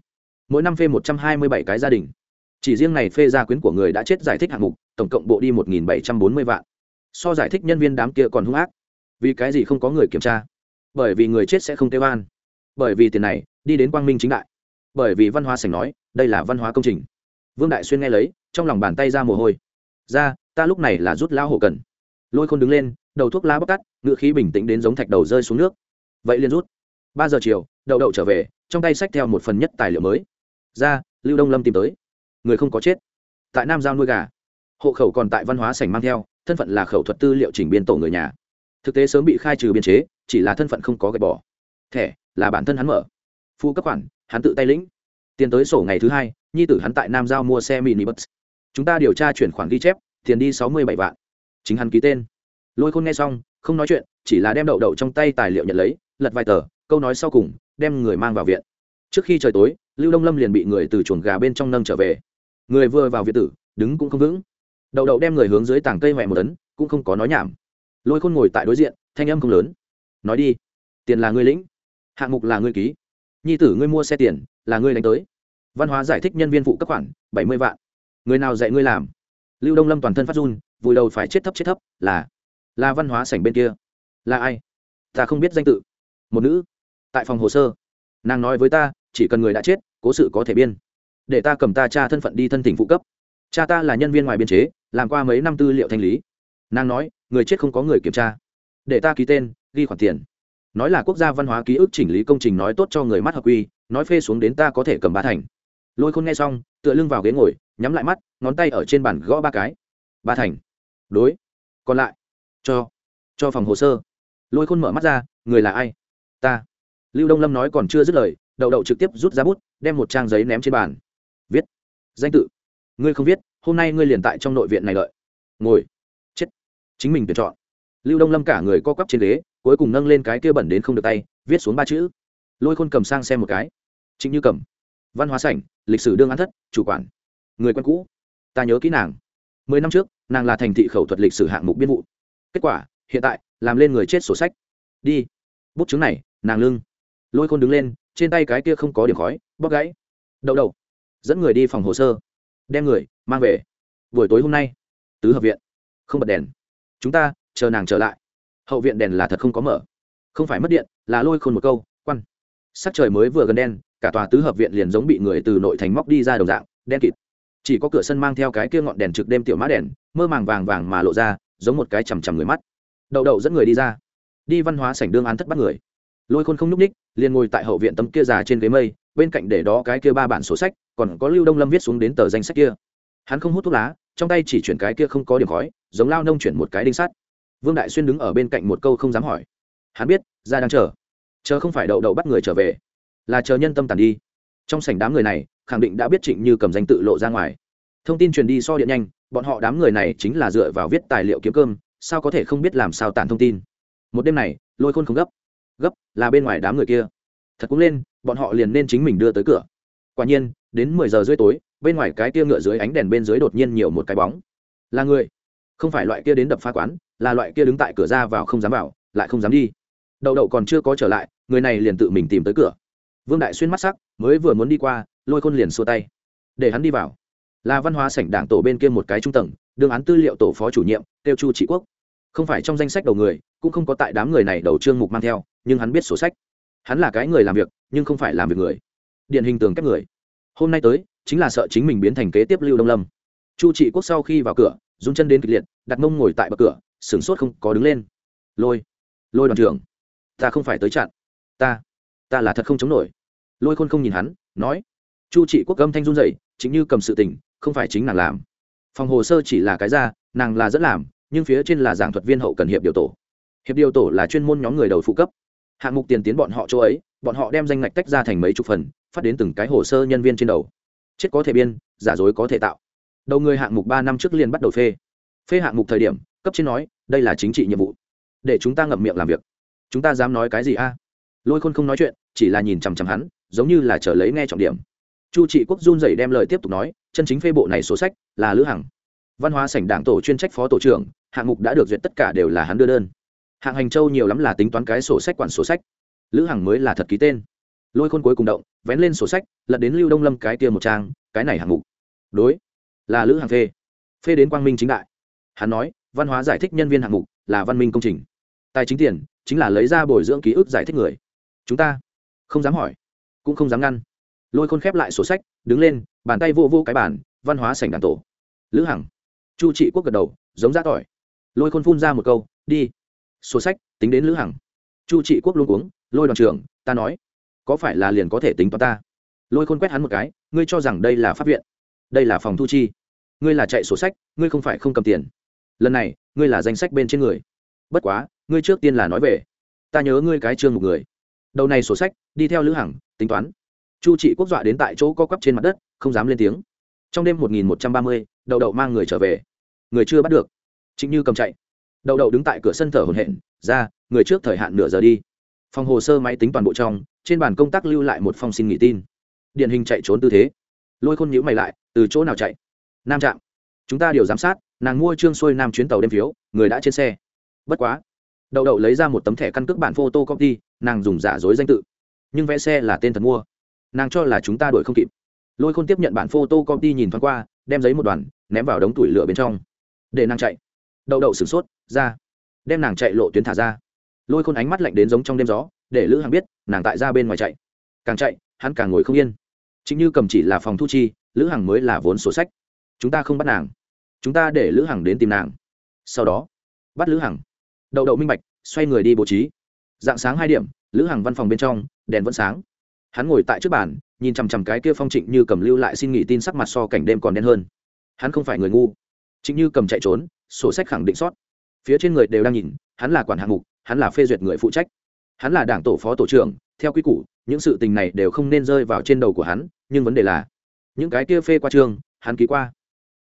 Mỗi năm phê một trăm hai mươi bảy cái gia đình. Chỉ riêng này phê gia quyến của người đã chết giải thích hạng mục, tổng cộng bộ đi một nghìn bảy trăm bốn mươi vạn so giải thích nhân viên đám kia còn hung ác. Vì cái gì không có người kiểm tra? Bởi vì người chết sẽ không kêu an. Bởi vì tiền này, đi đến quang minh chính đại. Bởi vì văn hóa sành nói, đây là văn hóa công trình. Vương đại xuyên nghe lấy, trong lòng bàn tay ra mồ hôi. Ra, ta lúc này là rút lao hổ cần. Lôi khôn đứng lên, đầu thuốc lá bóc tắt ngựa khí bình tĩnh đến giống thạch đầu rơi xuống nước. Vậy liền rút. Ba giờ chiều, đậu đậu trở về, trong tay sách theo một phần nhất tài liệu mới. Ra, lưu đông lâm tìm tới. Người không có chết. Tại nam giao nuôi gà. Hộ khẩu còn tại văn hóa sảnh mang theo thân phận là khẩu thuật tư liệu chỉnh biên tổ người nhà. Thực tế sớm bị khai trừ biên chế, chỉ là thân phận không có gạch bỏ. Thẻ là bản thân hắn mở. Phu cấp khoản, hắn tự tay lĩnh. Tiền tới sổ ngày thứ hai, nhi tử hắn tại nam giao mua xe mini bus chúng ta điều tra chuyển khoản ghi chép, tiền đi sáu mươi bảy vạn. Chính hắn ký tên. Lôi khôn nghe xong, không nói chuyện, chỉ là đem đậu đậu trong tay tài liệu nhận lấy, lật vài tờ, câu nói sau cùng, đem người mang vào viện. Trước khi trời tối, lưu đông lâm liền bị người từ chuồng gà bên trong nâng trở về. Người vừa vào viện tử, đứng cũng không vững đậu đậu đem người hướng dưới tảng cây mẹ một tấn, cũng không có nói nhảm. Lôi khôn ngồi tại đối diện, thanh âm không lớn. Nói đi, tiền là người lĩnh, hạng mục là người ký. Nhi tử ngươi mua xe tiền, là ngươi đánh tới. Văn hóa giải thích nhân viên phụ cấp khoản, bảy mươi vạn. Người nào dạy ngươi làm? Lưu đông lâm toàn thân phát run, vùi đầu phải chết thấp chết thấp, là là văn hóa sảnh bên kia. Là ai? Ta không biết danh tự. Một nữ, tại phòng hồ sơ. Nàng nói với ta, chỉ cần người đã chết, cố sự có thể biên. Để ta cầm ta cha thân phận đi thân tỉnh phụ cấp. Cha ta là nhân viên ngoài biên chế làm qua mấy năm tư liệu thanh lý. Nàng nói, người chết không có người kiểm tra. Để ta ký tên, ghi khoản tiền. Nói là quốc gia văn hóa ký ức chỉnh lý công trình nói tốt cho người mắt hợp quy, nói phê xuống đến ta có thể cầm ba thành. Lôi khôn nghe xong, tựa lưng vào ghế ngồi, nhắm lại mắt, ngón tay ở trên bàn gõ ba cái. Ba thành. Đối. Còn lại. Cho. Cho phòng hồ sơ. Lôi khôn mở mắt ra, người là ai? Ta. Lưu đông lâm nói còn chưa dứt lời, đậu đậu trực tiếp rút ra bút, đem một trang giấy ném trên bàn. Viết. Danh tự. Ngươi không viết hôm nay ngươi liền tại trong nội viện này lợi, ngồi. Chết. Chính mình tuyển chọn. Lưu đông lâm cả người co quắp trên ghế cuối cùng nâng lên cái kia bẩn đến không được tay viết xuống ba chữ. Lôi khôn cầm sang xem một cái. Chính như cầm văn hóa sảnh lịch sử đương án thất chủ quản. Người quen cũ. Ta nhớ kỹ nàng. Mười năm trước nàng là thành thị khẩu thuật lịch sử hạng mục biên vụ. Kết quả hiện tại làm lên người chết sổ sách. Đi. Bút chứng này nàng lưng. Lôi khôn đứng lên trên tay cái kia không có điểm khói bóc gãy. Đậu đầu dẫn người đi phòng hồ sơ đem người, mang về. Buổi tối hôm nay, tứ hợp viện. Không bật đèn. Chúng ta, chờ nàng trở lại. Hậu viện đèn là thật không có mở. Không phải mất điện, là lôi khôn một câu quan sắc trời mới vừa gần đen, cả tòa tứ hợp viện liền giống bị người từ nội thành móc đi ra đồng dạng, đen kịt. Chỉ có cửa sân mang theo cái kia ngọn đèn trực đêm tiểu mã đèn, mơ màng vàng vàng mà lộ ra, giống một cái chằm chằm người mắt. Đậu đậu dẫn người đi ra. Đi văn hóa sảnh đương án thất bắt người lôi khôn không nhúc ních, liền ngồi tại hậu viện tấm kia già trên ghế mây, bên cạnh để đó cái kia ba bản sổ sách, còn có lưu đông lâm viết xuống đến tờ danh sách kia. Hắn không hút thuốc lá, trong tay chỉ chuyển cái kia không có điểm khói, giống lao nông chuyển một cái đinh sắt. Vương đại xuyên đứng ở bên cạnh một câu không dám hỏi. Hắn biết, ra đang chờ. Chờ không phải đậu đậu bắt người trở về, là chờ nhân tâm tàn đi. Trong sảnh đám người này, khẳng định đã biết trịnh như cầm danh tự lộ ra ngoài. Thông tin truyền đi so điện nhanh, bọn họ đám người này chính là dựa vào viết tài liệu kiếm cơm, sao có thể không biết làm sao tàn thông tin. Một đêm này, lôi khôn không gấp gấp, là bên ngoài đám người kia. Thật cũng lên, bọn họ liền nên chính mình đưa tới cửa. Quả nhiên, đến mười giờ rưỡi tối, bên ngoài cái kia ngựa dưới ánh đèn bên dưới đột nhiên nhiều một cái bóng. Là người. Không phải loại kia đến đập phá quán, là loại kia đứng tại cửa ra vào không dám vào, lại không dám đi. Đậu đậu còn chưa có trở lại, người này liền tự mình tìm tới cửa. Vương đại xuyên mắt sắc, mới vừa muốn đi qua, lôi khôn liền xua tay. Để hắn đi vào. Là văn hóa sảnh đảng tổ bên kia một cái trung tầng đương án tư liệu tổ phó chủ nhiệm, tiêu chu trị quốc. Không phải trong danh sách đầu người, cũng không có tại đám người này đầu trương mục mang theo nhưng hắn biết sổ sách. Hắn là cái người làm việc, nhưng không phải làm việc người. Điển hình tường kép người. Hôm nay tới, chính là sợ chính mình biến thành kế tiếp lưu đông lâm. Chu trị quốc sau khi vào cửa, run chân đến kịch liệt, đặt mông ngồi tại bậc cửa, sửng sốt không có đứng lên. Lôi lôi đoàn trưởng, ta không phải tới chặn. Ta ta là thật không chống nổi. Lôi khôn không nhìn hắn, nói. Chu trị quốc âm thanh run dậy chính như cầm sự tình, không phải chính nàng làm. Phòng hồ sơ chỉ là cái ra, nàng là dẫn làm, nhưng phía trên là giảng thuật viên hậu cần hiệp điều tổ. Hiệp điều tổ là chuyên môn nhóm người đầu phụ cấp hạng mục tiền tiến bọn họ chỗ ấy, bọn họ đem danh ngạch tách ra thành mấy chục phần, phát đến từng cái hồ sơ nhân viên trên đầu. Chết có thể biên, giả dối có thể tạo. Đầu người hạng mục ba năm trước liền bắt đầu phê. Phê hạng mục thời điểm, cấp trên nói, đây là chính trị nhiệm vụ. Để chúng ta ngậm miệng làm việc. Chúng ta dám nói cái gì a? Lôi khôn không nói chuyện, chỉ là nhìn chằm chằm hắn, giống như là chờ lấy nghe trọng điểm. Chu trị quốc run dậy đem lời tiếp tục nói, chân chính phê bộ này số sách là lữ hằng. Văn hóa sảnh đảng tổ chuyên trách phó tổ trưởng, hạng mục đã được duyệt tất cả đều là hắn đưa đơn hạng hành châu nhiều lắm là tính toán cái sổ sách quản sổ sách. Lữ hằng mới là thật ký tên. Lôi khôn cuối cùng động, vén lên sổ sách, lật đến lưu đông lâm cái kia một trang, cái này hạng mục. Đối, là lữ hằng phê. Phê đến quang minh chính đại. Hắn nói, văn hóa giải thích nhân viên hạng mục, là văn minh công trình. Tài chính tiền, chính là lấy ra bồi dưỡng ký ức giải thích người. Chúng ta không dám hỏi, cũng không dám ngăn. Lôi khôn khép lại sổ sách, đứng lên, bàn tay vô vô cái bàn, văn hóa sảnh đàn tổ. Lữ hằng, chu trị quốc gật đầu, giống ra tỏi. Lôi khôn phun ra một câu, đi sổ sách, tính đến lữ hằng chu trị quốc luôn uống lôi đoàn trưởng, ta nói, có phải là liền có thể tính toán ta? Lôi khôn quét hắn một cái, ngươi cho rằng đây là pháp viện? Đây là phòng thu chi? Ngươi là chạy sổ sách, ngươi không phải không cầm tiền. Lần này, ngươi là danh sách bên trên người. Bất quá, ngươi trước tiên là nói về. Ta nhớ ngươi cái chương một người. Đầu này sổ sách, đi theo lữ hằng tính toán. Chu trị quốc dọa đến tại chỗ co quắp trên mặt đất, không dám lên tiếng. Trong đêm một nghìn một trăm ba mươi, đậu đậu mang người trở về. Người chưa bắt được. Chính như cầm chạy đậu đậu đứng tại cửa sân thở hồn hện ra, người trước thời hạn nửa giờ đi. Phòng hồ sơ máy tính toàn bộ trong, trên bàn công tác lưu lại một phong xin nghỉ tin. Điển hình chạy trốn tư thế. Lôi khôn nhữ mày lại, từ chỗ nào chạy? Nam trạm. Chúng ta điều giám sát, nàng mua trương xuôi nam chuyến tàu đêm phiếu, người đã trên xe. Bất quá. Đậu đậu lấy ra một tấm thẻ căn cước bản photo copy nàng dùng giả dối danh tự. Nhưng vẽ xe là tên thật mua. Nàng cho là chúng ta đuổi không kịp. Lôi khôn tiếp nhận bản photo copy nhìn thoáng qua, đem giấy một đoàn, ném vào đống tủi lửa bên trong. Để nàng chạy. Đậu đậu sửng sốt ra. Đem nàng chạy lộ tuyến thả ra. Lôi khôn ánh mắt lạnh đến giống trong đêm gió, để lữ hằng biết, nàng tại ra bên ngoài chạy. Càng chạy, hắn càng ngồi không yên. Chính như cầm chỉ là phòng thu chi, lữ hằng mới là vốn sổ sách. Chúng ta không bắt nàng. Chúng ta để lữ hằng đến tìm nàng. Sau đó, bắt lữ hằng. Đậu đậu minh bạch, xoay người đi bố trí. Dạng sáng hai điểm, lữ hằng văn phòng bên trong, đèn vẫn sáng. Hắn ngồi tại trước bàn, nhìn chằm chằm cái kia phong trịnh như cầm lưu lại xin nghỉ tin sắc mặt so cảnh đêm còn đen hơn. Hắn không phải người ngu. Trịnh như cầm chạy trốn, sổ sách khẳng định sót phía trên người đều đang nhìn, hắn là quản hạng mục, hắn là phê duyệt người phụ trách. Hắn là đảng tổ phó tổ trưởng, theo quy củ, những sự tình này đều không nên rơi vào trên đầu của hắn, nhưng vấn đề là, những cái kia phê qua trường, hắn ký qua.